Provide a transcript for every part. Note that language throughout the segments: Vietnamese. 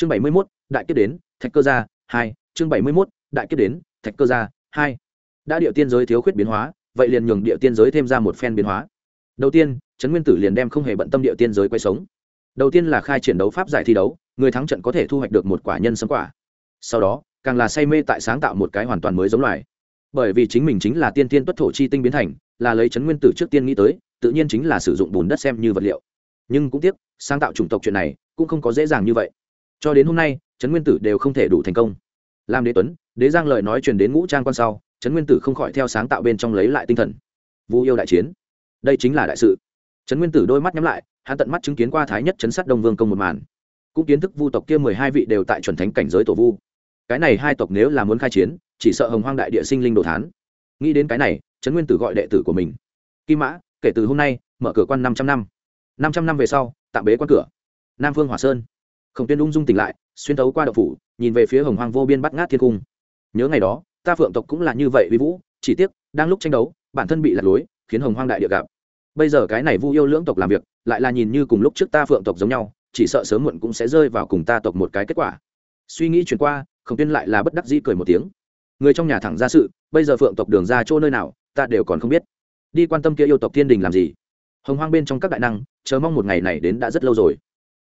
chương bảy mươi mốt, đại kiếp đến, thạch cơ gia, hai. Chương bảy mươi mốt, đại kiếp đến, thạch cơ gia, hai. Đã địa tiên giới thiếu khuyết biến hóa, vậy liền nhường địa tiên giới thêm ra một phen biến hóa. Đầu tiên, trấn nguyên tử liền đem không hề bận tâm địa tiên giới quay sống. Đầu tiên là khai triển đấu pháp giải thi đấu, người thắng trận có thể thu hoạch được một quả nhân sấm quả. Sau đó, càng là say mê tại sáng tạo một cái hoàn toàn mới giống loài. Bởi vì chính mình chính là tiên tiên tuất thổ chi tinh biến thành, là lấy trấn nguyên tử trước tiên nghĩ tới, tự nhiên chính là sử dụng bùn đất xem như vật liệu. Nhưng cũng tiếc, sáng tạo chủng tộc chuyện này cũng không có dễ dàng như vậy cho đến hôm nay, trấn nguyên tử đều không thể đủ thành công. Làm đế tuấn, đế giang lời nói truyền đến ngũ trang quan sau, trấn nguyên tử không khỏi theo sáng tạo bên trong lấy lại tinh thần. Vu yêu đại chiến. Đây chính là đại sự. Trấn nguyên tử đôi mắt nhắm lại, hắn tận mắt chứng kiến qua thái nhất chấn sát đông vương công một màn. Cũng kiến thức vu tộc kia mười hai vị đều tại chuẩn thánh cảnh giới tổ vu. Cái này hai tộc nếu là muốn khai chiến, chỉ sợ hồng hoang đại địa sinh linh đồ thán. Nghĩ đến cái này, trấn nguyên tử gọi đệ tử của mình. Kim mã, kể từ hôm nay, mở cửa quan năm trăm năm. Năm trăm năm về sau, tạm bế quan cửa. Nam phương hỏa sơn khổng tuyên ung dung tỉnh lại, xuyên tấu qua đậu phủ, nhìn về phía hồng hoang vô biên bắt ngát thiên cung. Nhớ ngày đó, ta phượng tộc cũng là như vậy vi vũ, chỉ tiếc, đang lúc tranh đấu, bản thân bị lạc lối, khiến hồng hoang đại địa gặp. Bây giờ cái này vu yêu lưỡng tộc làm việc, lại là nhìn như cùng lúc trước ta phượng tộc giống nhau, chỉ sợ sớm muộn cũng sẽ rơi vào cùng ta tộc một cái kết quả. Suy nghĩ chuyển qua, khổng tuyên lại là bất đắc dĩ cười một tiếng. Người trong nhà thẳng ra sự, bây giờ phượng tộc đường ra chỗ nơi nào, ta đều còn không biết. Đi quan tâm kia yêu tộc thiên đình làm gì. Hồng hoang bên trong các đại năng, chờ mong một ngày này đến đã rất lâu rồi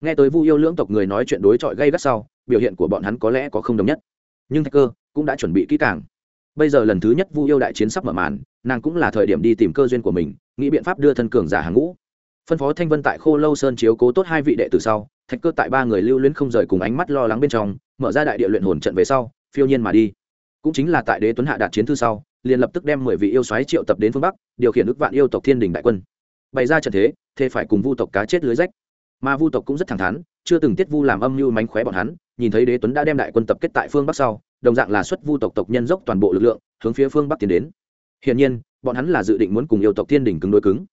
nghe tới vu yêu lưỡng tộc người nói chuyện đối chọi gây gắt sau, biểu hiện của bọn hắn có lẽ có không đồng nhất. Nhưng thạch cơ cũng đã chuẩn bị kỹ càng. Bây giờ lần thứ nhất vu yêu đại chiến sắp mở màn, nàng cũng là thời điểm đi tìm cơ duyên của mình, nghĩ biện pháp đưa thân cường giả hàng ngũ. Phân phó thanh vân tại khô lâu sơn chiếu cố tốt hai vị đệ từ sau, thạch cơ tại ba người lưu luyến không rời cùng ánh mắt lo lắng bên trong, mở ra đại địa luyện hồn trận về sau, phiêu nhiên mà đi. Cũng chính là tại đế tuấn hạ đạt chiến thư sau, liền lập tức đem mười vị yêu xoáy triệu tập đến phương bắc, điều khiển ước vạn yêu tộc thiên đình đại quân. Bày ra trận thế thế phải cùng vu tộc cá chết lưới rách mà vu tộc cũng rất thẳng thắn, chưa từng tiết vu làm âm mưu mánh khóe bọn hắn, nhìn thấy đế tuấn đã đem đại quân tập kết tại phương bắc sau, đồng dạng là xuất vu tộc tộc nhân dốc toàn bộ lực lượng, hướng phía phương bắc tiến đến. Hiển nhiên, bọn hắn là dự định muốn cùng yêu tộc thiên đình cứng đối cứng.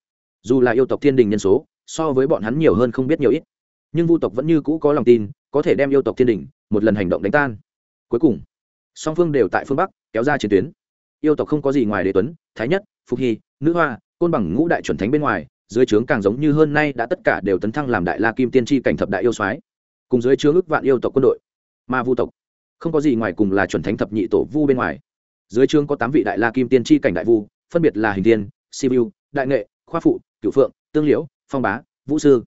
Dù là yêu tộc thiên đình nhân số, so với bọn hắn nhiều hơn không biết nhiều ít. Nhưng vu tộc vẫn như cũ có lòng tin, có thể đem yêu tộc thiên đình một lần hành động đánh tan. Cuối cùng, song phương đều tại phương bắc, kéo ra chiến tuyến. Yêu tộc không có gì ngoài đế tuấn, thái nhất, Phục hy, nữ hoa, côn bằng ngũ đại chuẩn thánh bên ngoài dưới trướng càng giống như hơn nay đã tất cả đều tấn thăng làm đại la kim tiên tri cảnh thập đại yêu soái, cùng dưới trướng ước vạn yêu tộc quân đội. Ma vu tộc, không có gì ngoài cùng là chuẩn thánh thập nhị tổ vu bên ngoài. Dưới trướng có tám vị đại la kim tiên tri cảnh đại vu, phân biệt là hình tiên sibiu đại nghệ, khoa phụ, cửu phượng, tương liễu, phong bá, vũ sư.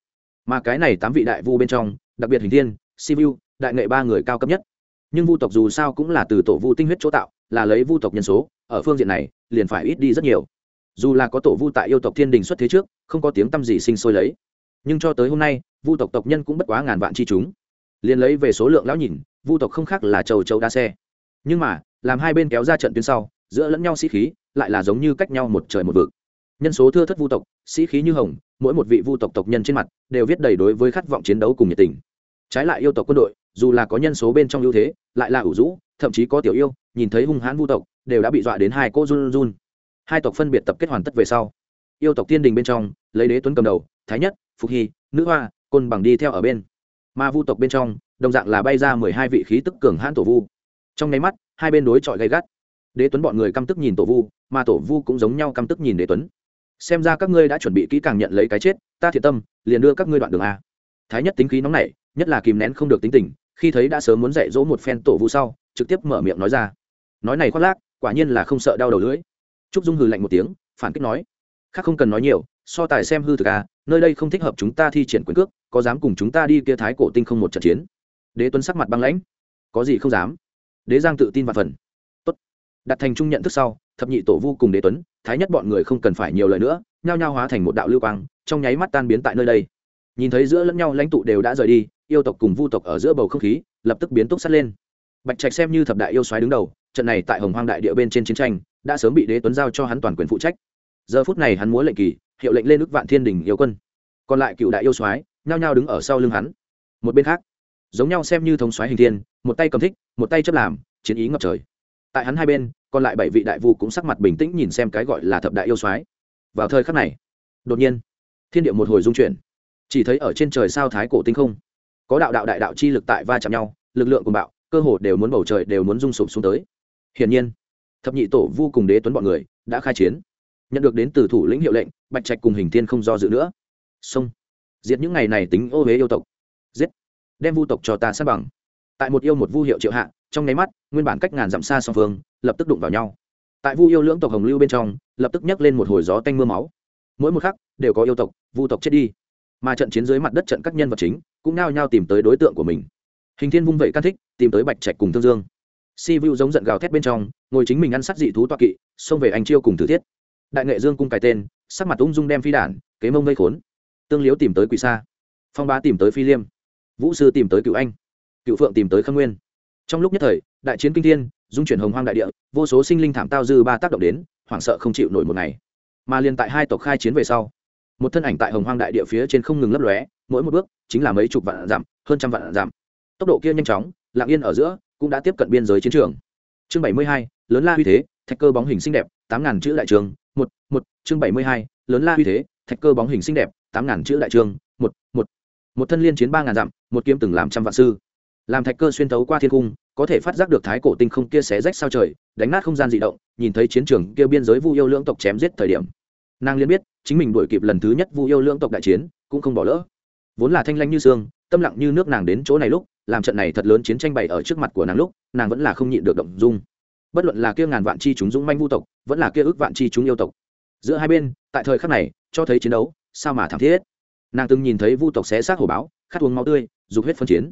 Mà cái này tám vị đại vu bên trong, đặc biệt hình tiên sibiu đại nghệ ba người cao cấp nhất. Nhưng vu tộc dù sao cũng là từ tổ vu tinh huyết chỗ tạo, là lấy vu tộc nhân số, ở phương diện này, liền phải ít đi rất nhiều dù là có tổ vu tại yêu tộc thiên đình xuất thế trước, không có tiếng t â m gì sinh sôi lấy. Nhưng cho tới hôm nay, vu tộc tộc nhân cũng bất quá ngàn vạn chi chúng. Liền lấy về số lượng lão nhìn, vu tộc không khác là trầu châu đa xe. Nhưng mà, làm hai bên kéo ra trận tuyến sau, giữa lẫn nhau sĩ khí, lại là giống như cách nhau một trời một vực. Nhân số thưa thất vu tộc, sĩ khí như hồng, mỗi một vị vu tộc tộc nhân trên mặt, đều viết đầy đối với khát vọng chiến đấu cùng nhiệt tình. Trái lại yêu tộc quân đội, dù là có nhân số bên trong ưu thế, lại là ủ rũ, thậm chí có tiểu yêu, nhìn thấy hung hãn vu tộc, đều đã bị dọa đến hai cô run run hai tộc phân biệt tập kết hoàn tất về sau, yêu tộc tiên đình bên trong, lấy đế tuấn cầm đầu, thái nhất, phục hy, nữ hoa, côn bằng đi theo ở bên. Mà vu tộc bên trong, đồng dạng là bay ra mười hai vị khí tức cường hãn tổ vu. Trong nháy mắt, hai bên đối chọi gay gắt. Đế tuấn bọn người căm tức nhìn tổ vu, mà tổ vu cũng giống nhau căm tức nhìn đế tuấn. Xem ra các ngươi đã chuẩn bị kỹ càng nhận lấy cái chết, ta thiệt tâm, liền đưa các ngươi đoạn đường a. Thái nhất tính khí nóng nảy, nhất là kìm nén không được tính tình, khi thấy đã sớm muốn dạy dỗ một phen tổ vu sau, trực tiếp mở miệng nói ra. Nói này khoác lác, quả nhiên là không sợ đau đầu lưỡi trúc dung hừ lạnh một tiếng, phản kích nói, khác không cần nói nhiều, so tài xem hư thực à nơi đây không thích hợp chúng ta thi triển quyền cước, có dám cùng chúng ta đi kia thái cổ tinh không một trận chiến? Đế tuấn sắc mặt băng lãnh, có gì không dám. Đế giang tự tin và phần. Tốt. Đặt thành trung nhận thức sau, thập nhị tổ vu cùng đế tuấn, thái nhất bọn người không cần phải nhiều lời nữa, nhao nhao hóa thành một đạo lưu quang, trong nháy mắt tan biến tại nơi đây. Nhìn thấy giữa lẫn nhau lãnh tụ đều đã rời đi, yêu tộc cùng vu tộc ở giữa bầu không khí lập tức biến túc sắt lên. Bạch trạch xem như thập đại yêu xoáy đứng đầu, trận này tại hồng hoang đại địa bên trên chiến tranh đã sớm bị đế tuấn giao cho hắn toàn quyền phụ trách. Giờ phút này hắn múa lệnh kỳ, hiệu lệnh lên ức vạn thiên đình yêu quân. Còn lại cựu đại yêu soái nhao nhao đứng ở sau lưng hắn. Một bên khác, giống nhau xem như thống soái hình thiên, một tay cầm thích, một tay chấp làm, chiến ý ngập trời. Tại hắn hai bên, còn lại bảy vị đại vu cũng sắc mặt bình tĩnh nhìn xem cái gọi là thập đại yêu soái. Vào thời khắc này, đột nhiên, thiên địa một hồi dung chuyển. Chỉ thấy ở trên trời sao thái cổ tinh không, có đạo đạo đại đạo chi lực tại va chạm nhau, lực lượng cùng bạo, cơ hồ đều muốn bầu trời đều muốn rung sụp xuống tới. Hiển nhiên thập nhị tổ vu cùng đế tuấn bọn người đã khai chiến, nhận được đến từ thủ lĩnh hiệu lệnh, bạch trạch cùng hình thiên không do dự nữa. Xông diệt những ngày này tính ô huế yêu tộc. Giết. Đem vu tộc cho ta sát bằng. Tại một yêu một vu hiệu triệu hạ, trong nháy mắt, nguyên bản cách ngàn dặm xa song phương, lập tức đụng vào nhau. Tại vu yêu lưỡng tộc hồng lưu bên trong, lập tức nhấc lên một hồi gió tanh mưa máu. Mỗi một khắc, đều có yêu tộc, vu tộc chết đi. Mà trận chiến dưới mặt đất trận các nhân vật chính, cũng nao nhao tìm tới đối tượng của mình. Hình thiên vung vẩy can thích, tìm tới bạch trạch cùng thương dương si vu giống giận gào thét bên trong ngồi chính mình ăn sát dị thú toa kỵ xông về anh chiêu cùng tử thiết. Đại nghệ dương cung cài tên sắc mặt ung dung đem phi đản kế mông gây khốn. Tương liếu tìm tới quỷ sa. Phong bá tìm tới phi liêm. Vũ sư tìm tới cựu anh. Cựu phượng tìm tới khâm nguyên. Trong lúc nhất thời đại chiến kinh thiên dung chuyển hồng hoang đại địa vô số sinh linh thảm tao dư ba tác động đến hoảng sợ không chịu nổi một ngày. Mà liền tại hai tộc khai chiến về sau một thân ảnh tại hồng hoang đại địa phía trên không ngừng lấp lóe mỗi một bước chính là mấy chục vạn giảm, hơn trăm vạn giảm, tốc độ kia nhanh chóng lạng yên ở giữa cũng đã tiếp cận biên giới chiến trường. Chương bảy mươi hai, lớn la huy thế, thạch cơ bóng hình xinh đẹp, tám ngàn chữ đại trường, một một, chương bảy mươi hai, lớn la huy thế, thạch cơ bóng hình xinh đẹp, tám ngàn chữ đại trường, một một. Một thân liên chiến ba ngàn dặm, một kiếm từng làm trăm vạn sư. Làm thạch cơ xuyên thấu qua thiên cung, có thể phát giác được thái cổ tinh không kia xé rách sao trời, đánh nát không gian dị động, nhìn thấy chiến trường kia biên giới vu yêu lưỡng tộc chém giết thời điểm. Nàng liên biết, chính mình đuổi kịp lần thứ nhất vu yêu lưỡng tộc đại chiến, cũng không bỏ lỡ. Vốn là thanh lanh như sương tâm lặng như nước nàng đến chỗ này lúc làm trận này thật lớn chiến tranh bày ở trước mặt của nàng lúc, nàng vẫn là không nhịn được động dung. Bất luận là kia ngàn vạn chi chúng dũng manh vu tộc, vẫn là kia ước vạn chi chúng yêu tộc. Giữa hai bên, tại thời khắc này, cho thấy chiến đấu, sao mà thảm thiết. Nàng từng nhìn thấy vu tộc xé xác hổ báo, khát uống máu tươi, dục huyết phân chiến.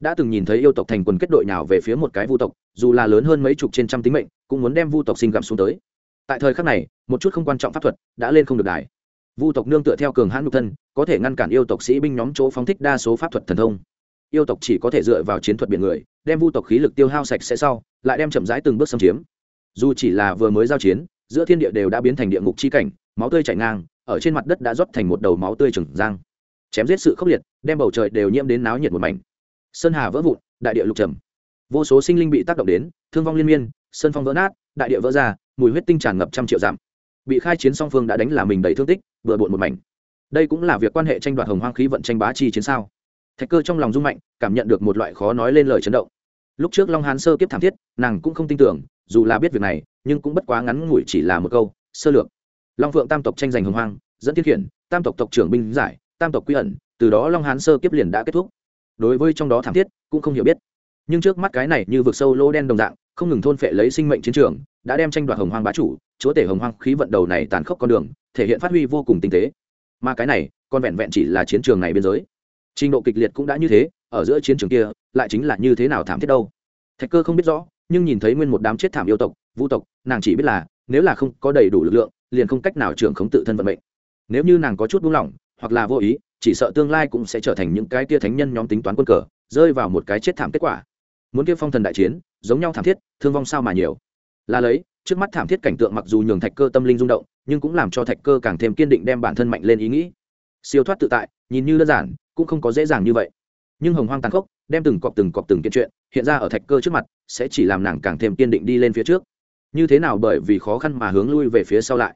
Đã từng nhìn thấy yêu tộc thành quần kết đội nào về phía một cái vu tộc, dù là lớn hơn mấy chục trên trăm tính mệnh, cũng muốn đem vu tộc sinh gặm xuống tới. Tại thời khắc này, một chút không quan trọng pháp thuật đã lên không được đài. Vu tộc nương tựa theo cường hãn nhục thân, có thể ngăn cản yêu tộc sĩ binh nhóm chỗ phóng thích đa số pháp thuật thần thông yêu tộc chỉ có thể dựa vào chiến thuật biển người, đem vu tộc khí lực tiêu hao sạch sẽ sau, lại đem chậm rãi từng bước xâm chiếm. Dù chỉ là vừa mới giao chiến, giữa thiên địa đều đã biến thành địa ngục chi cảnh, máu tươi chảy ngang, ở trên mặt đất đã rót thành một đầu máu tươi trừng giang chém giết sự khốc liệt, đem bầu trời đều nhiễm đến náo nhiệt một mảnh. Sơn hà vỡ vụn, đại địa lục trầm. Vô số sinh linh bị tác động đến, thương vong liên miên, sơn phong vỡ nát, đại địa vỡ ra, mùi huyết tinh tràn ngập trăm triệu dặm. Bị khai chiến song phương đã đánh là mình đầy thương tích vừa bộn một mảnh. Đây cũng là việc quan hệ tranh đoạt hồng hoang khí vận tranh bá chi chiến sao thạch cơ trong lòng rung mạnh, cảm nhận được một loại khó nói lên lời chấn động. Lúc trước long hán sơ kiếp thảm thiết, nàng cũng không tin tưởng, dù là biết việc này, nhưng cũng bất quá ngắn ngủi chỉ là một câu, sơ lược. Long phượng tam tộc tranh giành hồng hoang, dẫn thiết khiển, tam tộc tộc trưởng binh giải, tam tộc quy ẩn, từ đó long hán sơ kiếp liền đã kết thúc. Đối với trong đó thảm thiết, cũng không hiểu biết. Nhưng trước mắt cái này như vực sâu lô đen đồng dạng, không ngừng thôn phệ lấy sinh mệnh chiến trường, đã đem tranh đoạt hồng hoang bá chủ, chúa tể hồng hoang khí vận đầu này tàn khốc con đường, thể hiện phát huy vô cùng tinh tế. Mà cái này, còn vẹn vẹn chỉ là chiến trường này biên giới trình độ kịch liệt cũng đã như thế, ở giữa chiến trường kia, lại chính là như thế nào thảm thiết đâu? Thạch cơ không biết rõ, nhưng nhìn thấy nguyên một đám chết thảm yêu tộc vũ tộc, nàng chỉ biết là, nếu là không có đầy đủ lực lượng, liền không cách nào trưởng khống tự thân vận mệnh. Nếu như nàng có chút buông lỏng, hoặc là vô ý, chỉ sợ tương lai cũng sẽ trở thành những cái tia thánh nhân nhóm tính toán quân cờ, rơi vào một cái chết thảm kết quả. Muốn kia phong thần đại chiến, giống nhau thảm thiết, thương vong sao mà nhiều. Là lấy, trước mắt thảm thiết cảnh tượng mặc dù nhường thạch cơ tâm linh rung động, nhưng cũng làm cho thạch cơ càng thêm kiên định đem bản thân mạnh lên ý nghĩ. Siêu thoát tự tại, nhìn như đơn giản cũng không có dễ dàng như vậy. Nhưng hồng hoang tàn khốc, đem từng cọp từng cọp từng kiện chuyện hiện ra ở thạch cơ trước mặt, sẽ chỉ làm nàng càng thêm kiên định đi lên phía trước. Như thế nào bởi vì khó khăn mà hướng lui về phía sau lại.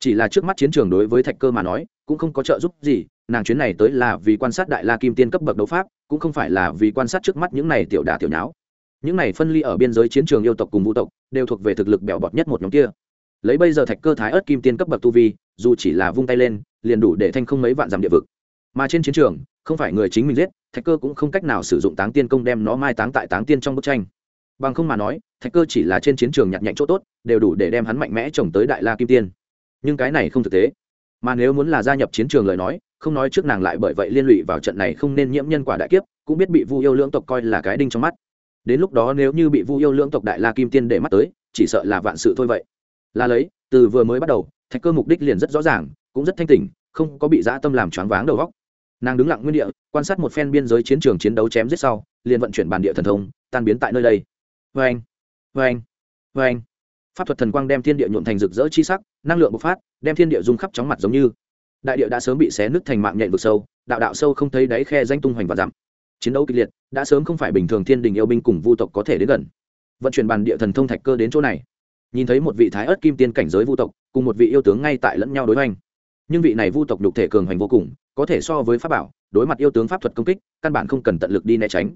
Chỉ là trước mắt chiến trường đối với thạch cơ mà nói, cũng không có trợ giúp gì, nàng chuyến này tới là vì quan sát đại la kim tiên cấp bậc đấu pháp, cũng không phải là vì quan sát trước mắt những này tiểu đả tiểu nháo. Những này phân ly ở biên giới chiến trường yêu tộc cùng vũ tộc, đều thuộc về thực lực bẻo bọt nhất một nhóm kia. Lấy bây giờ thạch cơ thái ớt kim tiên cấp bậc tu vi, dù chỉ là vung tay lên, liền đủ để thanh không mấy vạn dặm địa vực. Mà trên chiến trường không phải người chính mình giết, thạch cơ cũng không cách nào sử dụng táng tiên công đem nó mai táng tại táng tiên trong bức tranh. Bằng không mà nói, thạch cơ chỉ là trên chiến trường nhặt nhạnh chỗ tốt, đều đủ để đem hắn mạnh mẽ trồng tới đại la kim tiên. Nhưng cái này không thực tế. Mà nếu muốn là gia nhập chiến trường lời nói, không nói trước nàng lại bởi vậy liên lụy vào trận này không nên nhiễm nhân quả đại kiếp, cũng biết bị vu yêu lưỡng tộc coi là cái đinh trong mắt. Đến lúc đó nếu như bị vu yêu lưỡng tộc đại la kim tiên để mắt tới, chỉ sợ là vạn sự thôi vậy. Là lấy, từ vừa mới bắt đầu, thạch cơ mục đích liền rất rõ ràng, cũng rất thanh tỉnh, không có bị dã tâm làm choáng váng đầu góc nàng đứng lặng nguyên địa, quan sát một phen biên giới chiến trường chiến đấu chém giết sau, liền vận chuyển bản địa thần thông, tan biến tại nơi đây. Vê anh vê anh vê anh pháp thuật thần quang đem thiên địa nhuộn thành rực rỡ chi sắc, năng lượng bộc phát, đem thiên địa rung khắp chóng mặt giống như. Đại địa đã sớm bị xé nứt thành mạng nhện vực sâu, đạo đạo sâu không thấy đáy khe danh tung hoành và dặm. Chiến đấu kịch liệt, đã sớm không phải bình thường thiên đình yêu binh cùng vu tộc có thể đến gần. Vận chuyển bàn địa thần thông thạch cơ đến chỗ này. Nhìn thấy một vị thái ớt kim tiên cảnh giới vu tộc, cùng một vị yêu tướng ngay tại lẫn nhau đối hoành nhưng vị này vu tộc đục thể cường hành vô cùng, có thể so với pháp bảo, đối mặt yêu tướng pháp thuật công kích, căn bản không cần tận lực đi né tránh.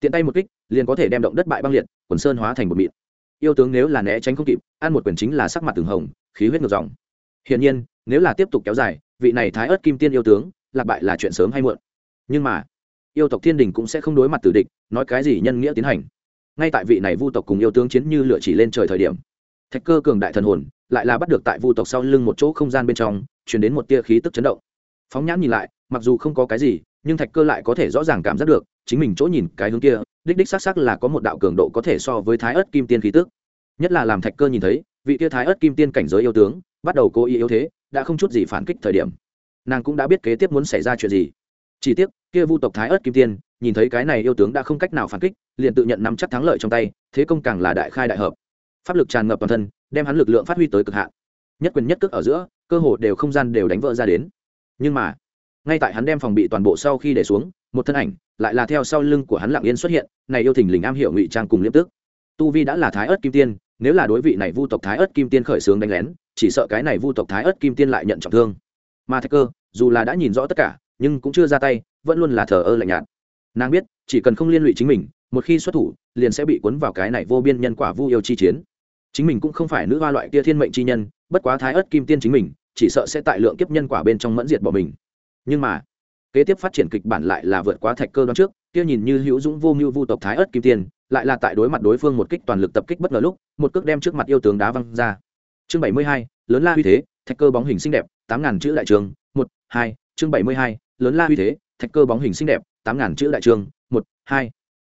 Tiện tay một kích, liền có thể đem động đất bại băng liệt, quần sơn hóa thành một mịn. Yêu tướng nếu là né tránh không kịp, ăn một quyền chính là sắc mặt từng hồng, khí huyết ngược dòng. Hiển nhiên, nếu là tiếp tục kéo dài, vị này thái ớt kim tiên yêu tướng lạc bại là chuyện sớm hay muộn. Nhưng mà, yêu tộc thiên đình cũng sẽ không đối mặt tử địch, nói cái gì nhân nghĩa tiến hành. Ngay tại vị này vu tộc cùng yêu tướng chiến như lửa chỉ lên trời thời điểm, thạch cơ cường đại thần hồn lại là bắt được tại vu tộc sau lưng một chỗ không gian bên trong chuyển đến một tia khí tức chấn động. Phóng nhãn nhìn lại, mặc dù không có cái gì, nhưng thạch cơ lại có thể rõ ràng cảm giác được, chính mình chỗ nhìn cái hướng kia, đích đích xác xác là có một đạo cường độ có thể so với thái ớt kim tiên khí tức. Nhất là làm thạch cơ nhìn thấy, vị tia thái ớt kim tiên cảnh giới yêu tướng, bắt đầu cố ý yếu thế, đã không chút gì phản kích thời điểm. Nàng cũng đã biết kế tiếp muốn xảy ra chuyện gì. Chỉ tiếc, kia vu tộc thái ớt kim tiên, nhìn thấy cái này yêu tướng đã không cách nào phản kích, liền tự nhận nắm chắc thắng lợi trong tay, thế công càng là đại khai đại hợp. Pháp lực tràn ngập toàn thân đem hắn lực lượng phát huy tới cực hạn. Nhất quyền nhất cước ở giữa, cơ hồ đều không gian đều đánh vỡ ra đến. Nhưng mà, ngay tại hắn đem phòng bị toàn bộ sau khi để xuống, một thân ảnh lại là theo sau lưng của hắn lặng yên xuất hiện, này yêu thình lình am hiểu ngụy trang cùng liêm tức. Tu vi đã là thái ớt kim tiên, nếu là đối vị này vu tộc thái ớt kim tiên khởi xướng đánh lén, chỉ sợ cái này vu tộc thái ớt kim tiên lại nhận trọng thương. Mà thạch cơ, dù là đã nhìn rõ tất cả, nhưng cũng chưa ra tay, vẫn luôn là thờ ơ lạnh nhạt. Nàng biết, chỉ cần không liên lụy chính mình, một khi xuất thủ, liền sẽ bị cuốn vào cái này vô biên nhân quả vu yêu chi chiến chính mình cũng không phải nữ hoa loại kia thiên mệnh chi nhân, bất quá thái ớt kim tiên chính mình, chỉ sợ sẽ tại lượng kiếp nhân quả bên trong mẫn diệt bỏ mình. Nhưng mà, kế tiếp phát triển kịch bản lại là vượt quá thạch cơ đoán trước, kia nhìn như hữu dũng vô mưu vu tộc thái ớt kim tiên, lại là tại đối mặt đối phương một kích toàn lực tập kích bất ngờ lúc, một cước đem trước mặt yêu tướng đá văng ra. Chương bảy mươi hai, lớn la uy thế, thạch cơ bóng hình xinh đẹp, tám ngàn chữ đại trường, một, hai, chương bảy mươi hai, lớn la uy thế, thạch cơ bóng hình xinh đẹp, tám ngàn chữ đại trường, một, hai.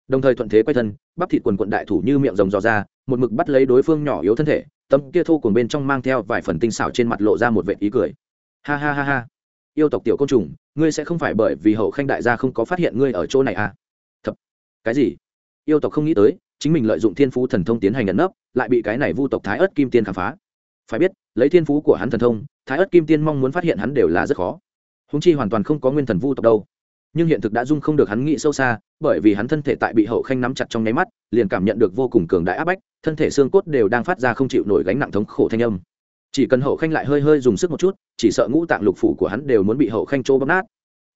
Đồng thời thuận thế quay thân, bắp thịt quần quận đại thủ như miệng rồng dò ra một mực bắt lấy đối phương nhỏ yếu thân thể, tâm kia thô cùng bên trong mang theo vài phần tinh xảo trên mặt lộ ra một vệ ý cười. Ha ha ha ha. Yêu tộc tiểu côn trùng, ngươi sẽ không phải bởi vì hậu khanh đại gia không có phát hiện ngươi ở chỗ này à? Thật. Cái gì? Yêu tộc không nghĩ tới, chính mình lợi dụng thiên phú thần thông tiến hành ẩn nấp, lại bị cái này vu tộc thái ớt kim tiên khám phá. Phải biết, lấy thiên phú của hắn thần thông, thái ớt kim tiên mong muốn phát hiện hắn đều là rất khó. Húng chi hoàn toàn không có nguyên thần vu tộc đâu nhưng hiện thực đã dung không được hắn nghĩ sâu xa, bởi vì hắn thân thể tại bị hậu khanh nắm chặt trong nháy mắt, liền cảm nhận được vô cùng cường đại áp bách, thân thể xương cốt đều đang phát ra không chịu nổi gánh nặng thống khổ thanh âm. Chỉ cần hậu khanh lại hơi hơi dùng sức một chút, chỉ sợ ngũ tạng lục phủ của hắn đều muốn bị hậu khanh trô bóp nát.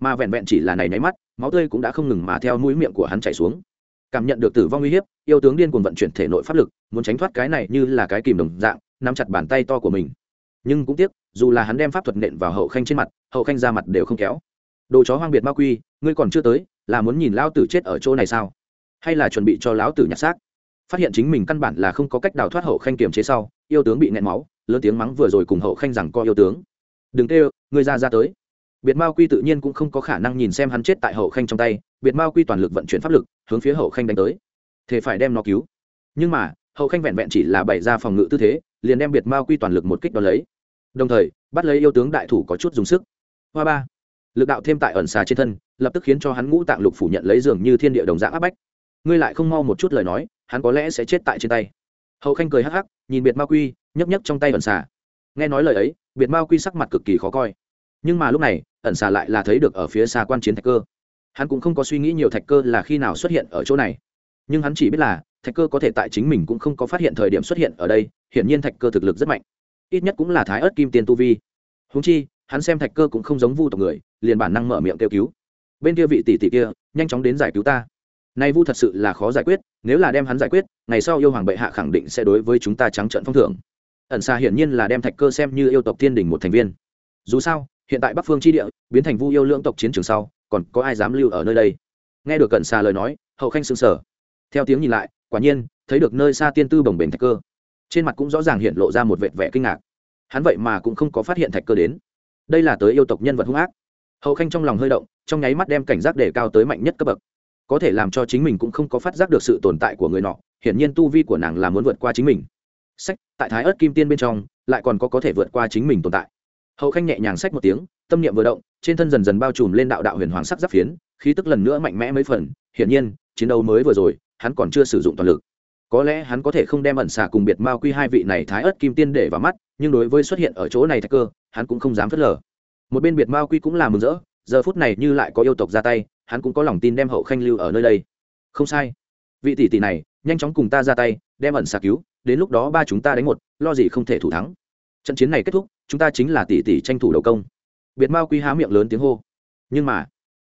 Mà vẹn vẹn chỉ là này nháy mắt, máu tươi cũng đã không ngừng mà theo mũi miệng của hắn chảy xuống. Cảm nhận được tử vong uy hiếp, yêu tướng điên cuồng vận chuyển thể nội pháp lực, muốn tránh thoát cái này như là cái kìm đồng dạng, nắm chặt bàn tay to của mình. Nhưng cũng tiếc, dù là hắn đem pháp thuật nện vào hậu khanh trên mặt, hậu khanh ra mặt đều không kéo đồ chó hoang biệt ma quy, ngươi còn chưa tới, là muốn nhìn lão tử chết ở chỗ này sao? Hay là chuẩn bị cho lão tử nhặt xác? Phát hiện chính mình căn bản là không có cách đào thoát hậu khanh kiềm chế sau, yêu tướng bị nẹn máu, lớn tiếng mắng vừa rồi cùng hậu khanh rằng co yêu tướng. Đừng tê ngươi ra ra tới. Biệt mao quy tự nhiên cũng không có khả năng nhìn xem hắn chết tại hậu khanh trong tay, biệt mao quy toàn lực vận chuyển pháp lực, hướng phía hậu khanh đánh tới. Thế phải đem nó cứu. Nhưng mà, hậu khanh vẹn vẹn chỉ là bày ra phòng ngự tư thế, liền đem biệt mao quy toàn lực một kích đ ó lấy. Đồng thời, bắt lấy yêu tướng đại thủ có chút dùng sức. Hoa ba lực đạo thêm tại ẩn xà trên thân, lập tức khiến cho hắn ngũ tạng lục phủ nhận lấy dường như thiên địa đồng dạng áp bách. Ngươi lại không mau một chút lời nói, hắn có lẽ sẽ chết tại trên tay. Hậu khanh cười hắc hắc, nhìn biệt ma quy nhấp nhấp trong tay ẩn xà. Nghe nói lời ấy, biệt ma quy sắc mặt cực kỳ khó coi. Nhưng mà lúc này, ẩn xà lại là thấy được ở phía xa quan chiến thạch cơ. Hắn cũng không có suy nghĩ nhiều thạch cơ là khi nào xuất hiện ở chỗ này. Nhưng hắn chỉ biết là, thạch cơ có thể tại chính mình cũng không có phát hiện thời điểm xuất hiện ở đây, hiển nhiên thạch cơ thực lực rất mạnh. Ít nhất cũng là thái ớt kim tiền tu vi. Húng chi hắn xem thạch cơ cũng không giống vu tộc người, liền bản năng mở miệng kêu cứu. Bên kia vị tỷ tỷ kia, nhanh chóng đến giải cứu ta. Nay vu thật sự là khó giải quyết, nếu là đem hắn giải quyết, ngày sau yêu hoàng bệ hạ khẳng định sẽ đối với chúng ta trắng trợn phong thưởng. Ẩn xa hiển nhiên là đem thạch cơ xem như yêu tộc thiên đình một thành viên. Dù sao, hiện tại bắc phương tri địa, biến thành vu yêu lưỡng tộc chiến trường sau, còn có ai dám lưu ở nơi đây? Nghe được cẩn xa lời nói, hậu khanh sững sờ. Theo tiếng nhìn lại, quả nhiên, thấy được nơi xa tiên tư bồng bềnh thạch cơ. Trên mặt cũng rõ ràng hiện lộ ra một vệt vẻ kinh ngạc. Hắn vậy mà cũng không có phát hiện thạch cơ đến đây là tới yêu tộc nhân vật hung ác. Hậu khanh trong lòng hơi động, trong nháy mắt đem cảnh giác để cao tới mạnh nhất cấp bậc. Có thể làm cho chính mình cũng không có phát giác được sự tồn tại của người nọ, hiển nhiên tu vi của nàng là muốn vượt qua chính mình. Sách, tại thái ớt kim tiên bên trong, lại còn có có thể vượt qua chính mình tồn tại. Hậu khanh nhẹ nhàng sách một tiếng, tâm niệm vừa động, trên thân dần dần bao trùm lên đạo đạo huyền hoàng sắc giáp phiến, khí tức lần nữa mạnh mẽ mấy phần, hiển nhiên, chiến đấu mới vừa rồi, hắn còn chưa sử dụng toàn lực có lẽ hắn có thể không đem ẩn xả cùng biệt mao quy hai vị này thái ớt kim tiên để vào mắt, nhưng đối với xuất hiện ở chỗ này thạch cơ, hắn cũng không dám phớt lờ. Một bên biệt mao quy cũng là mừng rỡ, giờ phút này như lại có yêu tộc ra tay, hắn cũng có lòng tin đem hậu khanh lưu ở nơi đây. Không sai. Vị tỷ tỷ này, nhanh chóng cùng ta ra tay, đem ẩn xà cứu, đến lúc đó ba chúng ta đánh một, lo gì không thể thủ thắng. Trận chiến này kết thúc, chúng ta chính là tỷ tỷ tranh thủ đầu công. Biệt mao quy há miệng lớn tiếng hô. Nhưng mà,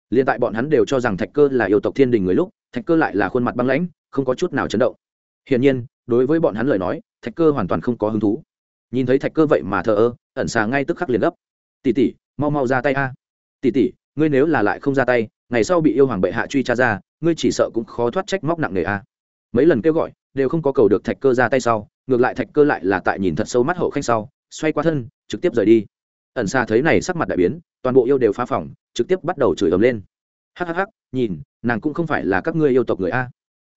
liền tại bọn hắn đều cho rằng thạch cơ là yêu tộc thiên đình người lúc, thạch cơ lại là khuôn mặt băng lãnh, không có chút nào chấn động hiển nhiên, đối với bọn hắn lời nói, thạch cơ hoàn toàn không có hứng thú. Nhìn thấy thạch cơ vậy mà thờ ơ, ẩn xà ngay tức khắc liền gấp. Tỷ tỷ, mau mau ra tay a. Tỷ tỷ, ngươi nếu là lại không ra tay, ngày sau bị yêu hoàng bệ hạ truy tra ra, ngươi chỉ sợ cũng khó thoát trách móc nặng nề a. Mấy lần kêu gọi, đều không có cầu được thạch cơ ra tay sau, ngược lại thạch cơ lại là tại nhìn thật sâu mắt hậu khanh sau, xoay qua thân, trực tiếp rời đi. Ẩn xa thấy này sắc mặt đại biến, toàn bộ yêu đều phá phỏng trực tiếp bắt đầu chửi ầm lên. Hhh nhìn, nàng cũng không phải là các ngươi yêu tộc người a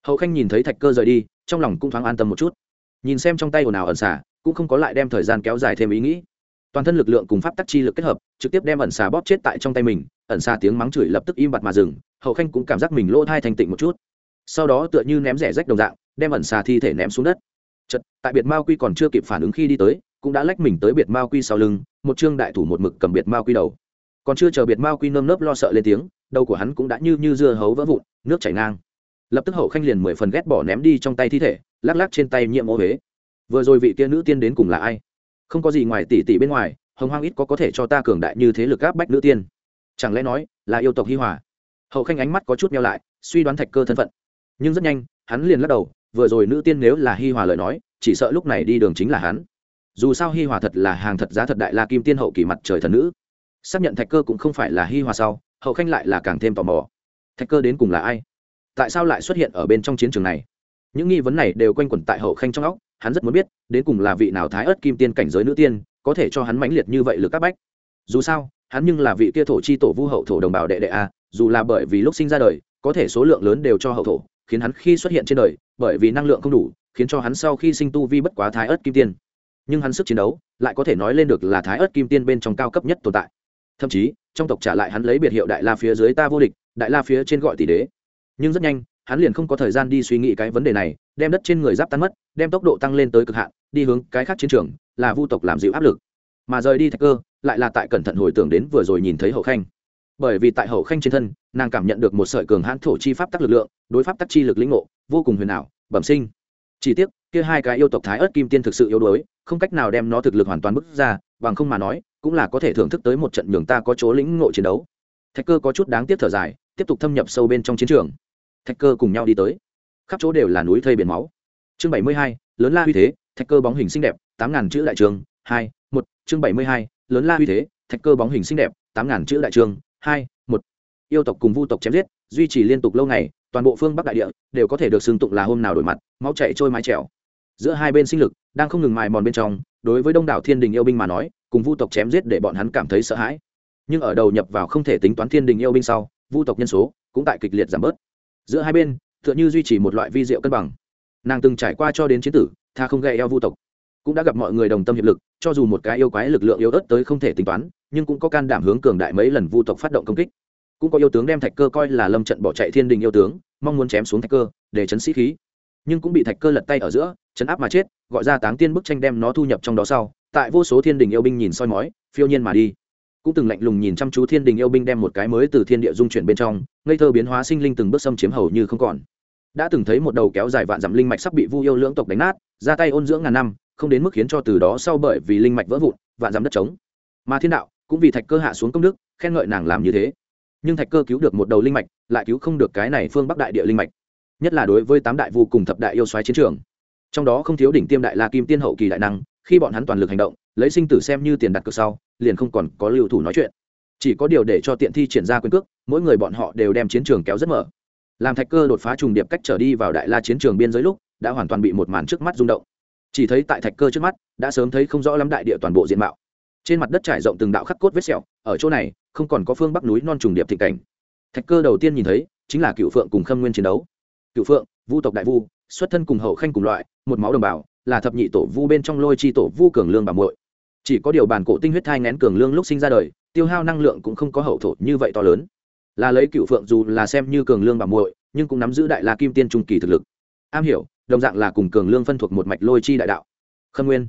hậu khanh nhìn thấy thạch cơ rời đi, trong lòng cũng thoáng an tâm một chút. Nhìn xem trong tay ồn ào ẩn xả, cũng không có lại đem thời gian kéo dài thêm ý nghĩ. Toàn thân lực lượng cùng pháp tắc chi lực kết hợp, trực tiếp đem ẩn xà bóp chết tại trong tay mình, ẩn xà tiếng mắng chửi lập tức im bặt mà dừng, hậu khanh cũng cảm giác mình lỗ thai thành tịnh một chút. Sau đó tựa như ném rẻ rách đồng dạng, đem ẩn xà thi thể ném xuống đất. Chật tại biệt mao quy còn chưa kịp phản ứng khi đi tới, cũng đã lách mình tới biệt mao quy sau lưng, một chương đại thủ một mực cầm biệt mao quy đầu. Còn chưa chờ biệt mao quy nơm nớp lo sợ lên tiếng, đầu của hắn cũng đã như như dưa hấu vỡ vụn, nước chảy ngang lập tức hậu khanh liền mười phần ghét bỏ ném đi trong tay thi thể, lắc lắc trên tay nhiễm ô huế. Vừa rồi vị kia nữ tiên đến cùng là ai? Không có gì ngoài tỷ tỷ bên ngoài, hồng hoang ít có có thể cho ta cường đại như thế lực áp bách nữ tiên. Chẳng lẽ nói là yêu tộc hi hòa? Hậu khanh ánh mắt có chút meo lại, suy đoán thạch cơ thân phận. Nhưng rất nhanh, hắn liền lắc đầu, vừa rồi nữ tiên nếu là hi hòa lời nói, chỉ sợ lúc này đi đường chính là hắn. Dù sao hi hòa thật là hàng thật giá thật đại la kim tiên hậu kỳ mặt trời thần nữ. Xác nhận thạch cơ cũng không phải là hi hòa sau, hậu khanh lại là càng thêm tò mò. Thạch cơ đến cùng là ai? Tại sao lại xuất hiện ở bên trong chiến trường này? Những nghi vấn này đều quanh quẩn tại hậu khanh trong óc, hắn rất muốn biết, đến cùng là vị nào thái ớt kim tiên cảnh giới nữ tiên, có thể cho hắn mãnh liệt như vậy lực các bách. Dù sao, hắn nhưng là vị kia thổ chi tổ vu hậu thổ đồng bào đệ đệ a, dù là bởi vì lúc sinh ra đời, có thể số lượng lớn đều cho hậu thổ, khiến hắn khi xuất hiện trên đời, bởi vì năng lượng không đủ, khiến cho hắn sau khi sinh tu vi bất quá thái ớt kim tiên. Nhưng hắn sức chiến đấu, lại có thể nói lên được là thái ớt kim tiên bên trong cao cấp nhất tồn tại. Thậm chí, trong tộc trả lại hắn lấy biệt hiệu đại la phía dưới ta vô địch, đại la phía trên gọi tỷ đế nhưng rất nhanh, hắn liền không có thời gian đi suy nghĩ cái vấn đề này, đem đất trên người giáp tan mất, đem tốc độ tăng lên tới cực hạn, đi hướng cái khác chiến trường, là vu tộc làm dịu áp lực. Mà rời đi thạch cơ, lại là tại cẩn thận hồi tưởng đến vừa rồi nhìn thấy hậu khanh. Bởi vì tại hậu khanh trên thân, nàng cảm nhận được một sợi cường hãn thổ chi pháp tắc lực lượng, đối pháp tắc chi lực lĩnh ngộ, vô cùng huyền ảo, bẩm sinh. Chỉ tiếc, kia hai cái yêu tộc thái ớt kim tiên thực sự yếu đuối, không cách nào đem nó thực lực hoàn toàn bứt ra, bằng không mà nói, cũng là có thể thưởng thức tới một trận nhường ta có chỗ lĩnh ngộ chiến đấu. Thạch cơ có chút đáng tiếc thở dài, tiếp tục thâm nhập sâu bên trong chiến trường thạch cơ cùng nhau đi tới. Khắp chỗ đều là núi thây biển máu. Chương bảy mươi hai, lớn la uy thế, thạch cơ bóng hình xinh đẹp, tám ngàn chữ đại trường, hai, một. Chương bảy mươi hai, lớn la uy thế, thạch cơ bóng hình xinh đẹp, tám ngàn chữ đại trường, hai, một. Yêu tộc cùng vu tộc chém giết, duy trì liên tục lâu ngày, toàn bộ phương bắc đại địa đều có thể được xưng tụng là hôm nào đổi mặt, máu chạy trôi mái trèo giữa hai bên sinh lực đang không ngừng mài mòn bên trong, đối với đông đảo thiên đình yêu binh mà nói, cùng vu tộc chém giết để bọn hắn cảm thấy sợ hãi. Nhưng ở đầu nhập vào không thể tính toán thiên đình yêu binh sau, vu tộc nhân số cũng tại kịch liệt giảm bớt giữa hai bên, tựa như duy trì một loại vi diệu cân bằng. Nàng từng trải qua cho đến chiến tử, tha không gây eo vu tộc, cũng đã gặp mọi người đồng tâm hiệp lực, cho dù một cái yêu quái lực lượng yếu ớt tới không thể tính toán, nhưng cũng có can đảm hướng cường đại mấy lần vu tộc phát động công kích. Cũng có yêu tướng đem thạch cơ coi là lâm trận bỏ chạy thiên đình yêu tướng, mong muốn chém xuống thạch cơ, để chấn sĩ khí. Nhưng cũng bị thạch cơ lật tay ở giữa, chấn áp mà chết, gọi ra táng tiên bức tranh đem nó thu nhập trong đó sau, tại vô số thiên đình yêu binh nhìn soi mói, phiêu nhiên mà đi cũng từng lạnh lùng nhìn chăm chú thiên đình yêu binh đem một cái mới từ thiên địa dung chuyển bên trong, ngây thơ biến hóa sinh linh từng bước xâm chiếm hầu như không còn. Đã từng thấy một đầu kéo dài vạn dặm linh mạch sắp bị vu yêu lưỡng tộc đánh nát, ra tay ôn dưỡng ngàn năm, không đến mức khiến cho từ đó sau bởi vì linh mạch vỡ vụn, vạn dặm đất trống. Mà thiên đạo, cũng vì thạch cơ hạ xuống công đức, khen ngợi nàng làm như thế. Nhưng thạch cơ cứu được một đầu linh mạch, lại cứu không được cái này phương bắc đại địa linh mạch. Nhất là đối với tám đại vu cùng thập đại yêu xoáy chiến trường. Trong đó không thiếu đỉnh tiêm đại la kim tiên hậu kỳ đại năng, khi bọn hắn toàn lực hành động lấy sinh tử xem như tiền đặt cược sau, liền không còn có lưu thủ nói chuyện. Chỉ có điều để cho tiện thi triển ra quyền cước, mỗi người bọn họ đều đem chiến trường kéo rất mở. Làm thạch cơ đột phá trùng điệp cách trở đi vào đại la chiến trường biên giới lúc, đã hoàn toàn bị một màn trước mắt rung động. Chỉ thấy tại thạch cơ trước mắt, đã sớm thấy không rõ lắm đại địa toàn bộ diện mạo. Trên mặt đất trải rộng từng đạo khắc cốt vết sẹo, ở chỗ này, không còn có phương bắc núi non trùng điệp thịnh cảnh. Thạch cơ đầu tiên nhìn thấy, chính là cựu phượng cùng khâm nguyên chiến đấu. Cựu phượng, vu tộc đại vu, xuất thân cùng hậu khanh cùng loại, một máu đồng bào, là thập nhị tổ vu bên trong lôi chi tổ vu cường lương bà muội chỉ có điều bản cổ tinh huyết thai ngén cường lương lúc sinh ra đời, tiêu hao năng lượng cũng không có hậu thổ như vậy to lớn. Là lấy cựu phượng dù là xem như cường lương bà muội, nhưng cũng nắm giữ đại la kim tiên trung kỳ thực lực. Am hiểu, đồng dạng là cùng cường lương phân thuộc một mạch lôi chi đại đạo. Khâm nguyên,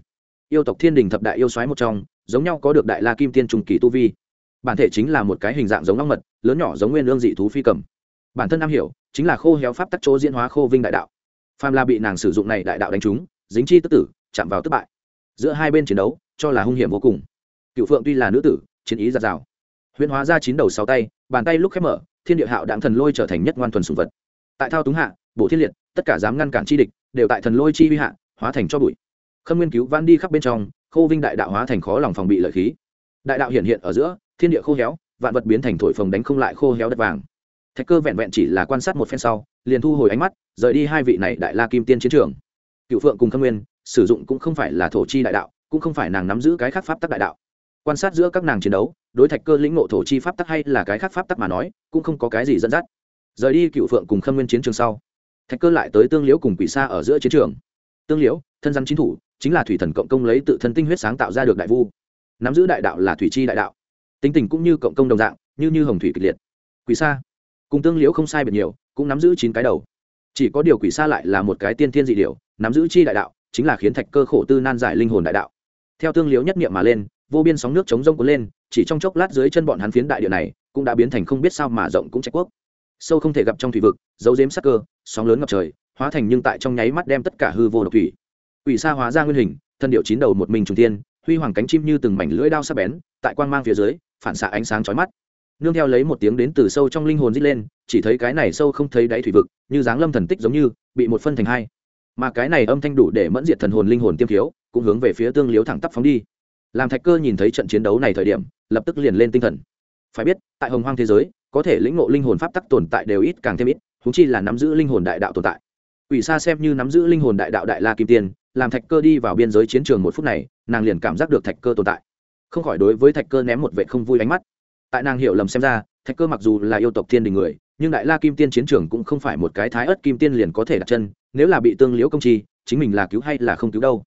yêu tộc thiên đình thập đại yêu xoáy một trong, giống nhau có được đại la kim tiên trung kỳ tu vi. Bản thể chính là một cái hình dạng giống long mật, lớn nhỏ giống nguyên lương dị thú phi cầm. Bản thân am hiểu, chính là khô héo pháp tắc chỗ diễn hóa khô vinh đại đạo. Phàm la bị nàng sử dụng này đại đạo đánh trúng, dính chi tức tử, chạm vào tức bại. Giữa hai bên chiến đấu cho là hung hiểm vô cùng. Cựu phượng tuy là nữ tử, chiến ý giạt rào. Huyễn hóa ra chín đầu sáu tay, bàn tay lúc khép mở, thiên địa hạo đạm thần lôi trở thành nhất ngoan thuần sùng vật. Tại thao túng hạ bộ thiên liệt, tất cả dám ngăn cản chi địch, đều tại thần lôi chi vi hạ, hóa thành cho bụi. Khâm nguyên cứu van đi khắp bên trong, khô vinh đại đạo hóa thành khó lòng phòng bị lợi khí. Đại đạo hiện hiện ở giữa, thiên địa khô héo, vạn vật biến thành thổi phồng đánh không lại khô héo đất vàng. Thạch cơ vẹn vẹn chỉ là quan sát một phen sau, liền thu hồi ánh mắt, rời đi hai vị này đại la kim tiên chiến trường. Cựu phượng cùng khâm nguyên, sử dụng cũng không phải là thổ chi đại đạo cũng không phải nàng nắm giữ cái khác pháp tắc đại đạo. Quan sát giữa các nàng chiến đấu, đối thạch cơ lĩnh ngộ thổ chi pháp tắc hay là cái khác pháp tắc mà nói, cũng không có cái gì dẫn dắt. Rời đi cựu phượng cùng khâm nguyên chiến trường sau, thạch cơ lại tới tương liễu cùng quỷ xa ở giữa chiến trường. Tương liễu, thân dân chính thủ, chính là thủy thần cộng công lấy tự thân tinh huyết sáng tạo ra được đại vu. Nắm giữ đại đạo là thủy chi đại đạo. Tính tình cũng như cộng công đồng dạng, như như hồng thủy kịch liệt. Quỷ xa cùng tương liễu không sai biệt nhiều, cũng nắm giữ chín cái đầu. Chỉ có điều quỷ xa lại là một cái tiên thiên dị điều nắm giữ chi đại đạo, chính là khiến thạch cơ khổ tư nan giải linh hồn đại đạo theo tương liếu nhất niệm mà lên, vô biên sóng nước chống rông cuốn lên, chỉ trong chốc lát dưới chân bọn hắn phiến đại địa này cũng đã biến thành không biết sao mà rộng cũng trách quốc. Sâu không thể gặp trong thủy vực, dấu dếm sắc cơ, sóng lớn ngập trời, hóa thành nhưng tại trong nháy mắt đem tất cả hư vô độc thủy. Ủy sa hóa ra nguyên hình, thân điệu chín đầu một mình trùng tiên huy hoàng cánh chim như từng mảnh lưỡi đao sắc bén, tại quang mang phía dưới, phản xạ ánh sáng chói mắt. Nương theo lấy một tiếng đến từ sâu trong linh hồn rít lên, chỉ thấy cái này sâu không thấy đáy thủy vực, như dáng lâm thần tích giống như, bị một phân thành hai mà cái này âm thanh đủ để mẫn diệt thần hồn linh hồn tiêm thiếu cũng hướng về phía tương liếu thẳng tắp phóng đi. Làm thạch cơ nhìn thấy trận chiến đấu này thời điểm, lập tức liền lên tinh thần. Phải biết, tại hồng hoang thế giới, có thể lĩnh ngộ linh hồn pháp tắc tồn tại đều ít càng thêm ít húng chi là nắm giữ linh hồn đại đạo tồn tại. Ủy sa xem như nắm giữ linh hồn đại đạo đại la kim tiên, làm thạch cơ đi vào biên giới chiến trường một phút này, nàng liền cảm giác được thạch cơ tồn tại. Không khỏi đối với thạch cơ ném một vệ không vui ánh mắt. Tại nàng hiểu lầm xem ra, thạch cơ mặc dù là yêu tộc thiên đình người, nhưng đại la kim tiên chiến trường cũng không phải một cái thái ớt kim tiên liền có thể đặt chân nếu là bị tương liễu công chi, chính mình là cứu hay là không cứu đâu.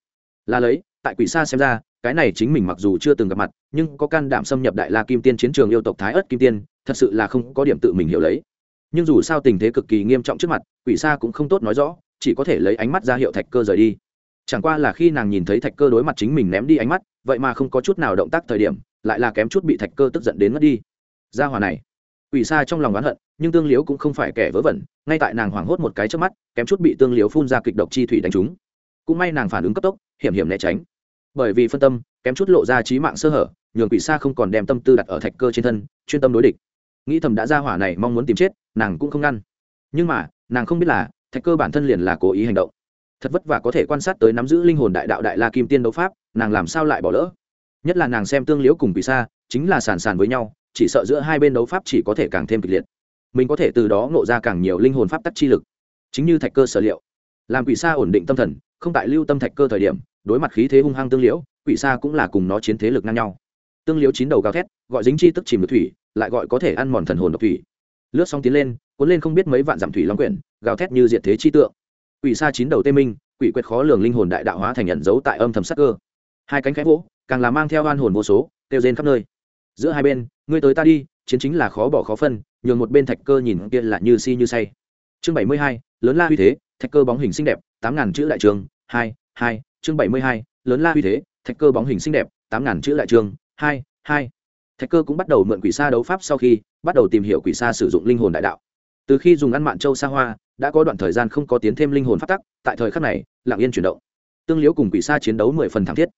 Là lấy, tại quỷ xa xem ra, cái này chính mình mặc dù chưa từng gặp mặt, nhưng có can đảm xâm nhập đại la kim tiên chiến trường yêu tộc thái ớt kim tiên, thật sự là không có điểm tự mình hiểu lấy. Nhưng dù sao tình thế cực kỳ nghiêm trọng trước mặt, quỷ xa cũng không tốt nói rõ, chỉ có thể lấy ánh mắt ra hiệu thạch cơ rời đi. Chẳng qua là khi nàng nhìn thấy thạch cơ đối mặt chính mình ném đi ánh mắt, vậy mà không có chút nào động tác thời điểm, lại là kém chút bị thạch cơ tức giận đến mất đi. Ra hòa này quỷ sa trong lòng oán hận, nhưng tương liếu cũng không phải kẻ vớ vẩn, ngay tại nàng hoảng hốt một cái trước mắt, kém chút bị tương liếu phun ra kịch độc chi thủy đánh trúng. Cũng may nàng phản ứng cấp tốc, hiểm hiểm né tránh. Bởi vì phân tâm, kém chút lộ ra trí mạng sơ hở, nhường quỷ sa không còn đem tâm tư đặt ở thạch cơ trên thân, chuyên tâm đối địch. Nghĩ thầm đã ra hỏa này mong muốn tìm chết, nàng cũng không ngăn. Nhưng mà, nàng không biết là, thạch cơ bản thân liền là cố ý hành động. Thật vất vả có thể quan sát tới nắm giữ linh hồn đại đạo đại la kim tiên đấu pháp, nàng làm sao lại bỏ lỡ? Nhất là nàng xem tương liễu cùng quỷ sa, chính là sàn sàn với nhau chỉ sợ giữa hai bên đấu pháp chỉ có thể càng thêm kịch liệt. Mình có thể từ đó ngộ ra càng nhiều linh hồn pháp tắc chi lực. Chính như thạch cơ sở liệu, làm quỷ sa ổn định tâm thần, không tại lưu tâm thạch cơ thời điểm, đối mặt khí thế hung hăng tương liễu, quỷ sa cũng là cùng nó chiến thế lực ngang nhau. Tương liễu chín đầu gào thét, gọi dính chi tức chìm được thủy, lại gọi có thể ăn mòn thần hồn độc thủy. Lướt xong tiến lên, cuốn lên không biết mấy vạn dặm thủy long quyển, gào thét như diệt thế chi tượng. Quỷ sa chín đầu tê minh, quỷ quyệt khó lường linh hồn đại đạo hóa thành nhận dấu tại âm thầm sắc cơ. Hai cánh khẽ vỗ, càng là mang theo oan hồn vô số, kêu rên khắp nơi giữa hai bên, ngươi tới ta đi, chiến chính là khó bỏ khó phân, nhường một bên thạch cơ nhìn kia là như si như say. Chương bảy mươi hai, lớn la huy thế, thạch cơ bóng hình xinh đẹp, tám ngàn chữ đại trường, hai hai, chương bảy mươi hai, lớn la huy thế, thạch cơ bóng hình xinh đẹp, tám ngàn chữ đại trường, hai hai. Thạch cơ cũng bắt đầu mượn quỷ sa đấu pháp sau khi, bắt đầu tìm hiểu quỷ sa sử dụng linh hồn đại đạo. Từ khi dùng ăn mạn châu sa hoa, đã có đoạn thời gian không có tiến thêm linh hồn phát tắc, tại thời khắc này, lặng yên chuyển động. Tương liễu cùng quỷ sa chiến đấu mười phần thảm thiết.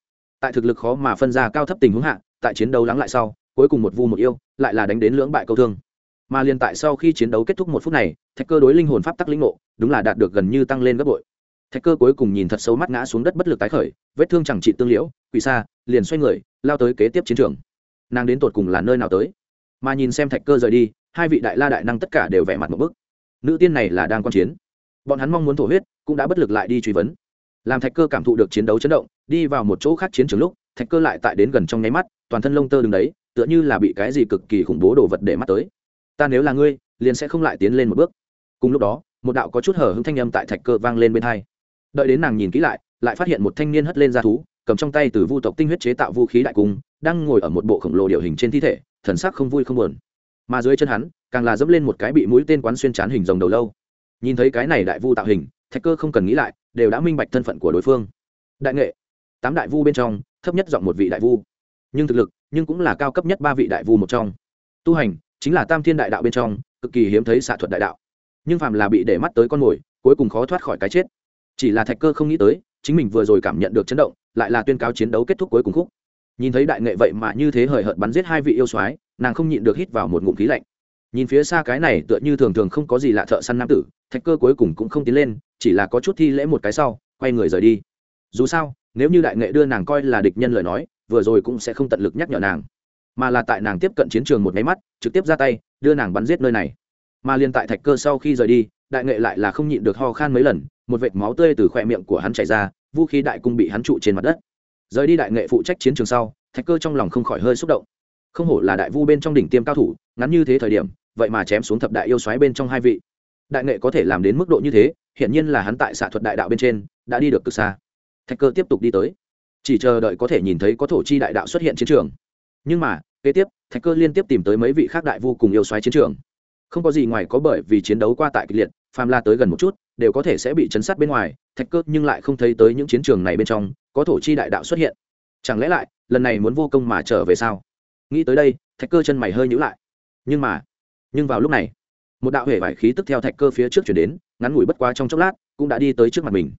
Tại thực lực khó mà phân ra cao thấp tình huống hạ, tại chiến đấu lắng lại sau cuối cùng một vu một yêu lại là đánh đến lưỡng bại câu thương. Mà liền tại sau khi chiến đấu kết thúc một phút này thạch cơ đối linh hồn pháp tắc linh ngộ đúng là đạt được gần như tăng lên gấp bội. Thạch cơ cuối cùng nhìn thật sâu mắt ngã xuống đất bất lực tái khởi vết thương chẳng trị tương liễu quỷ xa, liền xoay người lao tới kế tiếp chiến trường. Nàng đến tột cùng là nơi nào tới? Mà nhìn xem thạch cơ rời đi hai vị đại la đại năng tất cả đều vẻ mặt một bức. Nữ tiên này là đang quan chiến. Bọn hắn mong muốn thổ huyết cũng đã bất lực lại đi truy vấn. Làm thạch cơ cảm thụ được chiến đấu chấn động đi vào một chỗ khác chiến trường lúc thạch cơ lại tại đến gần trong nháy mắt toàn thân lông tơ đứng đấy tựa như là bị cái gì cực kỳ khủng bố đồ vật để mắt tới. Ta nếu là ngươi, liền sẽ không lại tiến lên một bước. Cùng lúc đó, một đạo có chút hở hứng thanh âm tại thạch cơ vang lên bên hai. Đợi đến nàng nhìn kỹ lại lại phát hiện một thanh niên hất lên ra thú, cầm trong tay từ vu tộc tinh huyết chế tạo vũ khí đại cung, đang ngồi ở một bộ khổng lồ điều hình trên thi thể, thần sắc không vui không buồn. Mà dưới chân hắn, càng là dẫm lên một cái bị mũi tên quán xuyên chán hình rồng đầu lâu. Nhìn thấy cái này đại vu tạo hình, thạch cơ không cần nghĩ lại, đều đã minh bạch thân phận của đối phương. Đại nghệ, tám đại vu bên trong, thấp nhất giọng một vị đại vu. Nhưng thực lực nhưng cũng là cao cấp nhất ba vị đại vu một trong. Tu hành chính là tam thiên đại đạo bên trong, cực kỳ hiếm thấy xạ thuật đại đạo. Nhưng phàm là bị để mắt tới con mồi, cuối cùng khó thoát khỏi cái chết. Chỉ là thạch cơ không nghĩ tới, chính mình vừa rồi cảm nhận được chấn động, lại là tuyên cáo chiến đấu kết thúc cuối cùng khúc. Nhìn thấy đại nghệ vậy mà như thế hời hợt bắn giết hai vị yêu soái, nàng không nhịn được hít vào một ngụm khí lạnh. Nhìn phía xa cái này tựa như thường thường không có gì lạ thợ săn nam tử, thạch cơ cuối cùng cũng không tiến lên, chỉ là có chút thi lễ một cái sau, quay người rời đi. Dù sao, nếu như đại nghệ đưa nàng coi là địch nhân lời nói vừa rồi cũng sẽ không tận lực nhắc nhở nàng, mà là tại nàng tiếp cận chiến trường một nháy mắt, trực tiếp ra tay, đưa nàng bắn giết nơi này. Mà liên tại thạch cơ sau khi rời đi, đại nghệ lại là không nhịn được ho khan mấy lần, một vệt máu tươi từ khoe miệng của hắn chảy ra, vũ khí đại cung bị hắn trụ trên mặt đất. Rời đi đại nghệ phụ trách chiến trường sau, thạch cơ trong lòng không khỏi hơi xúc động. Không hổ là đại vu bên trong đỉnh tiêm cao thủ, ngắn như thế thời điểm, vậy mà chém xuống thập đại yêu xoáy bên trong hai vị. Đại nghệ có thể làm đến mức độ như thế, hiển nhiên là hắn tại xạ thuật đại đạo bên trên, đã đi được cực xa. Thạch cơ tiếp tục đi tới chỉ chờ đợi có thể nhìn thấy có thổ chi đại đạo xuất hiện chiến trường. Nhưng mà, kế tiếp, thạch cơ liên tiếp tìm tới mấy vị khác đại vu cùng yêu xoáy chiến trường. Không có gì ngoài có bởi vì chiến đấu qua tại kịch liệt, phàm la tới gần một chút, đều có thể sẽ bị chấn sát bên ngoài, thạch cơ nhưng lại không thấy tới những chiến trường này bên trong, có thổ chi đại đạo xuất hiện. Chẳng lẽ lại, lần này muốn vô công mà trở về sao? Nghĩ tới đây, thạch cơ chân mày hơi nhữ lại. Nhưng mà, nhưng vào lúc này, một đạo hệ vải khí tức theo thạch cơ phía trước chuyển đến, ngắn ngủi bất quá trong chốc lát, cũng đã đi tới trước mặt mình.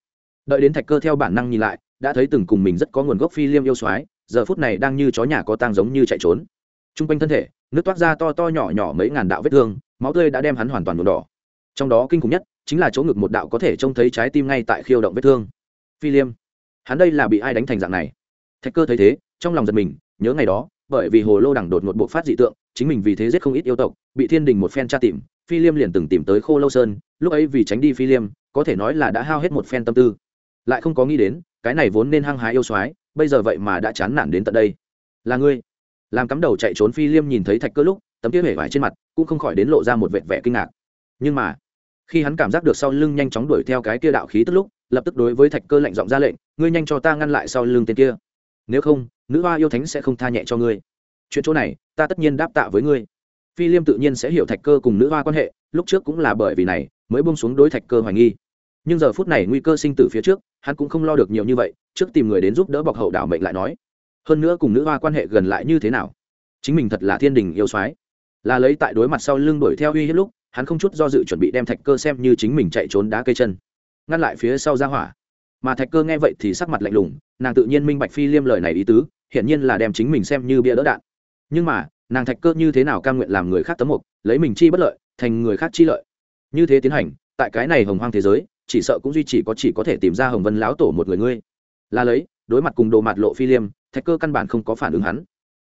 Đợi đến thạch cơ theo bản năng nhìn lại đã thấy từng cùng mình rất có nguồn gốc phi liêm yêu soái, giờ phút này đang như chó nhà có tang giống như chạy trốn. T r u n g quanh thân thể, nước toát ra to to nhỏ nhỏ mấy ngàn đạo vết thương, máu tươi đã đem hắn hoàn toàn nhuộm đỏ. Trong đó kinh khủng nhất, chính là chỗ ngực một đạo có thể trông thấy trái tim ngay tại khiêu động vết thương. Phi liêm, hắn đây là bị ai đánh thành dạng này? Thạch cơ thấy thế, trong lòng giật mình, nhớ ngày đó, bởi vì hồ lô đẳng đột ngột bộ phát dị tượng, chính mình vì thế giết không ít yêu tộc, bị thiên đình một phen tra tìm, phi liêm liền từng tìm tới khô lâu sơn, lúc ấy vì tránh đi phi liêm, có thể nói là đã hao hết một phen tâm tư. Lại không có nghĩ đến cái này vốn nên hăng hái yêu soái, bây giờ vậy mà đã chán nản đến tận đây. Là ngươi. Làm cắm đầu chạy trốn phi liêm nhìn thấy thạch cơ lúc, tấm kia hể vải trên mặt cũng không khỏi đến lộ ra một vệt vẻ kinh ngạc. Nhưng mà, khi hắn cảm giác được sau lưng nhanh chóng đuổi theo cái kia đạo khí tức lúc, lập tức đối với thạch cơ lạnh giọng ra lệnh, ngươi nhanh cho ta ngăn lại sau lưng tên kia. Nếu không, nữ hoa yêu thánh sẽ không tha nhẹ cho ngươi. Chuyện chỗ này, ta tất nhiên đáp tạ với ngươi. Phi liêm tự nhiên sẽ hiểu thạch cơ cùng nữ hoa quan hệ, lúc trước cũng là bởi vì này, mới bông xuống đối thạch cơ hoài nghi nhưng giờ phút này nguy cơ sinh tử phía trước, hắn cũng không lo được nhiều như vậy, trước tìm người đến giúp đỡ bọc hậu đảo mệnh lại nói, hơn nữa cùng nữ hoa quan hệ gần lại như thế nào? Chính mình thật là thiên đình yêu soái. Là lấy tại đối mặt sau lưng đuổi theo uy hết lúc, hắn không chút do dự chuẩn bị đem thạch cơ xem như chính mình chạy trốn đá cây chân, ngăn lại phía sau ra hỏa. Mà thạch cơ nghe vậy thì sắc mặt lạnh lùng, nàng tự nhiên minh bạch phi liêm lời này ý tứ, hiển nhiên là đem chính mình xem như bia đỡ đạn. Nhưng mà, nàng thạch cơ như thế nào cam nguyện làm người khác tấm mục, lấy mình chi bất lợi, thành người khác chi lợi? Như thế tiến hành, tại cái này hồng hoang thế giới chỉ sợ cũng duy chỉ có chỉ có thể tìm ra hồng vân lão tổ một người ngươi. Là lấy, đối mặt cùng đồ mặt lộ phi liêm, thạch cơ căn bản không có phản ứng hắn.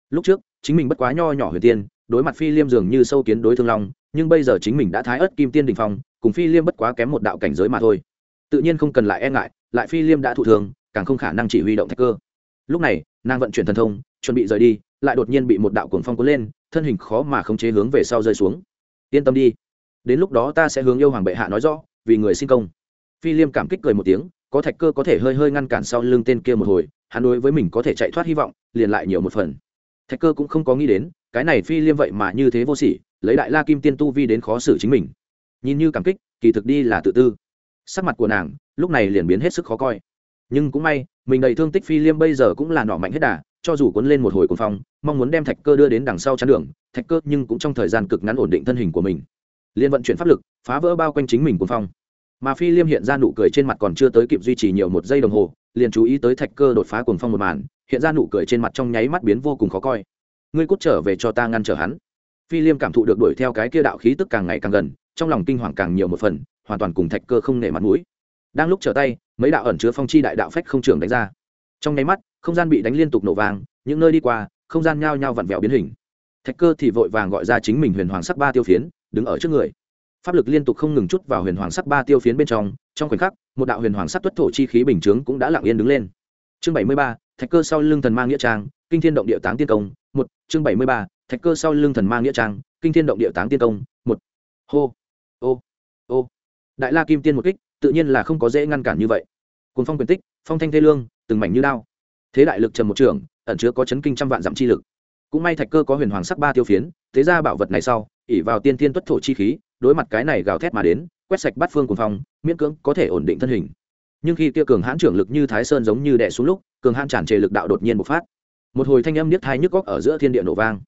Lúc trước, chính mình bất quá nho nhỏ huyền tiên, đối mặt phi liêm dường như sâu kiến đối thương long, nhưng bây giờ chính mình đã thái ớt kim tiên đình phong, cùng phi liêm bất quá kém một đạo cảnh giới mà thôi. Tự nhiên không cần lại e ngại, lại phi liêm đã thụ thường càng không khả năng chỉ huy động thạch cơ. Lúc này, nàng vận chuyển thần thông, chuẩn bị rời đi, lại đột nhiên bị một đạo cuồng phong cuốn lên, thân hình khó mà không chế hướng về sau rơi xuống. Yên tâm đi. Đến lúc đó ta sẽ hướng yêu hoàng bệ hạ nói rõ, vì người sinh công phi liêm cảm kích cười một tiếng, có thạch cơ có thể hơi hơi ngăn cản sau lưng tên kia một hồi, hắn đối với mình có thể chạy thoát hy vọng, liền lại nhiều một phần. Thạch cơ cũng không có nghĩ đến, cái này phi liêm vậy mà như thế vô sỉ, lấy đại la kim tiên tu vi đến khó xử chính mình. Nhìn như cảm kích, kỳ thực đi là tự tư. Sắc mặt của nàng, lúc này liền biến hết sức khó coi. Nhưng cũng may, mình đầy thương tích phi liêm bây giờ cũng là nọ mạnh hết đà, cho dù cuốn lên một hồi cuồng phong, mong muốn đem thạch cơ đưa đến đằng sau chắn đường, thạch cơ nhưng cũng trong thời gian cực ngắn ổn định thân hình của mình. Liên vận chuyển pháp lực, phá vỡ bao quanh chính mình cuồng phong mà phi liêm hiện ra nụ cười trên mặt còn chưa tới kịp duy trì nhiều một giây đồng hồ, liền chú ý tới thạch cơ đột phá cuồng phong một màn, hiện ra nụ cười trên mặt trong nháy mắt biến vô cùng khó coi. Ngươi cút trở về cho ta ngăn trở hắn. Phi liêm cảm thụ được đuổi theo cái kia đạo khí tức càng ngày càng gần, trong lòng kinh hoàng càng nhiều một phần, hoàn toàn cùng thạch cơ không nể mặt mũi. Đang lúc trở tay, mấy đạo ẩn chứa phong chi đại đạo phách không trường đánh ra. Trong nháy mắt, không gian bị đánh liên tục nổ vàng những nơi đi qua, không gian nhao nhao vặn vẹo biến hình. Thạch cơ thì vội vàng gọi ra chính mình huyền hoàng sắc ba tiêu phiến, đứng ở trước người pháp lực liên tục không ngừng chút vào huyền hoàng sắc ba tiêu phiến bên trong trong khoảnh khắc, một đạo huyền hoàng sắc tuất thổ chi khí bình chướng cũng đã lặng yên đứng lên. Chương bảy mươi ba, thạch cơ sau lưng thần mang nghĩa trang, kinh thiên động địa táng tiên công, một, chương bảy mươi ba, thạch cơ sau lưng thần mang nghĩa trang, kinh thiên động địa táng tiên công, một. Hô, ô ô. Đại la kim tiên một kích, tự nhiên là không có dễ ngăn cản như vậy. Cùng phong quyền tích, phong thanh thê lương, từng mảnh như đao. Thế đại lực trầm một trường, ẩn chứa có chấn kinh trăm vạn dặm chi lực. Cũng may thạch cơ có huyền hoàng sắc ba tiêu phiến, thế ra bảo vật này sau ỉ vào tiên thiên tuất thổ chi khí đối mặt cái này gào thét mà đến, quét sạch bát phương cùng phong, miễn cưỡng có thể ổn định thân hình. Nhưng khi kia cường hãn trưởng lực như thái sơn giống như đè xuống lúc, cường hãn tràn trề lực đạo đột nhiên bộc phát. Một hồi thanh âm niết thai nhức góc ở giữa thiên địa nổ vang.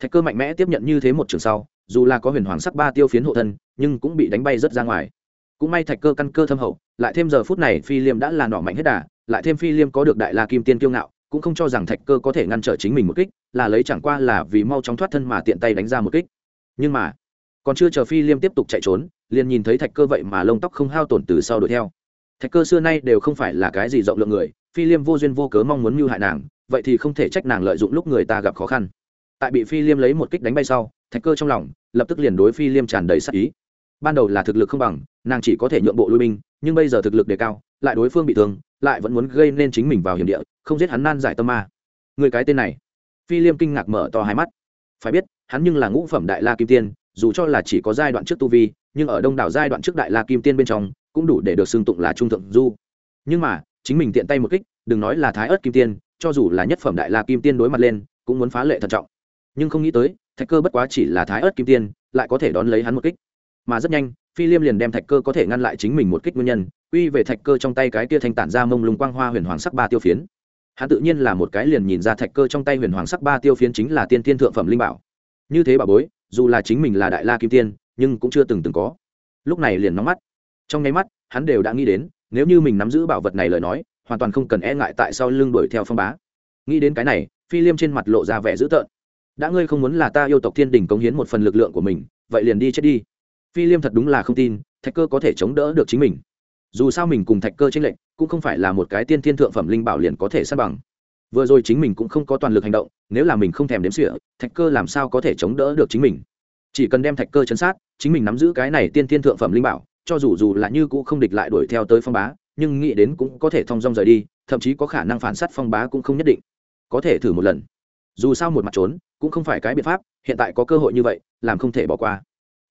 Thạch cơ mạnh mẽ tiếp nhận như thế một trường sau, dù là có huyền hoàng sắc ba tiêu phiến hộ thân, nhưng cũng bị đánh bay rất ra ngoài. Cũng may thạch cơ căn cơ thâm hậu, lại thêm giờ phút này phi liêm đã là nỏ mạnh hết đà, lại thêm phi liêm có được đại la kim tiên kiêu ngạo, cũng không cho rằng thạch cơ có thể ngăn trở chính mình một kích, là lấy chẳng qua là vì mau chóng thoát thân mà tiện tay đánh ra một kích. Nhưng mà còn chưa chờ phi liêm tiếp tục chạy trốn, liền nhìn thấy thạch cơ vậy mà lông tóc không hao tổn từ sau đuổi theo. Thạch cơ xưa nay đều không phải là cái gì rộng lượng người, phi liêm vô duyên vô cớ mong muốn mưu hại nàng, vậy thì không thể trách nàng lợi dụng lúc người ta gặp khó khăn. Tại bị phi liêm lấy một kích đánh bay sau, thạch cơ trong lòng lập tức liền đối phi liêm tràn đầy sắc ý. Ban đầu là thực lực không bằng, nàng chỉ có thể nhượng bộ lui binh, nhưng bây giờ thực lực đề cao, lại đối phương bị thương, lại vẫn muốn gây nên chính mình vào hiểm địa, không giết hắn nan giải tâm ma. Người cái tên này. Phi liêm kinh ngạc mở to hai mắt. Phải biết, hắn nhưng là ngũ phẩm đại la kim tiên dù cho là chỉ có giai đoạn trước tu vi, nhưng ở đông đảo giai đoạn trước đại la kim tiên bên trong, cũng đủ để được xưng tụng là trung thượng du. Nhưng mà, chính mình tiện tay một kích, đừng nói là thái ớt kim tiên, cho dù là nhất phẩm đại la kim tiên đối mặt lên, cũng muốn phá lệ thận trọng. Nhưng không nghĩ tới, thạch cơ bất quá chỉ là thái ớt kim tiên, lại có thể đón lấy hắn một kích. Mà rất nhanh, phi liêm liền đem thạch cơ có thể ngăn lại chính mình một kích nguyên nhân uy về thạch cơ trong tay cái kia thanh tản ra mông lung quang hoa huyền hoàng sắc ba tiêu phiến. Hắn tự nhiên là một cái liền nhìn ra thạch cơ trong tay huyền hoàng sắc ba tiêu phiến chính là tiên tiên thượng phẩm linh bảo. Như thế bà bối dù là chính mình là đại la kim tiên, nhưng cũng chưa từng từng có. Lúc này liền nóng mắt. Trong nháy mắt, hắn đều đã nghĩ đến, nếu như mình nắm giữ bảo vật này lời nói, hoàn toàn không cần e ngại tại sao lưng đuổi theo phong bá. Nghĩ đến cái này, phi liêm trên mặt lộ ra vẻ dữ tợn. Đã ngươi không muốn là ta yêu tộc thiên đình cống hiến một phần lực lượng của mình, vậy liền đi chết đi. Phi liêm thật đúng là không tin, thạch cơ có thể chống đỡ được chính mình. Dù sao mình cùng thạch cơ tranh lệnh cũng không phải là một cái tiên thiên thượng phẩm linh bảo liền có thể sát bằng vừa rồi chính mình cũng không có toàn lực hành động, nếu là mình không thèm đếm sỉa thạch cơ làm sao có thể chống đỡ được chính mình? Chỉ cần đem thạch cơ chấn sát, chính mình nắm giữ cái này tiên thiên thượng phẩm linh bảo, cho dù dù là như cũ không địch lại đuổi theo tới phong bá, nhưng nghĩ đến cũng có thể thong dong rời đi, thậm chí có khả năng phản sát phong bá cũng không nhất định. Có thể thử một lần. Dù sao một mặt trốn, cũng không phải cái biện pháp, hiện tại có cơ hội như vậy, làm không thể bỏ qua.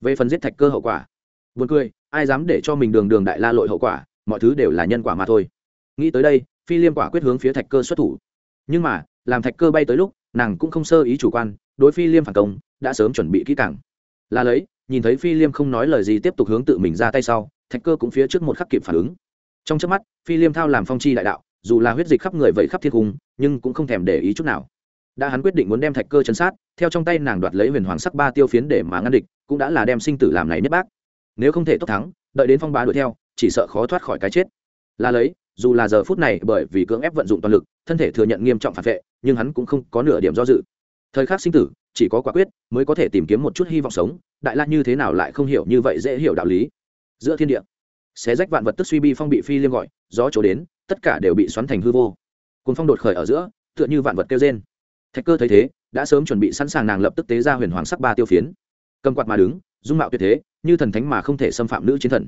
Về phần giết thạch cơ hậu quả. Buồn cười, ai dám để cho mình đường đường đại la lội hậu quả, mọi thứ đều là nhân quả mà thôi. Nghĩ tới đây, phi liêm quả quyết hướng phía thạch cơ xuất thủ nhưng mà, làm thạch cơ bay tới lúc, nàng cũng không sơ ý chủ quan, đối phi liêm phản công, đã sớm chuẩn bị kỹ càng. Là lấy, nhìn thấy phi liêm không nói lời gì tiếp tục hướng tự mình ra tay sau, thạch cơ cũng phía trước một khắc kịp phản ứng. Trong trước mắt, phi liêm thao làm phong chi đại đạo, dù là huyết dịch khắp người vậy khắp thiên cung, nhưng cũng không thèm để ý chút nào. Đã hắn quyết định muốn đem thạch cơ chấn sát, theo trong tay nàng đoạt lấy huyền hoàng sắc ba tiêu phiến để mà ngăn địch, cũng đã là đem sinh tử làm này nhất bác. Nếu không thể tốt thắng, đợi đến phong bá đuổi theo, chỉ sợ khó thoát khỏi cái chết. Là lấy dù là giờ phút này bởi vì cưỡng ép vận dụng toàn lực, thân thể thừa nhận nghiêm trọng phản vệ, nhưng hắn cũng không có nửa điểm do dự. Thời khắc sinh tử, chỉ có quả quyết mới có thể tìm kiếm một chút hy vọng sống, đại la như thế nào lại không hiểu như vậy dễ hiểu đạo lý. Giữa thiên địa, xé rách vạn vật tức suy bi phong bị phi liêm gọi, gió trổ đến, tất cả đều bị xoắn thành hư vô. Cùng phong đột khởi ở giữa, tựa như vạn vật kêu trên thạch cơ thấy thế, đã sớm chuẩn bị sẵn sàng nàng lập tức tế ra huyền hoàng sắc ba tiêu phiến. Cầm quạt mà đứng, dung mạo tuyệt thế, như thần thánh mà không thể xâm phạm nữ chiến thần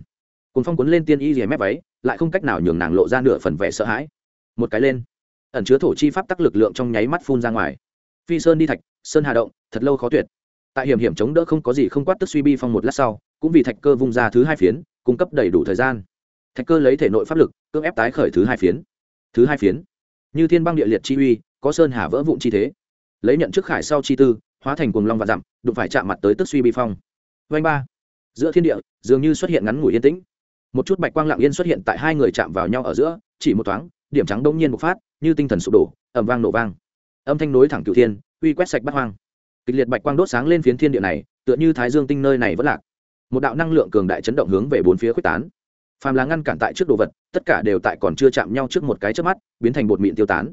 cùng phong cuốn lên tiên y rìa mép váy, lại không cách nào nhường nàng lộ ra nửa phần vẻ sợ hãi. Một cái lên. Ẩn chứa thổ chi pháp tắc lực lượng trong nháy mắt phun ra ngoài. Phi sơn đi thạch, sơn hà động, thật lâu khó tuyệt. Tại hiểm hiểm chống đỡ không có gì không quát tức suy bi phong một lát sau, cũng vì thạch cơ vung ra thứ hai phiến, cung cấp đầy đủ thời gian. Thạch cơ lấy thể nội pháp lực, cưỡng ép tái khởi thứ hai phiến. Thứ hai phiến. Như thiên băng địa liệt chi uy, có sơn hà vỡ vụn chi thế. Lấy nhận trước khải sau chi tư, hóa thành cuồng long và dặm, đụng phải chạm mặt tới tức suy bi phong. Vanh ba. Giữa thiên địa, dường như xuất hiện ngắn ngủi yên tĩnh một chút bạch quang lặng yên xuất hiện tại hai người chạm vào nhau ở giữa, chỉ một thoáng, điểm trắng đông nhiên bộc phát, như tinh thần sụp đổ ẩm vang nổ vang. Âm thanh nối thẳng cửu thiên, uy quét sạch bắt hoang. Kịch liệt bạch quang đốt sáng lên phiến thiên địa này, tựa như thái dương tinh nơi này vẫn lạc. Một đạo năng lượng cường đại chấn động hướng về bốn phía quyết tán. Phàm là ngăn cản tại trước đồ vật, tất cả đều tại còn chưa chạm nhau trước một cái trước mắt, biến thành bột mịn tiêu tán.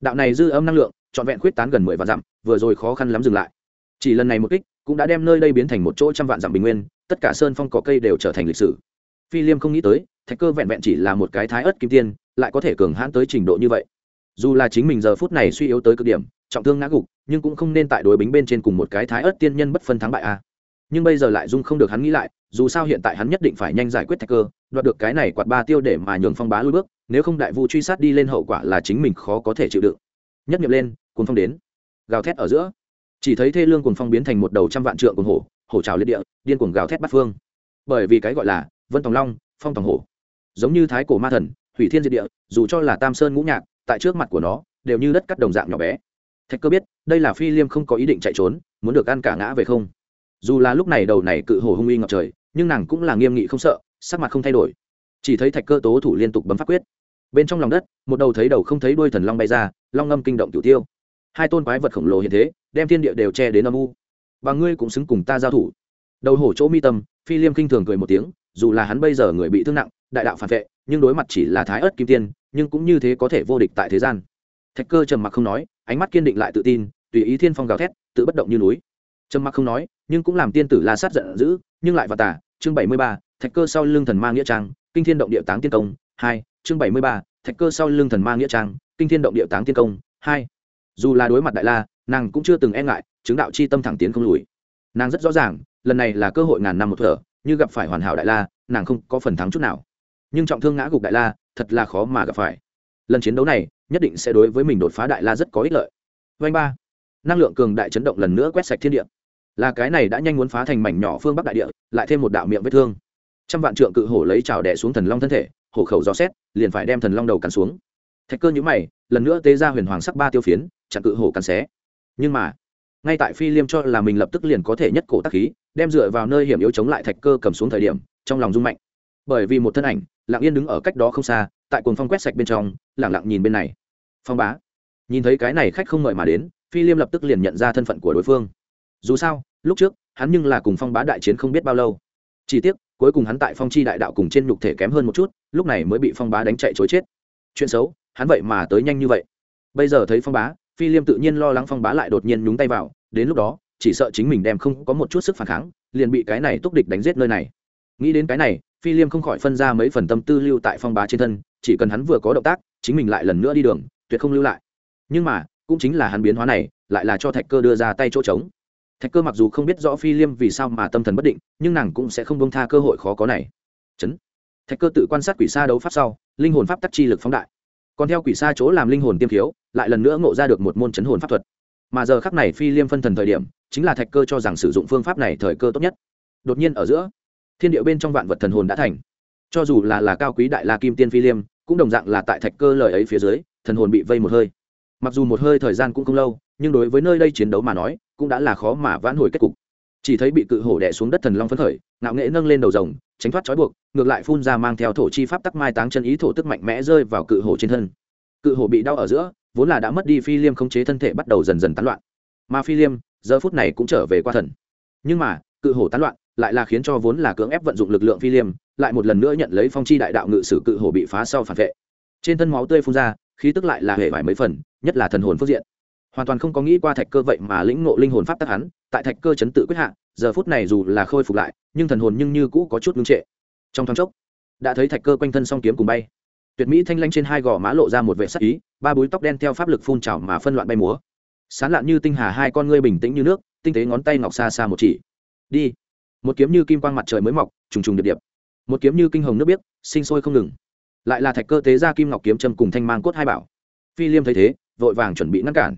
Đạo này dư âm năng lượng, trọn vẹn quyết tán gần mười vạn dặm, vừa rồi khó khăn lắm dừng lại. Chỉ lần này một kích, cũng đã đem nơi đây biến thành một chỗ trăm vạn dặm bình nguyên, tất cả sơn phong cỏ cây đều trở thành lịch sử phi liêm không nghĩ tới, thạch cơ vẹn vẹn chỉ là một cái thái ớt kim tiên, lại có thể cường hãn tới trình độ như vậy. Dù là chính mình giờ phút này suy yếu tới cực điểm, trọng thương ngã gục, nhưng cũng không nên tại đối bính bên trên cùng một cái thái ớt tiên nhân bất phân thắng bại a nhưng bây giờ lại dung không được hắn nghĩ lại, dù sao hiện tại hắn nhất định phải nhanh giải quyết thạch cơ, đoạt được cái này quạt ba tiêu để mà nhường phong bá lui bước, nếu không đại vu truy sát đi lên hậu quả là chính mình khó có thể chịu đựng. Nhất nghiệm lên cuốn phong đến. Gào thét ở giữa. Chỉ thấy thê lương cuồng phong biến thành một đầu trăm vạn trượng cuồng hổ hổ trào liệt địa, điên cuồng gào thét bắt phương. Bởi vì cái gọi là vân tòng long, phong tòng hổ. Giống như thái cổ ma thần, hủy thiên diệt địa, dù cho là tam sơn ngũ nhạc, tại trước mặt của nó, đều như đất cắt đồng dạng nhỏ bé. Thạch cơ biết, đây là phi liêm không có ý định chạy trốn, muốn được ăn cả ngã về không. Dù là lúc này đầu này cự hổ hung uy ngập trời, nhưng nàng cũng là nghiêm nghị không sợ, sắc mặt không thay đổi. Chỉ thấy thạch cơ tố thủ liên tục bấm phát quyết. Bên trong lòng đất, một đầu thấy đầu không thấy đuôi thần long bay ra, long ngâm kinh động tiểu tiêu. Hai tôn quái vật khổng lồ hiện thế, đem thiên địa đều che đến âm u. Và ngươi cũng xứng cùng ta giao thủ. Đầu hổ chỗ mi tâm, phi liêm kinh thường cười một tiếng dù là hắn bây giờ người bị thương nặng, đại đạo phản vệ, nhưng đối mặt chỉ là thái ớt kim tiên, nhưng cũng như thế có thể vô địch tại thế gian. Thạch cơ trầm mặc không nói, ánh mắt kiên định lại tự tin, tùy ý thiên phong gào thét, tự bất động như núi. Trầm mặc không nói, nhưng cũng làm tiên tử la sát giận dữ, nhưng lại vào tả chương bảy mươi ba, thạch cơ sau lưng thần ma nghĩa trang, kinh thiên động địa táng tiên công, hai, chương bảy mươi ba, thạch cơ sau lưng thần ma nghĩa trang, kinh thiên động địa táng tiên công, hai. Dù là đối mặt đại la, nàng cũng chưa từng e ngại, chứng đạo chi tâm thẳng tiến không lùi. Nàng rất rõ ràng, lần này là cơ hội ngàn năm một thở như gặp phải hoàn hảo đại la, nàng không có phần thắng chút nào. Nhưng trọng thương ngã gục đại la, thật là khó mà gặp phải. Lần chiến đấu này, nhất định sẽ đối với mình đột phá đại la rất có ích lợi. Vanh ba. Năng lượng cường đại chấn động lần nữa quét sạch thiên địa. Là cái này đã nhanh muốn phá thành mảnh nhỏ phương bắc đại địa, lại thêm một đạo miệng vết thương. Trăm vạn trượng cự hổ lấy trào đẻ xuống thần long thân thể, hổ khẩu gió xét, liền phải đem thần long đầu cắn xuống. Thạch cơ nhũ mày, lần nữa tế ra huyền hoàng sắc ba tiêu phiến, chặn cự hổ cắn xé. Nhưng mà ngay tại phi liêm cho là mình lập tức liền có thể nhất cổ tác khí, đem dựa vào nơi hiểm yếu chống lại thạch cơ cầm xuống thời điểm, trong lòng rung mạnh. Bởi vì một thân ảnh, lặng yên đứng ở cách đó không xa, tại cồn phong quét sạch bên trong lẳng lặng nhìn bên này. Phong bá. Nhìn thấy cái này khách không mời mà đến, phi liêm lập tức liền nhận ra thân phận của đối phương. Dù sao, lúc trước, hắn nhưng là cùng phong bá đại chiến không biết bao lâu. Chỉ tiếc, cuối cùng hắn tại phong chi đại đạo cùng trên nhục thể kém hơn một chút, lúc này mới bị phong bá đánh chạy chối chết. Chuyện xấu, hắn vậy mà tới nhanh như vậy. Bây giờ thấy phong bá phi liêm tự nhiên lo lắng phong bá lại đột nhiên nhúng tay vào, đến lúc đó, chỉ sợ chính mình đem không có một chút sức phản kháng, liền bị cái này túc địch đánh giết nơi này. Nghĩ đến cái này phi liêm không khỏi phân ra mấy phần tâm tư lưu tại phong bá trên thân, chỉ cần hắn vừa có động tác, chính mình lại lần nữa đi đường, tuyệt không lưu lại. Nhưng mà, cũng chính là hắn biến hóa này, lại là cho thạch cơ đưa ra tay chỗ trống. Thạch cơ mặc dù không biết rõ phi liêm vì sao mà tâm thần bất định, nhưng nàng cũng sẽ không bông tha cơ hội khó có này. Chấn. Thạch cơ tự quan sát quỷ xa đấu pháp sau, linh hồn pháp tắc chi lực phóng đại còn theo quỷ xa chỗ làm linh hồn tiêm thiếu lại lần nữa ngộ ra được một môn chấn hồn pháp thuật. Mà giờ khắc này phi liêm phân thần thời điểm, chính là thạch cơ cho rằng sử dụng phương pháp này thời cơ tốt nhất. Đột nhiên ở giữa, thiên điệu bên trong vạn vật thần hồn đã thành. Cho dù là là cao quý đại la kim tiên phi liêm, cũng đồng dạng là tại thạch cơ lời ấy phía dưới, thần hồn bị vây một hơi. Mặc dù một hơi thời gian cũng không lâu, nhưng đối với nơi đây chiến đấu mà nói, cũng đã là khó mà vãn hồi kết cục chỉ thấy bị cự hổ đè xuống đất thần long phấn khởi, ngạo nghệ nâng lên đầu rồng, tránh thoát trói buộc, ngược lại phun ra mang theo thổ chi pháp tắc mai táng chân ý thổ tức mạnh mẽ rơi vào cự hổ trên thân. Cự hổ bị đau ở giữa, vốn là đã mất đi phi liêm khống chế thân thể bắt đầu dần dần tán loạn. Mà phi liêm, giờ phút này cũng trở về qua thần. Nhưng mà, cự hổ tán loạn, lại là khiến cho vốn là cưỡng ép vận dụng lực lượng phi liêm, lại một lần nữa nhận lấy phong chi đại đạo ngự sử cự hổ bị phá sau phản vệ. Trên thân máu tươi phun ra, khí tức lại là hệ vải mấy phần, nhất là thần hồn phước diện hoàn toàn không có nghĩ qua thạch cơ vậy mà lĩnh ngộ linh hồn pháp tắc hắn, tại thạch cơ chấn tự quyết hạ, giờ phút này dù là khôi phục lại, nhưng thần hồn nhưng như cũ có chút ngưng trệ. Trong thoáng chốc, đã thấy thạch cơ quanh thân song kiếm cùng bay. Tuyệt mỹ thanh lanh trên hai gò má lộ ra một vệ sắc ý, ba búi tóc đen theo pháp lực phun trào mà phân loạn bay múa. Sán lạn như tinh hà hai con ngươi bình tĩnh như nước, tinh tế ngón tay ngọc xa xa một chỉ. Đi. Một kiếm như kim quang mặt trời mới mọc, trùng trùng điệp điệp. Một kiếm như kinh hồng nước biếc, sinh sôi không ngừng. Lại là thạch cơ tế ra kim ngọc kiếm châm cùng thanh mang cốt hai bảo. Phi liêm thấy thế, vội vàng chuẩn bị ngăn cản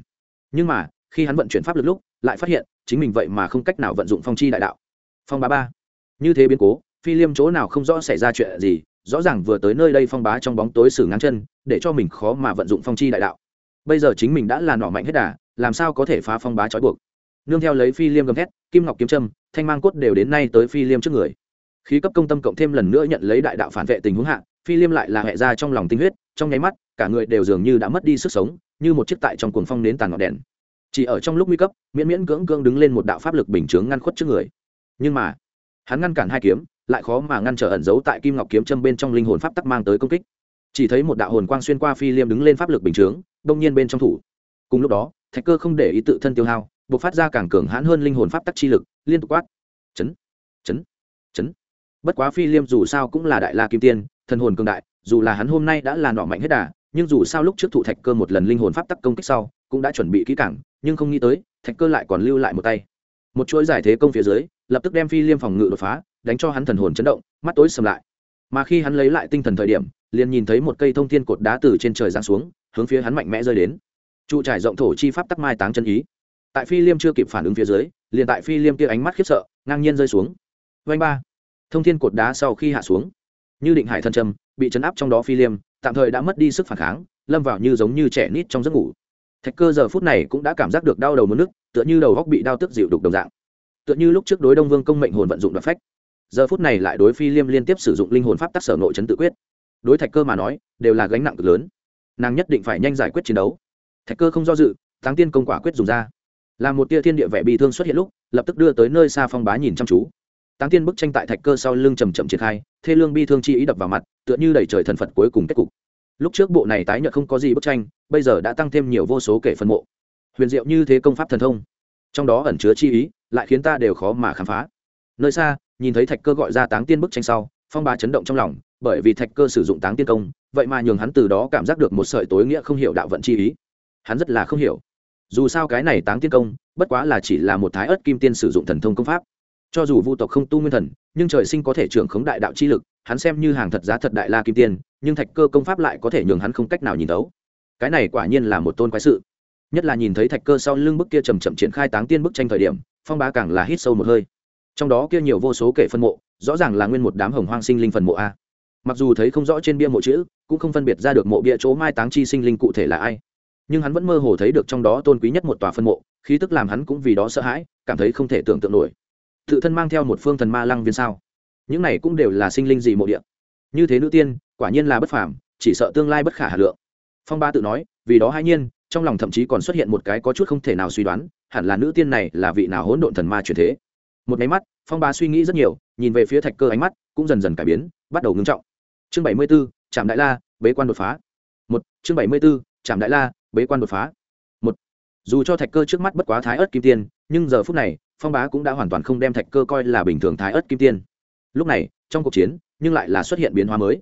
nhưng mà, khi hắn vận chuyển pháp lực lúc, lại phát hiện, chính mình vậy mà không cách nào vận dụng phong chi đại đạo. Phong bá ba. Như thế biến cố, phi liêm chỗ nào không rõ xảy ra chuyện gì, rõ ràng vừa tới nơi đây phong bá trong bóng tối xử ngang chân, để cho mình khó mà vận dụng phong chi đại đạo. Bây giờ chính mình đã là nỏ mạnh hết đà, làm sao có thể phá phong bá trói buộc? Nương theo lấy phi liêm gầm thét, kim ngọc kiếm trâm thanh mang cốt đều đến nay tới phi liêm trước người. Khí cấp công tâm cộng thêm lần nữa nhận lấy đại đạo phản vệ tình huống hạ, phi liêm lại là hệ ra trong lòng tinh huyết, trong nháy mắt, cả người đều dường như đã mất đi sức sống như một chiếc tại trong cuồng phong nến tàn ngọn đèn. Chỉ ở trong lúc nguy cấp, miễn miễn cưỡng cưỡng đứng lên một đạo pháp lực bình chướng ngăn khuất trước người. Nhưng mà, hắn ngăn cản hai kiếm, lại khó mà ngăn trở ẩn giấu tại kim ngọc kiếm châm bên trong linh hồn pháp tắc mang tới công kích. Chỉ thấy một đạo hồn quang xuyên qua phi liêm đứng lên pháp lực bình chướng, đông nhiên bên trong thủ. Cùng lúc đó, thạch cơ không để ý tự thân tiêu hao, buộc phát ra càng cường hãn hơn linh hồn pháp tắc chi lực, liên tục quát. Chấn chấn chấn. Bất quá phi liêm dù sao cũng là đại la kim tiên, thần hồn cường đại, dù là hắn hôm nay đã là nọ mạnh hết đà nhưng dù sao lúc trước thụ thạch cơ một lần linh hồn pháp tắc công kích sau, cũng đã chuẩn bị kỹ cảng nhưng không nghĩ tới, thạch cơ lại còn lưu lại một tay. Một chuỗi giải thế công phía dưới, lập tức đem phi liêm phòng ngự đột phá, đánh cho hắn thần hồn chấn động, mắt tối sầm lại. Mà khi hắn lấy lại tinh thần thời điểm, liền nhìn thấy một cây thông thiên cột đá từ trên trời giáng xuống, hướng phía hắn mạnh mẽ rơi đến. Trụ trải rộng thổ chi pháp tắc mai táng chân ý. Tại phi liêm chưa kịp phản ứng phía dưới, liền tại phi liêm kia ánh mắt khiếp sợ, ngang nhiên rơi xuống. Vanh ba. Thông thiên cột đá sau khi hạ xuống như định hải thân trầm bị chấn áp trong đó phi liêm, tạm thời đã mất đi sức phản kháng, lâm vào như giống như trẻ nít trong giấc ngủ. Thạch cơ giờ phút này cũng đã cảm giác được đau đầu mất nước tựa như đầu góc bị đau tức dịu đục đồng dạng. Tựa như lúc trước đối đông vương công mệnh hồn vận dụng đoạt phách. Giờ phút này lại đối phi liêm liên tiếp sử dụng linh hồn pháp tác sở nội chấn tự quyết. Đối thạch cơ mà nói, đều là gánh nặng cực lớn. Nàng nhất định phải nhanh giải quyết chiến đấu. Thạch cơ không do dự thắng tiên công quả quyết dùng ra. Là một tia thiên địa vẻ bị thương xuất hiện lúc, lập tức đưa tới nơi xa phong bá nhìn chăm chú táng tiên bức tranh tại thạch cơ sau lưng chậm chậm triển khai, thê lương bi thương chi ý đập vào mặt, tựa như đẩy trời thần phật cuối cùng kết cục. Lúc trước bộ này tái nhợt không có gì bức tranh, bây giờ đã tăng thêm nhiều vô số kể phân mộ. Huyền diệu như thế công pháp thần thông, trong đó ẩn chứa chi ý, lại khiến ta đều khó mà khám phá. Nơi xa, nhìn thấy thạch cơ gọi ra táng tiên bức tranh sau, phong ba chấn động trong lòng, bởi vì thạch cơ sử dụng táng tiên công, vậy mà nhường hắn từ đó cảm giác được một sợi tối nghĩa không hiểu đạo vận chi ý. Hắn rất là không hiểu. Dù sao cái này táng tiên công, bất quá là chỉ là một thái ớt kim tiên sử dụng thần thông công pháp cho dù vu tộc không tu nguyên thần, nhưng trời sinh có thể trưởng khống đại đạo chi lực, hắn xem như hàng thật giá thật đại la kim tiên, nhưng thạch cơ công pháp lại có thể nhường hắn không cách nào nhìn tấu cái này quả nhiên là một tôn quái sự. Nhất là nhìn thấy thạch cơ sau lưng bức kia chầm chậm triển khai táng tiên bức tranh thời điểm, phong bá càng là hít sâu một hơi. Trong đó kia nhiều vô số kể phân mộ, rõ ràng là nguyên một đám hồng hoang sinh linh phần mộ a. Mặc dù thấy không rõ trên bia mộ chữ, cũng không phân biệt ra được mộ bia chỗ mai táng chi sinh linh cụ thể là ai. Nhưng hắn vẫn mơ hồ thấy được trong đó tôn quý nhất một tòa phân mộ, khí tức làm hắn cũng vì đó sợ hãi, cảm thấy không thể tưởng tượng nổi tự thân mang theo một phương thần ma lăng viên sao? Những này cũng đều là sinh linh gì mộ địa. Như thế nữ tiên, quả nhiên là bất phàm, chỉ sợ tương lai bất khả hà lượng. Phong ba tự nói, vì đó hai nhiên, trong lòng thậm chí còn xuất hiện một cái có chút không thể nào suy đoán, hẳn là nữ tiên này là vị nào hỗn độn thần ma truyền thế. Một máy mắt, phong ba suy nghĩ rất nhiều, nhìn về phía thạch cơ ánh mắt cũng dần dần cải biến, bắt đầu ngưng trọng. Chương bảy mươi b ố trạm đại la, bế quan đột phá. Một, chương bảy mươi b ố trạm đại la, bế quan đột phá. Một, dù cho thạch cơ trước mắt bất quá thái ớt kim tiên, nhưng giờ phút này phong bá cũng đã hoàn toàn không đem thạch cơ coi là bình thường thái ớt kim tiên. Lúc này, trong cuộc chiến, nhưng lại là xuất hiện biến hóa mới.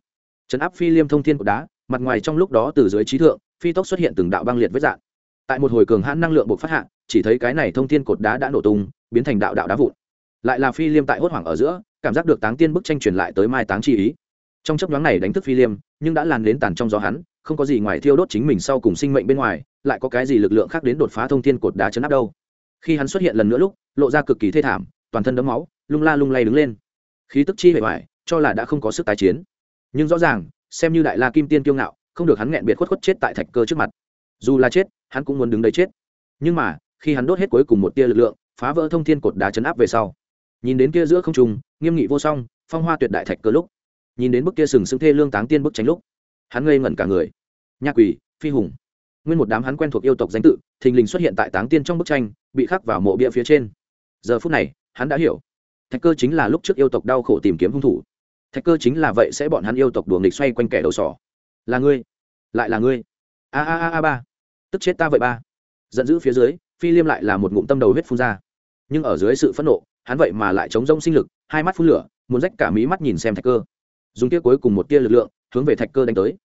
Trấn áp phi liêm thông thiên của đá, mặt ngoài trong lúc đó từ dưới trí thượng, phi tốc xuất hiện từng đạo băng liệt vết dạng. Tại một hồi cường hãn năng lượng buộc phát hạ, chỉ thấy cái này thông thiên cột đá đã nổ tung, biến thành đạo đạo đá vụn. Lại là phi liêm tại hốt hoảng ở giữa, cảm giác được táng tiên bức tranh truyền lại tới mai táng chi ý. Trong chấp nhoáng này đánh thức phi liêm, nhưng đã làn đến tàn trong gió hắn, không có gì ngoài thiêu đốt chính mình sau cùng sinh mệnh bên ngoài, lại có cái gì lực lượng khác đến đột phá thông thiên cột đá chấn áp đâu khi hắn xuất hiện lần nữa lúc, lộ ra cực kỳ thê thảm, toàn thân đấm máu, lung la lung lay đứng lên. Khí tức chi hệ hoại, cho là đã không có sức tái chiến. Nhưng rõ ràng, xem như đại la kim tiên kiêu ngạo, không được hắn nghẹn biệt khuất khuất chết tại thạch cơ trước mặt. Dù là chết, hắn cũng muốn đứng đấy chết. Nhưng mà, khi hắn đốt hết cuối cùng một tia lực lượng, phá vỡ thông thiên cột đá chấn áp về sau, nhìn đến kia giữa không trùng nghiêm nghị vô song, phong hoa tuyệt đại thạch cơ lúc, nhìn đến bức kia sừng sững thê lương táng tiên bức tránh lúc, hắn ngây ngẩn cả người. Nha quỷ, phi hùng nguyên một đám hắn quen thuộc yêu tộc danh tự, thình lình xuất hiện tại táng tiên trong bức tranh, bị khắc vào mộ bia phía trên. Giờ phút này, hắn đã hiểu. Thạch cơ chính là lúc trước yêu tộc đau khổ tìm kiếm hung thủ. Thạch cơ chính là vậy sẽ bọn hắn yêu tộc đùa nghịch xoay quanh kẻ đầu sỏ. Là ngươi? Lại là ngươi? A a a a ba. Tức chết ta vậy ba. Giận dữ phía dưới, phi liêm lại là một ngụm tâm đầu huyết phun ra. Nhưng ở dưới sự phẫn nộ, hắn vậy mà lại chống rông sinh lực, hai mắt phun lửa, muốn rách cả mí mắt nhìn xem thạch cơ. Dùng tia cuối cùng một tia lực lượng, hướng về thạch cơ đánh tới.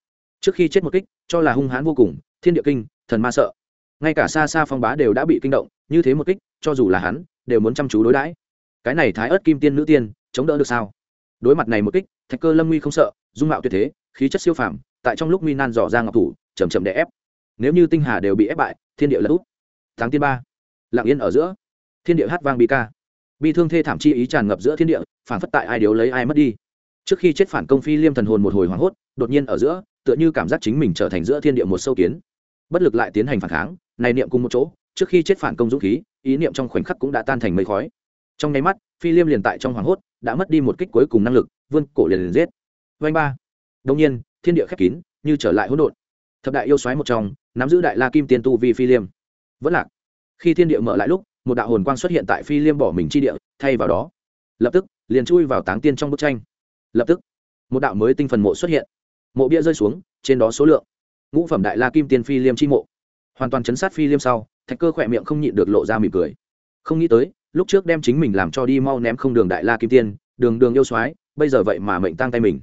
Trước khi chết một kích, cho là hung hãn vô cùng thiên địa kinh, thần ma sợ. Ngay cả xa xa phong bá đều đã bị kinh động, như thế một kích, cho dù là hắn, đều muốn chăm chú đối đãi. Cái này thái ớt kim tiên nữ tiên, chống đỡ được sao? Đối mặt này một kích, thạch cơ lâm nguy không sợ, dung mạo tuyệt thế, khí chất siêu phàm, tại trong lúc nguy nan dò ra ngọc thủ chầm chậm đè ép. Nếu như tinh hà đều bị ép bại, thiên địa lật úp tháng tiên ba. Lặng yên ở giữa. Thiên địa hát vang bi ca. Bi thương thê thảm chi ý tràn ngập giữa thiên địa phản phất tại ai điếu lấy ai mất đi. Trước khi chết phản công phi liêm thần hồn một hồi hoảng hốt, đột nhiên ở giữa, tựa như cảm giác chính mình trở thành giữa thiên địa một sâu kiến bất lực lại tiến hành phản kháng, này niệm cùng một chỗ, trước khi chết phản công dũng khí, ý niệm trong khoảnh khắc cũng đã tan thành mây khói. Trong nháy mắt, phi liêm liền tại trong hoảng hốt, đã mất đi một kích cuối cùng năng lực, vươn cổ liền liền giết. Vanh ba. Đông nhiên, thiên địa khép kín, như trở lại hỗn độn. Thập đại yêu xoáy một trong, nắm giữ đại la kim tiên tu vi phi liêm. Vẫn lạc. Khi thiên địa mở lại lúc, một đạo hồn quang xuất hiện tại phi liêm bỏ mình chi địa, thay vào đó. Lập tức, liền chui vào táng tiên trong bức tranh. Lập tức, một đạo mới tinh phần mộ xuất hiện. Mộ bia rơi xuống, trên đó số lượng ngũ phẩm đại la kim tiên phi liêm chi mộ. Hoàn toàn chấn sát phi liêm sau, thạch cơ khỏe miệng không nhịn được lộ ra mỉm cười. Không nghĩ tới, lúc trước đem chính mình làm cho đi mau ném không đường đại la kim tiên, đường đường yêu soái, bây giờ vậy mà mệnh tăng tay mình.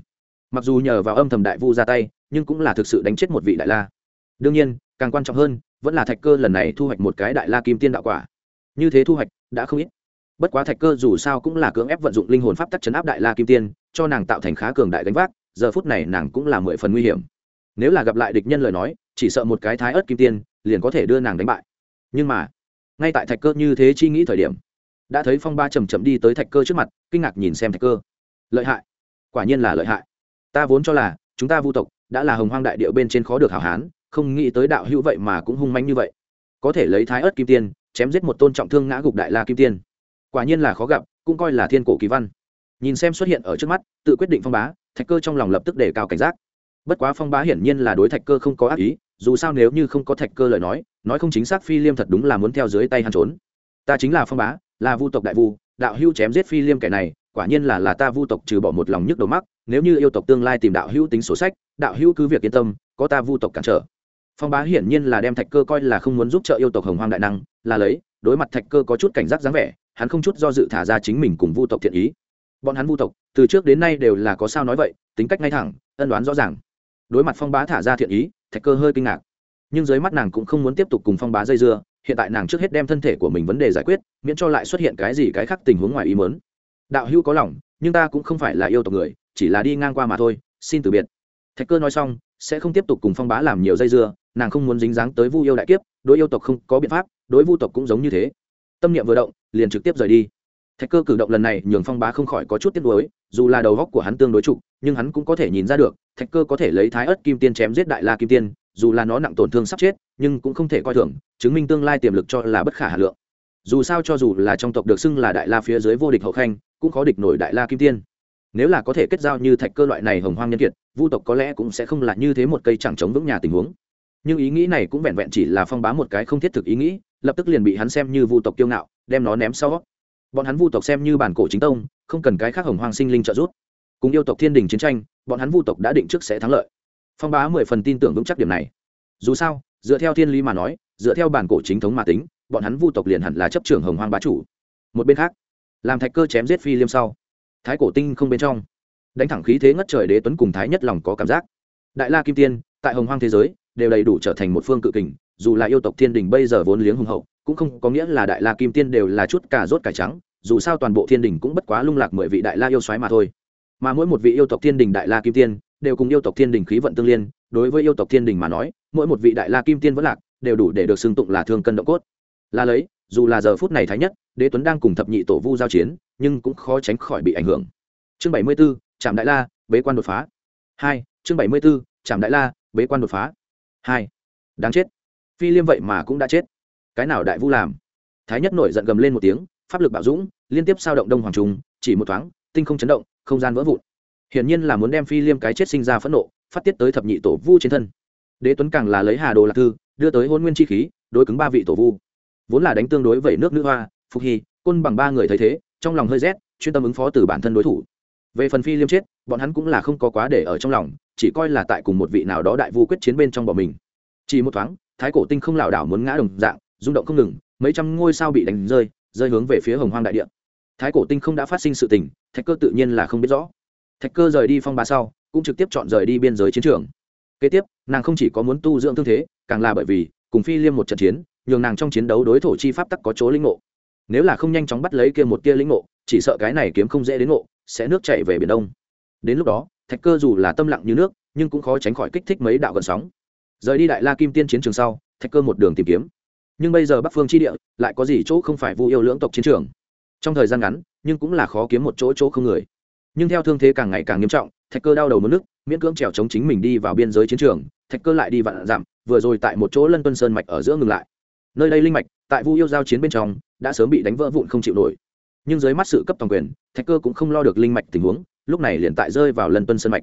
Mặc dù nhờ vào âm thầm đại vu ra tay, nhưng cũng là thực sự đánh chết một vị đại la. Đương nhiên, càng quan trọng hơn, vẫn là thạch cơ lần này thu hoạch một cái đại la kim tiên đạo quả. Như thế thu hoạch, đã không ít. Bất quá thạch cơ dù sao cũng là cưỡng ép vận dụng linh hồn pháp tắc chấn áp đại la kim tiên, cho nàng tạo thành khá cường đại gánh vác, giờ phút này nàng cũng là mười phần nguy hiểm nếu là gặp lại địch nhân lời nói, chỉ sợ một cái thái ớt kim tiên liền có thể đưa nàng đánh bại. Nhưng mà, ngay tại thạch cơ như thế chi nghĩ thời điểm, đã thấy phong ba chầm chậm đi tới thạch cơ trước mặt, kinh ngạc nhìn xem thạch cơ. Lợi hại. Quả nhiên là lợi hại. Ta vốn cho là, chúng ta vu tộc đã là hồng hoang đại điệu bên trên khó được hảo hán, không nghĩ tới đạo hữu vậy mà cũng hung manh như vậy. Có thể lấy thái ớt kim tiên, chém giết một tôn trọng thương ngã gục đại la kim tiên. Quả nhiên là khó gặp, cũng coi là thiên cổ kỳ văn. Nhìn xem xuất hiện ở trước mắt, tự quyết định phong bá, thạch cơ trong lòng lập tức đề cao cảnh giác bất quá phong bá hiển nhiên là đối thạch cơ không có ác ý, dù sao nếu như không có thạch cơ lời nói nói không chính xác phi liêm thật đúng là muốn theo dưới tay hắn trốn. Ta chính là phong bá, là vu tộc đại vu, đạo hưu chém giết phi liêm kẻ này, quả nhiên là là ta vu tộc trừ bỏ một lòng nhức đầu mắc nếu như yêu tộc tương lai tìm đạo hưu tính sổ sách, đạo hưu cứ việc yên tâm, có ta vu tộc cản trở. Phong bá hiển nhiên là đem thạch cơ coi là không muốn giúp trợ yêu tộc hồng hoang đại năng, là lấy, đối mặt thạch cơ có chút cảnh giác dáng vẻ, hắn không chút do dự thả ra chính mình cùng vu tộc thiện ý. Bọn hắn vu tộc, từ trước đến nay đều là có sao nói vậy, tính cách ngay thẳng, ân đoán rõ ràng đối mặt phong bá thả ra thiện ý, thạch cơ hơi kinh ngạc. Nhưng dưới mắt nàng cũng không muốn tiếp tục cùng phong bá dây dưa, hiện tại nàng trước hết đem thân thể của mình vấn đề giải quyết, miễn cho lại xuất hiện cái gì cái khác tình huống ngoài ý mớn đạo hữu có lòng, nhưng ta cũng không phải là yêu tộc người, chỉ là đi ngang qua mà thôi, xin từ biệt. Thạch cơ nói xong, sẽ không tiếp tục cùng phong bá làm nhiều dây dưa, nàng không muốn dính dáng tới vu yêu đại kiếp, đối yêu tộc không có biện pháp, đối vu tộc cũng giống như thế. Tâm niệm vừa động, liền trực tiếp rời đi thạch cơ cử động lần này nhường phong bá không khỏi có chút tiếc nuối, dù là đầu góc của hắn tương đối trục, nhưng hắn cũng có thể nhìn ra được, thạch cơ có thể lấy thái ớt kim tiên chém giết đại la kim tiên, dù là nó nặng tổn thương sắp chết, nhưng cũng không thể coi thường, chứng minh tương lai tiềm lực cho là bất khả hà lượng. Dù sao cho dù là trong tộc được xưng là đại la phía dưới vô địch hậu khanh, cũng khó địch nổi đại la kim tiên. Nếu là có thể kết giao như thạch cơ loại này hồng hoang nhân kiệt, vu tộc có lẽ cũng sẽ không là như thế một cây chẳng chống vững nhà tình huống. Nhưng ý nghĩ này cũng vẹn vẹn chỉ là phong bá một cái không thiết thực ý nghĩ, lập tức liền bị hắn xem như vu tộc kiêu ngạo, đem nó ném sau bọn hắn vu tộc xem như bản cổ chính tông, không cần cái khác hồng hoang sinh linh trợ giúp. Cùng yêu tộc thiên đình chiến tranh, bọn hắn vu tộc đã định trước sẽ thắng lợi. Phong bá mười phần tin tưởng vững chắc điểm này. Dù sao, dựa theo thiên lý mà nói, dựa theo bản cổ chính thống mà tính, bọn hắn vu tộc liền hẳn là chấp trưởng hồng hoang bá chủ. Một bên khác, làm thạch cơ chém giết phi liêm sau, thái cổ tinh không bên trong, đánh thẳng khí thế ngất trời đế tuấn cùng thái nhất lòng có cảm giác. Đại la kim tiên, tại hồng hoang thế giới, đều đầy đủ trở thành một phương cự kình, dù là yêu tộc thiên đình bây giờ vốn liếng hùng hậu cũng không có nghĩa là đại la kim tiên đều là chút cà rốt cải trắng, dù sao toàn bộ thiên đình cũng bất quá lung lạc mười vị đại la yêu xoáy mà thôi. Mà mỗi một vị yêu tộc thiên đình đại la kim tiên, đều cùng yêu tộc thiên đình khí vận tương liên, đối với yêu tộc thiên đình mà nói, mỗi một vị đại la kim tiên vẫn lạc, đều đủ để được xưng tụng là thương cân động cốt. Là lấy, dù là giờ phút này thái nhất, đế tuấn đang cùng thập nhị tổ vu giao chiến, nhưng cũng khó tránh khỏi bị ảnh hưởng. Chương bảy mươi b ố trạm đại la, bế quan đột phá. Hai, chương bảy mươi b ố trạm đại la, bế quan đột phá. Hai, đáng chết. Phi liêm vậy mà cũng đã chết cái nào đại vu làm? Thái nhất nổi giận gầm lên một tiếng, pháp lực bạo dũng, liên tiếp sao động đông hoàng trung, chỉ một thoáng, tinh không chấn động, không gian vỡ vụn. Hiển nhiên là muốn đem phi liêm cái chết sinh ra phẫn nộ, phát tiết tới thập nhị tổ vu trên thân. Đế tuấn càng là lấy hà đồ lạc thư, đưa tới hôn nguyên chi khí, đối cứng ba vị tổ vu. Vốn là đánh tương đối vẩy nước nữ hoa, phục hy, côn bằng ba người thấy thế, trong lòng hơi rét, chuyên tâm ứng phó từ bản thân đối thủ. Về phần phi liêm chết, bọn hắn cũng là không có quá để ở trong lòng, chỉ coi là tại cùng một vị nào đó đại vu quyết chiến bên trong bọn mình. Chỉ một thoáng, thái cổ tinh không lảo đảo muốn ngã đồng dạng rung động không ngừng, mấy trăm ngôi sao bị đánh rơi rơi hướng về phía hồng hoang đại địa. Thái cổ tinh không đã phát sinh sự tình, thạch cơ tự nhiên là không biết rõ. Thạch cơ rời đi phong ba sau, cũng trực tiếp chọn rời đi biên giới chiến trường. Kế tiếp, nàng không chỉ có muốn tu dưỡng thương thế, càng là bởi vì, cùng phi liêm một trận chiến, nhường nàng trong chiến đấu đối thổ chi pháp tắc có chỗ linh ngộ. Nếu là không nhanh chóng bắt lấy kia một tia linh ngộ, chỉ sợ cái này kiếm không dễ đến ngộ, sẽ nước chảy về biển đông. Đến lúc đó, thạch cơ dù là tâm lặng như nước, nhưng cũng khó tránh khỏi kích thích mấy đạo gần sóng. Rời đi đại la kim tiên chiến trường sau, thạch cơ một đường tìm kiếm nhưng bây giờ bắc phương chi địa lại có gì chỗ không phải vu yêu lưỡng tộc chiến trường? Trong thời gian ngắn, nhưng cũng là khó kiếm một chỗ chỗ không người. Nhưng theo thương thế càng ngày càng nghiêm trọng, thạch cơ đau đầu mất nước, miễn cưỡng trèo chống chính mình đi vào biên giới chiến trường, thạch cơ lại đi vạn giảm vừa rồi tại một chỗ lân tuân sơn mạch ở giữa ngừng lại. Nơi đây linh mạch, tại vu yêu giao chiến bên trong, đã sớm bị đánh vỡ vụn không chịu nổi. Nhưng dưới mắt sự cấp toàn quyền, thạch cơ cũng không lo được linh mạch tình huống, lúc này liền tại rơi vào lân tuân sơn mạch.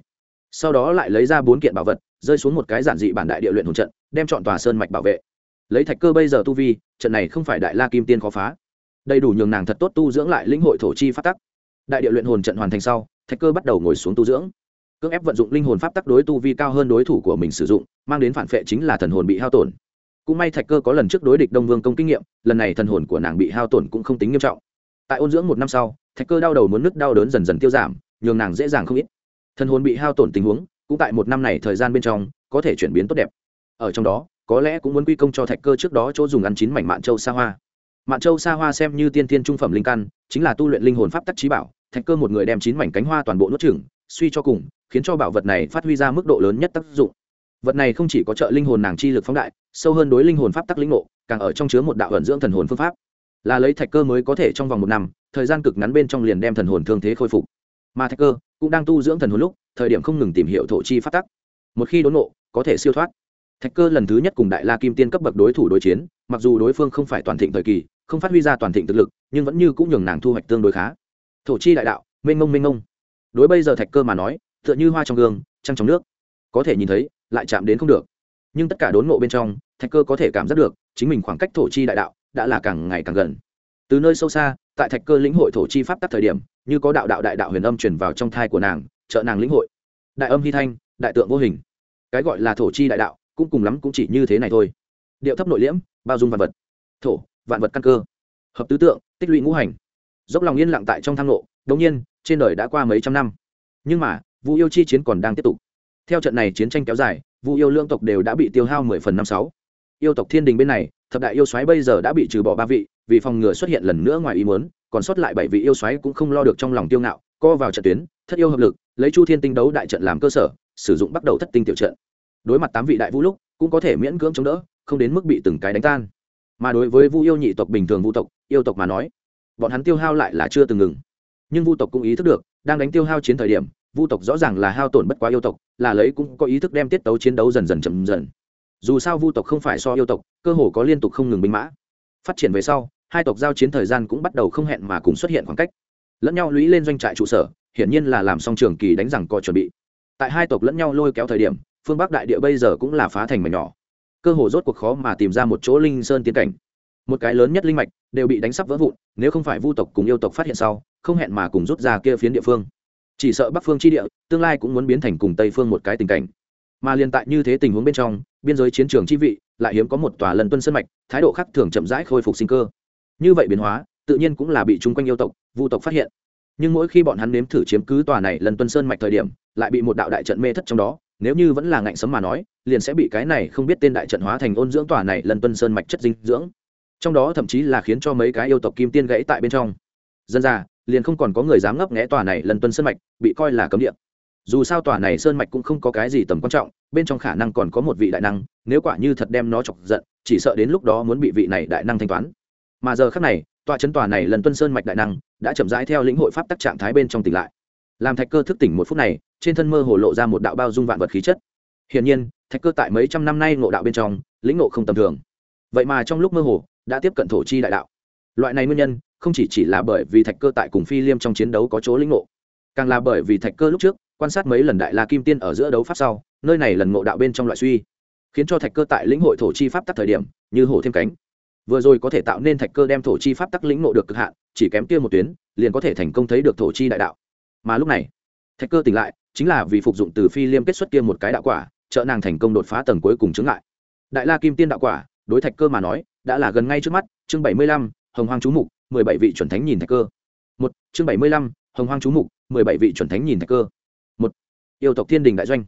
Sau đó lại lấy ra bốn kiện bảo vật, rơi xuống một cái giản dị bản đại địa luyện hồn trận, đem chọn tòa sơn mạch bảo vệ lấy thạch cơ bây giờ tu vi, trận này không phải đại la kim tiên khó phá. Đầy đủ nhường nàng thật tốt tu dưỡng lại lĩnh hội thổ chi phát tắc. Đại địa luyện hồn trận hoàn thành sau, thạch cơ bắt đầu ngồi xuống tu dưỡng. Cưỡng ép vận dụng linh hồn pháp tắc đối tu vi cao hơn đối thủ của mình sử dụng, mang đến phản vệ chính là thần hồn bị hao tổn. Cũng may thạch cơ có lần trước đối địch đông vương công kinh nghiệm, lần này thần hồn của nàng bị hao tổn cũng không tính nghiêm trọng. Tại ôn dưỡng một năm sau, thạch cơ đau đầu muốn nứt đau đớn dần dần tiêu giảm, nhường nàng dễ dàng không ít. Thần hồn bị hao tổn tình huống, cũng tại một năm này thời gian bên trong, có thể chuyển biến tốt đẹp. Ở trong đó có lẽ cũng muốn quy công cho thạch cơ trước đó chỗ dùng ăn chín mảnh mạn châu sa hoa. Mạn châu sa hoa xem như tiên tiên trung phẩm linh căn, chính là tu luyện linh hồn pháp tắc trí bảo, thạch cơ một người đem chín mảnh cánh hoa toàn bộ nuốt chửng, suy cho cùng, khiến cho bảo vật này phát huy ra mức độ lớn nhất tác dụng. Vật này không chỉ có trợ linh hồn nàng chi lực phóng đại, sâu hơn đối linh hồn pháp tắc lĩnh ngộ, càng ở trong chứa một đạo ẩn dưỡng thần hồn phương pháp. Là lấy thạch cơ mới có thể trong vòng một năm, thời gian cực ngắn bên trong liền đem thần hồn thương thế khôi phục. Mà thạch cơ cũng đang tu dưỡng thần hồn lúc, thời điểm không ngừng tìm hiểu thổ chi pháp tắc. Một khi đốn ngộ, có thể siêu thoát thạch cơ lần thứ nhất cùng đại la kim tiên cấp bậc đối thủ đối chiến, mặc dù đối phương không phải toàn thịnh thời kỳ, không phát huy ra toàn thịnh thực lực, nhưng vẫn như cũng nhường nàng thu hoạch tương đối khá. Thổ chi đại đạo, mênh mông mênh mông. Đối bây giờ thạch cơ mà nói, tựa như hoa trong gương, trăng trong nước. Có thể nhìn thấy, lại chạm đến không được. Nhưng tất cả đốn ngộ bên trong, thạch cơ có thể cảm giác được, chính mình khoảng cách thổ chi đại đạo đã là càng ngày càng gần. Từ nơi sâu xa, tại thạch cơ lĩnh hội thổ chi pháp tắc thời điểm, như có đạo đạo đại đạo huyền âm truyền vào trong thai của nàng, trợ nàng lĩnh hội. Đại âm hy thanh, đại tượng vô hình. Cái gọi là thổ chi đại đạo cũng cùng lắm cũng chỉ như thế này thôi. Điệu thấp nội liễm, bao dung vạn vật. Thổ, vạn vật căn cơ. Hợp tứ tượng, tích lũy ngũ hành. Dốc lòng yên lặng tại trong thang lộ đống nhiên, trên đời đã qua mấy trăm năm. Nhưng mà, vu yêu chi chiến còn đang tiếp tục. Theo trận này chiến tranh kéo dài, vu yêu lương tộc đều đã bị tiêu hao mười phần năm sáu. Yêu tộc thiên đình bên này, thập đại yêu xoáy bây giờ đã bị trừ bỏ ba vị, vì phòng ngừa xuất hiện lần nữa ngoài ý muốn, còn sót lại bảy vị yêu xoáy cũng không lo được trong lòng tiêu ngạo, co vào trận tuyến, thất yêu hợp lực, lấy chu thiên tinh đấu đại trận làm cơ sở, sử dụng bắt đầu thất tinh tiểu trận đối mặt tám vị đại vũ lúc, cũng có thể miễn cưỡng chống đỡ, không đến mức bị từng cái đánh tan. Mà đối với vu yêu nhị tộc bình thường vu tộc, yêu tộc mà nói, bọn hắn tiêu hao lại là chưa từng ngừng. Nhưng vu tộc cũng ý thức được, đang đánh tiêu hao chiến thời điểm, vu tộc rõ ràng là hao tổn bất quá yêu tộc, là lấy cũng có ý thức đem tiết tấu chiến đấu dần dần chậm dần. Dù sao vu tộc không phải so yêu tộc, cơ hồ có liên tục không ngừng binh mã. Phát triển về sau, hai tộc giao chiến thời gian cũng bắt đầu không hẹn mà cùng xuất hiện khoảng cách. Lẫn nhau lũy lên doanh trại trụ sở, hiển nhiên là làm xong trường kỳ đánh rằng có chuẩn bị. Tại hai tộc lẫn nhau lôi kéo thời điểm phương bắc đại địa bây giờ cũng là phá thành mảnh nhỏ. Cơ hồ rốt cuộc khó mà tìm ra một chỗ linh sơn tiến cảnh. Một cái lớn nhất linh mạch đều bị đánh sắp vỡ vụn, nếu không phải vu tộc cùng yêu tộc phát hiện sau, không hẹn mà cùng rút ra kia phiến địa phương. Chỉ sợ bắc phương chi địa, tương lai cũng muốn biến thành cùng tây phương một cái tình cảnh. Mà liên tại như thế tình huống bên trong, biên giới chiến trường chi vị lại hiếm có một tòa lần tuân sân mạch, thái độ khác thường chậm rãi khôi phục sinh cơ. Như vậy biến hóa, tự nhiên cũng là bị chung quanh yêu tộc, vu tộc phát hiện. Nhưng mỗi khi bọn hắn nếm thử chiếm cứ tòa này lần tuân sơn mạch thời điểm, lại bị một đạo đại trận mê thất trong đó nếu như vẫn là ngạnh sấm mà nói, liền sẽ bị cái này không biết tên đại trận hóa thành ôn dưỡng tòa này lần tuân sơn mạch chất dinh dưỡng. Trong đó thậm chí là khiến cho mấy cái yêu tộc kim tiên gãy tại bên trong. Dân ra liền không còn có người dám ngấp nghẽ tòa này lần tuân sơn mạch, bị coi là cấm địa. Dù sao tòa này sơn mạch cũng không có cái gì tầm quan trọng, bên trong khả năng còn có một vị đại năng, nếu quả như thật đem nó chọc giận, chỉ sợ đến lúc đó muốn bị vị này đại năng thanh toán. Mà giờ khác này, tòa chấn tòa này lần tuân sơn mạch đại năng đã chậm rãi theo lĩnh hội pháp tắc trạng thái bên trong tỉnh lại làm thạch cơ thức tỉnh một phút này, trên thân mơ hồ lộ ra một đạo bao dung vạn vật khí chất. Hiển nhiên, thạch cơ tại mấy trăm năm nay ngộ đạo bên trong, lĩnh ngộ không tầm thường. Vậy mà trong lúc mơ hồ, đã tiếp cận thổ chi đại đạo. Loại này nguyên nhân, không chỉ chỉ là bởi vì thạch cơ tại cùng phi liêm trong chiến đấu có chỗ lĩnh ngộ, càng là bởi vì thạch cơ lúc trước, quan sát mấy lần đại la kim tiên ở giữa đấu pháp sau, nơi này lần ngộ đạo bên trong loại suy, khiến cho thạch cơ tại lĩnh hội thổ chi pháp tắc thời điểm, như hổ thêm cánh. Vừa rồi có thể tạo nên thạch cơ đem thổ chi pháp tắc lĩnh ngộ được cực hạn, chỉ kém kia một tuyến, liền có thể thành công thấy được thổ chi đại đạo mà lúc này, thạch cơ tỉnh lại, chính là vì phục dụng từ phi liêm kết xuất kia một cái đạo quả, trợ nàng thành công đột phá tầng cuối cùng chứng lại đại la kim tiên đạo quả, đối thạch cơ mà nói, đã là gần ngay trước mắt, chương bảy mươi lăm, hồng hoang chú mục, mười bảy vị chuẩn thánh nhìn thạch cơ. Một, chương bảy mươi lăm, hồng hoang chú mục, mười bảy vị chuẩn thánh nhìn thạch cơ. Một, yêu tộc thiên đình đại doanh.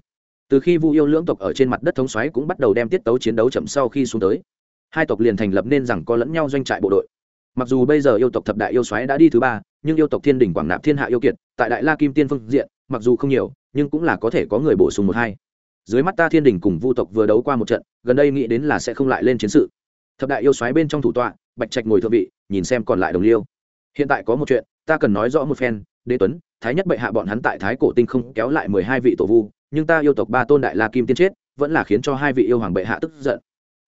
Từ khi vu yêu lưỡng tộc ở trên mặt đất thống xoáy cũng bắt đầu đem tiết tấu chiến đấu chậm sau khi xuống tới. Hai tộc liền thành lập nên rằng có lẫn nhau doanh trại bộ đội. Mặc dù bây giờ yêu tộc thập đại yêu xoáy đã đi thứ ba nhưng yêu tộc thiên đình quảng nạp thiên hạ yêu kiệt, tại đại la kim tiên phương diện, mặc dù không nhiều, nhưng cũng là có thể có người bổ sung một hai. Dưới mắt ta thiên đình cùng vu tộc vừa đấu qua một trận, gần đây nghĩ đến là sẽ không lại lên chiến sự. Thập đại yêu xoáy bên trong thủ tọa, bạch trạch ngồi thượng vị, nhìn xem còn lại đồng liêu. Hiện tại có một chuyện, ta cần nói rõ một phen, đế tuấn, thái nhất bệ hạ bọn hắn tại thái cổ tinh không kéo lại mười hai vị tổ vu, nhưng ta yêu tộc ba tôn đại la kim tiên chết, vẫn là khiến cho hai vị yêu hoàng bệ hạ tức giận.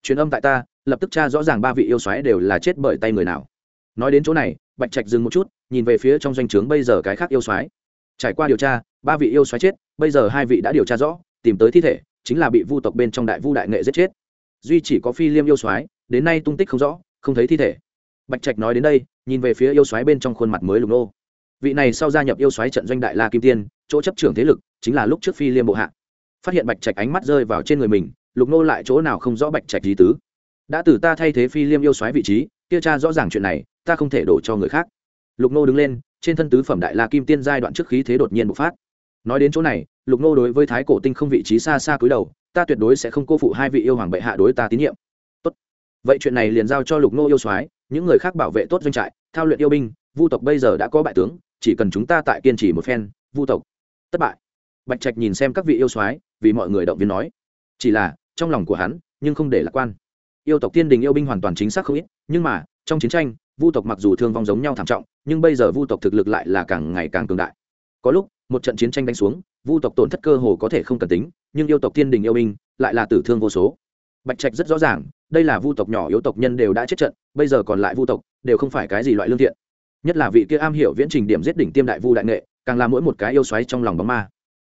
Truyền âm tại ta, lập tức tra rõ ràng ba vị yêu xoáy đều là chết bởi tay người nào nói đến chỗ này, bạch trạch dừng một chút, nhìn về phía trong doanh trướng bây giờ cái khác yêu xoáy trải qua điều tra, ba vị yêu xoáy chết, bây giờ hai vị đã điều tra rõ, tìm tới thi thể, chính là bị vu tộc bên trong đại vu đại nghệ giết chết. Duy chỉ có phi liêm yêu xoáy đến nay tung tích không rõ, không thấy thi thể. Bạch trạch nói đến đây, nhìn về phía yêu xoáy bên trong khuôn mặt mới lục nô. Vị này sau gia nhập yêu xoáy trận doanh đại la kim tiên, chỗ chấp trưởng thế lực, chính là lúc trước phi liêm bộ hạ. Phát hiện bạch trạch ánh mắt rơi vào trên người mình, lục nô lại chỗ nào không rõ bạch trạch lý tứ. Đã từ ta thay thế phi liêm yêu xoáy vị trí, kia tra rõ ràng chuyện này ta không thể đổ cho người khác. Lục nô đứng lên, trên thân tứ phẩm đại la kim tiên giai đoạn trước khí thế đột nhiên bộc phát. Nói đến chỗ này, lục nô đối với thái cổ tinh không vị trí xa xa cúi đầu, ta tuyệt đối sẽ không cô phụ hai vị yêu hoàng bệ hạ đối ta tín nhiệm. Tốt. Vậy chuyện này liền giao cho lục nô yêu soái, những người khác bảo vệ tốt doanh trại, thao luyện yêu binh, vu tộc bây giờ đã có bại tướng, chỉ cần chúng ta tại kiên trì một phen, vu tộc. Thất bại. Bạch trạch nhìn xem các vị yêu soái, vì mọi người động viên nói. Chỉ là, trong lòng của hắn, nhưng không để lạc quan. Yêu tộc tiên đình yêu binh hoàn toàn chính xác không ít, nhưng mà, trong chiến tranh vu tộc mặc dù thương vong giống nhau thảm trọng, nhưng bây giờ vu tộc thực lực lại là càng ngày càng cường đại. Có lúc, một trận chiến tranh đánh xuống, vu tộc tổn thất cơ hồ có thể không cần tính, nhưng yêu tộc Thiên đình yêu binh lại là tử thương vô số. Bạch trạch rất rõ ràng, đây là vu tộc nhỏ yếu tộc nhân đều đã chết trận, bây giờ còn lại vu tộc đều không phải cái gì loại lương thiện. Nhất là vị kia am hiểu viễn trình điểm giết đỉnh tiêm đại vu đại nghệ, càng là mỗi một cái yêu xoáy trong lòng bóng ma.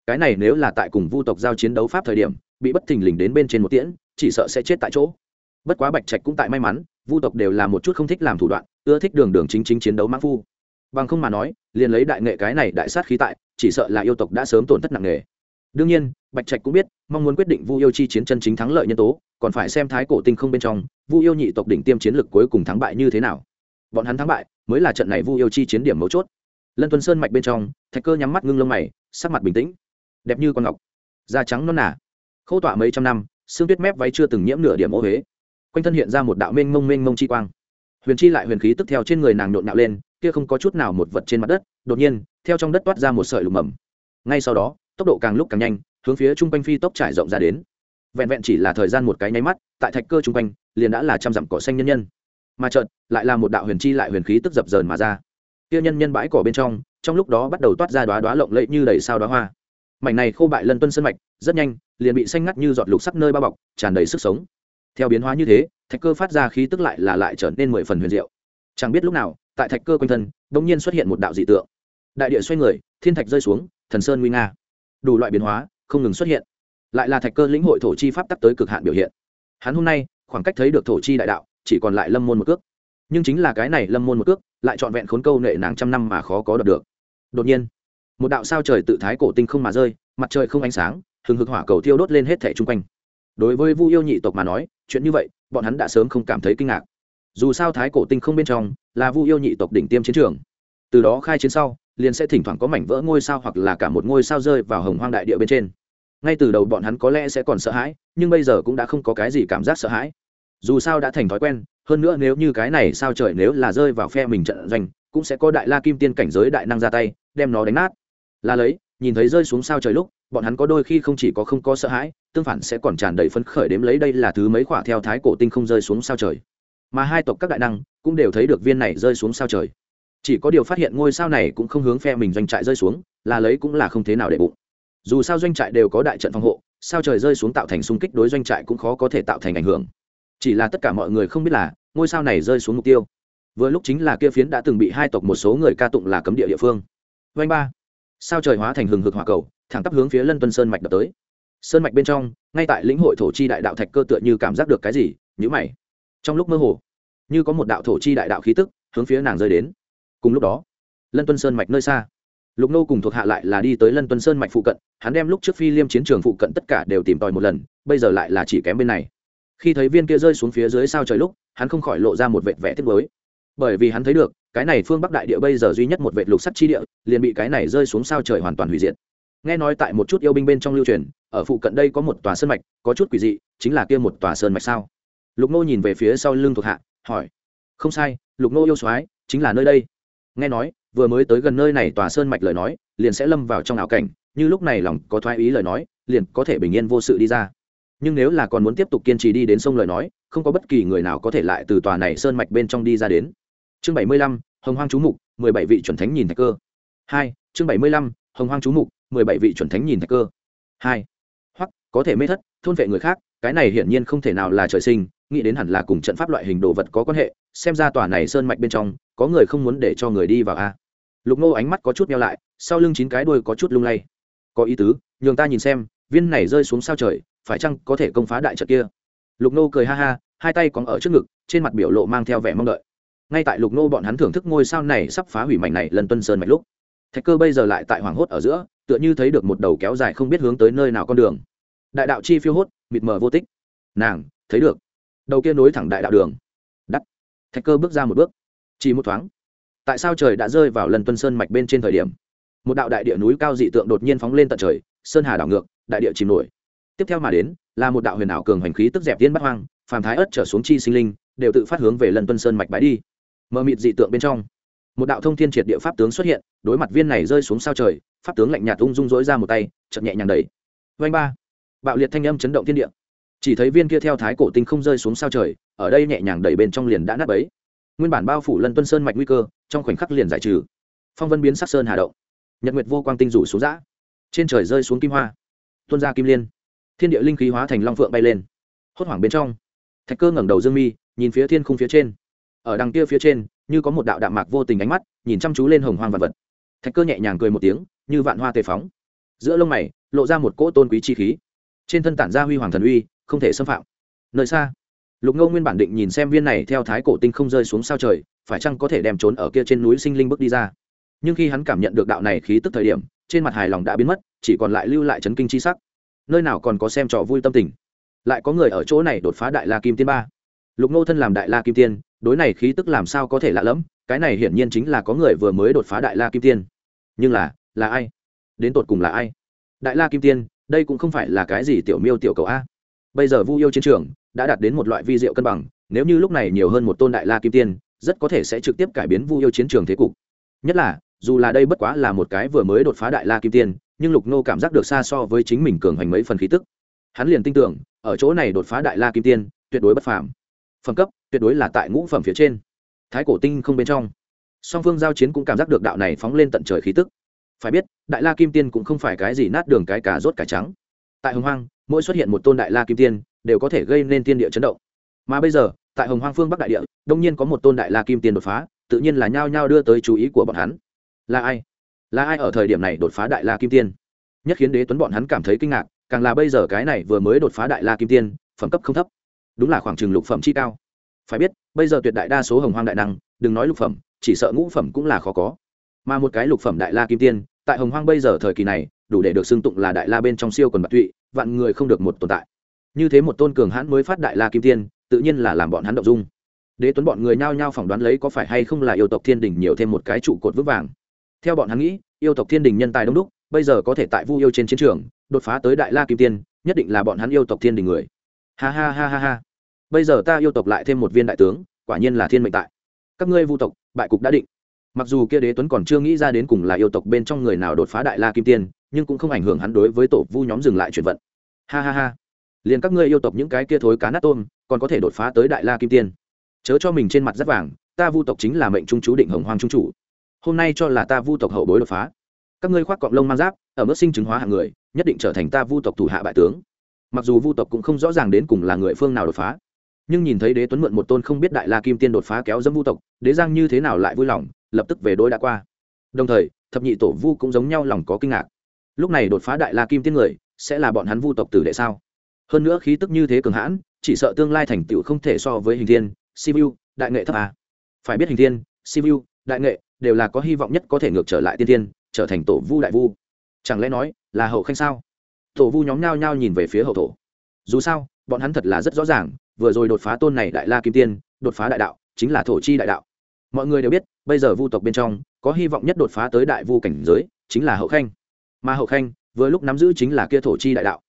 Cái này nếu là tại cùng vu tộc giao chiến đấu pháp thời điểm, bị bất thình lình đến bên trên một tiễn, chỉ sợ sẽ chết tại chỗ bất quá bạch trạch cũng tại may mắn vu tộc đều là một chút không thích làm thủ đoạn ưa thích đường đường chính chính chiến đấu mãng phu. Bằng không mà nói liền lấy đại nghệ cái này đại sát khí tại chỉ sợ là yêu tộc đã sớm tổn thất nặng nề. Đương nhiên bạch trạch cũng biết mong muốn quyết định vu yêu chi chiến chân chính thắng lợi nhân tố còn phải xem thái cổ tinh không bên trong vu yêu nhị tộc đỉnh tiêm chiến lực cuối cùng thắng bại như thế nào. Bọn hắn thắng bại mới là trận này vu yêu chi chiến điểm mấu chốt. Lân tuân sơn mạch bên trong thạch cơ nhắm mắt ngưng lông mày sắc mặt bình tĩnh. Đẹp như con ngọc da trắng non nà, khâu tọa mấy trăm năm xương tuyết mép váy chưa từng nhiễm nửa điểm ô huế quanh thân hiện ra một đạo mênh mông mênh mông chi quang. Huyền chi lại huyền khí tức theo trên người nàng nhộn nhạo lên, kia không có chút nào một vật trên mặt đất, đột nhiên, theo trong đất toát ra một sợi lục mầm. Ngay sau đó, tốc độ càng lúc càng nhanh, hướng phía trung quanh phi tốc trải rộng ra đến. Vẹn vẹn chỉ là thời gian một cái nháy mắt, tại thạch cơ trung quanh, liền đã là trăm dặm cỏ xanh nhân nhân. Mà trợt lại là một đạo huyền chi lại huyền khí tức dập dờn mà ra. Kia nhân nhân bãi cỏ bên trong trong lúc đó bắt đầu toát ra đoá đoá lộng lẫy như đầy sao đoá hoa. Mảnh này khô bại lân tuân sân mạch, rất nhanh, liền bị xanh ngắt như giọt lục sắc nơi bao bọc, tràn đầy sức sống theo biến hóa như thế, thạch cơ phát ra khí tức lại là lại trở nên mười phần huyền diệu. Chẳng biết lúc nào, tại thạch cơ quanh thân đ ỗ n g nhiên xuất hiện một đạo dị tượng. Đại địa xoay người, thiên thạch rơi xuống, thần sơn nguy nga. Đủ loại biến hóa, không ngừng xuất hiện. Lại là thạch cơ lĩnh hội thổ chi pháp tắc tới cực hạn biểu hiện. Hắn hôm nay, khoảng cách thấy được thổ chi đại đạo, chỉ còn lại lâm môn một cước. Nhưng chính là cái này lâm môn một cước, lại trọn vẹn khốn câu nệ nàng trăm năm mà khó có đọc được. Đột nhiên, một đạo sao trời tự thái cổ tinh không mà rơi, mặt trời không ánh sáng, hừng hực hỏa cầu thiêu đốt lên hết thẻ chung quanh. Đối với vu yêu nhị tộc mà nói chuyện như vậy, bọn hắn đã sớm không cảm thấy kinh ngạc. Dù sao thái cổ tinh không bên trong là vu yêu nhị tộc đỉnh tiêm chiến trường. Từ đó khai chiến sau, liền sẽ thỉnh thoảng có mảnh vỡ ngôi sao hoặc là cả một ngôi sao rơi vào hồng hoang đại địa bên trên. Ngay từ đầu bọn hắn có lẽ sẽ còn sợ hãi, nhưng bây giờ cũng đã không có cái gì cảm giác sợ hãi. Dù sao đã thành thói quen, hơn nữa nếu như cái này sao trời nếu là rơi vào phe mình trận doanh, cũng sẽ có đại la kim tiên cảnh giới đại năng ra tay, đem nó đánh nát. Là lấy, nhìn thấy rơi xuống sao trời lúc bọn hắn có đôi khi không chỉ có không có sợ hãi, tương phản sẽ còn tràn đầy phấn khởi đếm lấy đây là thứ mấy khỏa theo thái cổ tinh không rơi xuống sao trời. Mà hai tộc các đại năng cũng đều thấy được viên này rơi xuống sao trời. Chỉ có điều phát hiện ngôi sao này cũng không hướng phe mình doanh trại rơi xuống, là lấy cũng là không thế nào để bụng. Dù sao doanh trại đều có đại trận phòng hộ, sao trời rơi xuống tạo thành xung kích đối doanh trại cũng khó có thể tạo thành ảnh hưởng. Chỉ là tất cả mọi người không biết là ngôi sao này rơi xuống mục tiêu. Vừa lúc chính là kia phiến đã từng bị hai tộc một số người ca tụng là cấm địa địa phương. Vanh ba. Sao trời hóa thành hừng hực hỏa cầu thẳng tắp hướng phía lân tuân sơn mạch đập tới. Sơn mạch bên trong, ngay tại lĩnh hội thổ chi đại đạo thạch cơ tựa như cảm giác được cái gì nhữ mày. Trong lúc mơ hồ, như có một đạo thổ chi đại đạo khí tức hướng phía nàng rơi đến. Cùng lúc đó, lân tuân sơn mạch nơi xa, lục nô cùng thuộc hạ lại là đi tới lân tuân sơn mạch phụ cận, hắn đem lúc trước phi liêm chiến trường phụ cận tất cả đều tìm tòi một lần, bây giờ lại là chỉ kém bên này. Khi thấy viên kia rơi xuống phía dưới sao trời lúc, hắn không khỏi lộ ra một vệt vẻ thiết mới bởi vì hắn thấy được, cái này phương bắc đại địa bây giờ duy nhất một vệ lục sắt chi địa, liền bị cái này rơi xuống sao trời hoàn toàn hủy diệt nghe nói tại một chút yêu binh bên trong lưu truyền, ở phụ cận đây có một tòa sơn mạch, có chút quỷ dị, chính là kia một tòa sơn mạch sao? Lục nô nhìn về phía sau lưng thuộc hạ, hỏi. Không sai, lục nô yêu soái, chính là nơi đây. Nghe nói, vừa mới tới gần nơi này tòa sơn mạch lời nói, liền sẽ lâm vào trong ảo cảnh, như lúc này lòng có thoái ý lời nói, liền có thể bình yên vô sự đi ra. Nhưng nếu là còn muốn tiếp tục kiên trì đi đến sông lời nói, không có bất kỳ người nào có thể lại từ tòa này sơn mạch bên trong đi ra đến. Chương bảy mươi lăm, hồng hoang chú mục, mười bảy vị chuẩn thánh nhìn thạch cơ. Hai, chương bảy mươi lăm, hồng hoang chú mục mười bảy vị chuẩn thánh nhìn thạch cơ. Hai. Hoặc, có thể mê thất, thôn vệ người khác, cái này hiển nhiên không thể nào là trời sinh, nghĩ đến hẳn là cùng trận pháp loại hình đồ vật có quan hệ, xem ra tòa này sơn mạch bên trong, có người không muốn để cho người đi vào a. Lục nô ánh mắt có chút meo lại, sau lưng chín cái đuôi có chút lung lay. Có ý tứ, nhường ta nhìn xem, viên này rơi xuống sao trời, phải chăng có thể công phá đại trận kia? Lục nô cười ha ha, hai tay còn ở trước ngực, trên mặt biểu lộ mang theo vẻ mong đợi. Ngay tại lục nô bọn hắn thưởng thức ngôi sao này sắp phá hủy mảnh này lần tuân sơn mạch lúc thạch cơ bây giờ lại tại hoàng hốt ở giữa, tựa như thấy được một đầu kéo dài không biết hướng tới nơi nào con đường. Đại đạo chi phiêu hốt, mịt mờ vô tích. Nàng, thấy được. Đầu kia nối thẳng đại đạo đường. Đắt. Thạch cơ bước ra một bước. Chỉ một thoáng. Tại sao trời đã rơi vào lần tuân sơn mạch bên trên thời điểm? Một đạo đại địa núi cao dị tượng đột nhiên phóng lên tận trời, sơn hà đảo ngược, đại địa chìm nổi. Tiếp theo mà đến, là một đạo huyền ảo cường hành khí tức dẹp tiên bắt hoang, phàm thái ất trở xuống chi sinh linh, đều tự phát hướng về lần tuân sơn mạch bãi đi. Mờ mịt dị tượng bên trong một đạo thông thiên triệt địa pháp tướng xuất hiện, đối mặt viên này rơi xuống sao trời, pháp tướng lạnh nhạt ung dung dỗi ra một tay chậm nhẹ nhàng đầy vanh ba. Bạo liệt thanh âm chấn động thiên địa. Chỉ thấy viên kia theo thái cổ tinh không rơi xuống sao trời, ở đây nhẹ nhàng đẩy bên trong liền đã nát bấy. Nguyên bản bao phủ lân tuân sơn mạch nguy cơ, trong khoảnh khắc liền giải trừ. Phong vân biến sắc sơn hà động. Nhật nguyệt vô quang tinh rủ xuống giã trên trời rơi xuống kim hoa. Tuân ra kim liên. Thiên địa linh khí hóa thành long phượng bay lên. Hốt hoảng bên trong, thạch cơ ngẩng đầu dương mi, nhìn phía thiên khung phía trên. Ở đằng kia phía trên như có một đạo đạm mạc vô tình ánh mắt, nhìn chăm chú lên hồng hoang vật vật. Thạch cơ nhẹ nhàng cười một tiếng, như vạn hoa tề phóng. Giữa lông mày, lộ ra một cỗ tôn quý chi khí. Trên thân tản ra huy hoàng thần uy, không thể xâm phạm. Nơi xa, lục ngô nguyên bản định nhìn xem viên này theo thái cổ tinh không rơi xuống sao trời, phải chăng có thể đem trốn ở kia trên núi sinh linh bước đi ra. Nhưng khi hắn cảm nhận được đạo này khí tức thời điểm, trên mặt hài lòng đã biến mất, chỉ còn lại lưu lại chấn kinh chi sắc. Nơi nào còn có xem trò vui tâm tình. Lại có người ở chỗ này đột phá đại la kim tiên ba. Lục ngô thân làm đại la kim tiên đối này khí tức làm sao có thể lạ lẫm, cái này hiển nhiên chính là có người vừa mới đột phá đại la kim tiên. Nhưng là là ai? Đến tột cùng là ai? Đại la kim tiên, đây cũng không phải là cái gì tiểu miêu tiểu cầu a. Bây giờ vu yêu chiến trường đã đạt đến một loại vi diệu cân bằng, nếu như lúc này nhiều hơn một tôn đại la kim tiên, rất có thể sẽ trực tiếp cải biến vu yêu chiến trường thế cục. Nhất là, dù là đây bất quá là một cái vừa mới đột phá đại la kim tiên, nhưng lục nô cảm giác được xa so với chính mình cường hành mấy phần khí tức. Hắn liền tin tưởng, ở chỗ này đột phá đại la kim tiên, tuyệt đối bất phàm phẩm cấp, tuyệt đối là tại ngũ phẩm phía trên. Thái cổ tinh không bên trong. Song phương giao chiến cũng cảm giác được đạo này phóng lên tận trời khí tức. Phải biết, đại la kim tiên cũng không phải cái gì nát đường cái cà rốt cải trắng. Tại hồng hoang, mỗi xuất hiện một tôn đại la kim tiên, đều có thể gây nên tiên địa chấn động. Mà bây giờ, tại hồng hoang phương bắc đại địa, đông nhiên có một tôn đại la kim tiên đột phá, tự nhiên là nhao nhao đưa tới chú ý của bọn hắn. Là ai? Là ai ở thời điểm này đột phá đại la kim tiên? Nhất khiến đế tuấn bọn hắn cảm thấy kinh ngạc, càng là bây giờ cái này vừa mới đột phá đại la kim tiên, phẩm cấp không thấp đúng là khoảng trừng lục phẩm chi cao. Phải biết, bây giờ tuyệt đại đa số hồng hoang đại năng, đừng nói lục phẩm, chỉ sợ ngũ phẩm cũng là khó có. Mà một cái lục phẩm đại la kim tiên, tại hồng hoang bây giờ thời kỳ này, đủ để được xưng tụng là đại la bên trong siêu quần bạc tụy, vạn người không được một tồn tại. Như thế một tôn cường hãn mới phát đại la kim tiên, tự nhiên là làm bọn hắn động dung. Đế tuấn bọn người nhao nhao phỏng đoán lấy có phải hay không là yêu tộc thiên đình nhiều thêm một cái trụ cột vững vàng. Theo bọn hắn nghĩ, yêu tộc thiên đình nhân tài đông đúc, bây giờ có thể tại vu yêu trên chiến trường, đột phá tới đại la kim tiên, nhất định là bọn hắn yêu tộc thiên đình người. Ha ha ha ha ha bây giờ ta yêu tộc lại thêm một viên đại tướng, quả nhiên là thiên mệnh tại. Các ngươi vu tộc, bại cục đã định. Mặc dù kia đế tuấn còn chưa nghĩ ra đến cùng là yêu tộc bên trong người nào đột phá đại la kim tiên, nhưng cũng không ảnh hưởng hắn đối với tổ vu nhóm dừng lại chuyển vận. Ha ha ha. Liền các ngươi yêu tộc những cái kia thối cá nát tôm, còn có thể đột phá tới đại la kim tiên. Chớ cho mình trên mặt rất vàng, ta vu tộc chính là mệnh trung chú định hồng hoàng trung chủ. Hôm nay cho là ta vu tộc hậu bối đột phá. Các ngươi khoác cọng lông mang giáp, ở mức sinh chứng hóa hạng người, nhất định trở thành ta vu tộc thủ hạ bại tướng. Mặc dù vu tộc cũng không rõ ràng đến cùng là người phương nào đột phá nhưng nhìn thấy đế tuấn mượn một tôn không biết đại la kim tiên đột phá kéo dâm vu tộc, đế giang như thế nào lại vui lòng, lập tức về đối đã qua. Đồng thời, thập nhị tổ vu cũng giống nhau lòng có kinh ngạc. Lúc này đột phá đại la kim tiên người, sẽ là bọn hắn vu tộc tử đệ sao? Hơn nữa khí tức như thế cường hãn, chỉ sợ tương lai thành tựu không thể so với hình thiên sivu đại nghệ thấp à? phải biết hình thiên sivu đại nghệ đều là có hy vọng nhất có thể ngược trở lại tiên tiên trở thành tổ vu đại vu. Chẳng lẽ nói là hậu khanh sao? Tổ vu nhóm nhao nhao nhìn về phía hậu thổ. Dù sao, bọn hắn thật là rất rõ ràng vừa rồi đột phá tôn này đại la kim tiên, đột phá đại đạo, chính là thổ chi đại đạo. Mọi người đều biết, bây giờ vu tộc bên trong, có hy vọng nhất đột phá tới đại vu cảnh giới, chính là hậu khanh. Mà hậu khanh, vừa lúc nắm giữ chính là kia thổ chi đại đạo.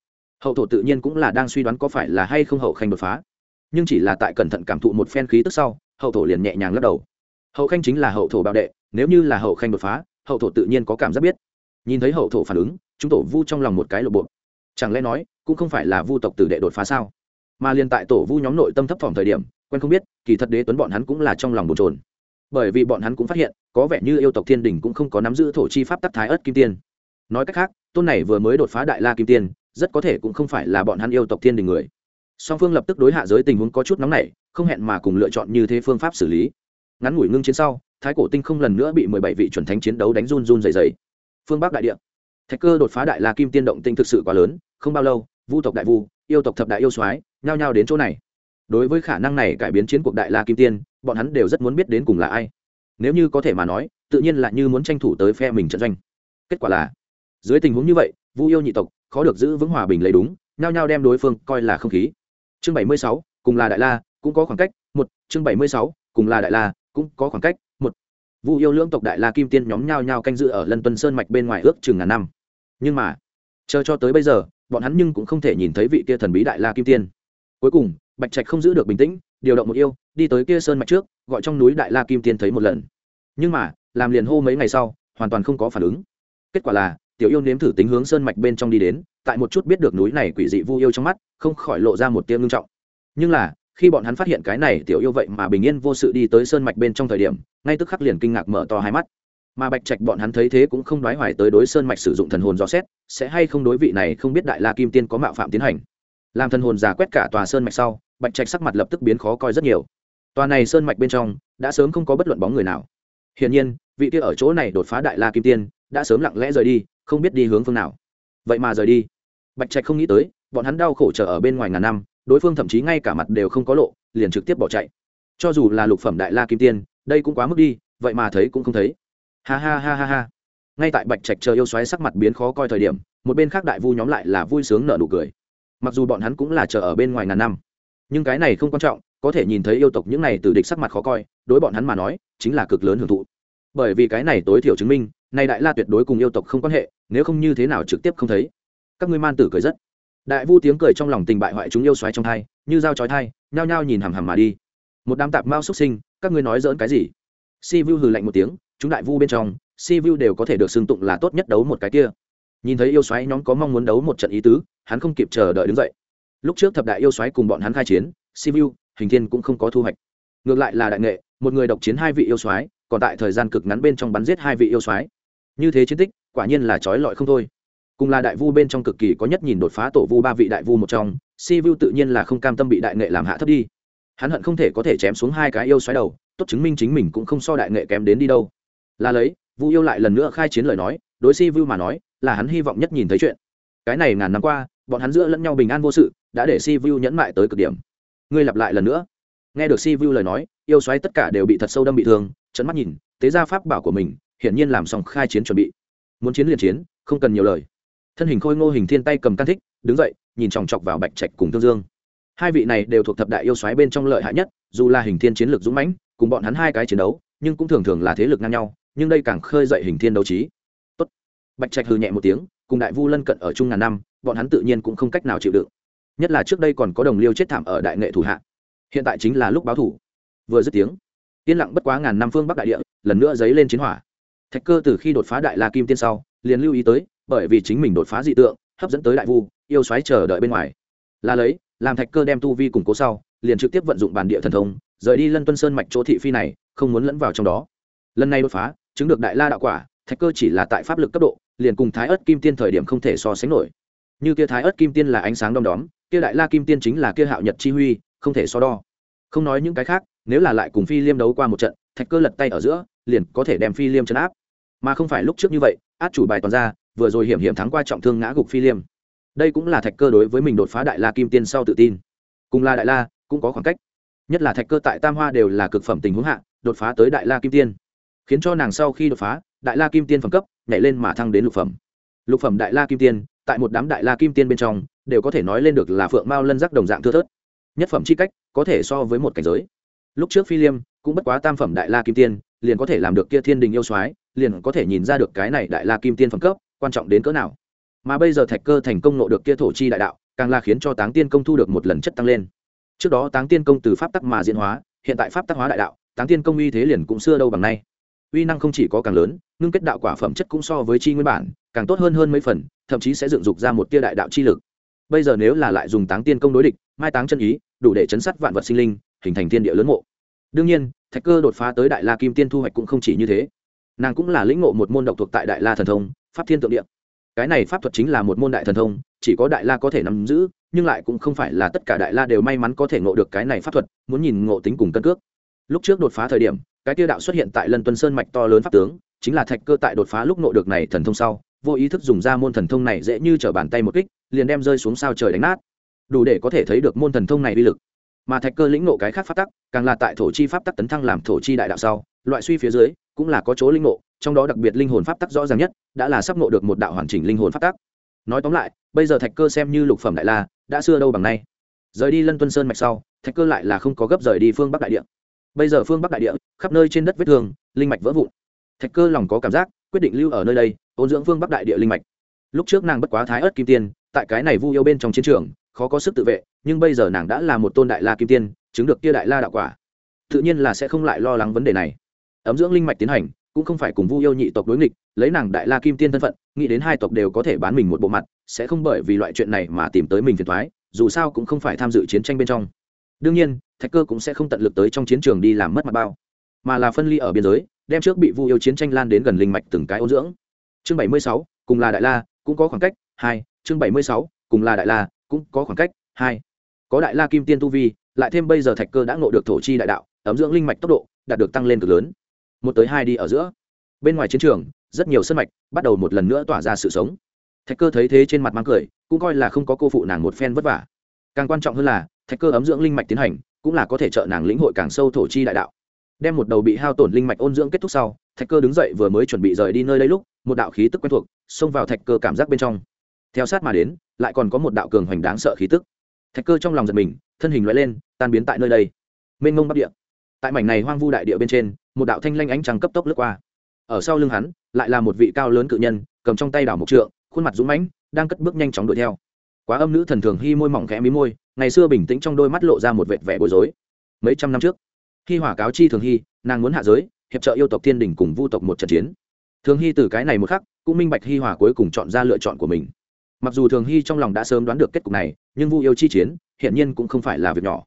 Hậu thổ tự nhiên cũng là đang suy đoán có phải là hay không hậu khanh đột phá. Nhưng chỉ là tại cẩn thận cảm thụ một phen khí tức sau, hậu thổ liền nhẹ nhàng lắc đầu. Hậu khanh chính là hậu thổ bảo đệ, nếu như là hậu khanh đột phá, hậu thổ tự nhiên có cảm giác biết. Nhìn thấy hậu thổ phản ứng, chúng tổ vu trong lòng một cái lộ bộ. Chẳng lẽ nói, cũng không phải là vu tộc tử đệ đột phá sao? Mà liền tại tổ vu nhóm nội tâm thấp thỏm thời điểm, quen không biết, kỳ thật đế tuấn bọn hắn cũng là trong lòng bồn trồn bởi vì bọn hắn cũng phát hiện, có vẻ như yêu tộc thiên đình cũng không có nắm giữ thổ chi pháp tắc thái ớt kim tiên. Nói cách khác, tôn này vừa mới đột phá đại la kim tiên, rất có thể cũng không phải là bọn hắn yêu tộc thiên đình người. Song phương lập tức đối hạ giới tình huống có chút nóng nảy, không hẹn mà cùng lựa chọn như thế phương pháp xử lý. Ngắn ngủi ngưng chiến sau, thái cổ tinh không lần nữa bị mười bảy vị chuẩn thánh chiến đấu đánh run run dày dày phương bắc đại địa. Thạch cơ đột phá đại la kim tiên động tinh thực sự quá lớn, không bao lâu, vu tộc đại vu, yêu tộc thập đại yêu soái nhao nhao đến chỗ này. Đối với khả năng này cải biến chiến cuộc đại la kim tiên, bọn hắn đều rất muốn biết đến cùng là ai. Nếu như có thể mà nói, tự nhiên là như muốn tranh thủ tới phe mình trận doanh. Kết quả là, dưới tình huống như vậy, vu yêu nhị tộc khó được giữ vững hòa bình lấy đúng, nhao nhao đem đối phương coi là không khí. Chương bảy mươi sáu, cùng là đại la, cũng có khoảng cách, một. Chương bảy mươi sáu, cùng là đại la, cũng có khoảng cách, một. Vu yêu lưỡng tộc đại la kim tiên nhóm nhao nhao canh dự ở lân tuân sơn mạch bên ngoài ước chừng ngàn năm. Nhưng mà, chờ cho tới bây giờ, bọn hắn nhưng cũng không thể nhìn thấy vị kia thần bí đại la kim tiên cuối cùng, bạch trạch không giữ được bình tĩnh, điều động một yêu, đi tới kia sơn mạch trước, gọi trong núi đại la kim tiên thấy một lần. Nhưng mà, làm liền hô mấy ngày sau, hoàn toàn không có phản ứng. Kết quả là, tiểu yêu nếm thử tính hướng sơn mạch bên trong đi đến, tại một chút biết được núi này quỷ dị vu yêu trong mắt, không khỏi lộ ra một tiếng ngưng trọng. Nhưng là, khi bọn hắn phát hiện cái này tiểu yêu vậy mà bình yên vô sự đi tới sơn mạch bên trong thời điểm, ngay tức khắc liền kinh ngạc mở to hai mắt. Mà bạch trạch bọn hắn thấy thế cũng không đoái hoài tới đối sơn mạch sử dụng thần hồn dò xét, sẽ hay không đối vị này không biết đại la kim tiên có mạo phạm tiến hành làm thần hồn giả quét cả tòa sơn mạch sau, bạch trạch sắc mặt lập tức biến khó coi rất nhiều. Tòa này sơn mạch bên trong, đã sớm không có bất luận bóng người nào. Hiển nhiên, vị kia ở chỗ này đột phá đại la kim tiên, đã sớm lặng lẽ rời đi, không biết đi hướng phương nào. Vậy mà rời đi. Bạch trạch không nghĩ tới, bọn hắn đau khổ chờ ở bên ngoài ngàn năm, đối phương thậm chí ngay cả mặt đều không có lộ, liền trực tiếp bỏ chạy. Cho dù là lục phẩm đại la kim tiên, đây cũng quá mức đi, vậy mà thấy cũng không thấy. Ha ha ha ha ha. Ngay tại bạch trạch chờ yêu xoáy sắc mặt biến khó coi thời điểm, một bên khác đại vu nhóm lại là vui sướng nở nụ cười mặc dù bọn hắn cũng là chờ ở bên ngoài ngàn năm. Nhưng cái này không quan trọng, có thể nhìn thấy yêu tộc những này từ địch sắc mặt khó coi, đối bọn hắn mà nói, chính là cực lớn hưởng thụ. Bởi vì cái này tối thiểu chứng minh nay đại la tuyệt đối cùng yêu tộc không quan hệ, nếu không như thế nào trực tiếp không thấy. Các ngươi man tử cười rất. Đại vu tiếng cười trong lòng tình bại hoại chúng yêu xoáy trong thai, như dao chói thai nhao nhao nhìn hằm hằm mà đi. Một đám tạp mao xuất sinh, các ngươi nói dỡn cái gì? Si vu hừ lạnh một tiếng, chúng đại vu bên trong, si vu đều có thể được xưng tụng là tốt nhất đấu một cái kia nhìn thấy yêu xoáy nhóm có mong muốn đấu một trận ý tứ, hắn không kịp chờ đợi đứng dậy. Lúc trước thập đại yêu xoáy cùng bọn hắn khai chiến si vu hình thiên cũng không có thu hoạch. Ngược lại là đại nghệ, một người độc chiến hai vị yêu soái, còn tại thời gian cực ngắn bên trong bắn giết hai vị yêu soái. Như thế chiến tích, quả nhiên là trói lọi không thôi. Cùng là đại vu bên trong cực kỳ có nhất nhìn đột phá tổ vu ba vị đại vu một trong si vu tự nhiên là không cam tâm bị đại nghệ làm hạ thấp đi. Hắn hận không thể có thể chém xuống hai cái yêu xoáy đầu, tốt chứng minh chính mình cũng không so đại nghệ kém đến đi đâu. Là lấy, vu yêu lại lần nữa khai chiến lời nói, đối si vu mà nói là hắn hy vọng nhất nhìn thấy chuyện. Cái này ngàn năm qua, bọn hắn giữa lẫn nhau bình an vô sự, đã để si vu nhẫn mại tới cực điểm. Ngươi lặp lại lần nữa. Nghe được si vu lời nói, yêu xoáy tất cả đều bị thật sâu đâm bị thương trận mắt nhìn tế ra pháp bảo của mình, hiển nhiên làm xong khai chiến chuẩn bị. Muốn chiến liền chiến, không cần nhiều lời. Thân hình khôi ngô hình thiên tay cầm can thích, đứng dậy, nhìn chòng chọc vào bạch trạch cùng tương dương. Hai vị này đều thuộc thập đại yêu xoáy bên trong lợi hại nhất, dù là hình thiên chiến lược dũng mãnh, cùng bọn hắn hai cái chiến đấu, nhưng cũng thường thường là thế lực ngang nhau, nhưng đây càng khơi dậy hình thiên đấu trí bạch trạch hừ nhẹ một tiếng, cùng đại vu lân cận ở chung ngàn năm, bọn hắn tự nhiên cũng không cách nào chịu đựng. Nhất là trước đây còn có đồng liêu chết thảm ở đại nghệ thủ hạ. Hiện tại chính là lúc báo thủ. Vừa dứt tiếng, yên lặng bất quá ngàn năm phương bắc đại địa, lần nữa dấy lên chiến hỏa. Thạch cơ từ khi đột phá đại la kim tiên sau, liền lưu ý tới, bởi vì chính mình đột phá dị tượng, hấp dẫn tới đại vu, yêu xoáy chờ đợi bên ngoài. Là lấy, làm thạch cơ đem tu vi củng cố sau, liền trực tiếp vận dụng bản địa thần thông, rời đi lân tuân sơn mạch chỗ thị phi này, không muốn lẫn vào trong đó. Lần này đột phá, chứng được đại la đạo quả, thạch cơ chỉ là tại pháp lực cấp độ liền cùng thái ớt kim tiên thời điểm không thể so sánh nổi. Như kia thái ớt kim tiên là ánh sáng đom đóm, kia đại la kim tiên chính là kia hạo nhật chi huy, không thể so đo. Không nói những cái khác, nếu là lại cùng phi liêm đấu qua một trận, thạch cơ lật tay ở giữa, liền có thể đem phi liêm chấn áp. Mà không phải lúc trước như vậy, át chủ bài toàn ra, vừa rồi hiểm hiểm thắng qua trọng thương ngã gục phi liêm. Đây cũng là thạch cơ đối với mình đột phá đại la kim tiên sau tự tin. Cùng là đại la, cũng có khoảng cách. Nhất là thạch cơ tại tam hoa đều là cực phẩm tình huống hạ, đột phá tới đại la kim tiên. Khiến cho nàng sau khi đột phá đại la kim tiên phẩm cấp, nhảy lên mà thăng đến lục phẩm. Lục phẩm đại la kim tiên, tại một đám đại la kim tiên bên trong, đều có thể nói lên được là phượng mao lân giác đồng dạng thưa thớt. Nhất phẩm c h i cách, có thể so với một cảnh giới. Lúc trước phi liêm, cũng bất quá tam phẩm đại la kim tiên, liền có thể làm được kia thiên đình yêu soái, liền có thể nhìn ra được cái này đại la kim tiên phẩm cấp, quan trọng đến cỡ nào. Mà bây giờ thạch cơ thành công nộ được kia thổ chi đại đạo, càng là khiến cho táng tiên công thu được một lần chất tăng lên. Trước đó táng tiên công từ pháp tắc mà diễn hóa, hiện tại pháp tắc hóa đại đạo, táng tiên công uy thế liền cũng xưa đâu bằng nay uy năng không chỉ có càng lớn, ngưng kết đạo quả phẩm chất cũng so với chi nguyên bản, càng tốt hơn hơn mấy phần, thậm chí sẽ dựng dục ra một tia đại đạo chi lực. Bây giờ nếu là lại dùng táng tiên công đối địch, mai táng chân ý, đủ để chấn sát vạn vật sinh linh, hình thành thiên địa lớn mộ. Đương nhiên, thạch cơ đột phá tới đại la kim tiên thu hoạch cũng không chỉ như thế. Nàng cũng là lĩnh ngộ một môn độc thuộc tại đại la thần thông, pháp thiên tượng điện. cái này pháp thuật chính là một môn đại thần thông, chỉ có đại la có thể nắm giữ, nhưng lại cũng không phải là tất cả đại la đều may mắn có thể ngộ được cái này pháp thuật, muốn nhìn ngộ tính cùng cân cước. Lúc trước đột phá thời điểm cái tiêu đạo xuất hiện tại lân tuân sơn mạch to lớn pháp tướng, chính là thạch cơ tại đột phá lúc nội được này thần thông sau, vô ý thức dùng ra môn thần thông này dễ như t r ở bàn tay một kích, liền đem rơi xuống sao trời đánh nát. Đủ để có thể thấy được môn thần thông này uy lực. Mà thạch cơ lĩnh ngộ cái khác pháp tắc, càng là tại thổ chi pháp tắc tấn thăng làm thổ chi đại đạo sau, loại suy phía dưới, cũng là có chỗ linh ngộ, trong đó đặc biệt linh hồn pháp tắc rõ ràng nhất, đã là sắp ngộ được một đạo hoàn chỉnh linh hồn pháp tắc. Nói tóm lại, bây giờ thạch cơ xem như lục phẩm đại la, đã xưa đâu bằng nay. Rời đi lân tuân sơn mạch sau, thạch cơ lại là không có gấp rời đi phương bắc đại địa bây giờ phương bắc đại địa, khắp nơi trên đất vết thương, linh mạch vỡ vụn. Thạch cơ lòng có cảm giác, quyết định lưu ở nơi đây, ôn dưỡng phương bắc đại địa linh mạch. Lúc trước nàng bất quá thái ớt kim tiên, tại cái này vu yêu bên trong chiến trường, khó có sức tự vệ, nhưng bây giờ nàng đã là một tôn đại la kim tiên, chứng được kia đại la đạo quả. Tự nhiên là sẽ không lại lo lắng vấn đề này. Ấm dưỡng linh mạch tiến hành, cũng không phải cùng vu yêu nhị tộc đối nghịch, lấy nàng đại la kim tiên thân phận, nghĩ đến hai tộc đều có thể bán mình một bộ mặt, sẽ không bởi vì loại chuyện này mà tìm tới mình phiền thoái dù sao cũng không phải tham dự chiến tranh bên trong. Đương nhiên thạch cơ cũng sẽ không tận lực tới trong chiến trường đi làm mất mặt bao, mà là phân ly ở biên giới, đem trước bị vu yêu chiến tranh lan đến gần linh mạch từng cái ôn dưỡng. Chương bảy mươi sáu, cùng là đại la, cũng có khoảng cách, hai, chương bảy mươi sáu, cùng là đại la, cũng có khoảng cách, hai. Có đại la kim tiên tu vi, lại thêm bây giờ thạch cơ đã ngộ được thổ chi đại đạo, ấm dưỡng linh mạch tốc độ đạt được tăng lên cực lớn. Một tới hai đi ở giữa. Bên ngoài chiến trường, rất nhiều sân mạch bắt đầu một lần nữa tỏa ra sự sống. Thạch cơ thấy thế trên mặt mang cười, cũng coi là không có cô phụ nàng một phen vất vả. Càng quan trọng hơn là, thạch cơ ấm dưỡng linh mạch tiến hành cũng là có thể trợ nàng lĩnh hội càng sâu thổ chi đại đạo. Đem một đầu bị hao tổn linh mạch ôn dưỡng kết thúc sau, thạch cơ đứng dậy vừa mới chuẩn bị rời đi nơi đây lúc, một đạo khí tức quen thuộc xông vào thạch cơ cảm giác bên trong. Theo sát mà đến, lại còn có một đạo cường hoành đáng sợ khí tức. Thạch cơ trong lòng giật mình, thân hình loại lên, tan biến tại nơi đây. Mênh mông bắc địa. Tại mảnh này hoang vu đại địa bên trên, một đạo thanh lanh ánh trăng cấp tốc lướt qua. Ở sau lưng hắn, lại là một vị cao lớn cự nhân, cầm trong tay đảo mộc trượng, khuôn mặt dũng mãnh, đang cất bước nhanh chóng đuổi theo. Quá âm nữ thần thường hy môi mỏng khẽ mí môi ngày xưa bình tĩnh trong đôi mắt lộ ra một vệt vẻ bối rối. Mấy trăm năm trước, khi hỏa cáo chi thường hy, nàng muốn hạ giới, hiệp trợ yêu tộc thiên đình cùng vu tộc một trận chiến. Thường hy từ cái này một khắc, cũng minh bạch hi hòa cuối cùng chọn ra lựa chọn của mình. Mặc dù thường hy trong lòng đã sớm đoán được kết cục này, nhưng vu yêu chi chiến hiện nhiên cũng không phải là việc nhỏ.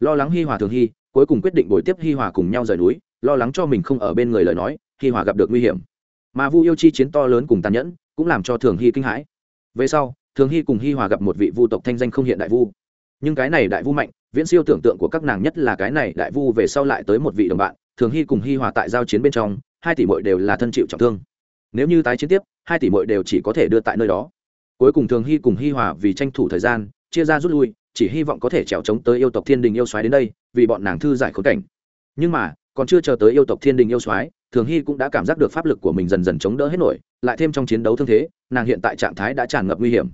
Lo lắng hi hòa thường hy, cuối cùng quyết định buổi tiếp hi hòa cùng nhau rời núi, lo lắng cho mình không ở bên người lời nói, hi hòa gặp được nguy hiểm. Mà vu yêu chi chiến to lớn cùng tàn nhẫn, cũng làm cho thường hy kinh hãi. Về sau, thường hy cùng hi hòa gặp một vị vu tộc thanh danh không hiện đại vu nhưng cái này đại vu mạnh, viễn siêu tưởng tượng của các nàng nhất là cái này đại vu về sau lại tới một vị đồng bạn, thường hy cùng hy hòa tại giao chiến bên trong, hai tỷ mội đều là thân chịu trọng thương. Nếu như tái chiến tiếp, hai tỷ mội đều chỉ có thể đưa tại nơi đó. Cuối cùng thường hy cùng hy hòa vì tranh thủ thời gian, chia ra rút lui, chỉ hy vọng có thể trèo trống tới yêu tộc thiên đình yêu xoáy đến đây, vì bọn nàng thư giải khốn cảnh. Nhưng mà, còn chưa chờ tới yêu tộc thiên đình yêu xoáy thường hy cũng đã cảm giác được pháp lực của mình dần dần chống đỡ hết nổi, lại thêm trong chiến đấu thương thế, nàng hiện tại trạng thái đã tràn ngập nguy hiểm.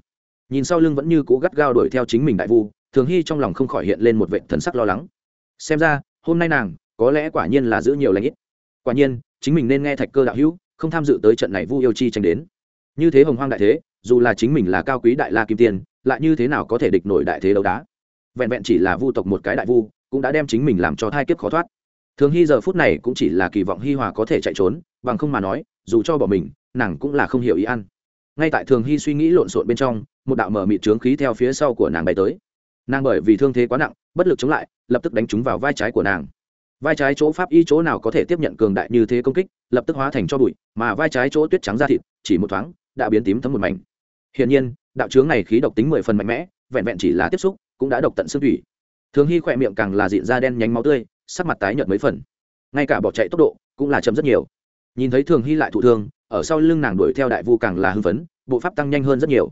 Nhìn sau lưng vẫn như cũ gắt gao đuổi theo chính mình đại vu thường hy trong lòng không khỏi hiện lên một vệ thần sắc lo lắng. Xem ra, hôm nay nàng, có lẽ quả nhiên là giữ nhiều lãnh ít. Quả nhiên, chính mình nên nghe thạch cơ đạo hữu, không tham dự tới trận này vu yêu chi tranh đến. Như thế hồng hoang đại thế, dù là chính mình là cao quý đại la kim tiên lại như thế nào có thể địch nổi đại thế đấu đá? Vẹn vẹn chỉ là vu tộc một cái đại vu, cũng đã đem chính mình làm cho thai kiếp khó thoát. Thường hy giờ phút này cũng chỉ là kỳ vọng hi hòa có thể chạy trốn, bằng không mà nói, dù cho bỏ mình, nàng cũng là không hiểu ý ăn. Ngay tại thường hy suy nghĩ lộn xộn bên trong, một đạo mở mịt trướng khí theo phía sau của nàng bay tới nàng bởi vì thương thế quá nặng, bất lực chống lại, lập tức đánh trúng vào vai trái của nàng. Vai trái chỗ pháp y chỗ nào có thể tiếp nhận cường đại như thế công kích, lập tức hóa thành cho bụi, mà vai trái chỗ tuyết trắng ra thịt, chỉ một thoáng, đã biến tím thấm một mảnh. Hiển nhiên, đạo trướng này khí độc tính mười phần mạnh mẽ, vẹn vẹn chỉ là tiếp xúc, cũng đã độc tận xương thủy. Thường hy khỏe miệng càng là diện da đen nhánh máu tươi, sắc mặt tái nhợt mấy phần. Ngay cả bỏ chạy tốc độ, cũng là chậm rất nhiều. Nhìn thấy thường hy lại thụ thương, ở sau lưng nàng đuổi theo đại vu càng là hưng phấn, bộ pháp tăng nhanh hơn rất nhiều.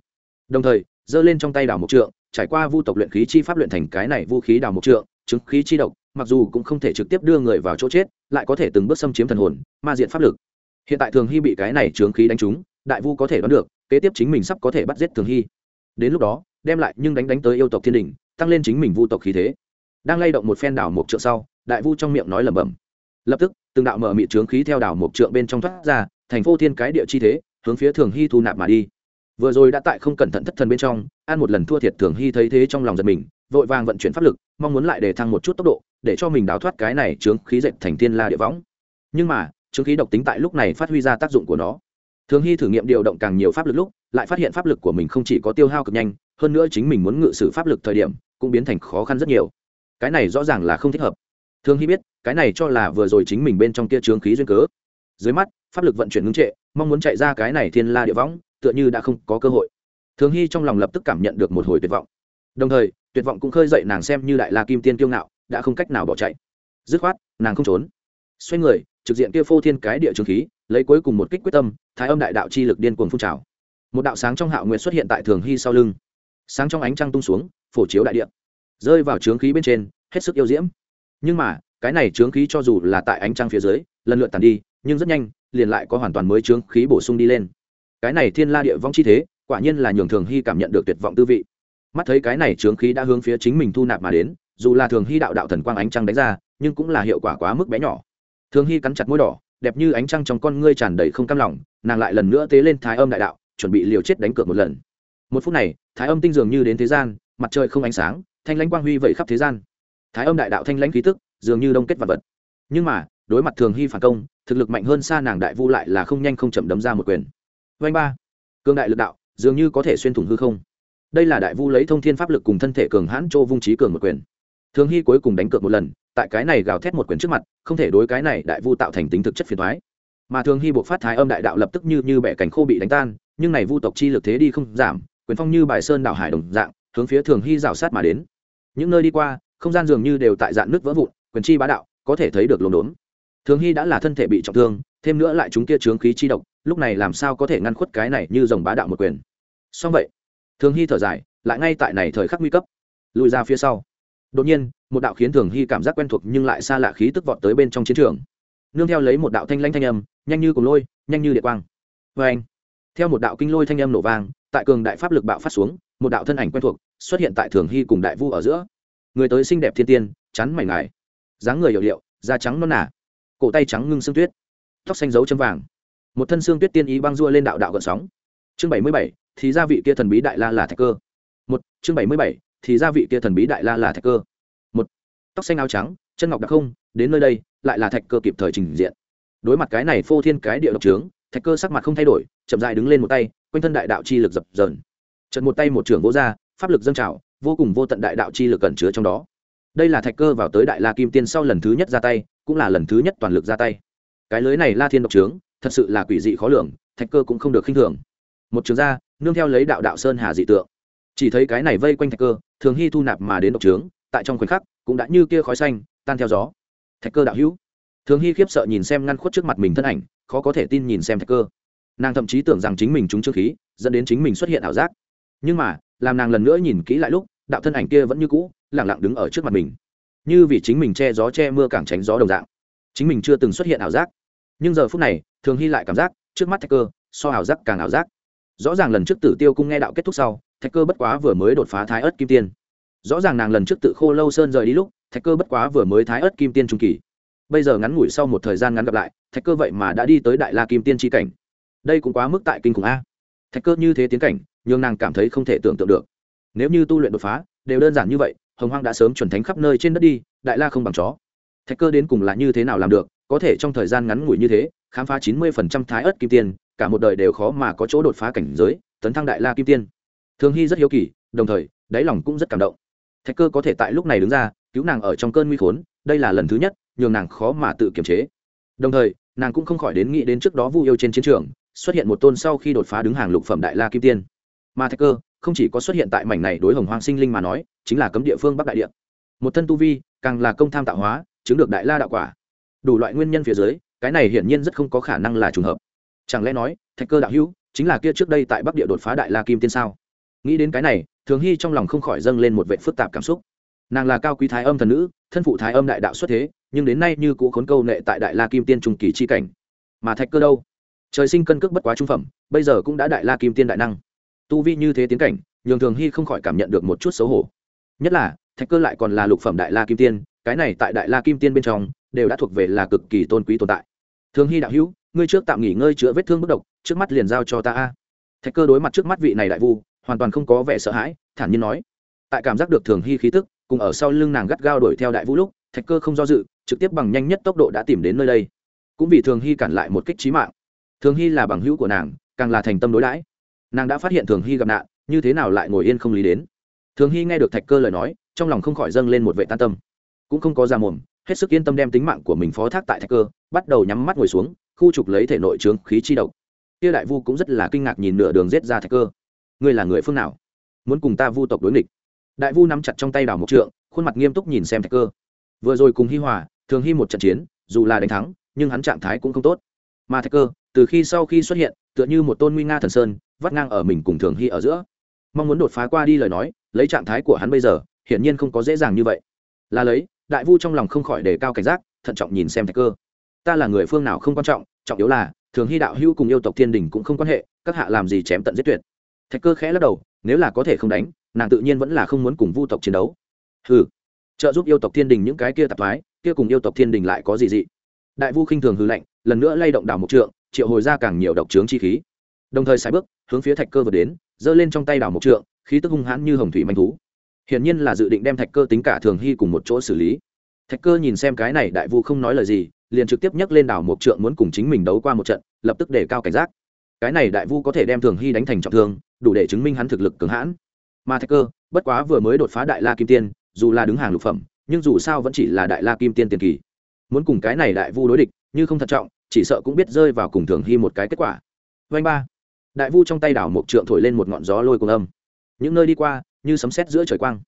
Đồng thời giơ lên trong tay đảo mộc trượng, trải qua vu tộc luyện khí chi pháp luyện thành cái này vũ khí đào mộc trượng, chứng khí chi độc, mặc dù cũng không thể trực tiếp đưa người vào chỗ chết, lại có thể từng bước xâm chiếm thần hồn, ma diện pháp lực. Hiện tại thường hy bị cái này trướng khí đánh trúng, đại vu có thể đoán được, kế tiếp chính mình sắp có thể bắt giết thường hy. Đến lúc đó, đem lại nhưng đánh đánh tới yêu tộc thiên đình tăng lên chính mình vu tộc khí thế. Đang lay động một phen đảo mộc trượng sau, đại vu trong miệng nói lẩm bẩm. Lập tức, từng đạo mở mị trướng khí theo đảo mộc trượng bên trong thoát ra, thành vô thiên cái địa chi thế, hướng phía thường hy thu nạp mà đi vừa rồi đã tại không cẩn thận thất thần bên trong, ăn một lần thua thiệt thường hy thấy thế trong lòng giật mình, vội vàng vận chuyển pháp lực, mong muốn lại để thăng một chút tốc độ, để cho mình đào thoát cái này chướng khí dệt thành thiên la địa võng. Nhưng mà, chướng khí độc tính tại lúc này phát huy ra tác dụng của nó. Thường hy thử nghiệm điều động càng nhiều pháp lực lúc, lại phát hiện pháp lực của mình không chỉ có tiêu hao cực nhanh, hơn nữa chính mình muốn ngự sử pháp lực thời điểm, cũng biến thành khó khăn rất nhiều. Cái này rõ ràng là không thích hợp. Thường hy biết, cái này cho là vừa rồi chính mình bên trong kia chướng khí duyên cớ. Dưới mắt, pháp lực vận chuyển ngưng trệ, mong muốn chạy ra cái này thiên la địa võng tựa như đã không có cơ hội. Thường hy trong lòng lập tức cảm nhận được một hồi tuyệt vọng. Đồng thời, tuyệt vọng cũng khơi dậy nàng xem như đại la kim tiên kiêu ngạo, đã không cách nào bỏ chạy. Dứt khoát, nàng không trốn. Xoay người, trực diện kia phô thiên cái địa trường khí, lấy cuối cùng một kích quyết tâm, thái âm đại đạo chi lực điên cuồng phun trào. Một đạo sáng trong hạo nguyện xuất hiện tại thường hy sau lưng. Sáng trong ánh trăng tung xuống, phổ chiếu đại địa. Rơi vào trướng khí bên trên, hết sức yêu diễm. Nhưng mà, cái này trướng khí cho dù là tại ánh trăng phía dưới, lần lượt tàn đi, nhưng rất nhanh, liền lại có hoàn toàn mới trướng khí bổ sung đi lên cái này thiên la địa vong chi thế, quả nhiên là nhường thường hy cảm nhận được tuyệt vọng tư vị. Mắt thấy cái này trướng khí đã hướng phía chính mình thu nạp mà đến, dù là thường hy đạo đạo thần quang ánh trăng đánh ra, nhưng cũng là hiệu quả quá mức bé nhỏ. Thường hy cắn chặt môi đỏ, đẹp như ánh trăng trong con ngươi tràn đầy không cam lòng, nàng lại lần nữa tế lên thái âm đại đạo, chuẩn bị liều chết đánh cược một lần. Một phút này, thái âm tinh dường như đến thế gian, mặt trời không ánh sáng, thanh lãnh quang huy vẩy khắp thế gian. Thái âm đại đạo thanh lãnh khí tức, dường như đông kết vật vật. Nhưng mà, đối mặt thường hy phản công, thực lực mạnh hơn xa nàng đại vu lại là không nhanh không chậm đấm ra một quyền vanh ba. Cương đại lực đạo, dường như có thể xuyên thủng hư không. Đây là đại vu lấy thông thiên pháp lực cùng thân thể cường hãn châu vung trí cường một quyền. Thường hy cuối cùng đánh cược một lần, tại cái này gào thét một quyền trước mặt, không thể đối cái này đại vu tạo thành tính thực chất phiền thoái mà thường hy buộc phát thái âm đại đạo lập tức như như bẻ cảnh khô bị đánh tan, nhưng này vu tộc chi lực thế đi không giảm, quyền phong như bài sơn đảo hải đồng dạng, hướng phía thường hy rào sát mà đến. Những nơi đi qua, không gian dường như đều tại dạng nước vỡ vụn, quyền chi bá đạo, có thể thấy được lồn đốn thường hy đã là thân thể bị trọng thương thêm nữa lại chúng kia trướng khí chi độc, lúc này làm sao có thể ngăn khuất cái này như dòng bá đạo một quyền? Song vậy, thường hy thở dài, lại ngay tại này thời khắc nguy cấp, lùi ra phía sau. Đột nhiên, một đạo khiến thường hy cảm giác quen thuộc nhưng lại xa lạ khí tức vọt tới bên trong chiến trường. Nương theo lấy một đạo thanh lanh thanh âm, nhanh như cùng lôi, nhanh như địa quang. Vê anh, theo một đạo kinh lôi thanh âm nổ vang, tại cường đại pháp lực bạo phát xuống, một đạo thân ảnh quen thuộc xuất hiện tại thường hy cùng đại vu ở giữa. Người tới xinh đẹp thiên tiên, chắn mảnh ngài dáng người hiệu liệu da trắng non nả cổ tay trắng ngưng xương tuyết tóc xanh dấu chấm vàng. Một thân xương tuyết tiên ý băng dua lên đạo đạo gợn sóng. Chương bảy mươi bảy, thì gia vị kia thần bí đại la là thạch cơ. Một, chương bảy mươi bảy, thì gia vị kia thần bí đại la là thạch cơ. Một, tóc xanh áo trắng, chân ngọc đặc không, đến nơi đây, lại là thạch cơ kịp thời trình diện. Đối mặt cái này phô thiên cái địa độc trướng, thạch cơ sắc mặt không thay đổi, chậm dại đứng lên một tay, quanh thân đại đạo chi lực dập dờn. Trận một tay một trưởng vỗ ra, pháp lực dâng trào, vô cùng vô tận đại đạo chi lực cẩn chứa trong đó. Đây là thạch cơ vào tới đại la kim tiên sau lần thứ nhất ra tay, cũng là lần thứ nhất toàn lực ra tay cái lưới này la thiên độc trướng, thật sự là quỷ dị khó lường, thạch cơ cũng không được khinh thường. Một trường ra, nương theo lấy đạo đạo sơn hà dị tượng. Chỉ thấy cái này vây quanh thạch cơ, thường hy thu nạp mà đến độc trướng, tại trong khoảnh khắc, cũng đã như kia khói xanh, tan theo gió. Thạch cơ đạo hữu. Thường hy khiếp sợ nhìn xem ngăn khuất trước mặt mình thân ảnh, khó có thể tin nhìn xem thạch cơ. Nàng thậm chí tưởng rằng chính mình trúng trương khí, dẫn đến chính mình xuất hiện ảo giác. Nhưng mà, làm nàng lần nữa nhìn kỹ lại lúc, đạo thân ảnh kia vẫn như cũ lẳng lặng đứng ở trước mặt mình. Như vì chính mình che gió che mưa càng tránh gió đồng dạng. Chính mình chưa từng xuất hiện ảo giác nhưng giờ phút này, thường hy lại cảm giác, trước mắt thạch cơ, so ảo giác càng ảo giác. Rõ ràng lần trước tử tiêu cung nghe đạo kết thúc sau, thạch cơ bất quá vừa mới đột phá thái ớt kim tiên. Rõ ràng nàng lần trước tự khô lâu sơn rời đi lúc, thạch cơ bất quá vừa mới thái ớt kim tiên trung kỳ. Bây giờ ngắn ngủi sau một thời gian ngắn gặp lại, thạch cơ vậy mà đã đi tới đại la kim tiên tri cảnh. Đây cũng quá mức tại kinh khủng a. Thạch cơ như thế tiến cảnh nhưng nàng cảm thấy không thể tưởng tượng được. Nếu như tu luyện đột phá, đều đơn giản như vậy, hồng hoang đã sớm chuẩn thánh khắp nơi trên đất đi, đại la không bằng chó. Thạch cơ đến cùng là như thế nào làm được có thể trong thời gian ngắn ngủi như thế, khám phá chín mươi phần trăm thái ớt kim tiên, cả một đời đều khó mà có chỗ đột phá cảnh giới, tấn thăng đại la kim tiên. Thường hy rất hiếu kỳ, đồng thời, đáy lòng cũng rất cảm động. Thạch cơ có thể tại lúc này đứng ra, cứu nàng ở trong cơn nguy khốn, đây là lần thứ nhất, nhường nàng khó mà tự kiềm chế. Đồng thời, nàng cũng không khỏi đến nghĩ đến trước đó vu yêu trên chiến trường, xuất hiện một tôn sau khi đột phá đứng hàng lục phẩm đại la kim tiên. Mà thạch cơ, không chỉ có xuất hiện tại mảnh này đối hồng hoang sinh linh mà nói, chính là cấm địa phương bắc đại địa. Một thân tu vi, càng là công tham tạo hóa, chứng được đại la đạo quả đủ loại nguyên nhân phía dưới, cái này hiển nhiên rất không có khả năng là trùng hợp. Chẳng lẽ nói, thạch cơ đạo hữu, chính là kia trước đây tại bắc địa đột phá đại la kim tiên sao? Nghĩ đến cái này, thường hy trong lòng không khỏi dâng lên một vệ phức tạp cảm xúc. Nàng là cao quý thái âm thần nữ, thân phụ thái âm đại đạo xuất thế, nhưng đến nay như cũ khốn câu nệ tại đại la kim tiên trung kỳ chi cảnh. Mà thạch cơ đâu? Trời sinh cân cước bất quá trung phẩm, bây giờ cũng đã đại la kim tiên đại năng. Tu vi như thế tiến cảnh, nhường thường hy không khỏi cảm nhận được một chút xấu hổ. Nhất là, thạch cơ lại còn là lục phẩm đại la kim tiên, cái này tại đại la kim tiên bên trong đều đã thuộc về là cực kỳ tôn quý tồn tại. Thường hy đạo hữu, ngươi trước tạm nghỉ ngơi chữa vết thương bất độc, trước mắt liền giao cho ta a. Thạch cơ đối mặt trước mắt vị này đại vu, hoàn toàn không có vẻ sợ hãi, thản nhiên nói. Tại cảm giác được thường hy khí tức, cùng ở sau lưng nàng gắt gao đuổi theo đại vũ lúc, thạch cơ không do dự, trực tiếp bằng nhanh nhất tốc độ đã tìm đến nơi đây. Cũng vì thường hy cản lại một kích trí mạng. Thường hy là bằng hữu của nàng, càng là thành tâm đối đãi. Nàng đã phát hiện thường hy gặp nạn, như thế nào lại ngồi yên không lý đến? Thường hy nghe được thạch cơ lời nói, trong lòng không khỏi dâng lên một vệ tan tâm. Cũng không có ra mồm hết sức yên tâm đem tính mạng của mình phó thác tại thạch cơ, bắt đầu nhắm mắt ngồi xuống, khu trục lấy thể nội trướng khí chi độc. Kia đại vu cũng rất là kinh ngạc nhìn nửa đường rết ra thạch cơ. Ngươi là người phương nào? Muốn cùng ta vu tộc đối nghịch. Đại vu nắm chặt trong tay đào mộc trượng, khuôn mặt nghiêm túc nhìn xem thạch cơ. Vừa rồi cùng hi hòa, thường Hi một trận chiến, dù là đánh thắng, nhưng hắn trạng thái cũng không tốt. Mà thạch cơ, từ khi sau khi xuất hiện, tựa như một tôn nguy nga thần sơn, vắt ngang ở mình cùng thường hy ở giữa. Mong muốn đột phá qua đi lời nói, lấy trạng thái của hắn bây giờ, hiển nhiên không có dễ dàng như vậy. Là lấy đại vu trong lòng không khỏi đề cao cảnh giác, thận trọng nhìn xem thạch cơ. Ta là người phương nào không quan trọng trọng yếu là, thường hy đạo hữu cùng yêu tộc thiên đình cũng không quan hệ, các hạ làm gì chém tận giết tuyệt. Thạch cơ khẽ lắc đầu, nếu là có thể không đánh, nàng tự nhiên vẫn là không muốn cùng vu tộc chiến đấu. Hừ, trợ giúp yêu tộc thiên đình những cái kia tạp thoái, kia cùng yêu tộc thiên đình lại có gì dị? Đại vu khinh thường hư lạnh, lần nữa lay động đảo mộc trượng, triệu hồi ra càng nhiều độc trướng chi khí. Đồng thời sài bước, hướng phía thạch cơ vượt đến, giơ lên trong tay đảo mộc trượng, khí tức hung hãn như hồng thủy manh thú hiển nhiên là dự định đem thạch cơ tính cả thường hy cùng một chỗ xử lý. Thạch cơ nhìn xem cái này đại vu không nói lời gì, liền trực tiếp nhấc lên đảo một trượng muốn cùng chính mình đấu qua một trận, lập tức để cao cảnh giác. Cái này đại vu có thể đem thường hy đánh thành trọng thương, đủ để chứng minh hắn thực lực cường hãn. Mà thạch cơ, bất quá vừa mới đột phá đại la kim tiên, dù là đứng hàng lục phẩm, nhưng dù sao vẫn chỉ là đại la kim tiên tiền kỳ. Muốn cùng cái này đại vu đối địch, như không thận trọng, chỉ sợ cũng biết rơi vào cùng thường hy một cái kết quả. Vanh ba. Đại vu trong tay đảo một trượng thổi lên một ngọn gió lôi cùng âm. Những nơi đi qua như sấm sét giữa trời quang.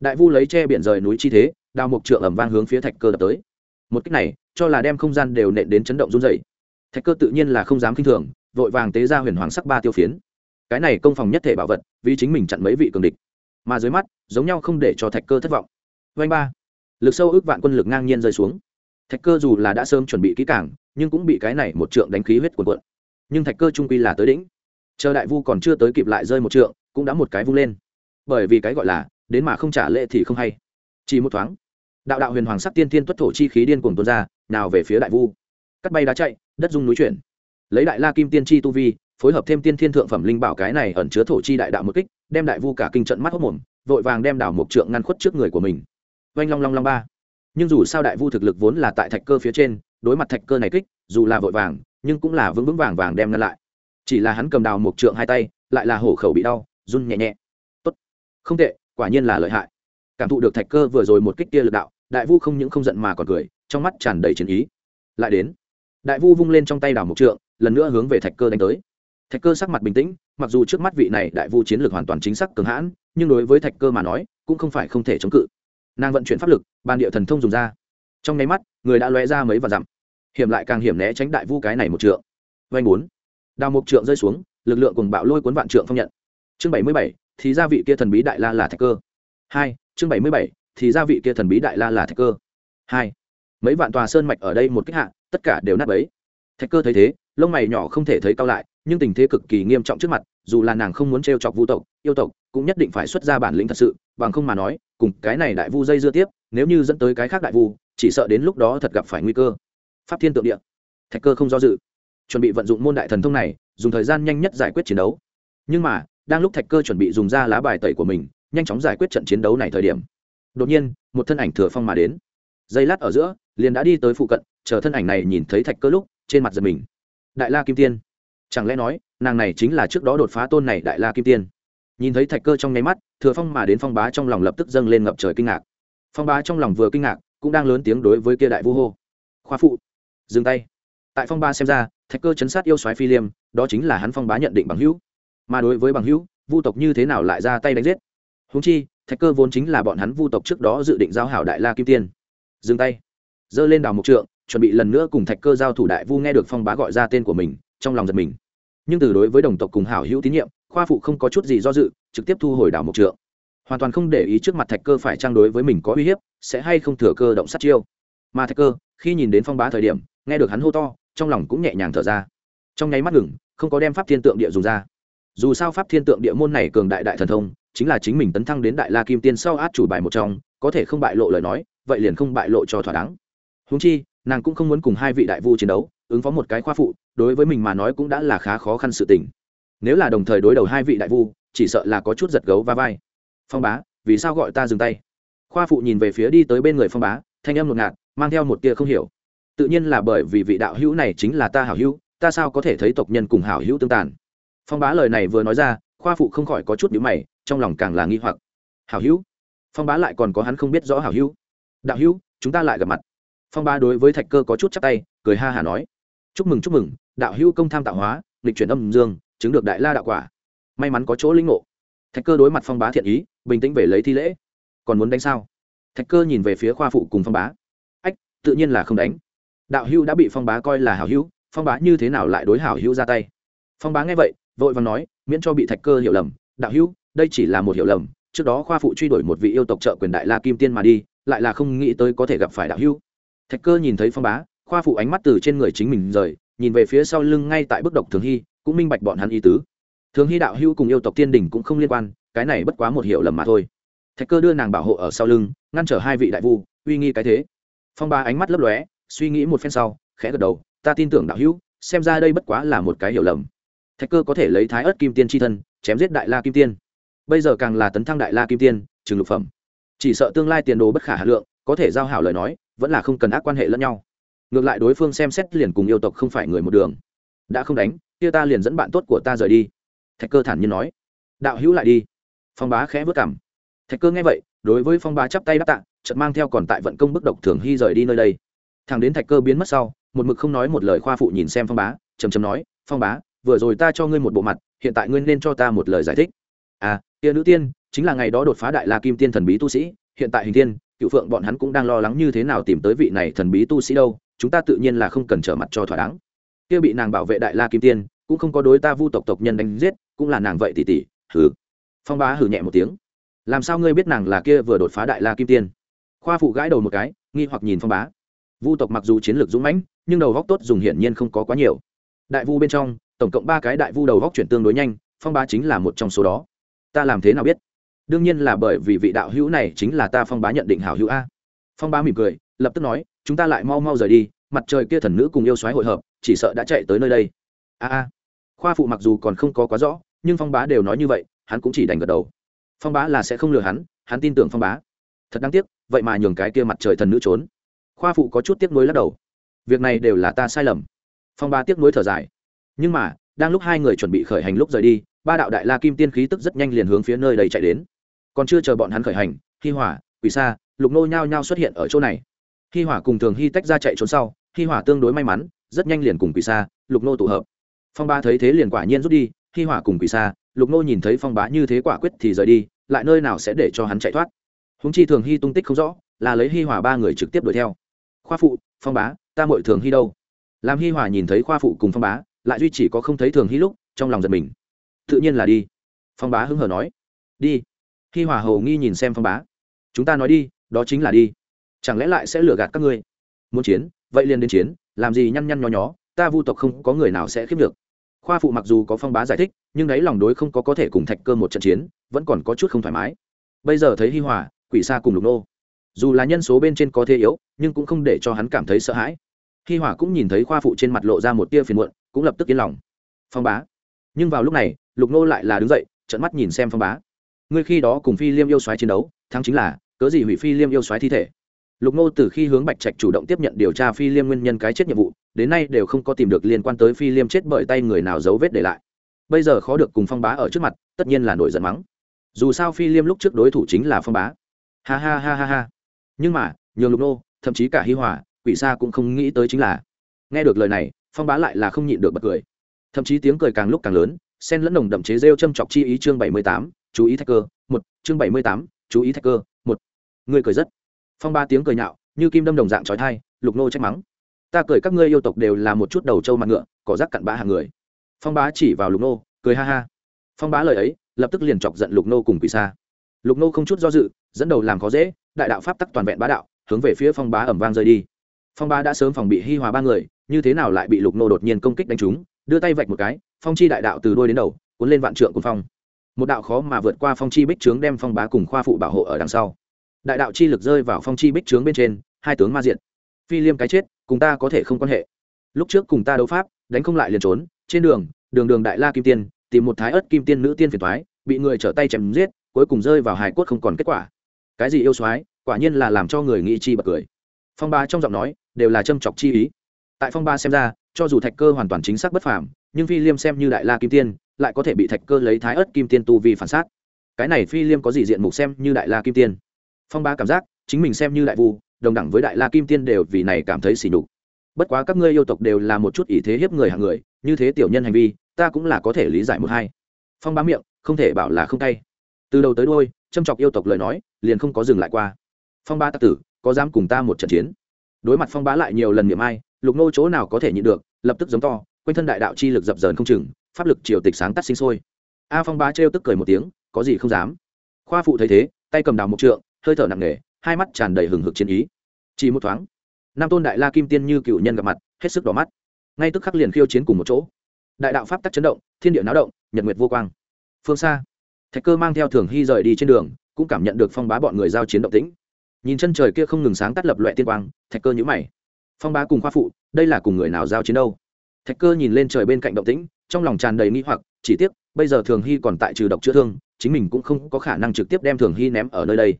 Đại vu lấy che biển rời núi chi thế, đào một trượng ẩm vang hướng phía thạch cơ đập tới. Một cách này, cho là đem không gian đều nện đến chấn động run dày thạch cơ tự nhiên là không dám k i n h thường, vội vàng tế ra huyền hoàng sắc ba tiêu phiến. Cái này công phòng nhất thể bảo vật, vì chính mình chặn mấy vị cường địch. Mà dưới mắt, giống nhau không để cho thạch cơ thất vọng. Vanh ba. Lực sâu ước vạn quân lực ngang nhiên rơi xuống. Thạch cơ dù là đã sớm chuẩn bị kỹ cảng nhưng cũng bị cái này một trượng đánh khí huyết cuồn cuộn. Nhưng thạch cơ trung quy là tới đỉnh. Chờ đại vu còn chưa tới kịp lại rơi một trượng, cũng đã một cái vung lên bởi vì cái gọi là, đến mà không trả lệ thì không hay. Chỉ một thoáng, đạo đạo huyền hoàng sắc tiên tiên tuất thổ chi khí điên cuồng tuôn ra, nào về phía đại vu. Cắt bay đá chạy, đất dung núi chuyển. Lấy đại la kim tiên chi tu vi, phối hợp thêm tiên thiên thượng phẩm linh bảo cái này ẩn chứa thổ chi đại đạo một kích, đem đại vu cả kinh trận mắt hốc mồm, vội vàng đem đảo mục trượng ngăn khuất trước người của mình. Oanh long long long ba. Nhưng dù sao đại vu thực lực vốn là tại thạch cơ phía trên, đối mặt thạch cơ này kích, dù là vội vàng, nhưng cũng là vững vững vàng vàng đem ngăn lại. Chỉ là hắn cầm đào mục trượng hai tay, lại là hổ khẩu bị đau, run nhẹ nhẹ không tệ, quả nhiên là lợi hại. Cảm thụ được thạch cơ vừa rồi một kích tia lực đạo, đại vu không những không giận mà còn cười, trong mắt tràn đầy chiến ý. Lại đến, đại vu vung lên trong tay đào một trượng, lần nữa hướng về thạch cơ đánh tới. Thạch cơ sắc mặt bình tĩnh, mặc dù trước mắt vị này đại vu chiến lược hoàn toàn chính xác cường hãn, nhưng đối với thạch cơ mà nói, cũng không phải không thể chống cự. Nàng vận chuyển pháp lực, bàn địa thần thông dùng ra. Trong nháy mắt, người đã lóe ra mấy và dặm. Hiểm lại càng hiểm né tránh đại vu cái này một trượng. Vanh bốn. Đào mộc trượng rơi xuống, lực lượng cùng bạo lôi cuốn vạn trượng phong nhận. Chương bảy mươi bảy thì gia vị kia thần bí đại la là thạch cơ. Hai, chương bảy mươi bảy, thì gia vị kia thần bí đại la là thạch cơ. Hai, mấy vạn tòa sơn mạch ở đây một kích hạ, tất cả đều nát bấy. Thạch cơ thấy thế, lông mày nhỏ không thể thấy cao lại, nhưng tình thế cực kỳ nghiêm trọng trước mặt, dù là nàng không muốn t r e o chọc vu tộc, yêu tộc, cũng nhất định phải xuất ra bản lĩnh thật sự, bằng không mà nói, cùng cái này đại vu dây dưa tiếp, nếu như dẫn tới cái khác đại vu, chỉ sợ đến lúc đó thật gặp phải nguy cơ. Pháp thiên tượng địa. Thạch cơ không do dự. Chuẩn bị vận dụng môn đại thần thông này, dùng thời gian nhanh nhất giải quyết chiến đấu. Nhưng mà đang lúc thạch cơ chuẩn bị dùng ra lá bài tẩy của mình, nhanh chóng giải quyết trận chiến đấu này thời điểm. Đột nhiên, một thân ảnh thừa phong mà đến. Giây lát ở giữa, liền đã đi tới phụ cận, chờ thân ảnh này nhìn thấy thạch cơ lúc, trên mặt giật mình. Đại la kim tiên. Chẳng lẽ nói, nàng này chính là trước đó đột phá tôn này đại la kim tiên? Nhìn thấy thạch cơ trong nháy mắt, thừa phong mà đến phong bá trong lòng lập tức dâng lên ngập trời kinh ngạc. Phong bá trong lòng vừa kinh ngạc, cũng đang lớn tiếng đối với kia đại vu hô. Khoa phụ, dừng tay. Tại phong ba xem ra, thạch cơ chấn sát yêu soái phi liêm, đó chính là hắn phong bá nhận định bằng hữu mà đối với bằng hữu, vu tộc như thế nào lại ra tay đánh giết? Húng chi, thạch cơ vốn chính là bọn hắn vu tộc trước đó dự định giao hảo đại la kim tiên. Dừng tay. Giơ lên đào mục trượng, chuẩn bị lần nữa cùng thạch cơ giao thủ đại vu nghe được phong bá gọi ra tên của mình, trong lòng giật mình. Nhưng từ đối với đồng tộc cùng hảo hữu tín nhiệm, khoa phụ không có chút gì do dự, trực tiếp thu hồi đảo mục trượng. Hoàn toàn không để ý trước mặt thạch cơ phải trang đối với mình có uy hiếp, sẽ hay không thừa cơ động sát chiêu. Mà thạch cơ, khi nhìn đến phong bá thời điểm, nghe được hắn hô to, trong lòng cũng nhẹ nhàng thở ra. Trong nháy mắt ngừng, không có đem pháp thiên tượng địa dùng ra dù sao pháp thiên tượng địa môn này cường đại đại thần thông, chính là chính mình tấn thăng đến đại la kim tiên sau át chủ bài một trong, có thể không bại lộ lời nói, vậy liền không bại lộ cho thỏa đáng. Húng chi, nàng cũng không muốn cùng hai vị đại vu chiến đấu, ứng phó một cái khoa phụ, đối với mình mà nói cũng đã là khá khó khăn sự tình. Nếu là đồng thời đối đầu hai vị đại vu, chỉ sợ là có chút giật gấu va vai. Phong bá, vì sao gọi ta dừng tay? Khoa phụ nhìn về phía đi tới bên người phong bá, thanh âm ngột ngạt, mang theo một tia không hiểu. Tự nhiên là bởi vì vị đạo hữu này chính là ta hảo hữu, ta sao có thể thấy tộc nhân cùng hảo hữu tương tàn? Phong bá lời này vừa nói ra, khoa phụ không khỏi có chút nhữ mày, trong lòng càng là nghi hoặc. Hảo hữu, phong bá lại còn có hắn không biết rõ hảo hữu. Đạo hữu, chúng ta lại gặp mặt. Phong bá đối với thạch cơ có chút chắc tay, cười ha hả nói. Chúc mừng chúc mừng, đạo hữu công tham tạo hóa lịch chuyển âm dương, chứng được đại la đạo quả. May mắn có chỗ linh ngộ. Thạch cơ đối mặt phong bá thiện ý, bình tĩnh về lấy thi lễ. Còn muốn đánh sao? Thạch cơ nhìn về phía khoa phụ cùng phong bá. Ách, tự nhiên là không đánh. Đạo hữu đã bị phong bá coi là hảo hữu, phong bá như thế nào lại đối hảo hữu ra tay? Phong bá nghe vậy vội vàng nói, miễn cho bị thạch cơ hiểu lầm, đạo hữu, đây chỉ là một hiểu lầm, trước đó khoa phụ truy đuổi một vị yêu tộc trợ quyền đại la kim tiên mà đi, lại là không nghĩ tới có thể gặp phải đạo hữu. Thạch cơ nhìn thấy phong bá, khoa phụ ánh mắt từ trên người chính mình rời, nhìn về phía sau lưng ngay tại bức độc thường hy, cũng minh bạch bọn hắn ý tứ. Thường hy đạo hữu cùng yêu tộc tiên đình cũng không liên quan, cái này bất quá một hiểu lầm mà thôi. Thạch cơ đưa nàng bảo hộ ở sau lưng, ngăn trở hai vị đại vu, uy nghi cái thế. Phong bá ánh mắt lấp lóe, suy nghĩ một phen sau, khẽ gật đầu, ta tin tưởng đạo hữu, xem ra đây bất quá là một cái hiểu lầm thạch cơ có thể lấy thái ớt kim tiên Chi thân, chém giết đại la kim tiên. Bây giờ càng là tấn thăng đại la kim tiên, trường lục phẩm. Chỉ sợ tương lai tiền đồ bất khả hà lượng, có thể giao hảo lời nói, vẫn là không cần ác quan hệ lẫn nhau. Ngược lại đối phương xem xét liền cùng yêu tộc không phải người một đường. Đã không đánh, kia ta liền dẫn bạn tốt của ta rời đi. Thạch cơ thản nhiên nói. Đạo hữu lại đi. Phong bá khẽ vất cảm thạch cơ nghe vậy, đối với phong bá chắp tay đáp tạ, chợt mang theo còn tại vận công bức độc thường hy rời đi nơi đây. Thằng đến thạch cơ biến mất sau, một mực không nói một lời khoa phụ nhìn xem phong bá chầm chầm nói, phong bá vừa rồi ta cho ngươi một bộ mặt, hiện tại ngươi nên cho ta một lời giải thích. À tia nữ tiên, chính là ngày đó đột phá đại la kim tiên thần bí tu sĩ, hiện tại hình tiên, cựu phượng bọn hắn cũng đang lo lắng như thế nào tìm tới vị này thần bí tu sĩ đâu, chúng ta tự nhiên là không cần trở mặt cho thỏa đáng. Kia bị nàng bảo vệ đại la kim tiên, cũng không có đối ta vu tộc tộc nhân đánh giết, cũng là nàng vậy tỷ tỷ hừ. Phong bá hừ nhẹ một tiếng. Làm sao ngươi biết nàng là kia vừa đột phá đại la kim tiên? Khoa phụ gãi đầu một cái, nghi hoặc nhìn phong bá. Vu tộc mặc dù chiến lược dũng mãnh, nhưng đầu góc tốt dùng hiển nhiên không có quá nhiều. Đại vu bên trong tổng cộng ba cái đại vu đầu góc chuyển tương đối nhanh, phong bá chính là một trong số đó. Ta làm thế nào biết? Đương nhiên là bởi vì vị đạo hữu này chính là ta phong bá nhận định hảo hữu a. Phong bá mỉm cười, lập tức nói, chúng ta lại mau mau rời đi, mặt trời kia thần nữ cùng yêu xoáy hội hợp, chỉ sợ đã chạy tới nơi đây. A a. Khoa phụ mặc dù còn không có quá rõ, nhưng phong bá đều nói như vậy, hắn cũng chỉ đành gật đầu. Phong bá là sẽ không lừa hắn hắn tin tưởng phong bá. Thật đáng tiếc, vậy mà nhường cái kia mặt trời thần nữ trốn. Khoa phụ có chút tiếc nuối lắc đầu. Việc này đều là ta sai lầm. Phong bá tiếc nuối thở dài nhưng mà, đang lúc hai người chuẩn bị khởi hành lúc rời đi, ba đạo đại la kim tiên khí tức rất nhanh liền hướng phía nơi đây chạy đến. Còn chưa chờ bọn hắn khởi hành, hi hỏa, quỷ sa, lục nô nhao nhao xuất hiện ở chỗ này. Hi hỏa cùng thường hy tách ra chạy trốn sau, hi hỏa tương đối may mắn, rất nhanh liền cùng quỷ sa, lục nô tụ hợp. Phong ba thấy thế liền quả nhiên rút đi, hi hỏa cùng quỷ sa, lục nô nhìn thấy phong bá như thế quả quyết thì rời đi, lại nơi nào sẽ để cho hắn chạy thoát. Húng chi thường hy tung tích không rõ, là lấy hi hỏa ba người trực tiếp đuổi theo. Khoa phụ, phong bá ta mội thường hy đâu? Làm hi hỏa nhìn thấy khoa phụ cùng phong bá lại duy chỉ có không thấy thường hy lúc, trong lòng giật mình. Tự nhiên là đi. Phong bá hưng hờ nói. Đi. Hi Hòa hầu nghi nhìn xem phong bá. Chúng ta nói đi, đó chính là đi. Chẳng lẽ lại sẽ lừa gạt các ngươi? Muốn chiến, vậy liền đến chiến, làm gì nhăn nhăn nhó nhó, ta vu tộc không có người nào sẽ khiếp được. Khoa phụ mặc dù có phong bá giải thích, nhưng đấy lòng đối không có có thể cùng thạch cơ một trận chiến, vẫn còn có chút không thoải mái. Bây giờ thấy hi hòa, quỷ xa cùng lục nô. Dù là nhân số bên trên có thế yếu, nhưng cũng không để cho hắn cảm thấy sợ hãi. Hi hòa cũng nhìn thấy khoa phụ trên mặt lộ ra một tia phiền muộn cũng lập tức yên lòng. Phong bá. Nhưng vào lúc này, lục nô lại là đứng dậy trận mắt nhìn xem phong bá. Ngươi khi đó cùng phi liêm yêu xoáy chiến đấu, thắng chính là, cớ gì hủy phi liêm yêu xoáy thi thể? Lục nô từ khi hướng bạch trạch chủ động tiếp nhận điều tra phi liêm nguyên nhân cái chết nhiệm vụ, đến nay đều không có tìm được liên quan tới phi liêm chết bởi tay người nào dấu vết để lại. Bây giờ khó được cùng phong bá ở trước mặt, tất nhiên là nổi giận mắng. Dù sao phi liêm lúc trước đối thủ chính là phong bá. Ha ha ha ha ha. Nhưng mà, nhường lục nô thậm chí cả hi hòa, quỷ sa cũng không nghĩ tới chính là. Nghe được lời này phong bá lại là không nhịn được bật cười. Thậm chí tiếng cười càng lúc càng lớn, sen lẫn nồng đậm chế rêu châm chọc chi ý chương bảy mươi tám, chú ý thách cơ, một, chương bảy mươi tám, chú ý thách cơ, một. Người cười rất. Phong ba tiếng cười nhạo, như kim đâm đồng dạng trói thai, lục nô trách mắng. Ta cười các ngươi yêu tộc đều là một chút đầu trâu mặt ngựa, cỏ rác cặn bã hàng người. Phong bá chỉ vào lục nô, cười ha ha. Phong bá lời ấy, lập tức liền chọc giận lục nô cùng quỷ xa lục nô không chút do dự, dẫn đầu làm khó dễ, đại đạo pháp tắc toàn vẹn bá đạo, hướng về phía phong bá ẩm vang rơi đi. Phong bá đã sớm phòng bị hi hòa ba người như thế nào lại bị lục nô đột nhiên công kích đánh trúng, đưa tay vạch một cái, phong chi đại đạo từ đôi đến đầu, cuốn lên vạn trượng cùng phong. Một đạo khó mà vượt qua phong chi bích trướng đem phong bá cùng khoa phụ bảo hộ ở đằng sau. Đại đạo chi lực rơi vào phong chi bích trướng bên trên, hai tướng ma diện phi liêm cái chết, cùng ta có thể không quan hệ. Lúc trước cùng ta đấu pháp, đánh không lại liền trốn, trên đường đường đường đại la kim tiên, tìm một thái ớt kim tiên nữ tiên phiền thoái bị người trở tay chém giết, cuối cùng rơi vào hài cốt không còn kết quả. Cái gì yêu soái, quả nhiên là làm cho người nghĩ chi bật cười. Phong ba trong giọng nói, đều là châm chọc chi ý tại phong ba xem ra, cho dù thạch cơ hoàn toàn chính xác bất phàm, nhưng phi liêm xem như đại la kim tiên, lại có thể bị thạch cơ lấy thái ớt kim tiên tu vi phản xác cái này phi liêm có gì diện mục xem như đại la kim tiên? Phong ba cảm giác, chính mình xem như đại vu, đồng đẳng với đại la kim tiên đều vì này cảm thấy sỉ nhục. Bất quá các ngươi yêu tộc đều là một chút ý thế hiếp người hàng người, như thế tiểu nhân hành vi, ta cũng là có thể lý giải một hai. Phong bá miệng, không thể bảo là không tay từ đầu tới đôi châm chọc yêu tộc lời nói, liền không có dừng lại qua. Phong ba tạc tử, có dám cùng ta một trận chiến? Đối mặt phong bá lại nhiều lần miệng ai lục nô chỗ nào có thể nhịn được, lập tức giống to, quanh thân đại đạo chi lực dập dờn không chừng, pháp lực triều tịch sáng tắt sinh sôi. A phong bá trêu tức cười một tiếng, có gì không dám. Khoa phụ thấy thế, tay cầm đào một trượng, hơi thở nặng nề, hai mắt tràn đầy hừng hực chiến ý. Chỉ một thoáng, nam tôn đại la kim tiên như cựu nhân gặp mặt, hết sức đỏ mắt. Ngay tức khắc liền khiêu chiến cùng một chỗ. Đại đạo pháp tắc chấn động, thiên địa náo động, nhật nguyệt vô quang. Phương xa, thạch cơ mang theo thường hy rời đi trên đường, cũng cảm nhận được phong bá bọn người giao chiến động tĩnh. Nhìn chân trời kia không ngừng sáng tắt lập loại tiên quang, thạch cơ nhữ mày phong bá cùng khoa phụ, đây là cùng người nào giao chiến đâu? Thạch cơ nhìn lên trời bên cạnh động tĩnh, trong lòng tràn đầy nghi hoặc, chỉ tiếc, bây giờ thường hy còn tại trừ độc chữa thương, chính mình cũng không có khả năng trực tiếp đem thường hy ném ở nơi đây.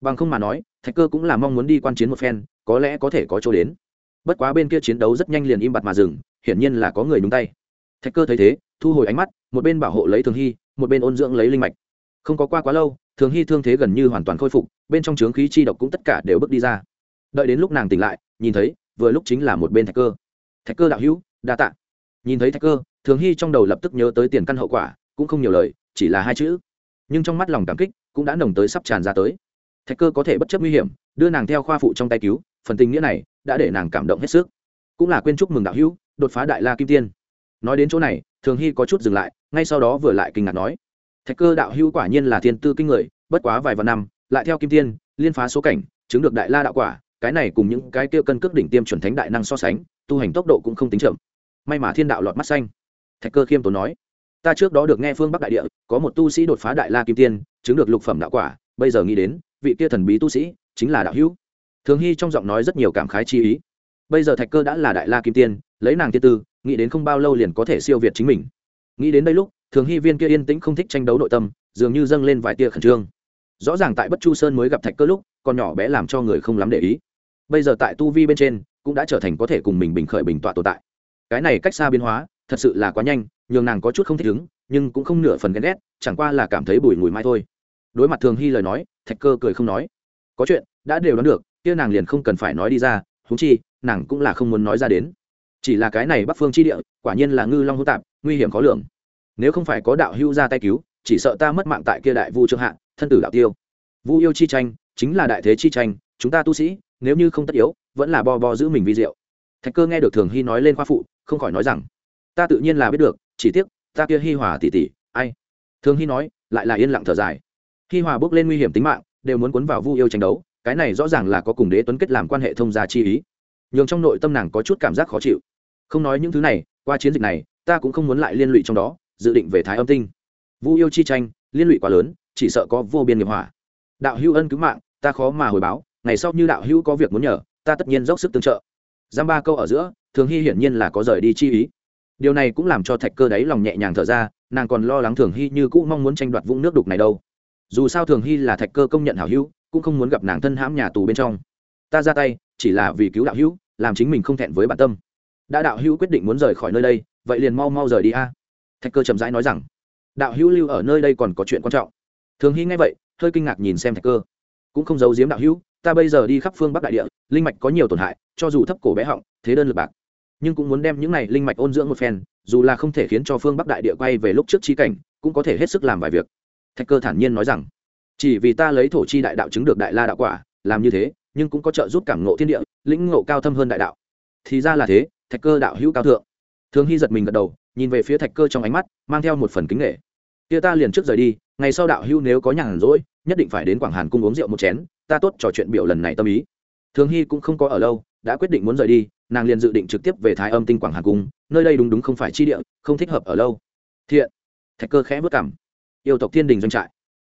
Bằng không mà nói, thạch cơ cũng là mong muốn đi quan chiến một phen, có lẽ có thể có chỗ đến. Bất quá bên kia chiến đấu rất nhanh liền im bặt mà dừng, hiển nhiên là có người nhúng tay. Thạch cơ thấy thế, thu hồi ánh mắt, một bên bảo hộ lấy thường hy, một bên ôn dưỡng lấy linh mạch. Không có qua quá lâu, thường hy thương thế gần như hoàn toàn khôi phục, bên trong trướng khí chi độc cũng tất cả đều bước đi ra. Đợi đến lúc nàng tỉnh lại, nhìn thấy vừa lúc chính là một bên thạch cơ. Thạch cơ đạo hữu, đa tạ. Nhìn thấy thạch cơ, thường hy trong đầu lập tức nhớ tới tiền căn hậu quả, cũng không nhiều lời, chỉ là hai chữ. Nhưng trong mắt lòng cảm kích cũng đã nồng tới sắp tràn ra tới. Thạch cơ có thể bất chấp nguy hiểm, đưa nàng theo khoa phụ trong tay cứu, phần tình nghĩa này đã để nàng cảm động hết sức. Cũng là quên chúc mừng đạo hữu, đột phá đại la kim tiên. Nói đến chỗ này, thường hy có chút dừng lại, ngay sau đó vừa lại kinh ngạc nói, thạch cơ đạo hữu quả nhiên là thiên tư kinh người, bất quá vài vạn năm, lại theo kim tiên, liên phá số cảnh, chứng được đại la đạo quả cái này cùng những cái kia cân cước đỉnh tiêm chuẩn thánh đại năng so sánh, tu hành tốc độ cũng không tính chậm. May mà thiên đạo lọt mắt xanh. Thạch cơ khiêm tốn nói, ta trước đó được nghe phương bắc đại địa, có một tu sĩ đột phá đại la kim tiên, chứng được lục phẩm đạo quả, bây giờ nghĩ đến, vị kia thần bí tu sĩ chính là đạo hữu. Thường hy trong giọng nói rất nhiều cảm khái chi ý. Bây giờ thạch cơ đã là đại la kim tiên, lấy nàng tiên tư, nghĩ đến không bao lâu liền có thể siêu việt chính mình. Nghĩ đến đây lúc, thường hy viên kia yên tĩnh không thích tranh đấu nội tâm, dường như dâng lên vài tia khẩn trương. Rõ ràng tại bất chu sơn mới gặp thạch cơ lúc, còn nhỏ bé làm cho người không lắm để ý bây giờ tại tu vi bên trên, cũng đã trở thành có thể cùng mình bình khởi bình tọa tồn tại. Cái này cách xa biến hóa, thật sự là quá nhanh, nhường nàng có chút không thích ứng, nhưng cũng không nửa phần ghen ghét, chẳng qua là cảm thấy bùi ngùi mai thôi. Đối mặt thường hy lời nói, thạch cơ cười không nói. Có chuyện, đã đều đoán được, kia nàng liền không cần phải nói đi ra húng chi, nàng cũng là không muốn nói ra đến. Chỉ là cái này bắc phương chi địa, quả nhiên là ngư long hữu tạp, nguy hiểm khó lường. Nếu không phải có đạo hữu ra tay cứu, chỉ sợ ta mất mạng tại kia đại vu trương hạ, thân tử đạo tiêu. Vu yêu chi tranh, chính là đại thế chi tranh chúng ta tu sĩ, nếu như không tất yếu, vẫn là bo bo giữ mình vi diệu. Thạch cơ nghe được thường hy nói lên khoa phụ, không khỏi nói rằng, ta tự nhiên là biết được, chỉ tiếc, ta kia hi hòa tỉ tỉ ai? Thường hy nói, lại là yên lặng thở dài. Hi hòa bước lên nguy hiểm tính mạng, đều muốn cuốn vào vu yêu tranh đấu, cái này rõ ràng là có cùng đế tuấn kết làm quan hệ thông gia chi ý. Nhường trong nội tâm nàng có chút cảm giác khó chịu. Không nói những thứ này, qua chiến dịch này, ta cũng không muốn lại liên lụy trong đó, dự định về thái âm tinh. Vu yêu chi tranh, liên lụy quá lớn, chỉ sợ có vô biên nghiệp hỏa. Đạo hữu ân cứu mạng, ta khó mà hồi báo ngày sau như đạo hữu có việc muốn nhờ, ta tất nhiên dốc sức tương trợ. Giam ba câu ở giữa, thường hy hiển nhiên là có rời đi chi ý. Điều này cũng làm cho thạch cơ đáy lòng nhẹ nhàng thở ra, nàng còn lo lắng thường hy như cũ mong muốn tranh đoạt vũng nước đục này đâu. Dù sao thường hy là thạch cơ công nhận hảo hữu, cũng không muốn gặp nàng thân hãm nhà tù bên trong. Ta ra tay, chỉ là vì cứu đạo hữu, làm chính mình không thẹn với bản tâm. Đã đạo hữu quyết định muốn rời khỏi nơi đây, vậy liền mau mau rời đi a. Thạch cơ chậm rãi nói rằng, đạo hữu lưu ở nơi đây còn có chuyện quan trọng. Thường hy nghe vậy, hơi kinh ngạc nhìn xem thạch cơ. Cũng không giấu giếm đạo hữu ta bây giờ đi khắp phương bắc đại địa, linh mạch có nhiều tổn hại, cho dù thấp cổ bé họng, thế đơn lực bạc. Nhưng cũng muốn đem những này linh mạch ôn dưỡng một phen, dù là không thể khiến cho phương bắc đại địa quay về lúc trước chi cảnh, cũng có thể hết sức làm vài việc. Thạch cơ thản nhiên nói rằng, chỉ vì ta lấy thổ chi đại đạo chứng được đại la đạo quả, làm như thế, nhưng cũng có trợ giúp cảm ngộ thiên địa, lĩnh ngộ cao thâm hơn đại đạo. Thì ra là thế, thạch cơ đạo hữu cao thượng. Thường hy giật mình gật đầu, nhìn về phía thạch cơ trong ánh mắt, mang theo một phần kính nghệ kia ta liền trước rời đi, ngày sau đạo hữu nếu có nhàn rỗi, nhất định phải đến quảng hàn cung uống rượu một chén ta tốt trò chuyện biểu lần này tâm ý. Thường hy cũng không có ở lâu, đã quyết định muốn rời đi, nàng liền dự định trực tiếp về thái âm tinh quảng hàn cung, nơi đây đúng đúng không phải chi địa, không thích hợp ở lâu. Thiện. Thạch cơ khẽ vất cảm. Yêu tộc thiên đình doanh trại.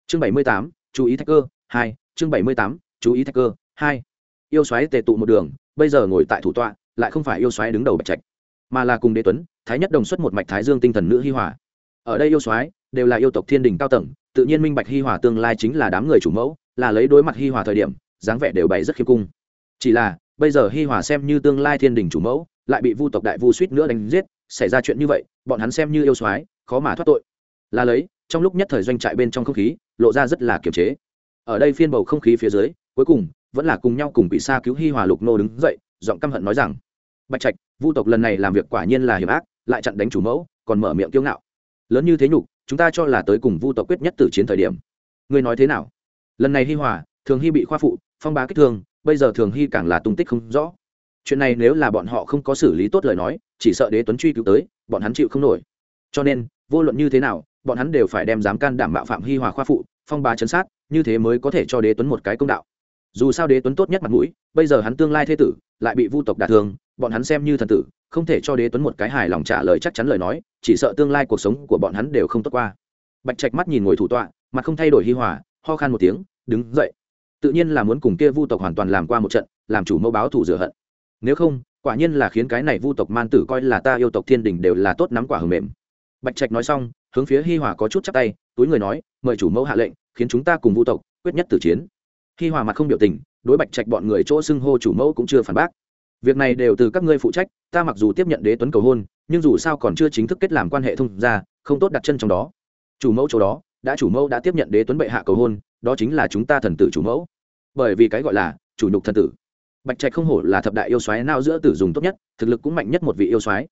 Chương bảy mươi tám, chú ý thạch cơ, hai. Chương bảy mươi tám, chú ý thạch cơ, hai. Yêu xoáy tề tụ một đường, bây giờ ngồi tại thủ tọa, lại không phải yêu xoáy đứng đầu bạch trạch, mà là cùng đế tuấn, thái nhất đồng xuất một mạch thái dương tinh thần nữ hi hòa. Ở đây yêu xoáy đều là yêu tộc thiên đình cao tầng, tự nhiên minh bạch hi hòa tương lai chính là đám người chủ mẫu là lấy đối mặt hi hòa thời điểm, dáng vẻ đều bày rất khiêm cung. Chỉ là, bây giờ hi hòa xem như tương lai thiên đình chủ mẫu, lại bị vu tộc đại vu suýt nữa đánh giết, xảy ra chuyện như vậy, bọn hắn xem như yêu soái, khó mà thoát tội. Là lấy, trong lúc nhất thời doanh trại bên trong không khí, lộ ra rất là kiềm chế. Ở đây phiên bầu không khí phía dưới, cuối cùng, vẫn là cùng nhau cùng bị sa cứu hi hòa lục nô đứng dậy, giọng căm hận nói rằng, bạch trạch, vu tộc lần này làm việc quả nhiên là hiểm ác, lại chặn đánh chủ mẫu, còn mở miệng kiêu ngạo. Lớn như thế nhục, chúng ta cho là tới cùng vu tộc quyết nhất từ chiến thời điểm. Ngươi nói thế nào? Lần này hi hòa, thường hy bị khoa phụ, phong bá kích thương, bây giờ thường hy càng là tung tích không rõ. Chuyện này nếu là bọn họ không có xử lý tốt lời nói, chỉ sợ đế tuấn truy cứu tới, bọn hắn chịu không nổi. Cho nên, vô luận như thế nào, bọn hắn đều phải đem dám can đảm bạo phạm hi hòa khoa phụ, phong bá chấn sát, như thế mới có thể cho đế tuấn một cái công đạo. Dù sao đế tuấn tốt nhất mặt mũi, bây giờ hắn tương lai thế tử, lại bị vu tộc đả thương, bọn hắn xem như thần tử, không thể cho đế tuấn một cái hài lòng trả lời chắc chắn lời nói, chỉ sợ tương lai cuộc sống của bọn hắn đều không tốt qua. Bạch trạch mắt nhìn ngồi thủ tọa, mặt không thay đổi hi hòa ho khan một tiếng, đứng dậy. Tự nhiên là muốn cùng kia vu tộc hoàn toàn làm qua một trận, làm chủ mẫu báo thủ rửa hận. Nếu không, quả nhiên là khiến cái này vu tộc man tử coi là ta yêu tộc thiên đình đều là tốt nắm quả hầm mềm. Bạch trạch nói xong, hướng phía hi hòa có chút chắc tay, túi người nói, mời chủ mẫu hạ lệnh, khiến chúng ta cùng vu tộc quyết nhất tử chiến. Hi hòa mặt không biểu tình, đối bạch trạch bọn người chỗ xưng hô chủ mẫu cũng chưa phản bác. Việc này đều từ các ngươi phụ trách, ta mặc dù tiếp nhận đế tuấn cầu hôn, nhưng dù sao còn chưa chính thức kết làm quan hệ thông ra không tốt đặt chân trong đó. Chủ mẫu chỗ đó đã chủ mẫu đã tiếp nhận đế tuấn bệ hạ cầu hôn, đó chính là chúng ta thần tử chủ mẫu. Bởi vì cái gọi là chủ nhục thần tử. Bạch trạch không hổ là thập đại yêu xoáy nao giữa tử dùng tốt nhất, thực lực cũng mạnh nhất một vị yêu xoáy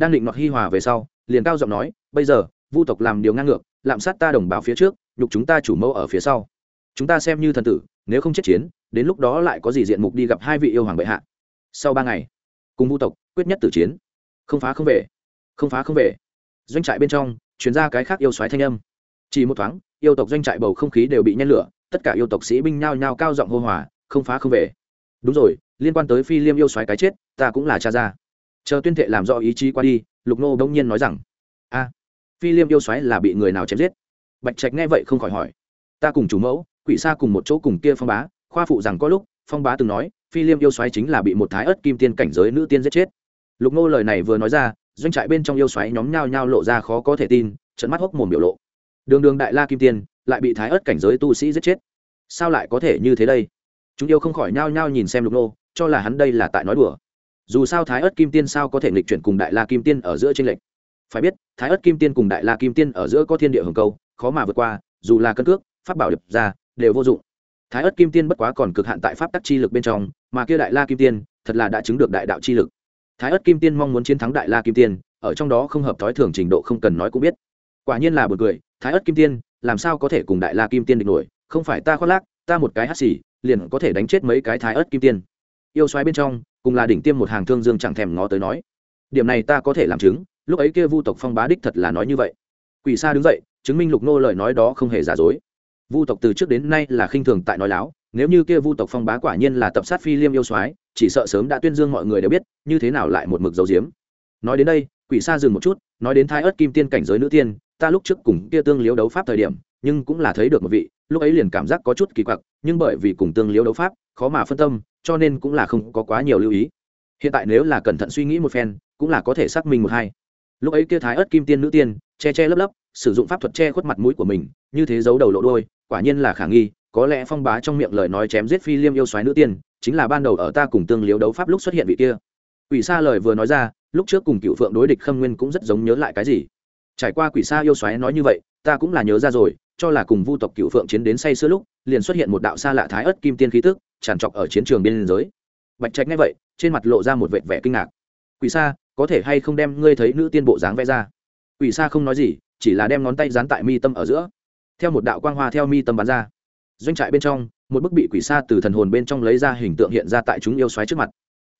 đang định nọt hi hòa về sau, liền cao giọng nói, bây giờ, vu tộc làm điều ngang ngược, lạm sát ta đồng bào phía trước, nhục chúng ta chủ mẫu ở phía sau. Chúng ta xem như thần tử, nếu không chết chiến, đến lúc đó lại có gì diện mục đi gặp hai vị yêu hoàng bệ hạ. Sau ba ngày, cùng vu tộc quyết nhất tử chiến. Không phá không về, không phá không về. Doanh trại bên trong chuyển ra cái khác yêu xoáy thanh âm chỉ một thoáng, yêu tộc doanh trại bầu không khí đều bị nhen lửa, tất cả yêu tộc sĩ binh nhao nhao cao giọng hô hòa, không phá không về. Đúng rồi, liên quan tới phi liêm yêu xoáy cái chết, ta cũng là cha ra. Chờ tuyên thệ làm rõ ý chí qua đi, lục nô đông nhiên nói rằng, a, phi liêm yêu xoáy là bị người nào chém giết? Bạch trạch nghe vậy không khỏi hỏi. Ta cùng chủ mẫu, quỷ xa cùng một chỗ cùng kia phong bá, khoa phụ rằng có lúc, phong bá từng nói, phi liêm yêu xoáy chính là bị một thái ớt kim tiên cảnh giới nữ tiên giết chết. Lục nô lời này vừa nói ra, doanh trại bên trong yêu xoáy nhóm nhao nhao lộ ra khó có thể tin trận mắt hốc mồm biểu lộ đường đường đại la kim tiên, lại bị thái ớt cảnh giới tu sĩ giết chết. Sao lại có thể như thế đây? Chúng yêu không khỏi nhao nhao nhìn xem lục nô, cho là hắn đây là tại nói đùa. Dù sao thái ớt kim tiên sao có thể nghịch chuyển cùng đại la kim tiên ở giữa trên lệnh phải biết, thái ớt kim tiên cùng đại la kim tiên ở giữa có thiên địa hồng câu, khó mà vượt qua, dù là cân cước, pháp bảo điệp ra, đều vô dụng. Thái ớt kim tiên bất quá còn cực hạn tại pháp tắc chi lực bên trong, mà kia đại la kim tiên, thật là đã chứng được đại đạo chi lực. Thái ớt kim tiên mong muốn chiến thắng đại la kim tiên, ở trong đó không hợp thói thường trình độ không cần nói cũng biết. Quả nhiên là b u ồ n cười thái ớt kim tiên, làm sao có thể cùng đại la kim tiên địch nổi? Không phải ta khoác lác, ta một cái hắt xì, liền có thể đánh chết mấy cái thái ớt kim tiên. Yêu xoáy bên trong, cùng là đỉnh tiêm một hàng thương dương chẳng thèm ngó tới nói. Điểm này ta có thể làm chứng, lúc ấy kia vu tộc phong bá đích thật là nói như vậy. Quỷ sa đứng dậy, chứng minh lục nô lời nói đó không hề giả dối. Vu tộc từ trước đến nay là khinh thường tại nói láo, nếu như kia vu tộc phong bá quả nhiên là tập sát phi liêm yêu soái, chỉ sợ sớm đã tuyên dương mọi người đều biết, như thế nào lại một mực dấu diếm nói đến đây, quỷ sa dừng một chút, nói đến thái ớt kim tiên cảnh giới nữ tiên ta lúc trước cùng kia tương liếu đấu pháp thời điểm, nhưng cũng là thấy được một vị, lúc ấy liền cảm giác có chút kỳ quặc, nhưng bởi vì cùng tương liếu đấu pháp, khó mà phân tâm, cho nên cũng là không có quá nhiều lưu ý. Hiện tại nếu là cẩn thận suy nghĩ một phen, cũng là có thể xác minh một hai. Lúc ấy kia thái ớt kim tiên nữ tiên, che che lấp lấp, sử dụng pháp thuật che khuất mặt mũi của mình, như thế giấu đầu lộ đôi quả nhiên là khả nghi, có lẽ phong bá trong miệng lời nói chém giết phi liêm yêu xoáy nữ tiên, chính là ban đầu ở ta cùng tương liếu đấu pháp lúc xuất hiện vị kia. Quỷ xa lời vừa nói ra, lúc trước cùng cựu phượng đối địch khâm nguyên cũng rất giống nhớ lại cái gì trải qua quỷ sa yêu xoáy nói như vậy, ta cũng là nhớ ra rồi, cho là cùng vu tộc cựu phượng chiến đến say sưa lúc, liền xuất hiện một đạo xa lạ thái ớt kim tiên khí tức, tràn trọc ở chiến trường biên giới. Bạch trạch ngay vậy, trên mặt lộ ra một vệt vẻ kinh ngạc. Quỷ sa, có thể hay không đem ngươi thấy nữ tiên bộ dáng vẽ ra? Quỷ sa không nói gì, chỉ là đem ngón tay dán tại mi tâm ở giữa. Theo một đạo quang hoa theo mi tâm bắn ra. Doanh trại bên trong, một bức bị quỷ sa từ thần hồn bên trong lấy ra hình tượng hiện ra tại chúng yêu xoáy trước mặt.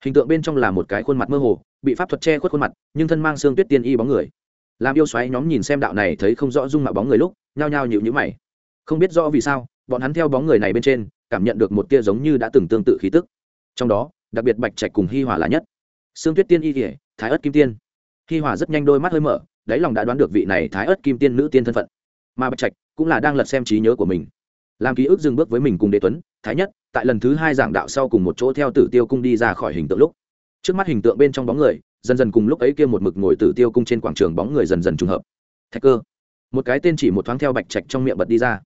Hình tượng bên trong là một cái khuôn mặt mơ hồ, bị pháp thuật che khuất khuôn mặt, nhưng thân mang xương tuyết tiên y bóng người làm yêu xoáy nhóm nhìn xem đạo này thấy không rõ dung mạo bóng người lúc, nhao nhao nhịu nhữ mày. Không biết rõ vì sao, bọn hắn theo bóng người này bên trên, cảm nhận được một tia giống như đã từng tương tự khí tức. Trong đó, đặc biệt bạch trạch cùng hi hòa là nhất. Xương tuyết tiên y kể thái ớt kim tiên. Hi hòa rất nhanh đôi mắt hơi mở, đáy lòng đã đoán được vị này thái ớt kim tiên nữ tiên thân phận. Mà bạch trạch cũng là đang lật xem trí nhớ của mình. Làm ký ức dừng bước với mình cùng đế tuấn, thái nhất, tại lần thứ hai giảng đạo sau cùng một chỗ theo tử tiêu cung đi ra khỏi hình tượng lúc. Trước mắt hình tượng bên trong bóng người dần dần cùng lúc ấy kia một mực ngồi tử tiêu cung trên quảng trường bóng người dần dần trùng hợp. Thạch cơ. Một cái tên chỉ một thoáng theo bạch trạch trong miệng bật đi ra.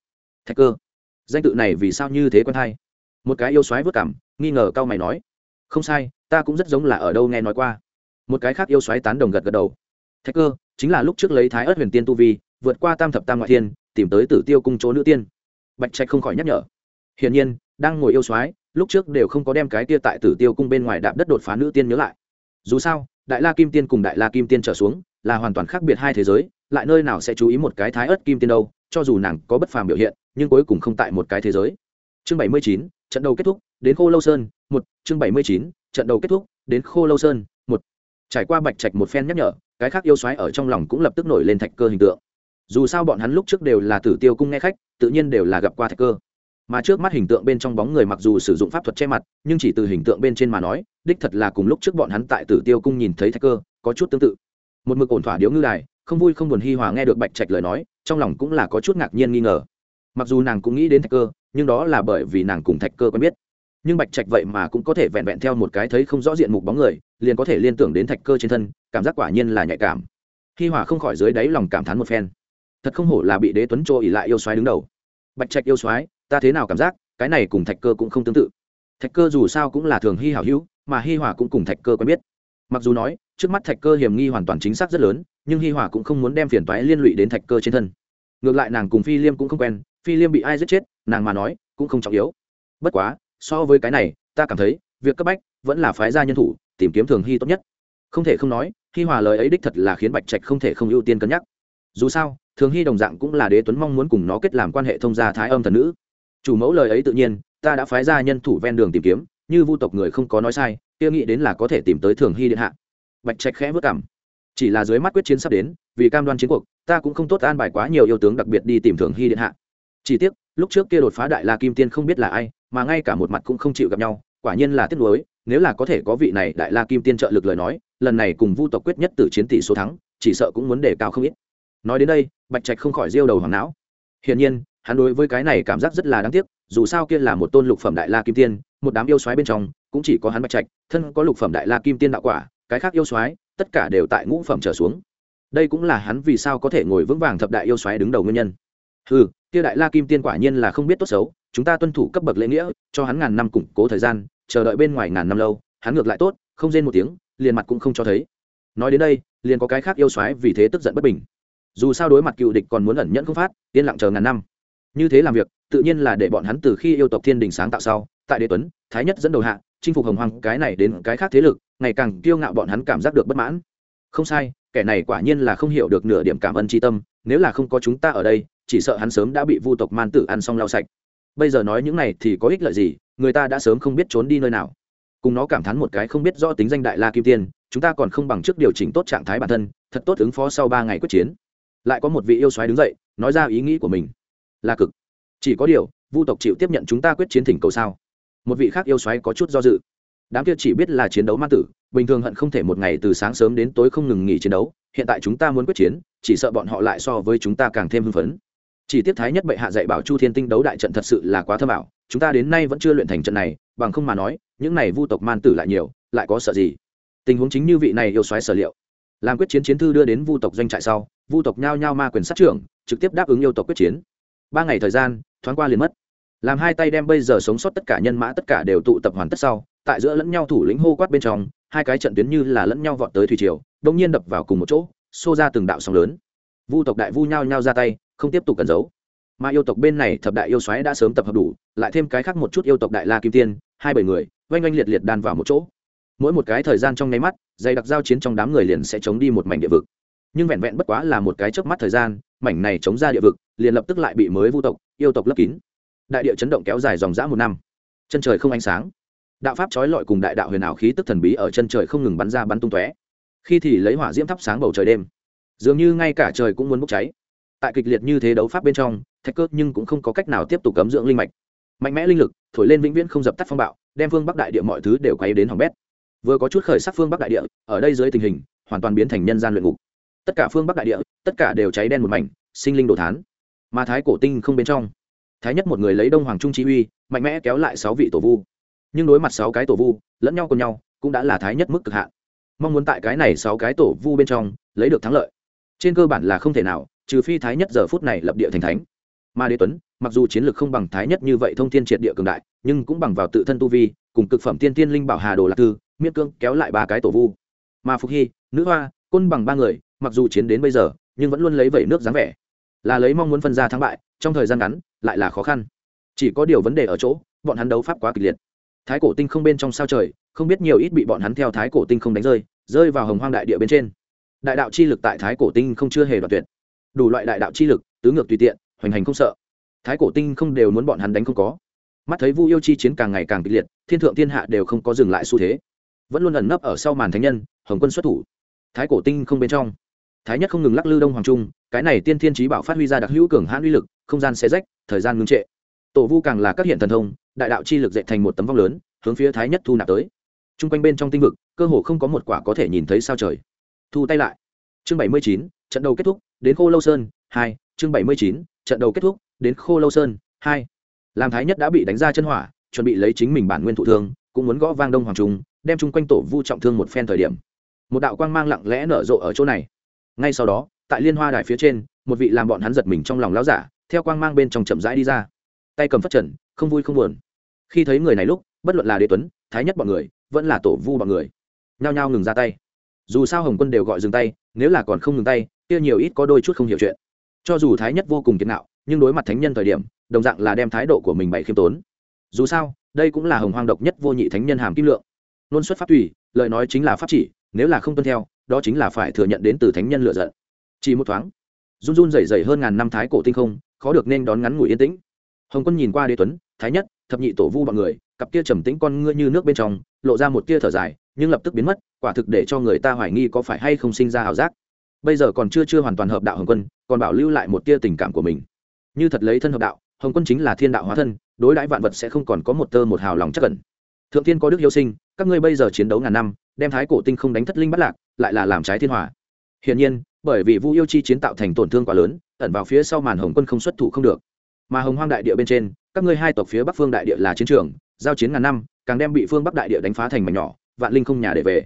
Thạch cơ. Danh tự này vì sao như thế quen hay? Một cái yêu xoáy vớt cảm, nghi ngờ cao mày nói. Không sai, ta cũng rất giống là ở đâu nghe nói qua. Một cái khác yêu xoáy tán đồng gật gật đầu. Thạch cơ, chính là lúc trước lấy thái ớt huyền tiên tu vi, vượt qua tam thập tam ngoại thiên, tìm tới tử tiêu cung chỗ nữ tiên. Bạch trạch không khỏi nhắc nhở. Hiển nhiên, đang ngồi yêu soái, lúc trước đều không có đem cái tia tại tử tiêu cung bên ngoài đạp đất đột phá nữ tiên nhớ lại. Dù sao đại la kim tiên cùng đại la kim tiên trở xuống, là hoàn toàn khác biệt hai thế giới, lại nơi nào sẽ chú ý một cái thái ớt kim tiên đâu, cho dù nàng có bất phàm biểu hiện, nhưng cuối cùng không tại một cái thế giới. Chương bảy mươi chín, trận đầu kết thúc, đến khô lâu sơn, một. Chương bảy mươi chín, trận đầu kết thúc, đến khô lâu sơn, một. Trải qua bạch trạch một phen nhắc nhở, cái khác yêu xoáy ở trong lòng cũng lập tức nổi lên thạch cơ hình tượng. Dù sao bọn hắn lúc trước đều là tử tiêu cung nghe khách, tự nhiên đều là gặp qua thạch cơ mà trước mắt hình tượng bên trong bóng người mặc dù sử dụng pháp thuật che mặt, nhưng chỉ từ hình tượng bên trên mà nói, đích thật là cùng lúc trước bọn hắn tại tử tiêu cung nhìn thấy thạch cơ, có chút tương tự. Một mực ổn thỏa điếu ngư đài, không vui không buồn hi hòa nghe được bạch trạch lời nói, trong lòng cũng là có chút ngạc nhiên nghi ngờ. Mặc dù nàng cũng nghĩ đến thạch cơ, nhưng đó là bởi vì nàng cùng thạch cơ quen biết. Nhưng bạch trạch vậy mà cũng có thể vẹn vẹn theo một cái thấy không rõ diện mục bóng người, liền có thể liên tưởng đến thạch cơ trên thân, cảm giác quả nhiên là nhạy cảm. Hi hòa không khỏi dưới đáy lòng cảm thán một phen. Thật không hổ là bị đế tuấn trô ỉ lại yêu xoáy đứng đầu. Bạch trạch yêu xoáy ta thế nào cảm giác, cái này cùng thạch cơ cũng không tương tự. Thạch cơ dù sao cũng là thường hy hảo hữu, mà hi hòa cũng cùng thạch cơ quen biết. Mặc dù nói, trước mắt thạch cơ hiểm nghi hoàn toàn chính xác rất lớn, nhưng hi hòa cũng không muốn đem phiền toái liên lụy đến thạch cơ trên thân. Ngược lại nàng cùng phi liêm cũng không quen, phi liêm bị ai giết chết, nàng mà nói, cũng không trọng yếu. Bất quá, so với cái này, ta cảm thấy, việc cấp bách vẫn là phái gia nhân thủ, tìm kiếm thường hy tốt nhất. Không thể không nói, hi hòa lời ấy đích thật là khiến bạch trạch không thể không ưu tiên cân nhắc. Dù sao, thường hy đồng dạng cũng là đế tuấn mong muốn cùng nó kết làm quan hệ thông gia thái âm thần nữ chủ mẫu lời ấy tự nhiên, ta đã phái ra nhân thủ ven đường tìm kiếm, như vu tộc người không có nói sai, kia nghĩ đến là có thể tìm tới thường hy điện hạ. Bạch trạch khẽ vất cảm. Chỉ là dưới mắt quyết chiến sắp đến, vì cam đoan chiến cuộc, ta cũng không tốt an bài quá nhiều yêu tướng đặc biệt đi tìm thường hy điện hạ. Chỉ tiếc, lúc trước kia đột phá đại la kim tiên không biết là ai, mà ngay cả một mặt cũng không chịu gặp nhau, quả nhiên là tiếc nuối, nếu là có thể có vị này đại la kim tiên trợ lực lời nói, lần này cùng vu tộc quyết nhất từ chiến tỷ số thắng, chỉ sợ cũng muốn đề cao không ít. Nói đến đây, bạch trạch không khỏi diêu đầu hoàng não. Hiển nhiên hắn đối với cái này cảm giác rất là đáng tiếc, dù sao kia là một tôn lục phẩm đại la kim tiên, một đám yêu xoáy bên trong, cũng chỉ có hắn bạch trạch, thân có lục phẩm đại la kim tiên đạo quả, cái khác yêu xoáy tất cả đều tại ngũ phẩm trở xuống. Đây cũng là hắn vì sao có thể ngồi vững vàng thập đại yêu xoáy đứng đầu nguyên nhân. Ừ kia đại la kim tiên quả nhiên là không biết tốt xấu, chúng ta tuân thủ cấp bậc lễ nghĩa, cho hắn ngàn năm củng cố thời gian, chờ đợi bên ngoài ngàn năm lâu, hắn ngược lại tốt, không rên một tiếng, liền mặt cũng không cho thấy. Nói đến đây, liền có cái khác yêu xoáy vì thế tức giận bất bình. Dù sao đối mặt cựu địch còn muốn ẩn nhẫn không phát, yên lặng chờ ngàn năm như thế làm việc, tự nhiên là để bọn hắn từ khi yêu tộc thiên đình sáng tạo sau, tại đế tuấn, thái nhất dẫn đầu hạ, chinh phục hồng hoàng cái này đến cái khác thế lực, ngày càng kiêu ngạo bọn hắn cảm giác được bất mãn. Không sai, kẻ này quả nhiên là không hiểu được nửa điểm cảm ơn tri tâm, nếu là không có chúng ta ở đây, chỉ sợ hắn sớm đã bị vu tộc man tử ăn xong lau sạch. Bây giờ nói những này thì có ích lợi gì, người ta đã sớm không biết trốn đi nơi nào. Cùng nó cảm thán một cái không biết rõ tính danh đại la kim tiên, chúng ta còn không bằng trước điều chỉnh tốt trạng thái bản thân, thật tốt ứng phó sau ba ngày quyết chiến. Lại có một vị yêu xoáy đứng dậy, nói ra ý nghĩ của mình là cực. Chỉ có điều, vu tộc chịu tiếp nhận chúng ta quyết chiến thỉnh cầu sao? Một vị khác yêu xoáy có chút do dự. Đám kia chỉ biết là chiến đấu ma tử, bình thường hận không thể một ngày từ sáng sớm đến tối không ngừng nghỉ chiến đấu, hiện tại chúng ta muốn quyết chiến, chỉ sợ bọn họ lại so với chúng ta càng thêm hưng phấn. Chỉ tiếp thái nhất bệ hạ dạy bảo chu thiên tinh đấu đại trận thật sự là quá thơ bảo chúng ta đến nay vẫn chưa luyện thành trận này, bằng không mà nói, những này vu tộc man tử lại nhiều, lại có sợ gì? Tình huống chính như vị này yêu xoáy sở liệu. Làm quyết chiến chiến thư đưa đến vu tộc doanh trại sau, vu tộc nhao nhao ma quyền sát trưởng, trực tiếp đáp ứng yêu tộc quyết chiến ba ngày thời gian, thoáng qua liền mất. Làm hai tay đem bây giờ sống sót tất cả nhân mã tất cả đều tụ tập hoàn tất sau, tại giữa lẫn nhau thủ lĩnh hô quát bên trong, hai cái trận tuyến như là lẫn nhau vọt tới thủy triều đông nhiên đập vào cùng một chỗ, xô ra từng đạo sóng lớn. Vu tộc đại vu nhao nhao ra tay, không tiếp tục cẩn giấu. Mà yêu tộc bên này thập đại yêu xoáy đã sớm tập hợp đủ, lại thêm cái khác một chút yêu tộc đại la kim tiên, hai bảy người, oanh oanh liệt liệt đan vào một chỗ. Mỗi một cái thời gian trong nháy mắt, dày đặc giao chiến trong đám người liền sẽ chống đi một mảnh địa vực. Nhưng vẹn vẹn bất quá là một cái chớp mắt thời gian mảnh này chống ra địa vực, liền lập tức lại bị mới vu tộc, yêu tộc lấp kín. Đại địa chấn động kéo dài dòng dã một năm. Chân trời không ánh sáng. Đạo pháp trói lọi cùng đại đạo huyền ảo khí tức thần bí ở chân trời không ngừng bắn ra bắn tung tóe. Khi thì lấy hỏa diễm thắp sáng bầu trời đêm, dường như ngay cả trời cũng muốn bốc cháy. Tại kịch liệt như thế đấu pháp bên trong, thạch cớt nhưng cũng không có cách nào tiếp tục cấm dưỡng linh mạch. Mạnh mẽ linh lực thổi lên vĩnh viễn không dập tắt phong bạo, đem phương bắc đại địa mọi thứ đều quay đến hỏng bét. Vừa có chút khởi sắc phương bắc đại địa, ở đây dưới tình hình, hoàn toàn biến thành nhân gian luyện ngục tất cả phương bắc đại địa, tất cả đều cháy đen một mảnh, sinh linh đồ thán. Mà thái cổ tinh không bên trong, thái nhất một người lấy đông hoàng trung chỉ uy, mạnh mẽ kéo lại sáu vị tổ vu. Nhưng đối mặt sáu cái tổ vu, lẫn nhau cùng nhau, cũng đã là thái nhất mức cực hạn. Mong muốn tại cái này sáu cái tổ vu bên trong, lấy được thắng lợi. Trên cơ bản là không thể nào, trừ phi thái nhất giờ phút này lập địa thành thánh. Mà đế tuấn, mặc dù chiến lược không bằng thái nhất như vậy thông thiên triệt địa cường đại, nhưng cũng bằng vào tự thân tu vi, cùng cực phẩm tiên tiên linh bảo hà đồ lạc tư miết cương kéo lại ba cái tổ vu. Mà phục hy, nữ hoa, côn bằng ba người mặc dù chiến đến bây giờ, nhưng vẫn luôn lấy vẩy nước dáng vẻ. Là lấy mong muốn phân ra thắng bại, trong thời gian ngắn, lại là khó khăn. Chỉ có điều vấn đề ở chỗ, bọn hắn đấu pháp quá kịch liệt. Thái cổ tinh không bên trong sao trời, không biết nhiều ít bị bọn hắn theo thái cổ tinh không đánh rơi rơi vào hồng hoang đại địa bên trên. Đại đạo chi lực tại thái cổ tinh không chưa hề đoạt tuyệt. Đủ loại đại đạo chi lực, tứ ngược tùy tiện, hoành hành không sợ. Thái cổ tinh không đều muốn bọn hắn đánh không có. Mắt thấy vu yêu chi chiến càng ngày càng kịch liệt, thiên thượng thiên hạ đều không có dừng lại xu thế. Vẫn luôn ẩn nấp ở sau màn thánh nhân, hồng quân xuất thủ. Thái cổ tinh không bên trong thái nhất không ngừng lắc lư đông hoàng trung, cái này tiên thiên trí bảo phát huy ra đặc hữu cường hãn uy lực, không gian xe rách, thời gian ngưng trệ. Tổ vu càng là các hiện thần thông, đại đạo chi lực dạy thành một tấm vong lớn, hướng phía thái nhất thu nạp tới. T r u n g quanh bên trong tinh vực, cơ hồ không có một quả có thể nhìn thấy sao trời. Thu tay lại. Chương bảy mươi chín, trận đầu kết thúc, đến khô lâu sơn, hai, chương bảy mươi chín, trận đầu kết thúc, đến khô lâu sơn, hai. Làm thái nhất đã bị đánh ra chân hỏa, chuẩn bị lấy chính mình bản nguyên thụ thương, cũng muốn gõ vang đông hoàng trung, đem chung quanh tổ vu trọng thương một phen thời điểm. Một đạo quang mang lặng lẽ nở rộ ở chỗ này ngay sau đó, tại liên hoa đài phía trên, một vị làm bọn hắn giật mình trong lòng lão giả, theo quang mang bên trong chậm rãi đi ra. Tay cầm phát trần, không vui không buồn. Khi thấy người này lúc, bất luận là đế tuấn, thái nhất bọn người, vẫn là tổ vu bọn người, nhao nhao ngừng ra tay. Dù sao hồng quân đều gọi dừng tay, nếu là còn không ngừng tay, kia nhiều ít có đôi chút không hiểu chuyện. Cho dù thái nhất vô cùng kiến nạo nhưng đối mặt thánh nhân thời điểm, đồng dạng là đem thái độ của mình bày khiêm tốn. Dù sao, đây cũng là hồng hoang độc nhất vô nhị thánh nhân hàm kim lượng. Luôn xuất pháp tùy, lời nói chính là pháp chỉ nếu là không tuân theo, đó chính là phải thừa nhận đến từ thánh nhân lựa giận. Chỉ một thoáng, run run rẩy rẩy hơn ngàn năm thái cổ tinh không, khó được nên đón ngắn ngủi yên tĩnh. Hồng quân nhìn qua đế tuấn, thái nhất, thập nhị tổ vu bọn người, cặp kia trầm tĩnh con ngươi như nước bên trong, lộ ra một tia thở dài, nhưng lập tức biến mất, quả thực để cho người ta hoài nghi có phải hay không sinh ra ảo giác. Bây giờ còn chưa chưa hoàn toàn hợp đạo hồng quân, còn bảo lưu lại một tia tình cảm của mình. Như thật lấy thân hợp đạo, hồng quân chính là thiên đạo hóa thân, đối đãi vạn vật sẽ không còn có một tơ một hào lòng chắc cẩn thượng thiên có đức yêu sinh, các ngươi bây giờ chiến đấu ngàn năm đem thái cổ tinh không đánh thất linh bắt lạc, lại là làm trái thiên hòa. Hiển nhiên, bởi vì vu yêu chi chiến tạo thành tổn thương quá lớn, ẩn vào phía sau màn hồng quân không xuất thủ không được. Mà hồng hoang đại địa bên trên, các ngươi hai tộc phía bắc phương đại địa là chiến trường, giao chiến ngàn năm, càng đem bị phương bắc đại địa đánh phá thành mảnh nhỏ, vạn linh không nhà để về.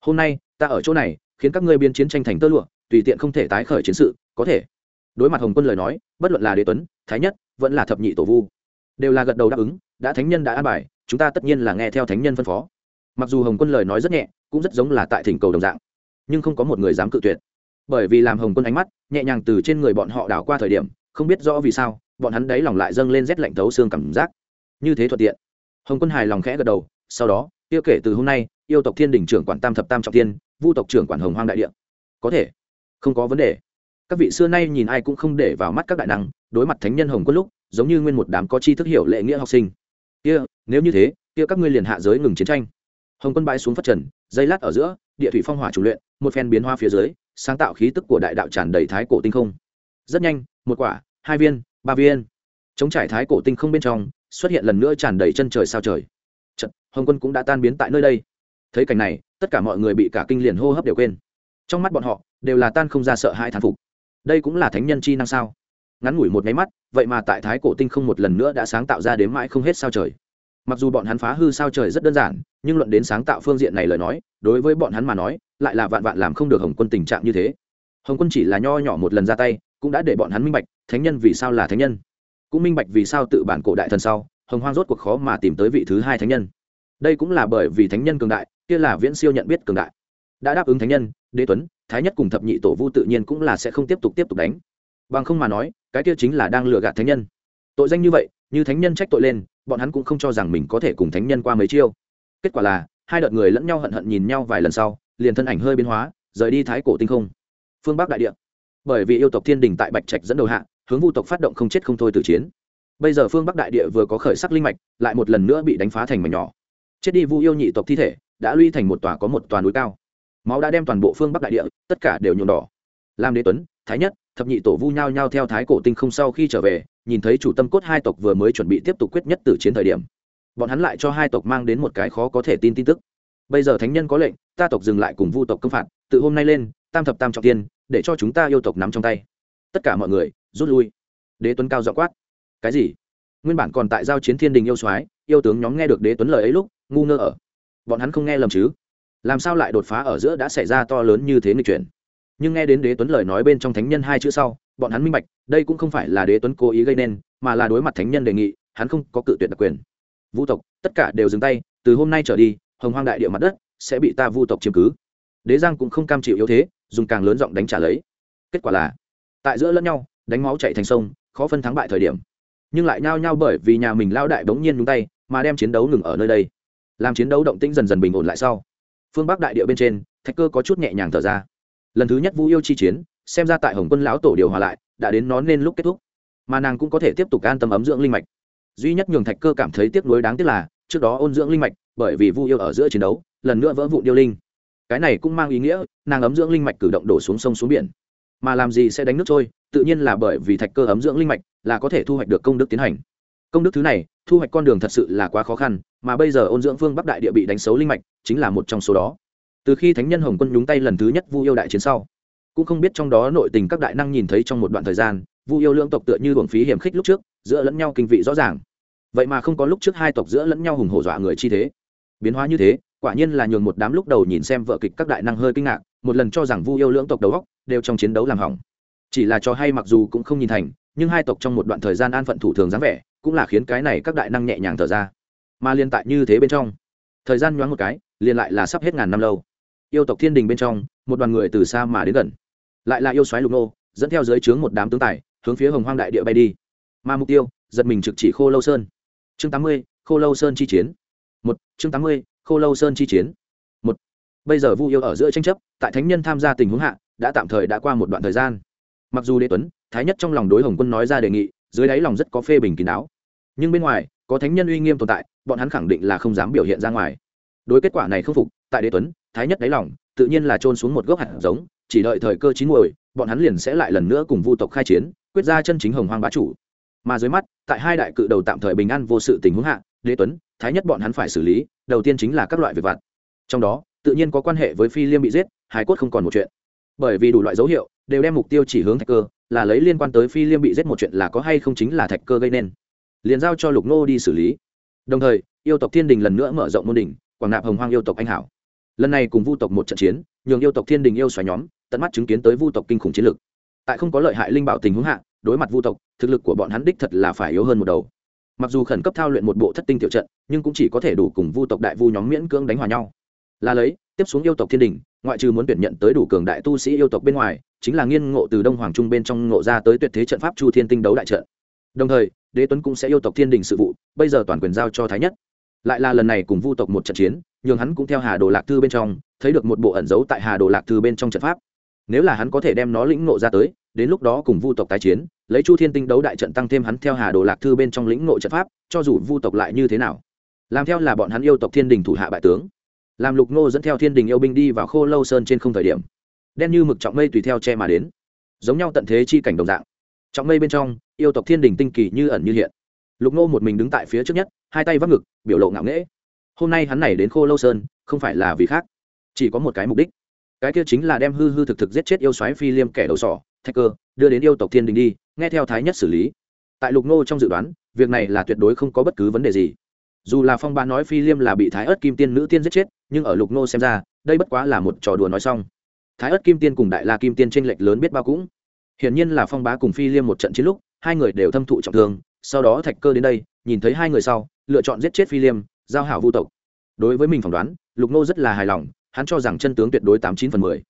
Hôm nay, ta ở chỗ này, khiến các ngươi biến chiến tranh thành tơ lụa, tùy tiện không thể tái khởi chiến sự, có thể. Đối mặt hồng quân lời nói, bất luận là đế tuấn, thái nhất, vẫn là thập nhị tổ vu, đều là gật đầu đáp ứng, đã thánh nhân đã an bài, chúng ta tất nhiên là nghe theo thánh nhân phân phó mặc dù hồng quân lời nói rất nhẹ, cũng rất giống là tại thỉnh cầu đồng dạng, nhưng không có một người dám cự tuyệt. Bởi vì làm hồng quân ánh mắt nhẹ nhàng từ trên người bọn họ đảo qua thời điểm, không biết rõ vì sao, bọn hắn đấy lòng lại dâng lên rét lạnh thấu xương cảm giác. Như thế thuận tiện. Hồng quân hài lòng khẽ gật đầu, sau đó yêu kể từ hôm nay, yêu tộc thiên đình trưởng quản tam thập tam trọng tiên vu tộc trưởng quản hồng hoang đại địa. Có thể. Không có vấn đề. Các vị xưa nay nhìn ai cũng không để vào mắt các đại năng, đối mặt thánh nhân hồng quân lúc, giống như nguyên một đám có chi thức hiểu lệ nghĩa học sinh. Kia, nếu như thế, kia các ngươi liền hạ giới ngừng chiến tranh hồng quân bãi xuống phát trần dây lát ở giữa địa thủy phong hỏa chủ luyện một phen biến hoa phía dưới sáng tạo khí tức của đại đạo tràn đầy thái cổ tinh không. Rất nhanh một quả hai viên ba viên. Chống trải thái cổ tinh không bên trong xuất hiện lần nữa tràn đầy chân trời sao trời. Chật, hồng quân cũng đã tan biến tại nơi đây. Thấy cảnh này tất cả mọi người bị cả kinh liền hô hấp đều quên. Trong mắt bọn họ đều là tan không ra sợ hai thán phục. Đây cũng là thánh nhân chi năng sao? Ngắn ngủi một máy mắt vậy mà tại thái cổ tinh không một lần nữa đã sáng tạo ra đến mãi không hết sao trời mặc dù bọn hắn phá hư sao trời rất đơn giản, nhưng luận đến sáng tạo phương diện này lời nói, đối với bọn hắn mà nói, lại là vạn vạn làm không được hồng quân tình trạng như thế. Hồng quân chỉ là nho nhỏ một lần ra tay, cũng đã để bọn hắn minh bạch, thánh nhân vì sao là thánh nhân. Cũng minh bạch vì sao tự bản cổ đại thần sau, hồng hoang rốt cuộc khó mà tìm tới vị thứ hai thánh nhân. Đây cũng là bởi vì thánh nhân cường đại, kia là viễn siêu nhận biết cường đại. Đã đáp ứng thánh nhân, đế tuấn, thái nhất cùng thập nhị tổ vu tự nhiên cũng là sẽ không tiếp tục tiếp tục đánh. Bằng không mà nói, cái kia chính là đang lừa gạt thánh nhân. Tội danh như vậy, như thánh nhân trách tội lên bọn hắn cũng không cho rằng mình có thể cùng thánh nhân qua mấy chiêu. Kết quả là, hai đợt người lẫn nhau hận hận nhìn nhau vài lần sau, liền thân ảnh hơi biến hóa, rời đi thái cổ tinh không. Phương bắc đại địa. Bởi vì yêu tộc thiên đình tại bạch trạch dẫn đầu hạ, hướng vu tộc phát động không chết không thôi từ chiến. Bây giờ phương bắc đại địa vừa có khởi sắc linh mạch, lại một lần nữa bị đánh phá thành mảnh nhỏ. Chết đi vu yêu nhị tộc thi thể, đã luy thành một tòa có một tòa núi cao. Máu đã đem toàn bộ phương bắc đại địa, tất cả đều nhuộm đỏ. Lam đế tuấn, thái nhất, thập nhị tổ vu nhau nhau theo thái cổ tinh không sau khi trở về nhìn thấy chủ tâm cốt hai tộc vừa mới chuẩn bị tiếp tục quyết nhất từ chiến thời điểm, bọn hắn lại cho hai tộc mang đến một cái khó có thể tin tin tức. Bây giờ thánh nhân có lệnh, ta tộc dừng lại cùng vu tộc công phạt, từ hôm nay lên, tam thập tam trọng tiên, để cho chúng ta yêu tộc nắm trong tay. Tất cả mọi người, rút lui. Đế tuấn cao dọ quát. Cái gì? Nguyên bản còn tại giao chiến thiên đình yêu soái, yêu tướng nhóm nghe được đế tuấn lời ấy lúc, ngu ngơ ở. Bọn hắn không nghe lầm chứ? Làm sao lại đột phá ở giữa đã xảy ra to lớn như thế nghịch chuyển? Nhưng nghe đến đế tuấn lời nói bên trong thánh nhân hai chữ sau bọn hắn minh bạch, đây cũng không phải là đế tuấn cố ý gây nên, mà là đối mặt thánh nhân đề nghị, hắn không có cự tuyệt đặc quyền. Vu tộc, tất cả đều dừng tay, từ hôm nay trở đi, hồng hoang đại địa mặt đất sẽ bị ta vu tộc chiếm cứ. Đế giang cũng không cam chịu yếu thế, dùng càng lớn giọng đánh trả lấy. Kết quả là, tại giữa lẫn nhau, đánh máu chạy thành sông, khó phân thắng bại thời điểm. Nhưng lại nhao nhao bởi vì nhà mình lao đại bỗng nhiên nhúng tay, mà đem chiến đấu ngừng ở nơi đây. Làm chiến đấu động tĩnh dần dần bình ổn lại sau. Phương bắc đại địa bên trên, thạch cơ có chút nhẹ nhàng thở ra. Lần thứ nhất vũ yêu chi chiến xem ra tại hồng quân lão tổ điều hòa lại, đã đến nó nên lúc kết thúc. Mà nàng cũng có thể tiếp tục an tâm ấm dưỡng linh mạch. Duy nhất nhường thạch cơ cảm thấy tiếc nuối đáng tiếc là, trước đó ôn dưỡng linh mạch, bởi vì vu yêu ở giữa chiến đấu, lần nữa vỡ vụ điêu linh. Cái này cũng mang ý nghĩa, nàng ấm dưỡng linh mạch cử động đổ xuống sông xuống biển. Mà làm gì sẽ đánh nước trôi, tự nhiên là bởi vì thạch cơ ấm dưỡng linh mạch, là có thể thu hoạch được công đức tiến hành. Công đức thứ này, thu hoạch con đường thật sự là quá khó khăn, mà bây giờ ôn dưỡng phương bắc đại địa bị đánh xấu linh mạch, chính là một trong số đó. Từ khi thánh nhân hồng quân nhúng tay lần thứ nhất vu yêu đại chiến sau cũng không biết trong đó nội tình các đại năng nhìn thấy trong một đoạn thời gian, vu yêu lương tộc tựa như hưởng phí hiểm khích lúc trước, giữa lẫn nhau kinh vị rõ ràng. Vậy mà không có lúc trước hai tộc giữa lẫn nhau hùng hổ dọa người chi thế. Biến hóa như thế, quả nhiên là nhường một đám lúc đầu nhìn xem vợ kịch các đại năng hơi kinh ngạc, một lần cho rằng vu yêu lưỡng tộc đầu góc đều trong chiến đấu làm hỏng. Chỉ là cho hay mặc dù cũng không nhìn thành, nhưng hai tộc trong một đoạn thời gian an phận thủ thường dáng vẻ, cũng là khiến cái này các đại năng nhẹ nhàng thở ra. Mà liên tại như thế bên trong, thời gian nhoáng một cái, liền lại là sắp hết ngàn năm lâu. Yêu tộc thiên đình bên trong, một đoàn người từ xa mà đến gần lại là yêu xoáy lục nô, dẫn theo dưới trướng một đám tướng tài, hướng phía hồng hoang đại địa bay đi. Mà mục tiêu, giật mình trực chỉ khô lâu sơn. Chương tám mươi, khô lâu sơn chi chiến. Một, chương tám mươi, khô lâu sơn chi chiến. Một, bây giờ vu yêu ở giữa tranh chấp, tại thánh nhân tham gia tình huống hạ, đã tạm thời đã qua một đoạn thời gian. Mặc dù đế tuấn, thái nhất trong lòng đối hồng quân nói ra đề nghị, dưới đáy lòng rất có phê bình kín đáo. Nhưng bên ngoài, có thánh nhân uy nghiêm tồn tại, bọn hắn khẳng định là không dám biểu hiện ra ngoài. Đối kết quả này không phục, tại đế tuấn, thái nhất đáy lòng, tự nhiên là trôn xuống một gốc hạt giống chỉ đợi thời cơ chín muồi, bọn hắn liền sẽ lại lần nữa cùng vu tộc khai chiến, quyết ra chân chính hồng hoang bá chủ. Mà dưới mắt, tại hai đại cự đầu tạm thời bình an vô sự tình huống hạ, đế tuấn, thái nhất bọn hắn phải xử lý, đầu tiên chính là các loại việc vặt. Trong đó, tự nhiên có quan hệ với phi liêm bị giết, hải cốt không còn một chuyện. Bởi vì đủ loại dấu hiệu, đều đem mục tiêu chỉ hướng thạch cơ, là lấy liên quan tới phi liêm bị giết một chuyện là có hay không chính là thạch cơ gây nên. Liền giao cho lục nô đi xử lý. Đồng thời, yêu tộc thiên đình lần nữa mở rộng môn đình quảng nạp hồng hoang yêu tộc anh hảo. Lần này cùng vu tộc một trận chiến, nhường yêu tộc thiên đình yêu xoáy nhóm tận mắt chứng kiến tới vu tộc kinh khủng chiến lực tại không có lợi hại linh bảo tình huống hạ, đối mặt vu tộc, thực lực của bọn hắn đích thật là phải yếu hơn một đầu. Mặc dù khẩn cấp thao luyện một bộ thất tinh tiểu trận, nhưng cũng chỉ có thể đủ cùng vu tộc đại vu nhóm miễn cưỡng đánh hòa nhau. Là lấy, tiếp xuống yêu tộc thiên đình, ngoại trừ muốn tuyển nhận tới đủ cường đại tu sĩ yêu tộc bên ngoài, chính là nghiên ngộ từ đông hoàng trung bên trong ngộ ra tới tuyệt thế trận pháp chu thiên tinh đấu đại trận. Đồng thời, đế tuấn cũng sẽ yêu tộc thiên đình sự vụ, bây giờ toàn quyền giao cho thái nhất. Lại là lần này cùng vu tộc một trận chiến, nhường hắn cũng theo hà đồ lạc thư bên trong, thấy được một bộ ẩn giấu tại hà đồ lạc thư bên trong trận pháp nếu là hắn có thể đem nó lĩnh ngộ ra tới, đến lúc đó cùng vu tộc tái chiến, lấy chu thiên tinh đấu đại trận tăng thêm hắn theo hà đồ lạc thư bên trong lĩnh ngộ trận pháp, cho dù vu tộc lại như thế nào, làm theo là bọn hắn yêu tộc thiên đình thủ hạ bại tướng. Làm lục ngô dẫn theo thiên đình yêu binh đi vào khô lâu sơn trên không thời điểm, đen như mực trọng mây tùy theo che mà đến, giống nhau tận thế chi cảnh đồng dạng. Trọng mây bên trong, yêu tộc thiên đình tinh kỳ như ẩn như hiện. Lục ngô một mình đứng tại phía trước nhất, hai tay vác ngực, biểu lộ ngạo nghễ. Hôm nay hắn này đến khô lâu sơn, không phải là vì khác, chỉ có một cái mục đích cái kia chính là đem hư hư thực thực giết chết yêu soái phi liêm kẻ đầu sỏ, thạch cơ, đưa đến yêu tộc thiên đình đi, nghe theo thái nhất xử lý. Tại lục nô trong dự đoán, việc này là tuyệt đối không có bất cứ vấn đề gì. Dù là phong ba nói phi liêm là bị thái ớt kim tiên nữ tiên giết chết, nhưng ở lục nô xem ra, đây bất quá là một trò đùa nói xong. Thái ớt kim tiên cùng đại la kim tiên tranh lệch lớn biết bao cũng. Hiển nhiên là phong bá cùng phi liêm một trận chiến lúc, hai người đều thâm thụ trọng thương, sau đó thạch cơ đến đây, nhìn thấy hai người sau, lựa chọn giết chết phi liêm, giao hảo vu tộc. Đối với mình phỏng đoán, lục nô rất là hài lòng hắn cho rằng chân tướng tuyệt đối tám chín phần mười.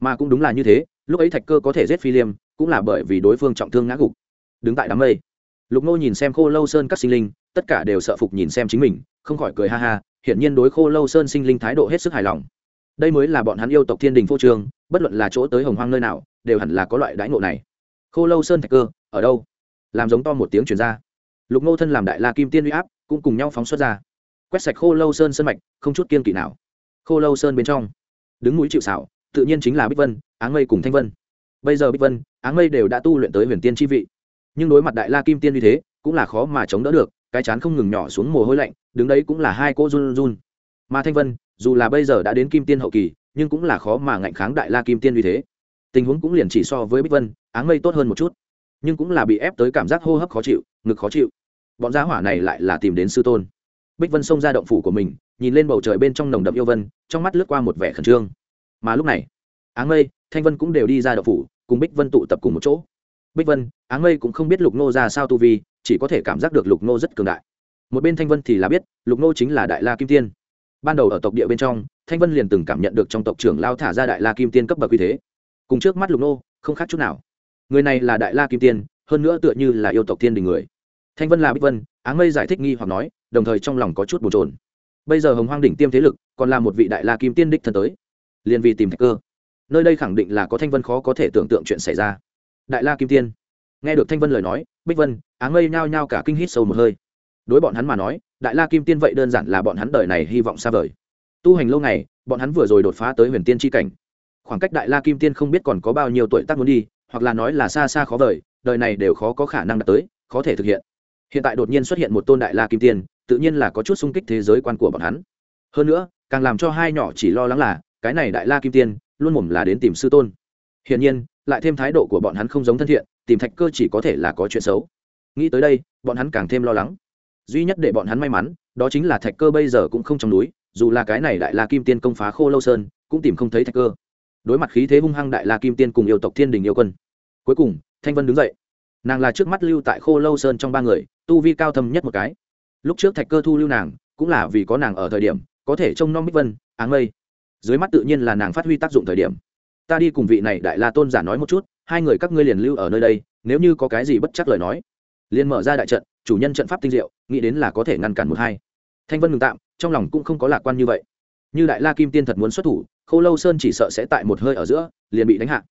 Mà cũng đúng là như thế, lúc ấy thạch cơ có thể giết phi liêm, cũng là bởi vì đối phương trọng thương ngã gục. Đứng tại đám mây, lục nô nhìn xem khô lâu sơn các sinh linh, tất cả đều sợ phục nhìn xem chính mình, không khỏi cười ha ha, hiển nhiên đối khô lâu sơn sinh linh thái độ hết sức hài lòng. Đây mới là bọn hắn yêu tộc thiên đình phô trương, bất luận là chỗ tới hồng hoang nơi nào, đều hẳn là có loại đãi ngộ này. Khô lâu sơn thạch cơ, ở đâu? Làm giống to một tiếng chuyển ra. Lục nô thân làm đại la kim tiên uy áp, cũng cùng nhau phóng xuất ra. Quét sạch khô lâu sơn sân mạch, không chút kiên kỵ nào khô lâu sơn bên trong. Đứng núi chịu xảo tự nhiên chính là bích vân, áng mây cùng thanh vân. Bây giờ bích vân, áng mây đều đã tu luyện tới huyền tiên chi vị. Nhưng đối mặt đại la kim tiên như thế, cũng là khó mà chống đỡ được, cái chán không ngừng nhỏ xuống mồ hôi lạnh, đứng đấy cũng là hai cô run run. Mà thanh vân, dù là bây giờ đã đến kim tiên hậu kỳ, nhưng cũng là khó mà ngạnh kháng đại la kim tiên như thế. Tình huống cũng liền chỉ so với bích vân, áng mây tốt hơn một chút. Nhưng cũng là bị ép tới cảm giác hô hấp khó chịu, ngực khó chịu. Bọn giá hỏa này lại là tìm đến sư tôn. Bích vân xông ra động phủ của mình nhìn lên bầu trời bên trong nồng đậm yêu vân, trong mắt lướt qua một vẻ khẩn trương. Mà lúc này áng mây thanh vân cũng đều đi ra đậu phủ, cùng bích vân tụ tập cùng một chỗ. Bích vân áng mây cũng không biết lục nô ra sao tu vi, chỉ có thể cảm giác được lục nô rất cường đại. Một bên thanh vân thì là biết, lục nô chính là đại la kim tiên. Ban đầu ở tộc địa bên trong, thanh vân liền từng cảm nhận được trong tộc trưởng lao thả ra đại la kim tiên cấp bậc uy thế. Cùng trước mắt lục nô, không khác chút nào. Người này là đại la kim tiên, hơn nữa tựa như là yêu tộc thiên đình người. Thanh vân là bích vân áng mây giải thích nghi hoặc nói, đồng thời trong lòng có chút bồn trồn bây giờ hồng hoang đỉnh tiêm thế lực còn là một vị đại la kim tiên đích thân tới. Liền vì tìm thạch cơ. Nơi đây khẳng định là có thanh vân khó có thể tưởng tượng chuyện xảy ra. Đại la kim tiên. Nghe được thanh vân lời nói, bích vân, áng ngây nhao nhao cả kinh hít sâu một hơi. Đối bọn hắn mà nói, đại la kim tiên vậy đơn giản là bọn hắn đời này hy vọng xa vời. Tu hành lâu ngày, bọn hắn vừa rồi đột phá tới huyền tiên tri cảnh. Khoảng cách đại la kim tiên không biết còn có bao nhiêu tuổi tác muốn đi, hoặc là nói là xa xa khó vời, đời này đều khó có khả năng đạt tới, khó thể thực hiện. Hiện tại đột nhiên xuất hiện một tôn đại la kim tiên tự nhiên là có chút xung kích thế giới quan của bọn hắn. Hơn nữa, càng làm cho hai nhỏ chỉ lo lắng là, cái này đại la kim tiên, luôn mồm là đến tìm sư tôn. Hiển nhiên, lại thêm thái độ của bọn hắn không giống thân thiện, tìm thạch cơ chỉ có thể là có chuyện xấu. Nghĩ tới đây, bọn hắn càng thêm lo lắng. Duy nhất để bọn hắn may mắn, đó chính là thạch cơ bây giờ cũng không trong núi, dù là cái này đại la kim tiên công phá khô lâu sơn, cũng tìm không thấy thạch cơ. Đối mặt khí thế hung hăng đại la kim tiên cùng yêu tộc thiên đình yêu quân. Cuối cùng, thanh vân đứng dậy. Nàng là trước mắt lưu tại khô lâu sơn trong ba người, tu vi cao thâm nhất một cái lúc trước thạch cơ thu lưu nàng, cũng là vì có nàng ở thời điểm, có thể trông nom bích vân, áng mây. Dưới mắt tự nhiên là nàng phát huy tác dụng thời điểm. Ta đi cùng vị này đại la tôn giả nói một chút, hai người các ngươi liền lưu ở nơi đây, nếu như có cái gì bất chắc lời nói. Liền mở ra đại trận, chủ nhân trận pháp tinh diệu, nghĩ đến là có thể ngăn cản một hai. Thanh vân ngừng tạm, trong lòng cũng không có lạc quan như vậy. Như đại la kim tiên thật muốn xuất thủ, khâu lâu sơn chỉ sợ sẽ tại một hơi ở giữa, liền bị đánh hạ.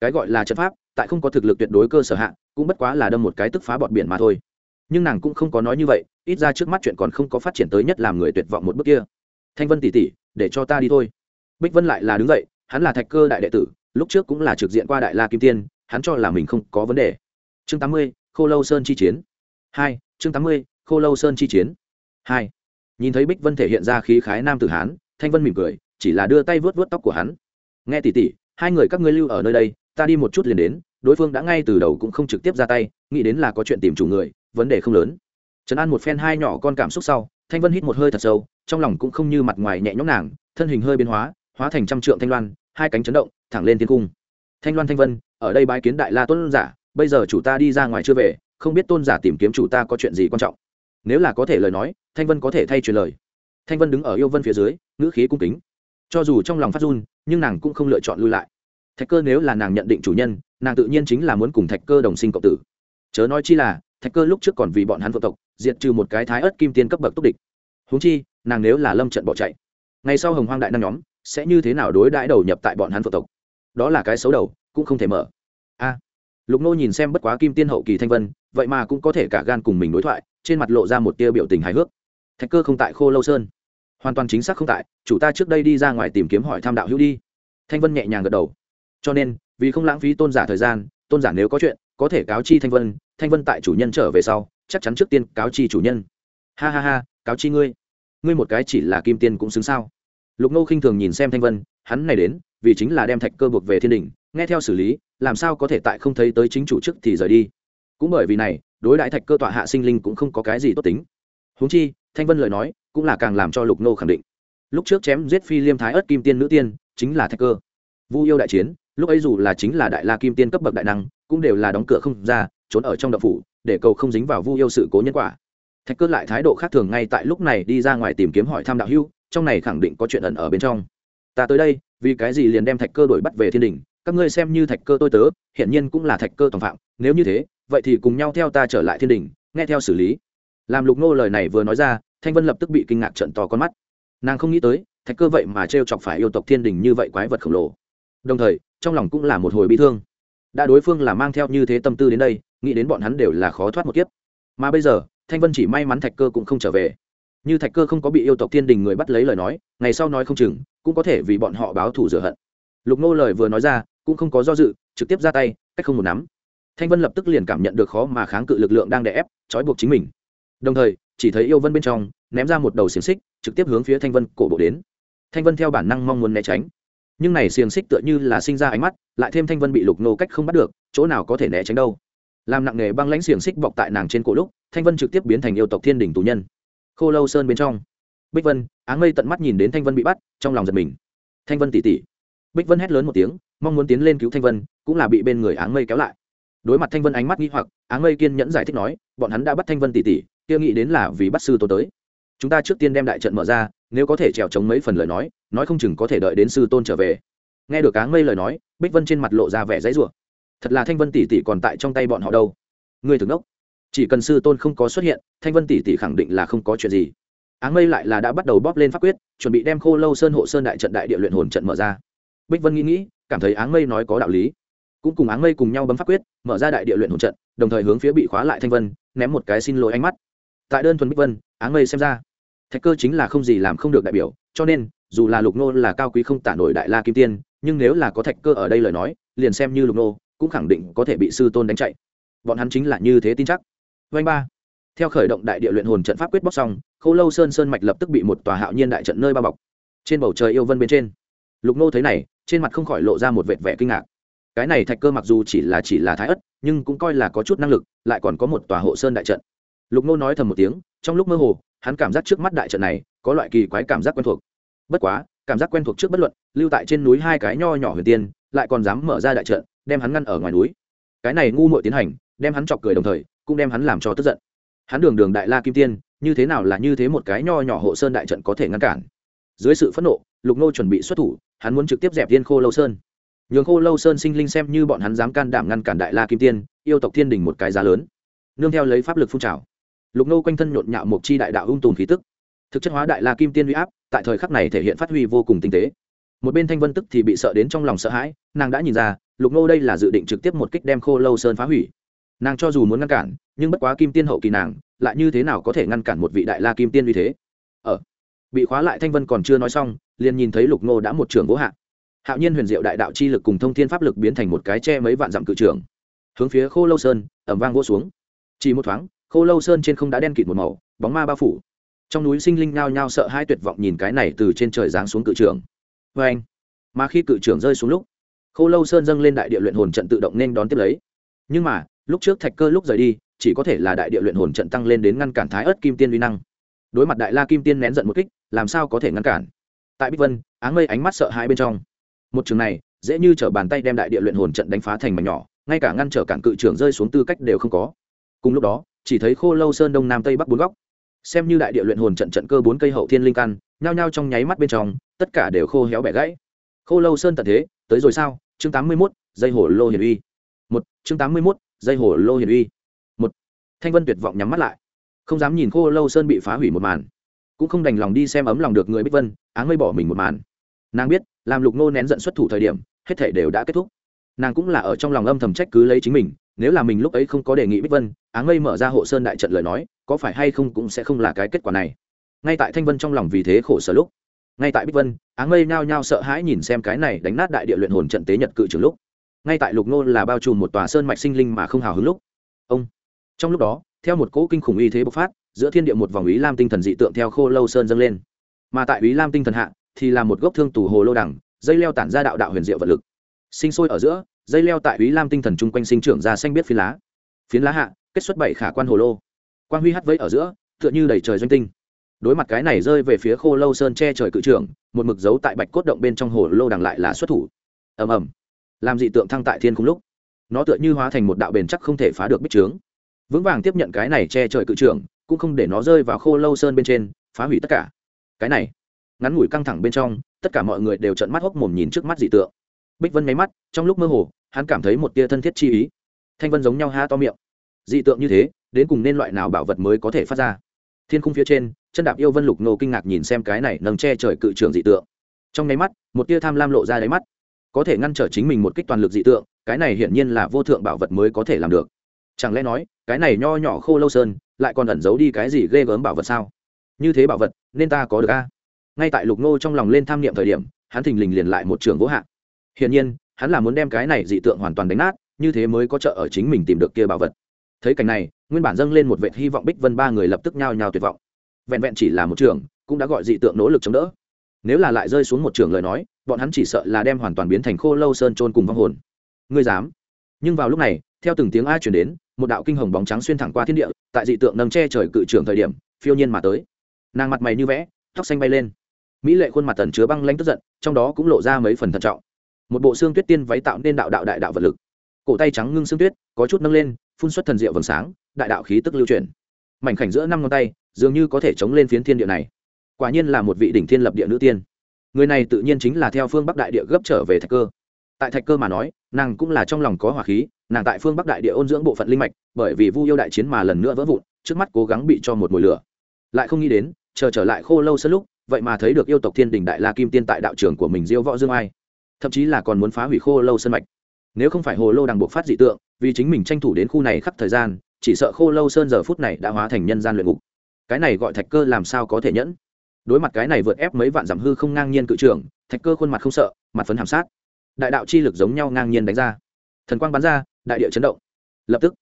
Cái gọi là trận pháp, tại không có thực lực tuyệt đối cơ sở hạ, cũng bất quá là đâm một cái tức phá bọt biển mà thôi nhưng nàng cũng không có nói như vậy, ít ra trước mắt chuyện còn không có phát triển tới nhất làm người tuyệt vọng một bước kia. Thanh vân tỉ tỉ để cho ta đi thôi. Bích vân lại là đứng dậy, hắn là thạch cơ đại đệ tử, lúc trước cũng là trực diện qua đại la kim tiên, hắn cho là mình không có vấn đề. Chương tám mươi, khô lâu sơn chi chiến. Hai, chương tám mươi, khô lâu sơn chi chiến. Hai, nhìn thấy bích vân thể hiện ra khí khái nam tử hán, thanh vân mỉm cười, chỉ là đưa tay vớt vớt tóc của hắn. Nghe tỉ tỉ hai người các ngươi lưu ở nơi đây, ta đi một chút liền đến, đối phương đã ngay từ đầu cũng không trực tiếp ra tay, nghĩ đến là có chuyện tìm chủ người vấn đề không lớn. Trấn an một phen hai nhỏ con cảm xúc sau, thanh vân hít một hơi thật sâu, trong lòng cũng không như mặt ngoài nhẹ nhõm nàng, thân hình hơi biến hóa hóa thành trăm trượng thanh loan, hai cánh chấn động, thẳng lên thiên cung. Thanh loan thanh vân, ở đây bái kiến đại la tôn giả, bây giờ chủ ta đi ra ngoài chưa về, không biết tôn giả tìm kiếm chủ ta có chuyện gì quan trọng. Nếu là có thể lời nói, thanh vân có thể thay truyền lời. Thanh vân đứng ở yêu vân phía dưới, ngữ khí cung kính. Cho dù trong lòng phát run, nhưng nàng cũng không lựa chọn lui lại. Thạch cơ nếu là nàng nhận định chủ nhân, nàng tự nhiên chính là muốn cùng thạch cơ đồng sinh cộng tử. Chớ nói chi là thạch cơ lúc trước còn vì bọn hắn vợ tộc, diệt trừ một cái thái ớt kim tiên cấp bậc túc địch. Húng chi, nàng nếu là lâm trận bỏ chạy ngay sau hồng hoang đại năng nhóm sẽ như thế nào đối đãi đầu nhập tại bọn hắn vợ tộc? Đó là cái xấu đầu, cũng không thể mở. A. Lục nô nhìn xem bất quá kim tiên hậu kỳ thanh vân, vậy mà cũng có thể cả gan cùng mình đối thoại, trên mặt lộ ra một tia biểu tình hài hước. Thạch cơ không tại khô lâu sơn. Hoàn toàn chính xác không tại, chủ ta trước đây đi ra ngoài tìm kiếm hỏi tham đạo hữu đi. Thanh vân nhẹ nhàng gật đầu. Cho nên, vì không lãng phí tôn giả thời gian, tôn giả nếu có chuyện có thể cáo chi thanh vân thanh vân tại chủ nhân trở về sau, chắc chắn trước tiên cáo chi chủ nhân. Ha ha ha, cáo chi ngươi. Ngươi một cái chỉ là kim tiên cũng xứng sao? Lục nô khinh thường nhìn xem thanh vân, hắn này đến, vì chính là đem thạch cơ buộc về thiên đình, nghe theo xử lý, làm sao có thể tại không thấy tới chính chủ chức thì rời đi. Cũng bởi vì này, đối đại thạch cơ tọa hạ sinh linh cũng không có cái gì tốt tính. Huống chi, thanh vân lời nói, cũng là càng làm cho lục nô khẳng định. Lúc trước chém giết phi liêm thái ớt kim tiên nữ tiên, chính là thạch cơ. Vu yêu đại chiến lúc ấy dù là chính là đại la kim tiên cấp bậc đại năng, cũng đều là đóng cửa không ra, trốn ở trong đậu phủ, để cầu không dính vào vu yêu sự cố nhân quả. Thạch cơ lại thái độ khác thường ngay tại lúc này đi ra ngoài tìm kiếm hỏi thăm đạo hưu trong này khẳng định có chuyện ẩn ở bên trong. Ta tới đây, vì cái gì liền đem thạch cơ đổi bắt về thiên đình? Các ngươi xem như thạch cơ tôi tớ hiện nhiên cũng là thạch cơ tổng phạm, nếu như thế, vậy thì cùng nhau theo ta trở lại thiên đình, nghe theo xử lý. Làm lục nô lời này vừa nói ra, thanh vân lập tức bị kinh ngạc trận to con mắt. Nàng không nghĩ tới, thạch cơ vậy mà t chọc phải yêu tộc thiên đình như vậy quái vật khổng lồ đồng thời, trong lòng cũng là một hồi bi thương. Đã đối phương là mang theo như thế tâm tư đến đây, nghĩ đến bọn hắn đều là khó thoát một kiếp. Mà bây giờ, thanh vân chỉ may mắn thạch cơ cũng không trở về. Như thạch cơ không có bị yêu tộc thiên đình người bắt lấy lời nói, ngày sau nói không chừng, cũng có thể vì bọn họ báo thù rửa hận. Lục nô lời vừa nói ra, cũng không có do dự, trực tiếp ra tay, cách không một nắm. Thanh vân lập tức liền cảm nhận được khó mà kháng cự lực lượng đang đè ép, trói buộc chính mình. Đồng thời, chỉ thấy yêu vân bên trong, ném ra một đầu xiềng xích, trực tiếp hướng phía thanh vân cổ bộ đến. Thanh vân theo bản năng mong muốn né tránh nhưng này xiềng xích tựa như là sinh ra ánh mắt, lại thêm thanh vân bị lục nô cách không bắt được, chỗ nào có thể né tránh đâu. Làm nặng nghề băng lãnh xiềng xích bọc tại nàng trên cổ lúc, thanh vân trực tiếp biến thành yêu tộc thiên đình tù nhân. Khô lâu sơn bên trong. Bích vân, áng mây tận mắt nhìn đến thanh vân bị bắt, trong lòng giật mình. Thanh vân tỉ tỉ. Bích vân hét lớn một tiếng, mong muốn tiến lên cứu thanh vân, cũng là bị bên người áng mây kéo lại. Đối mặt thanh vân ánh mắt nghi hoặc, áng mây kiên nhẫn giải thích nói, bọn hắn đã bắt thanh vân tỉ tỉ, kia nghĩ đến là vì bắt sư tôn tới. Chúng ta trước tiên đem đại trận mở ra nếu có thể trèo chống mấy phần lời nói nói không chừng có thể đợi đến sư tôn trở về. Nghe được áng mây lời nói, bích vân trên mặt lộ ra vẻ dãy rủa. Thật là thanh vân tỷ tỷ còn tại trong tay bọn họ đâu. Ngươi thường đốc. Chỉ cần sư tôn không có xuất hiện, thanh vân tỷ tỷ khẳng định là không có chuyện gì. Áng mây lại là đã bắt đầu bóp lên pháp quyết, chuẩn bị đem khô lâu sơn hộ sơn đại trận đại địa luyện hồn trận mở ra. Bích vân nghĩ nghĩ, cảm thấy áng mây nói có đạo lý. Cũng cùng áng mây cùng nhau bấm pháp quyết, mở ra đại địa luyện hồn trận, đồng thời hướng phía bị khóa lại thanh vân, ném một cái xin lỗi ánh mắt. Tại đơn thuần bích vân, áng mây xem ra thạch cơ chính là không gì làm không được đại biểu, cho nên, dù là lục nô là cao quý không tả nổi đại la kim tiên, nhưng nếu là có thạch cơ ở đây lời nói, liền xem như lục nô, cũng khẳng định có thể bị sư tôn đánh chạy. Bọn hắn chính là như thế tin chắc. Vanh ba. Theo khởi động đại địa luyện hồn trận pháp quyết bóc xong k h ô lâu sơn sơn mạch lập tức bị một tòa hạo nhiên đại trận nơi bao bọc. Trên bầu trời yêu vân bên trên. Lục nô thấy này, trên mặt không khỏi lộ ra một vệt vẻ kinh ngạc. Cái này thạch cơ mặc dù chỉ là chỉ là thái ất nhưng cũng coi là có chút năng lực, lại còn có một tòa hộ sơn đại trận. Lục nô nói thầm một tiếng, trong lúc mơ hồ hắn cảm giác trước mắt đại trận này có loại kỳ quái cảm giác quen thuộc. Bất quá, cảm giác quen thuộc trước bất luận, lưu tại trên núi hai cái nho nhỏ huyền tiên, lại còn dám mở ra đại trận, đem hắn ngăn ở ngoài núi. Cái này ngu muội tiến hành, đem hắn chọc cười đồng thời, cũng đem hắn làm cho tức giận. Hắn đường đường đại la kim tiên, như thế nào là như thế một cái nho nhỏ hộ sơn đại trận có thể ngăn cản? Dưới sự phẫn nộ, lục nô chuẩn bị xuất thủ, hắn muốn trực tiếp dẹp tiên khô lâu sơn. Nhường khô lâu sơn sinh linh xem như bọn hắn dám can đảm ngăn cản đại la kim tiên, yêu tộc thiên đình một cái giá lớn. Nương theo lấy pháp lực phun trào lục nô quanh thân nhộn nhạo một chi đại đạo ung tùn khí tức. Thực chất hóa đại la kim tiên huy áp, tại thời khắc này thể hiện phát huy vô cùng tinh tế. Một bên thanh vân tức thì bị sợ đến trong lòng sợ hãi, nàng đã nhìn ra, lục nô đây là dự định trực tiếp một kích đem khô lâu sơn phá hủy. Nàng cho dù muốn ngăn cản, nhưng bất quá kim tiên hậu kỳ nàng, lại như thế nào có thể ngăn cản một vị đại la kim tiên như thế? Ở bị khóa lại thanh vân còn chưa nói xong, liền nhìn thấy lục nô đã một trường vỗ hạ. Hạo nhiên huyền diệu đại đạo chi lực cùng thông thiên pháp lực biến thành một cái tre mấy vạn dặm cự trường. Hướng phía khô lâu sơn ẩm vang vỗ xuống. Chỉ một thoáng khô lâu sơn trên không đã đen kịt một màu, bóng ma bao phủ. Trong núi sinh linh nhao nhao sợ hai tuyệt vọng nhìn cái này từ trên trời giáng xuống cự trường vê anh, mà khi cự trường rơi xuống lúc, khô lâu sơn dâng lên đại địa luyện hồn trận tự động nên đón tiếp lấy. Nhưng mà, lúc trước thạch cơ lúc rời đi, chỉ có thể là đại địa luyện hồn trận tăng lên đến ngăn cản thái ớt kim tiên uy năng. Đối mặt đại la kim tiên nén giận một kích, làm sao có thể ngăn cản? Tại bích vân, áng mây ánh mắt sợ hai bên trong. Một trường này, dễ như t r ở bàn tay đem đại địa luyện hồn trận đánh phá thành mảnh nhỏ, ngay cả ngăn trở cản cự trường rơi xuống tư cách đều không có. Cùng lúc đó chỉ thấy khô lâu sơn đông nam tây bắc bốn góc. Xem như đại địa luyện hồn trận trận cơ bốn cây hậu thiên linh căn, nhao nhao trong nháy mắt bên trong, tất cả đều khô héo bẻ gãy. Khô lâu sơn tận thế, tới rồi sao? Chương tám mươi mốt, dây hổ lô hiển uy. Một, chương tám mươi mốt, dây hổ lô hiển uy. Một, thanh vân tuyệt vọng nhắm mắt lại. Không dám nhìn khô lâu sơn bị phá hủy một màn. Cũng không đành lòng đi xem ấm lòng được người bích vân, áng mây bỏ mình một màn. Nàng biết, làm lục nô nén giận xuất thủ thời điểm, hết thể đều đã kết thúc. Nàng cũng là ở trong lòng âm thầm trách cứ lấy chính mình nếu là mình lúc ấy không có đề nghị bích vân áng mây mở ra hộ sơn đại trận lời nói, có phải hay không cũng sẽ không là cái kết quả này. Ngay tại thanh vân trong lòng vì thế khổ sở lúc, ngay tại bích vân áng mây nhao nhao sợ hãi nhìn xem cái này đánh nát đại địa luyện hồn trận tế nhật cự trường lúc. Ngay tại lục nô là bao trùm một tòa sơn mạch sinh linh mà không hào hứng lúc. Ông. Trong lúc đó, theo một cỗ kinh khủng uy thế bộc phát, giữa thiên địa một vòng ý lam tinh thần dị tượng theo khô lâu sơn dâng lên. Mà tại ý lam tinh thần hạ, thì là một gốc thương tù hồ lô đẳng dây leo tản ra đạo đạo huyền diệu vật lực. Sinh sôi ở giữa dây leo tại ý lam tinh thần chung quanh sinh trưởng ra xanh biết phiến lá. Phiến lá hạ, kết xuất bảy khả quan hồ lô. Quang huy hắt vẫy ở giữa, tựa như đầy trời doanh tinh. Đối mặt cái này rơi về phía khô lâu sơn che trời cự trưởng, một mực dấu tại bạch cốt động bên trong hồ lô đằng lại là xuất thủ. Ầm ầm. Làm dị tượng thăng tại thiên khung lúc. Nó tựa như hóa thành một đạo bền chắc không thể phá được bích trướng. Vững vàng tiếp nhận cái này che trời cự trưởng, cũng không để nó rơi vào khô lâu sơn bên trên, phá hủy tất cả. Cái này, ngắn ngủi căng thẳng bên trong, tất cả mọi người đều trợn mắt hốc mồm nhìn trước mắt dị tượng bích vân máy mắt, trong lúc mơ hồ, hắn cảm thấy một tia thân thiết chi ý. Thanh vân giống nhau ha to miệng. Dị tượng như thế, đến cùng nên loại nào bảo vật mới có thể phát ra? Thiên khung phía trên, chân đạp yêu vân lục nô kinh ngạc nhìn xem cái này nâng che trời cự trường dị tượng. Trong nháy mắt, một tia tham lam lộ ra đáy mắt. Có thể ngăn trở chính mình một kích toàn lực dị tượng, cái này hiển nhiên là vô thượng bảo vật mới có thể làm được. Chẳng lẽ nói, cái này nho nhỏ khô lâu sơn, lại còn ẩn giấu đi cái gì ghê gớm bảo vật sao? Như thế bảo vật, nên ta có được a? Ngay tại lục nô trong lòng lên tham niệm thời điểm, hắn thình lình liền lại một trường gỗ hạ hiển nhiên, hắn là muốn đem cái này dị tượng hoàn toàn đánh nát, như thế mới có trợ ở chính mình tìm được kia bảo vật. Thấy cảnh này, nguyên bản dâng lên một vệ hy vọng bích vân ba người lập tức nhao nhao tuyệt vọng. Vẹn vẹn chỉ là một trường, cũng đã gọi dị tượng nỗ lực chống đỡ. Nếu là lại rơi xuống một trường lời nói, bọn hắn chỉ sợ là đem hoàn toàn biến thành khô lâu sơn trôn cùng vong hồn. Ngươi dám? Nhưng vào lúc này, theo từng tiếng a chuyển đến, một đạo kinh hồng bóng trắng xuyên thẳng qua thiên địa, tại dị tượng nâng che trời cự trường thời điểm, phiêu nhiên mà tới. Nàng mặt mày như vẽ, tóc xanh bay lên. Mỹ lệ khuôn mặt tần chứa băng lanh tức giận, trong đó cũng lộ ra mấy phần thận trọng một bộ xương tuyết tiên váy tạo nên đạo đạo đại đạo vật lực. Cổ tay trắng ngưng xương tuyết, có chút nâng lên, phun xuất thần diệu vầng sáng, đại đạo khí tức lưu chuyển. Mảnh khảnh giữa năm ngón tay, dường như có thể chống lên phiến thiên địa này. Quả nhiên là một vị đỉnh thiên lập địa nữ tiên. Người này tự nhiên chính là theo phương bắc đại địa gấp trở về thạch cơ. Tại thạch cơ mà nói, nàng cũng là trong lòng có hỏa khí, nàng tại phương bắc đại địa ôn dưỡng bộ phận linh mạch, bởi vì vu yêu đại chiến mà lần nữa vỡ vụn, trước mắt cố gắng bị cho một mồi lửa. Lại không nghĩ đến, chờ trở lại khô lâu sân lúc, vậy mà thấy được yêu tộc thiên đình đại la kim tiên tại đạo trường của mình diêu võ dương ai thậm chí là còn muốn phá hủy khô lâu sân mạch. Nếu không phải hồ lô đằng buộc phát dị tượng, vì chính mình tranh thủ đến khu này khắp thời gian, chỉ sợ khô lâu sơn giờ phút này đã hóa thành nhân gian luyện ngục. Cái này gọi thạch cơ làm sao có thể nhẫn? Đối mặt cái này vượt ép mấy vạn giảm hư không ngang nhiên cự trưởng, thạch cơ khuôn mặt không sợ, mặt phấn hàm sát. Đại đạo chi lực giống nhau ngang nhiên đánh ra. Thần quang bắn ra, đại địa chấn động. Lập tức,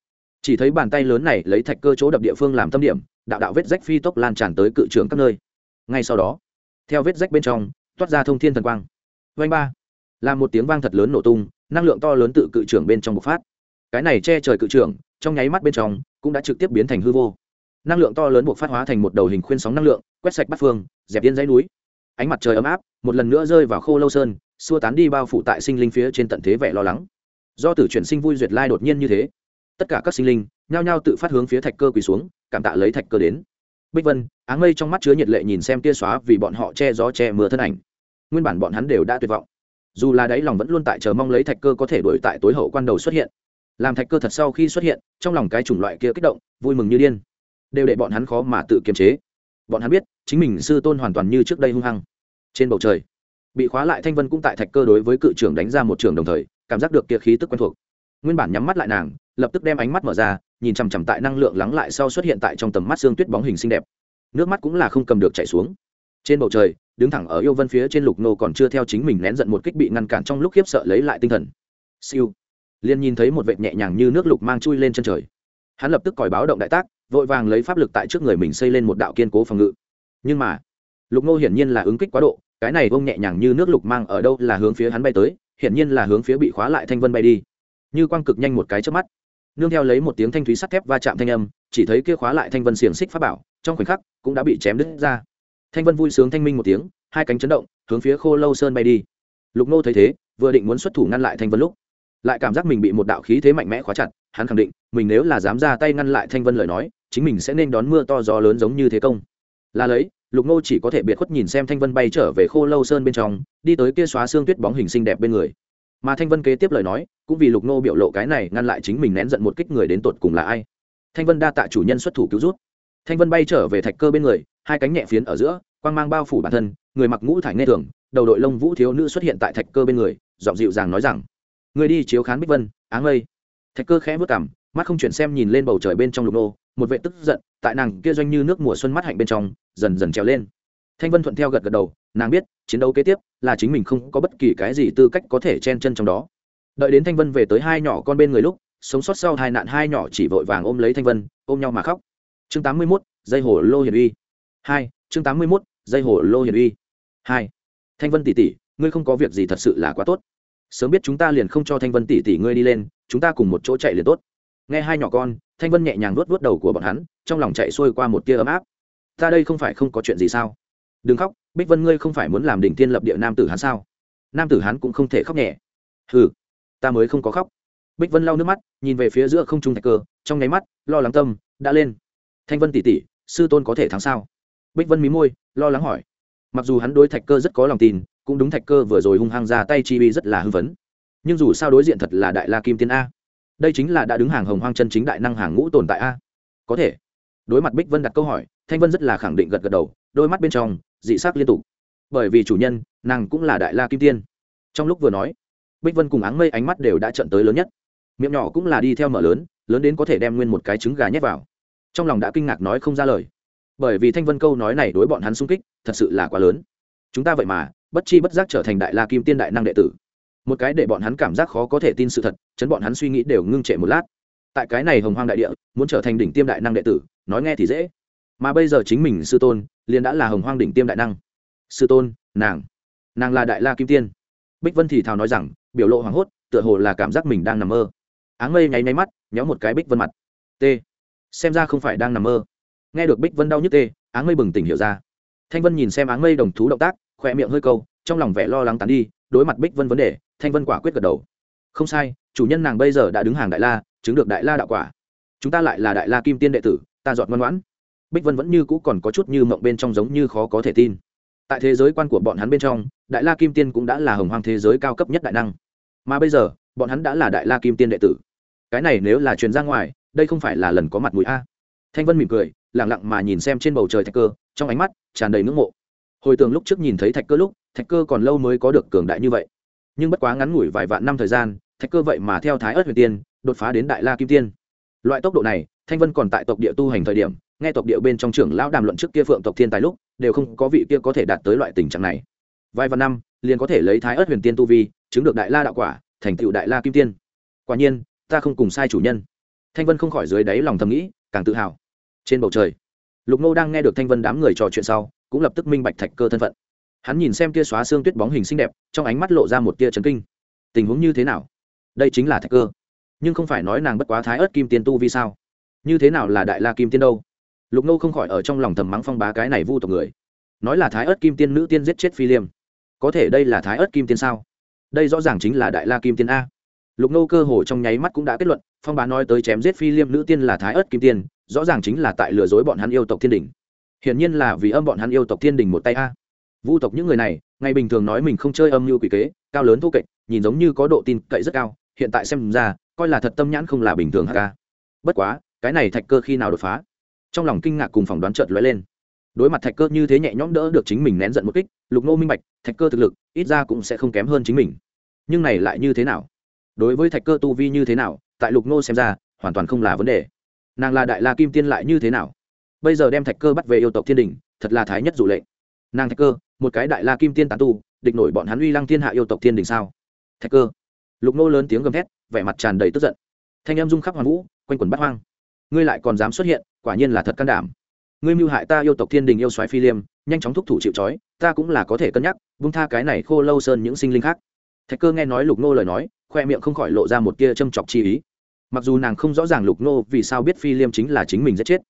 chỉ thấy bàn tay lớn này lấy thạch cơ chỗ đập địa phương làm tâm điểm, đạo đạo vết rách phi tốc lan tràn tới cự trưởng các nơi. Ngay sau đó, theo vết rách bên trong, toát ra thông thiên thần quang. Vanh ba là một tiếng vang thật lớn nổ tung, năng lượng to lớn tự cự trưởng bên trong bộc phát. Cái này che trời cự trưởng, trong nháy mắt bên trong, cũng đã trực tiếp biến thành hư vô. Năng lượng to lớn buộc phát hóa thành một đầu hình khuyên sóng năng lượng, quét sạch bắt phương, dẹp yên dãy núi. Ánh mặt trời ấm áp, một lần nữa rơi vào khô lâu sơn, xua tán đi bao phủ tại sinh linh phía trên tận thế vẻ lo lắng. Do tử chuyển sinh vui duyệt lai đột nhiên như thế, tất cả các sinh linh nhao nhao tự phát hướng phía thạch cơ quỳ xuống, cảm tạ lấy thạch cơ đến. Bích vân, áng mây trong mắt chứa nhiệt lệ nhìn xem tia xóa vì bọn họ che gió che mưa thân ảnh. Nguyên bản bọn hắn đều đã tuyệt vọng dù là đáy lòng vẫn luôn tại chờ mong lấy thạch cơ có thể đuổi tại tối hậu quan đầu xuất hiện. Làm thạch cơ thật sau khi xuất hiện, trong lòng cái chủng loại kia kích động, vui mừng như điên. Đều để bọn hắn khó mà tự kiềm chế. Bọn hắn biết, chính mình sư tôn hoàn toàn như trước đây hung hăng. Trên bầu trời, bị khóa lại thanh vân cũng tại thạch cơ đối với cự trưởng đánh ra một trường đồng thời, cảm giác được kia khí tức quen thuộc. Nguyên bản nhắm mắt lại nàng, lập tức đem ánh mắt mở ra, nhìn chằm chằm tại năng lượng lắng lại sau xuất hiện tại trong tầm mắt xương tuyết bóng hình xinh đẹp. Nước mắt cũng là không cầm được chảy xuống. Trên bầu trời đứng thẳng ở yêu vân phía trên lục nô còn chưa theo chính mình nén giận một kích bị ngăn cản trong lúc khiếp sợ lấy lại tinh thần. Siêu. Liền nhìn thấy một vệt nhẹ nhàng như nước lục mang chui lên chân trời. Hắn lập tức còi báo động đại tác, vội vàng lấy pháp lực tại trước người mình xây lên một đạo kiên cố phòng ngự. Nhưng mà, lục nô hiển nhiên là ứng kích quá độ, cái này bông nhẹ nhàng như nước lục mang ở đâu là hướng phía hắn bay tới, hiển nhiên là hướng phía bị khóa lại thanh vân bay đi. Như quang cực nhanh một cái trước mắt, nương theo lấy một tiếng thanh thúy sắt thép va chạm thanh âm, chỉ thấy kia khóa lại thanh vân xiềng xích pháp bảo, trong khoảnh khắc cũng đã bị chém đứt ra thanh vân vui sướng thanh minh một tiếng, hai cánh chấn động, hướng phía khô lâu sơn bay đi. Lục nô thấy thế, vừa định muốn xuất thủ ngăn lại thanh vân lúc, lại cảm giác mình bị một đạo khí thế mạnh mẽ khóa chặt, hắn khẳng định, mình nếu là dám ra tay ngăn lại thanh vân lời nói, chính mình sẽ nên đón mưa to gió lớn giống như thế công. Là lấy, lục nô chỉ có thể biệt khuất nhìn xem thanh vân bay trở về khô lâu sơn bên trong, đi tới kia xóa xương tuyết bóng hình xinh đẹp bên người. Mà thanh vân kế tiếp lời nói, cũng vì lục nô biểu lộ cái này ngăn lại chính mình nén giận một kích người đến tột cùng là ai. Thanh vân đa tạ chủ nhân xuất thủ cứu rút thanh vân bay trở về thạch cơ bên người, hai cánh nhẹ phiến ở giữa, quang mang bao phủ bản thân, người mặc ngũ thải nghe thường, đầu đội lông vũ thiếu nữ xuất hiện tại thạch cơ bên người, giọng dịu dàng nói rằng, người đi chiếu khán bích vân áng lây thạch cơ khẽ vất cảm mắt không chuyển xem nhìn lên bầu trời bên trong lục nô, một vệ tức giận, tại nàng kia doanh như nước mùa xuân mắt hạnh bên trong, dần dần trèo lên. Thanh vân thuận theo gật gật đầu, nàng biết, chiến đấu kế tiếp, là chính mình không có bất kỳ cái gì tư cách có thể chen chân trong đó. Đợi đến thanh vân về tới hai nhỏ con bên người lúc, sống sót sau hai nạn hai nhỏ chỉ vội vàng ôm lấy thanh vân, ôm nhau mà khóc chương tám mươi mốt, dây hồ lô hiền uy. Hai, chương tám mươi mốt, dây hồ lô hiền uy. Hai, thanh vân tỷ tỷ, ngươi không có việc gì thật sự là quá tốt. Sớm biết chúng ta liền không cho thanh vân tỷ tỷ ngươi đi lên, chúng ta cùng một chỗ chạy liền tốt. Nghe hai nhỏ con, thanh vân nhẹ nhàng vuốt vuốt đầu của bọn hắn, trong lòng chạy xuôi qua một tia ấm áp. Ta đây không phải không có chuyện gì sao? Đừng khóc, bích vân ngươi không phải muốn làm đỉnh tiên lập địa nam tử hắn sao? Nam tử hắn cũng không thể khóc nhẹ. Hừ, ta mới không có khóc. Bích vân lau nước mắt, nhìn về phía giữa không trung thạch cơ, trong nháy mắt, lo lắng tâm, đã lên thanh vân tỉ tỉ sư tôn có thể thắng sao? Bích vân mí môi, lo lắng hỏi. Mặc dù hắn đối thạch cơ rất có lòng tin, cũng đúng thạch cơ vừa rồi hung hăng ra tay chi uy rất là hưng phấn. Nhưng dù sao đối diện thật là đại la kim tiên a. Đây chính là đã đứng hàng hồng hoang chân chính đại năng hàng ngũ tồn tại a. Có thể. Đối mặt bích vân đặt câu hỏi, thanh vân rất là khẳng định gật gật đầu, đôi mắt bên trong, dị sắc liên tục. Bởi vì chủ nhân, nàng cũng là đại la kim tiên. Trong lúc vừa nói, bích vân cùng áng mây ánh mắt đều đã trận tới lớn nhất. Miệng nhỏ cũng là đi theo mở lớn lớn đến có thể đem nguyên một cái trứng gà nhét vào trong lòng đã kinh ngạc nói không ra lời. Bởi vì thanh vân câu nói này đối bọn hắn sung kích, thật sự là quá lớn. Chúng ta vậy mà, bất chi bất giác trở thành đại la kim tiên đại năng đệ tử. Một cái để bọn hắn cảm giác khó có thể tin sự thật, chấn bọn hắn suy nghĩ đều ngưng trệ một lát. Tại cái này hồng hoang đại địa, muốn trở thành đỉnh tiêm đại năng đệ tử, nói nghe thì dễ. Mà bây giờ chính mình, sư tôn, liền đã là hồng hoang đỉnh tiêm đại năng. Sư tôn, nàng nàng là đại la kim tiên. Bích vân thì thào nói rằng, biểu lộ hoảng hốt, tựa hồ là cảm giác mình đang nằm mơ. Áng mây nháy nháy mắt, nhéo một cái bích vân mặt. T xem ra không phải đang nằm mơ. Nghe được bích vân đau nhức tê, áng mây bừng tỉnh hiểu ra. Thanh vân nhìn xem áng mây đồng thú động tác, khỏe miệng hơi câu, trong lòng vẻ lo lắng tán đi, đối mặt bích vân vấn đề, thanh vân quả quyết gật đầu. Không sai, chủ nhân nàng bây giờ đã đứng hàng đại la, chứng được đại la đạo quả. Chúng ta lại là đại la kim tiên đệ tử, ta dọn ngoan ngoãn. Bích vân vẫn như cũ còn có chút như mộng bên trong giống như khó có thể tin. Tại thế giới quan của bọn hắn bên trong, đại la kim tiên cũng đã là hồng hoang thế giới cao cấp nhất đại năng. Mà bây giờ, bọn hắn đã là đại la kim tiên đệ tử. Cái này nếu là truyền ra ngoài đây không phải là lần có mặt mũi a. Thanh vân mỉm cười lẳng lặng mà nhìn xem trên bầu trời thạch cơ, trong ánh mắt tràn đầy ngưỡng mộ. Hồi tưởng lúc trước nhìn thấy thạch cơ lúc, thạch cơ còn lâu mới có được cường đại như vậy. Nhưng bất quá ngắn ngủi vài vạn năm thời gian, thạch cơ vậy mà theo thái ớt huyền tiên, đột phá đến đại la kim tiên. Loại tốc độ này, thanh vân còn tại tộc địa tu hành thời điểm, nghe tộc địa bên trong trưởng lão đàm luận trước kia phượng tộc thiên tài lúc, đều không có vị kia có thể đạt tới loại tình trạng này. Vài vạn năm, liền có thể lấy thái ớt huyền tiên tu vi, chứng được đại la đạo quả, thành tựu đại la kim tiên. Quả nhiên, ta không cùng sai chủ nhân thanh vân không khỏi dưới đáy lòng thầm nghĩ, càng tự hào. Trên bầu trời, lục nô đang nghe được thanh vân đám người trò chuyện sau, cũng lập tức minh bạch thạch cơ thân phận. Hắn nhìn xem tia xóa xương tuyết bóng hình xinh đẹp, trong ánh mắt lộ ra một tia trấn kinh. Tình huống như thế nào? Đây chính là thạch cơ. Nhưng không phải nói nàng bất quá thái ớt kim tiên tu vì sao? Như thế nào là đại la kim tiên đâu? Lục nô không khỏi ở trong lòng thầm mắng phong bá cái này vu tộc người. Nói là thái ớt kim tiên nữ tiên giết chết phi liêm. Có thể đây là thái ớt kim tiên sao? Đây rõ ràng chính là đại la kim tiên a. Lục nô cơ hồ trong nháy mắt cũng đã kết luận phong bá nói tới chém giết phi liêm nữ tiên là thái ớt kim tiên, rõ ràng chính là tại lừa dối bọn hắn yêu tộc thiên đình. Hiển nhiên là vì âm bọn hắn yêu tộc thiên đình một tay a. Vu tộc những người này ngày bình thường nói mình không chơi âm mưu quỷ kế, cao lớn thô kệch, nhìn giống như có độ tin cậy rất cao, hiện tại xem ra, coi là thật tâm nhãn không là bình thường ca. Bất quá, cái này thạch cơ khi nào đột phá? Trong lòng kinh ngạc cùng phỏng đoán trợt lóe lên. Đối mặt thạch cơ như thế nhẹ nhõm đỡ được chính mình nén giận một kích, lục nô minh bạch, thạch cơ thực lực, ít ra cũng sẽ không kém hơn chính mình. Nhưng này lại như thế nào? Đối với thạch cơ tu vi như thế nào tại lục nô xem ra, hoàn toàn không là vấn đề. Nàng là đại la kim tiên lại như thế nào? Bây giờ đem thạch cơ bắt về yêu tộc thiên đình, thật là thái nhất dụ lệnh. Nàng thạch cơ, một cái đại la kim tiên tán tu, địch nổi bọn hắn uy lăng thiên hạ yêu tộc thiên đình sao? Thạch cơ. Lục nô lớn tiếng gầm thét, vẻ mặt tràn đầy tức giận. Thanh em dung khắp hoàng vũ, quanh quần bắt hoang. Ngươi lại còn dám xuất hiện, quả nhiên là thật can đảm. Ngươi mưu hại ta yêu tộc thiên đình yêu soái phi liêm, nhanh chóng thúc thủ chịu trói, ta cũng là có thể cân nhắc vung tha cái này khô lâu sơn những sinh linh khác. Thạch cơ nghe nói lục nô lời nói, khoe miệng không khỏi lộ ra một tia châm chọc chi ý mặc dù nàng không rõ ràng lục nô vì sao biết phi liêm chính là chính mình giết chết,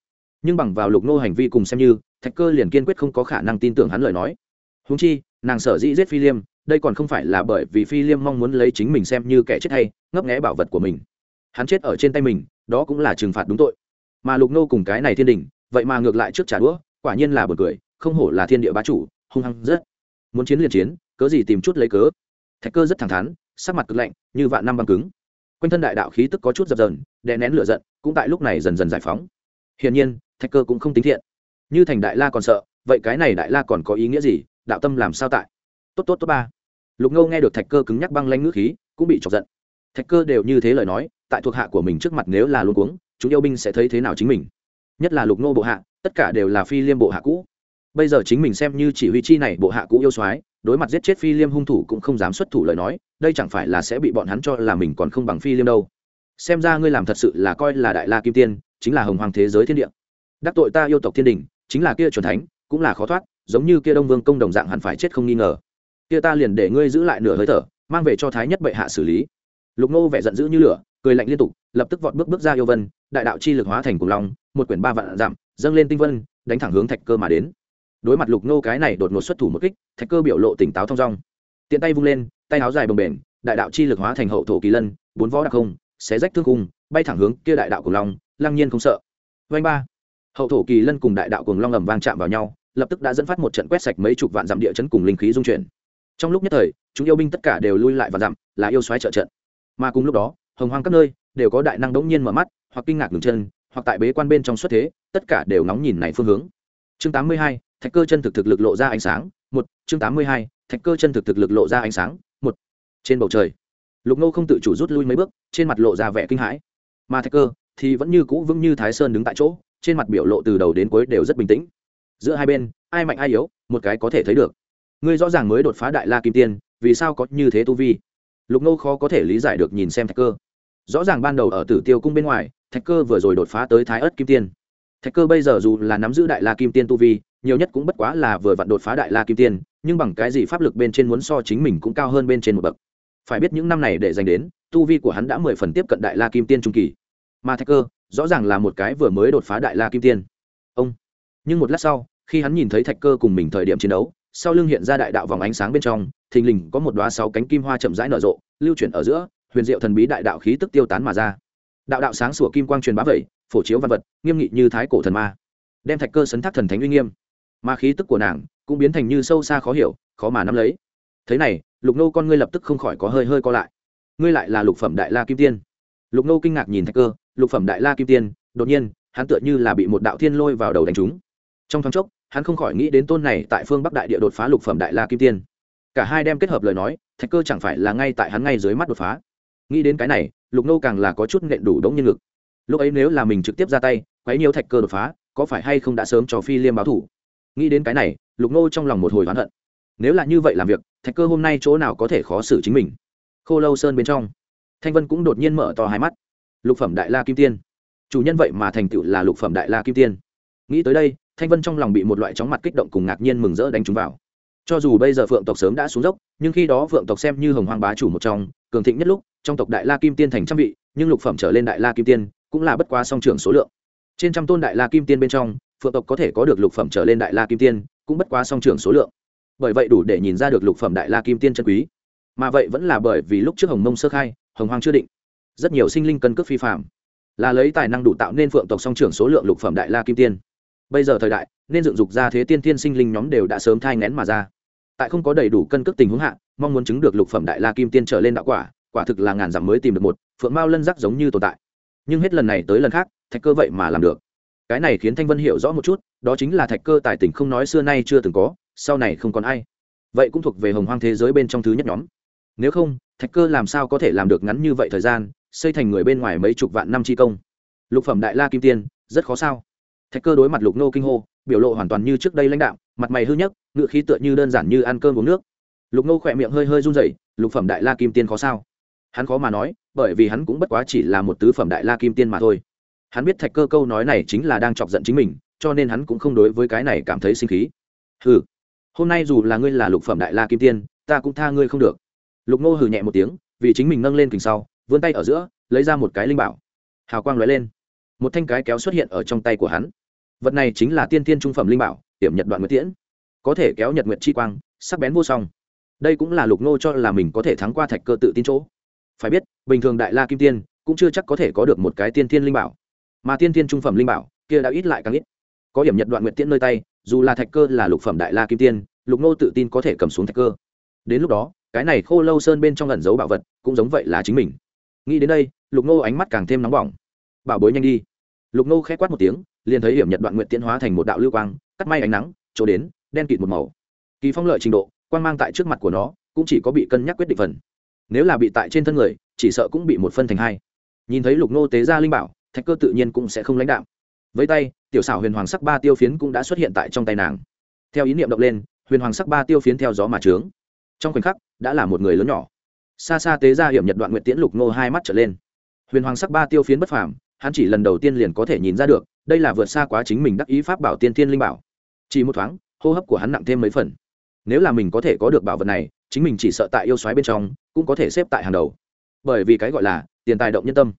nhưng bằng vào lục nô hành vi cùng xem như, thạch cơ liền kiên quyết không có khả năng tin tưởng hắn lời nói. Húng chi, nàng sở dĩ giết phi liêm, đây còn không phải là bởi vì phi liêm mong muốn lấy chính mình xem như kẻ chết hay, ngấp nghẽ bảo vật của mình. Hắn chết ở trên tay mình, đó cũng là trừng phạt đúng tội. Mà lục nô cùng cái này thiên đình, vậy mà ngược lại trước trả đũa, quả nhiên là b u ồ n cười, không hổ là thiên địa bá chủ, hung hăng rất. Muốn chiến liền chiến, cớ gì tìm chút lấy cớ. Thạch cơ rất thẳng thắn, sắc mặt cực lạnh, như vạn năm băng cứng quanh thân đại đạo khí tức có chút dập dờn, đè nén lửa giận, cũng tại lúc này dần dần giải phóng. Hiển nhiên, thạch cơ cũng không tính thiện. Như thành đại la còn sợ, vậy cái này đại la còn có ý nghĩa gì? Đạo tâm làm sao tại? Tốt tốt tốt ba. Lục ngâu nghe được thạch cơ cứng nhắc băng lanh ngữ khí, cũng bị chọc giận. Thạch cơ đều như thế lời nói, tại thuộc hạ của mình trước mặt nếu là luôn cuống, chúng yêu binh sẽ thấy thế nào chính mình? Nhất là lục Ngô bộ hạ, tất cả đều là phi liêm bộ hạ cũ. Bây giờ chính mình xem như chỉ huy chi này bộ hạ cũ yêu soái đối mặt giết chết phi liêm hung thủ cũng không dám xuất thủ lời nói, đây chẳng phải là sẽ bị bọn hắn cho là mình còn không bằng phi liêm đâu. Xem ra ngươi làm thật sự là coi là đại la kim tiên, chính là hồng hoàng thế giới thiên địa. Đắc tội ta yêu tộc thiên đình, chính là kia c thánh, cũng là khó thoát, giống như kia đông vương công đồng dạng hẳn phải chết không nghi ngờ. Kia ta liền để ngươi giữ lại nửa hơi thở, mang về cho thái nhất bệ hạ xử lý. Lục nô vẻ giận dữ như lửa, cười lạnh liên tục, lập tức vọt bước bước ra yêu vân, đại đạo chi lực hóa thành cùng long, một quyển ba vạn dặm, dâng lên tinh vân, đánh thẳng hướng thạch cơ mà đến đối mặt lục nô cái này đột ngột xuất thủ một kích, thạch cơ biểu lộ tỉnh táo thong dong. Tiện tay vung lên, tay áo dài bồng bềnh, đại đạo chi lực hóa thành hậu thổ kỳ lân, bốn võ đặc không, xé rách thương cung, bay thẳng hướng kia đại đạo cùng long, lăng nhiên không sợ. Vanh ba. Hậu thổ kỳ lân cùng đại đạo cùng long ầm vang chạm vào nhau, lập tức đã dẫn phát một trận quét sạch mấy chục vạn dặm địa chấn cùng linh khí dung chuyển. Trong lúc nhất thời, chúng yêu binh tất cả đều lui lại và dặm, là yêu xoáy trợ trận. Mà cùng lúc đó, hồng hoang các nơi đều có đại năng đống nhiên mở mắt, hoặc kinh ngạc ngừng chân, hoặc tại bế quan bên trong xuất thế, tất cả đều nóng nhìn này phương hướng chương 82, thạch cơ chân thực thực lực lộ ra ánh sáng một chương 82, thạch cơ chân thực thực lực lộ ra ánh sáng một. Trên bầu trời lục nô không tự chủ rút lui mấy bước trên mặt lộ ra vẻ kinh hãi. Mà thạch cơ thì vẫn như cũ vững như thái sơn đứng tại chỗ trên mặt biểu lộ từ đầu đến cuối đều rất bình tĩnh. Giữa hai bên ai mạnh ai yếu một cái có thể thấy được. Ngươi rõ ràng mới đột phá đại la kim tiên vì sao có như thế tu vi? Lục nô khó có thể lý giải được nhìn xem thạch cơ. Rõ ràng ban đầu ở tử tiêu cung bên ngoài thạch cơ vừa rồi đột phá tới thái ớt kim tiên thạch cơ bây giờ dù là nắm giữ đại la kim tiên tu vi, nhiều nhất cũng bất quá là vừa vặn đột phá đại la kim tiên, nhưng bằng cái gì pháp lực bên trên muốn so chính mình cũng cao hơn bên trên một bậc. Phải biết những năm này để dành đến, tu vi của hắn đã mười phần tiếp cận đại la kim tiên trung kỳ. Mà thạch cơ, rõ ràng là một cái vừa mới đột phá đại la kim tiên. Ông. Nhưng một lát sau, khi hắn nhìn thấy thạch cơ cùng mình thời điểm chiến đấu, sau lưng hiện ra đại đạo vòng ánh sáng bên trong, thình lình có một đoá sáu cánh kim hoa chậm rãi nở rộ, lưu chuyển ở giữa, huyền diệu thần bí đại đạo khí tức tiêu tán mà ra đạo đạo sáng sủa kim quang truyền bá vậy, phổ chiếu văn vật, nghiêm nghị như thái cổ thần ma, đem thạch cơ sấn thác thần thánh uy nghiêm. Mà khí tức của nàng cũng biến thành như sâu xa khó hiểu, khó mà nắm lấy. Thế này, lục nô con ngươi lập tức không khỏi có hơi hơi co lại. Ngươi lại là lục phẩm đại la kim tiên. Lục nô kinh ngạc nhìn thạch cơ, lục phẩm đại la kim tiên, đột nhiên, hắn tựa như là bị một đạo thiên lôi vào đầu đánh trúng. Trong thoáng chốc, hắn không khỏi nghĩ đến tôn này tại phương bắc đại địa đột phá lục phẩm đại la kim tiên. Cả hai đem kết hợp lời nói, thạch cơ chẳng phải là ngay tại hắn ngay dưới mắt đột phá. Nghĩ đến cái này lục nô càng là có chút nện đủ đống nhân lực. lúc ấy nếu là mình trực tiếp ra tay, quấy nhiều thạch cơ đột phá, có phải hay không đã sớm cho phi liêm báo thủ? Nghĩ đến cái này, lục nô trong lòng một hồi oán hận. Nếu là như vậy làm việc, thạch cơ hôm nay chỗ nào có thể khó xử chính mình? Khô lâu sơn bên trong, thanh vân cũng đột nhiên mở to hai mắt. Lục phẩm đại la kim tiên. Chủ nhân vậy mà thành tựu là lục phẩm đại la kim tiên. Nghĩ tới đây, thanh vân trong lòng bị một loại chóng mặt kích động cùng ngạc nhiên mừng rỡ đánh trúng vào. Cho dù bây giờ phượng tộc sớm đã xuống dốc, nhưng khi đó phượng tộc xem như hồng hoàng bá chủ một trong, cường thịnh nhất lúc trong tộc đại la kim tiên thành trăm vị, nhưng lục phẩm trở lên đại la kim tiên cũng là bất quá song trưởng số lượng. Trên trăm tôn đại la kim tiên bên trong, phượng tộc có thể có được lục phẩm trở lên đại la kim tiên cũng bất quá song trưởng số lượng. Bởi vậy đủ để nhìn ra được lục phẩm đại la kim tiên chân quý. Mà vậy vẫn là bởi vì lúc trước hồng mông sơ khai, hồng hoàng chưa định, rất nhiều sinh linh cân cước phi phạm. Là lấy tài năng đủ tạo nên phượng tộc song trưởng số lượng lục phẩm đại la kim tiên. Bây giờ thời đại, nên dựng dục ra thế tiên tiên sinh linh nhóm đều đã sớm thai ngén mà ra. Tại không có đầy đủ cân cước tình huống hạ, mong muốn chứng được lục phẩm đại la kim tiên trở lên đạo quả quả thực là ngàn dặm mới tìm được một, phượng mao lân giác giống như tồn tại. Nhưng hết lần này tới lần khác, thạch cơ vậy mà làm được. Cái này khiến thanh vân hiểu rõ một chút, đó chính là thạch cơ tài tình không nói xưa nay chưa từng có, sau này không còn ai. Vậy cũng thuộc về hồng hoang thế giới bên trong thứ nhất nhóm. Nếu không, thạch cơ làm sao có thể làm được ngắn như vậy thời gian, xây thành người bên ngoài mấy chục vạn năm chi công? Lục phẩm đại la kim tiên, rất khó sao? Thạch cơ đối mặt lục nô kinh hô, biểu lộ hoàn toàn như trước đây lãnh đạo mặt mày hư nhất ngựa khí tựa như đơn giản như ăn cơm uống nước. Lục nô khỏe miệng hơi hơi run rẩy, lục phẩm đại la kim tiên khó sao? Hắn khó mà nói, bởi vì hắn cũng bất quá chỉ là một tứ phẩm đại la kim tiên mà thôi. Hắn biết thạch cơ câu nói này chính là đang chọc giận chính mình, cho nên hắn cũng không đối với cái này cảm thấy sinh khí. Hừ, hôm nay dù là ngươi là lục phẩm đại la kim tiên, ta cũng tha ngươi không được. Lục nô hừ nhẹ một tiếng, vì chính mình nâng lên kình sau, vươn tay ở giữa, lấy ra một cái linh bảo. Hào quang lóe lên. Một thanh cái kéo xuất hiện ở trong tay của hắn. Vật này chính là tiên tiên trung phẩm linh bảo hiểm nhật đoạn nguyệt tiễn. Có thể kéo nhật nguyệt chi quang, sắc bén vô song. Đây cũng là lục nô cho là mình có thể thắng qua thạch cơ tự tin chỗ phải biết, bình thường đại la kim tiên cũng chưa chắc có thể có được một cái tiên thiên linh bảo. Mà tiên thiên trung phẩm linh bảo, kia đã ít lại càng ít. Có điểm nhật đoạn nguyện tiễn nơi tay, dù là thạch cơ là lục phẩm đại la kim tiên, lục nô tự tin có thể cầm xuống thạch cơ. Đến lúc đó, cái này khô lâu sơn bên trong ẩn giấu bảo vật cũng giống vậy là chính mình. Nghĩ đến đây, lục nô ánh mắt càng thêm nóng bỏng. Bảo bối nhanh đi. Lục nô k h ẽ quát một tiếng, liền thấy hiểm nhật đoạn nguyện tiễn hóa thành một đạo lưu quang, cắt may ánh nắng, chỗ đến, đen kịt một màu. Kỳ phong lợi trình độ, quang mang tại trước mặt của nó, cũng chỉ có bị cân nhắc quyết định phần nếu là bị tại trên thân người, chỉ sợ cũng bị một phân thành hai. Nhìn thấy lục nô tế ra linh bảo, thạch cơ tự nhiên cũng sẽ không lãnh đạo với tay, tiểu xảo huyền hoàng sắc ba tiêu phiến cũng đã xuất hiện tại trong tay nàng. Theo ý niệm động lên, huyền hoàng sắc ba tiêu phiến theo gió mà trướng. Trong khoảnh khắc, đã là một người lớn nhỏ. Xa xa tế ra hiểm nhật đoạn nguyện tiễn lục nô hai mắt trở lên. Huyền hoàng sắc ba tiêu phiến bất phàm, hắn chỉ lần đầu tiên liền có thể nhìn ra được, đây là vượt xa quá chính mình đắc ý pháp bảo tiên thiên linh bảo. Chỉ một thoáng, hô hấp của hắn nặng thêm mấy phần. Nếu là mình có thể có được bảo vật này chính mình chỉ sợ tại yêu xoáy bên trong, cũng có thể xếp tại hàng đầu. Bởi vì cái gọi là tiền tài động nhân tâm.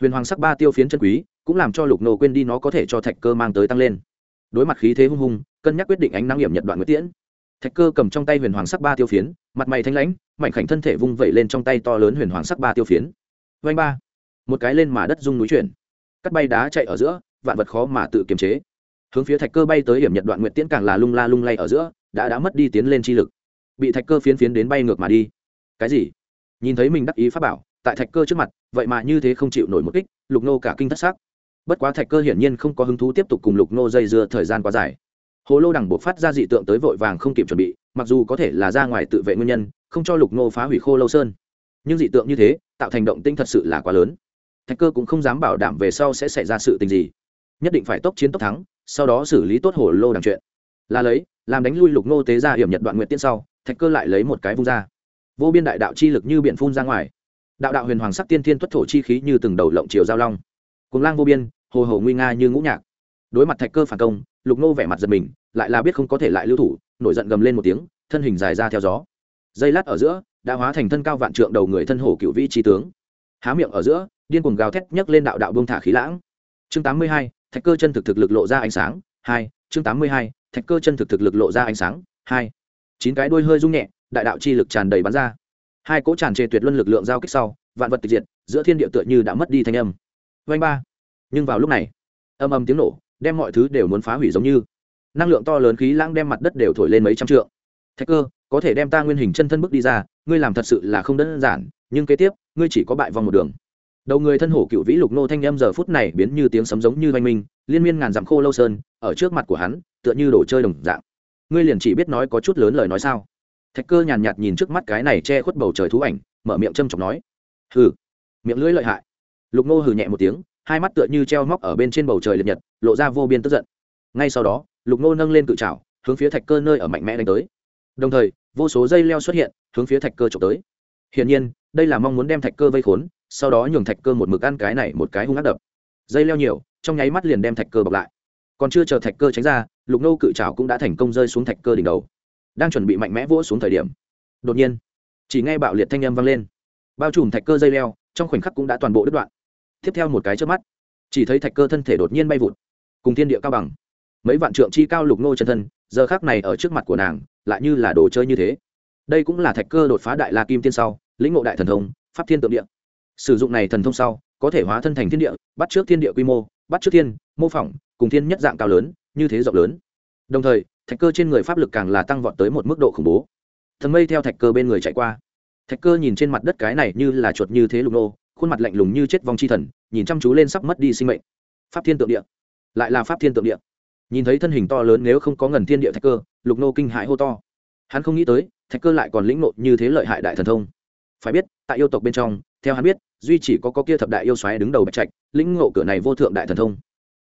Huyền hoàng sắc ba tiêu phiến chân quý, cũng làm cho lục nô quên đi nó có thể cho thạch cơ mang tới tăng lên. Đối mặt khí thế hung hung, cân nhắc quyết định ánh năng hiểm nhật đoạn nguyễn tiễn. Thạch cơ cầm trong tay huyền hoàng sắc ba tiêu phiến, mặt mày thanh lãnh, mảnh khảnh thân thể vung vẩy lên trong tay to lớn huyền hoàng sắc ba tiêu phiến. Vanh ba. Một cái lên mà đất rung núi chuyển. Cắt bay đá chạy ở giữa, vạn vật khó mà tự kiềm chế. Hướng phía thạch cơ bay tới hiểm nhật đoạn nguyện tiễn càng là lung la lung lay ở giữa, đã đã mất đi tiến lên chi lực bị thạch cơ phiến phiến đến bay ngược mà đi. Cái gì? Nhìn thấy mình đắc ý pháp bảo, tại thạch cơ trước mặt, vậy mà như thế không chịu nổi một kích, lục nô cả kinh thất xác bất quá thạch cơ hiển nhiên không có hứng thú tiếp tục cùng lục nô dây dưa thời gian quá dài. Hồ lô đằng buộc phát ra dị tượng tới vội vàng không kịp chuẩn bị, mặc dù có thể là ra ngoài tự vệ nguyên nhân, không cho lục nô phá hủy khô lâu sơn. Nhưng dị tượng như thế, tạo thành động tinh thật sự là quá lớn. Thạch cơ cũng không dám bảo đảm về sau sẽ xảy ra sự tình gì. Nhất định phải tốc chiến tốc thắng, sau đó xử lý tốt hồ lô đằng chuyện. Là lấy, làm đánh lui lục nô tế ra hiểm nhật đoạn nguyện tiên sau thạch cơ lại lấy một cái vung ra. Vô biên đại đạo chi lực như biển phun ra ngoài. Đạo đạo huyền hoàng sắc tiên thiên tuất thổ chi khí như từng đầu lộng chiều giao long. Cùng lang vô biên, hồ hồ nguy nga như ngũ nhạc. Đối mặt thạch cơ phản công, lục nô vẻ mặt giật mình, lại là biết không có thể lại lưu thủ, nổi giận gầm lên một tiếng, thân hình dài ra theo gió. Dây lát ở giữa, đã hóa thành thân cao vạn trượng đầu người thân hổ cựu vĩ trí tướng. Há miệng ở giữa, điên cuồng gào thét nhấc lên đạo đạo buông thả khí lãng. Chương tám mươi hai, thạch cơ chân thực thực lực lộ ra ánh sáng. Hai, chương tám mươi hai, thạch cơ chân thực thực lực lộ ra ánh sáng. Hai chín cái đuôi hơi rung nhẹ, đại đạo chi lực tràn đầy bắn ra. Hai cỗ tràn trề tuyệt luân lực lượng giao kích sau, vạn vật tịch diệt, giữa thiên địa tựa như đã mất đi thanh âm. Vanh ba. Nhưng vào lúc này, âm âm tiếng nổ, đem mọi thứ đều muốn phá hủy giống như. Năng lượng to lớn khí lãng đem mặt đất đều thổi lên mấy trăm trượng. Thạch cơ, có thể đem ta nguyên hình chân thân bước đi ra, ngươi làm thật sự là không đơn giản, nhưng kế tiếp, ngươi chỉ có bại vòng một đường. Đầu người thân hổ cựu vĩ lục nô thanh âm giờ phút này biến như tiếng sấm giống như oanh minh, liên miên ngàn dặm khô lâu sơn, ở trước mặt của hắn, tựa như đồ chơi đồng dạng ngươi liền chỉ biết nói có chút lớn lời nói sao? Thạch cơ nhàn nhạt nhìn trước mắt cái này che khuất bầu trời thú ảnh, mở miệng châm chọc nói. Hừ, miệng lưỡi lợi hại. Lục Ngô hừ nhẹ một tiếng, hai mắt tựa như treo móc ở bên trên bầu trời liệt nhật, lộ ra vô biên tức giận. Ngay sau đó, lục Ngô nâng lên cự trào hướng phía thạch cơ nơi ở mạnh mẽ đánh tới. Đồng thời, vô số dây leo xuất hiện, hướng phía thạch cơ trộm tới. Hiển nhiên, đây là mong muốn đem thạch cơ vây khốn, sau đó nhường thạch cơ một mực ăn cái này một cái hung ác đập. Dây leo nhiều, trong nháy mắt liền đem thạch cơ bọc lại còn chưa chờ thạch cơ tránh ra, lục nô cự trào cũng đã thành công rơi xuống thạch cơ đỉnh đầu. Đang chuẩn bị mạnh mẽ vỗ xuống thời điểm, đột nhiên, chỉ nghe bạo liệt thanh âm vang lên. Bao trùm thạch cơ dây leo, trong khoảnh khắc cũng đã toàn bộ đứt đoạn. Tiếp theo một cái trước mắt, chỉ thấy thạch cơ thân thể đột nhiên bay vụt, cùng thiên địa cao bằng. Mấy vạn trượng chi cao lục nô chân thân, giờ khác này ở trước mặt của nàng, lại như là đồ chơi như thế. Đây cũng là thạch cơ đột phá đại la kim tiên sau, lĩnh ngộ đại thần thông, pháp thiên tượng địa. Sử dụng này thần thông sau, có thể hóa thân thành thiên địa, bắt trước thiên địa quy mô, bắt trước thiên mô phỏng, cùng thiên nhất dạng cao lớn, như thế rộng lớn. Đồng thời, thạch cơ trên người pháp lực càng là tăng vọt tới một mức độ khủng bố. Thần mây theo thạch cơ bên người chạy qua. Thạch cơ nhìn trên mặt đất cái này như là chuột như thế lục nô, khuôn mặt lạnh lùng như chết vong chi thần, nhìn chăm chú lên sắp mất đi sinh mệnh. Pháp thiên tượng địa. Lại là pháp thiên tượng địa. Nhìn thấy thân hình to lớn nếu không có ngần thiên địa thạch cơ, lục nô kinh hãi hô to. Hắn không nghĩ tới, thạch cơ lại còn lĩnh nộ như thế lợi hại đại thần thông. Phải biết, tại yêu tộc bên trong, theo hắn biết, duy chỉ có có kia thập đại yêu xoáy đứng đầu bạch trạch, lĩnh ngộ cửa này vô thượng đại thần thông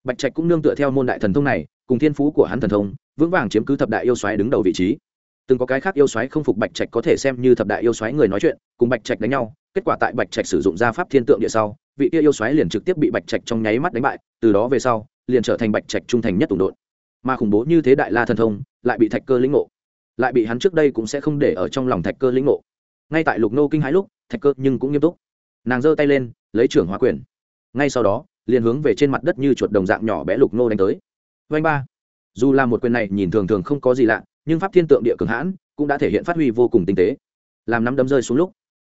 bạch trạch cũng nương tựa theo môn đại thần thông này, cùng thiên phú của hắn thần thông, vững vàng chiếm cứ thập đại yêu xoáy đứng đầu vị trí. Từng có cái khác yêu xoáy không phục bạch trạch có thể xem như thập đại yêu xoáy người nói chuyện, cùng bạch trạch đánh nhau, kết quả tại bạch trạch sử dụng gia pháp thiên tượng địa sau, vị kia yêu xoáy liền trực tiếp bị bạch trạch trong nháy mắt đánh bại, từ đó về sau, liền trở thành bạch trạch trung thành nhất tùng đột mà khủng bố như thế đại la thần thông, lại bị thạch cơ lĩnh ngộ. Lại bị hắn trước đây cũng sẽ không để ở trong lòng thạch cơ lĩnh ngộ. Ngay tại lục nô kinh hãi lúc, thạch cơ nhưng cũng nghiêm túc. Nàng giơ tay lên, lấy trưởng hóa quyền. Ngay sau đó liền hướng về trên mặt đất như chuột đồng dạng nhỏ bé lục nô đánh tới. Vanh ba. Dù là một quyền này nhìn thường thường không có gì lạ, nhưng pháp thiên tượng địa cường hãn cũng đã thể hiện phát huy vô cùng tinh tế. Làm nắm đấm rơi xuống lúc,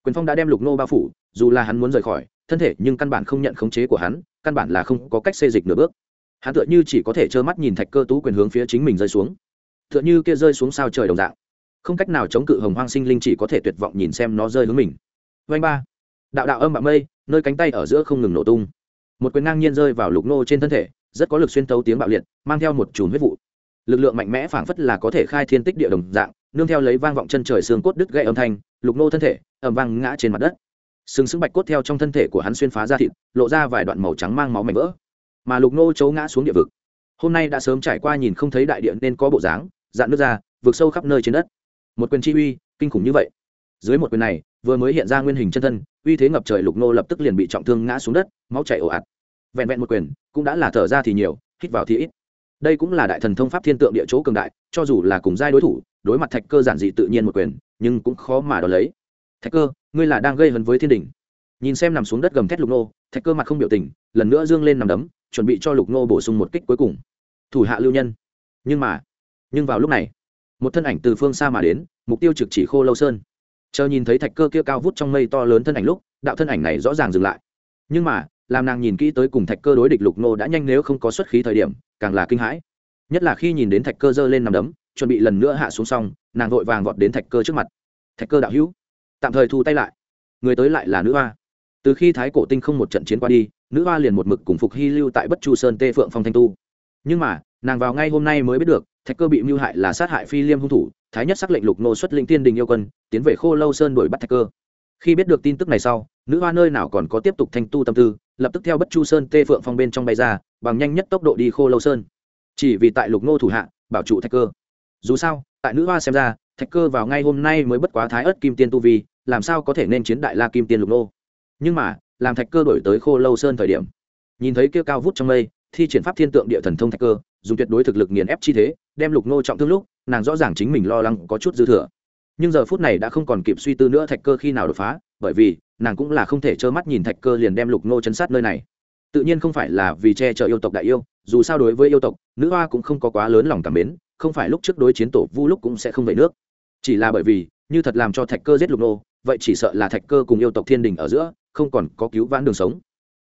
quyền phong đã đem lục nô bao phủ, dù là hắn muốn rời khỏi, thân thể nhưng căn bản không nhận khống chế của hắn, căn bản là không có cách xê dịch nửa bước. Hắn tựa như chỉ có thể trơ mắt nhìn thạch cơ tú quyền hướng phía chính mình rơi xuống. Tựa như kia rơi xuống sao trời đồng dạng. Không cách nào chống cự hồng hoang sinh linh chỉ có thể tuyệt vọng nhìn xem nó rơi hướng mình. Vanh ba. Đạo đạo âm bạo mây, nơi cánh tay ở giữa không ngừng nổ tung một quyền ngang nhiên rơi vào lục nô trên thân thể, rất có lực xuyên tấu tiếng bạo liệt, mang theo một chùm huyết vụ. Lực lượng mạnh mẽ phảng phất là có thể khai thiên tích địa đồng dạng, nương theo lấy vang vọng chân trời xương cốt đứt gãy âm thanh, lục nô thân thể ẩm vang ngã trên mặt đất. Sừng sững bạch cốt theo trong thân thể của hắn xuyên phá ra thịt, lộ ra vài đoạn màu trắng mang máu mảnh vỡ. Mà lục nô chấu ngã xuống địa vực. Hôm nay đã sớm trải qua nhìn không thấy đại địa nên có bộ dáng, dạn nước ra vượt sâu khắp nơi trên đất. Một quyền chi uy, kinh khủng như vậy dưới một quyền này, vừa mới hiện ra nguyên hình chân thân, uy thế ngập trời lục nô lập tức liền bị trọng thương ngã xuống đất, máu chảy ồ ạt. Vẹn vẹn một quyền, cũng đã là thở ra thì nhiều, hít vào thì ít. Đây cũng là đại thần thông pháp thiên tượng địa chỗ cường đại, cho dù là cùng giai đối thủ, đối mặt thạch cơ giản dị tự nhiên một quyền, nhưng cũng khó mà đo lấy. Thạch cơ, ngươi là đang gây hấn với thiên đình. Nhìn xem nằm xuống đất gầm thét lục nô, thạch cơ mặt không biểu tình, lần nữa dương lên nằm đấm, chuẩn bị cho lục nô bổ sung một kích cuối cùng. Thủ hạ lưu nhân. Nhưng mà, nhưng vào lúc này, một thân ảnh từ phương xa mà đến, mục tiêu trực chỉ khô lâu sơn chờ nhìn thấy thạch cơ kia cao vút trong mây to lớn thân ảnh lúc, đạo thân ảnh này rõ ràng dừng lại. Nhưng mà, làm nàng nhìn kỹ tới cùng thạch cơ đối địch lục nô đã nhanh nếu không có xuất khí thời điểm, càng là kinh hãi. Nhất là khi nhìn đến thạch cơ giơ lên nằm đấm, chuẩn bị lần nữa hạ xuống xong, nàng vội vàng vọt đến thạch cơ trước mặt. Thạch cơ đạo hữu, tạm thời thu tay lại. Người tới lại là nữ hoa. Từ khi thái cổ tinh không một trận chiến qua đi, nữ hoa liền một mực cùng phục hy lưu tại bất chu sơn tê phượng phong thanh tu. Nhưng mà, nàng vào ngay hôm nay mới biết được, thạch cơ bị mưu hại là sát hại phi liêm hung thủ thái nhất xác lệnh lục nô xuất linh tiên đình yêu quân, tiến về khô lâu sơn đuổi bắt thạch cơ. Khi biết được tin tức này sau, nữ hoa nơi nào còn có tiếp tục thanh tu tâm tư, lập tức theo bất chu sơn tê phượng phong bên trong bay ra, bằng nhanh nhất tốc độ đi khô lâu sơn. Chỉ vì tại lục nô thủ hạ, bảo trụ thạch cơ. Dù sao, tại nữ hoa xem ra, thạch cơ vào ngay hôm nay mới bất quá thái ớt kim tiên tu vi, làm sao có thể nên chiến đại la kim tiên lục nô? Nhưng mà, làm thạch cơ đổi tới khô lâu sơn thời điểm, nhìn thấy kia cao vút trong mây, thi triển pháp thiên tượng địa thần thông thạch cơ, dùng tuyệt đối thực lực nghiền ép chi thế, đem lục nô trọng thương lúc nàng rõ ràng chính mình lo lắng có chút dư thừa. Nhưng giờ phút này đã không còn kịp suy tư nữa thạch cơ khi nào đột phá, bởi vì, nàng cũng là không thể trơ mắt nhìn thạch cơ liền đem lục nô chấn sát nơi này. Tự nhiên không phải là vì che chở yêu tộc đại yêu, dù sao đối với yêu tộc, nữ hoa cũng không có quá lớn lòng cảm mến, không phải lúc trước đối chiến tổ vu lúc cũng sẽ không về nước. Chỉ là bởi vì, như thật làm cho thạch cơ giết lục nô vậy chỉ sợ là thạch cơ cùng yêu tộc thiên đình ở giữa, không còn có cứu vãn đường sống.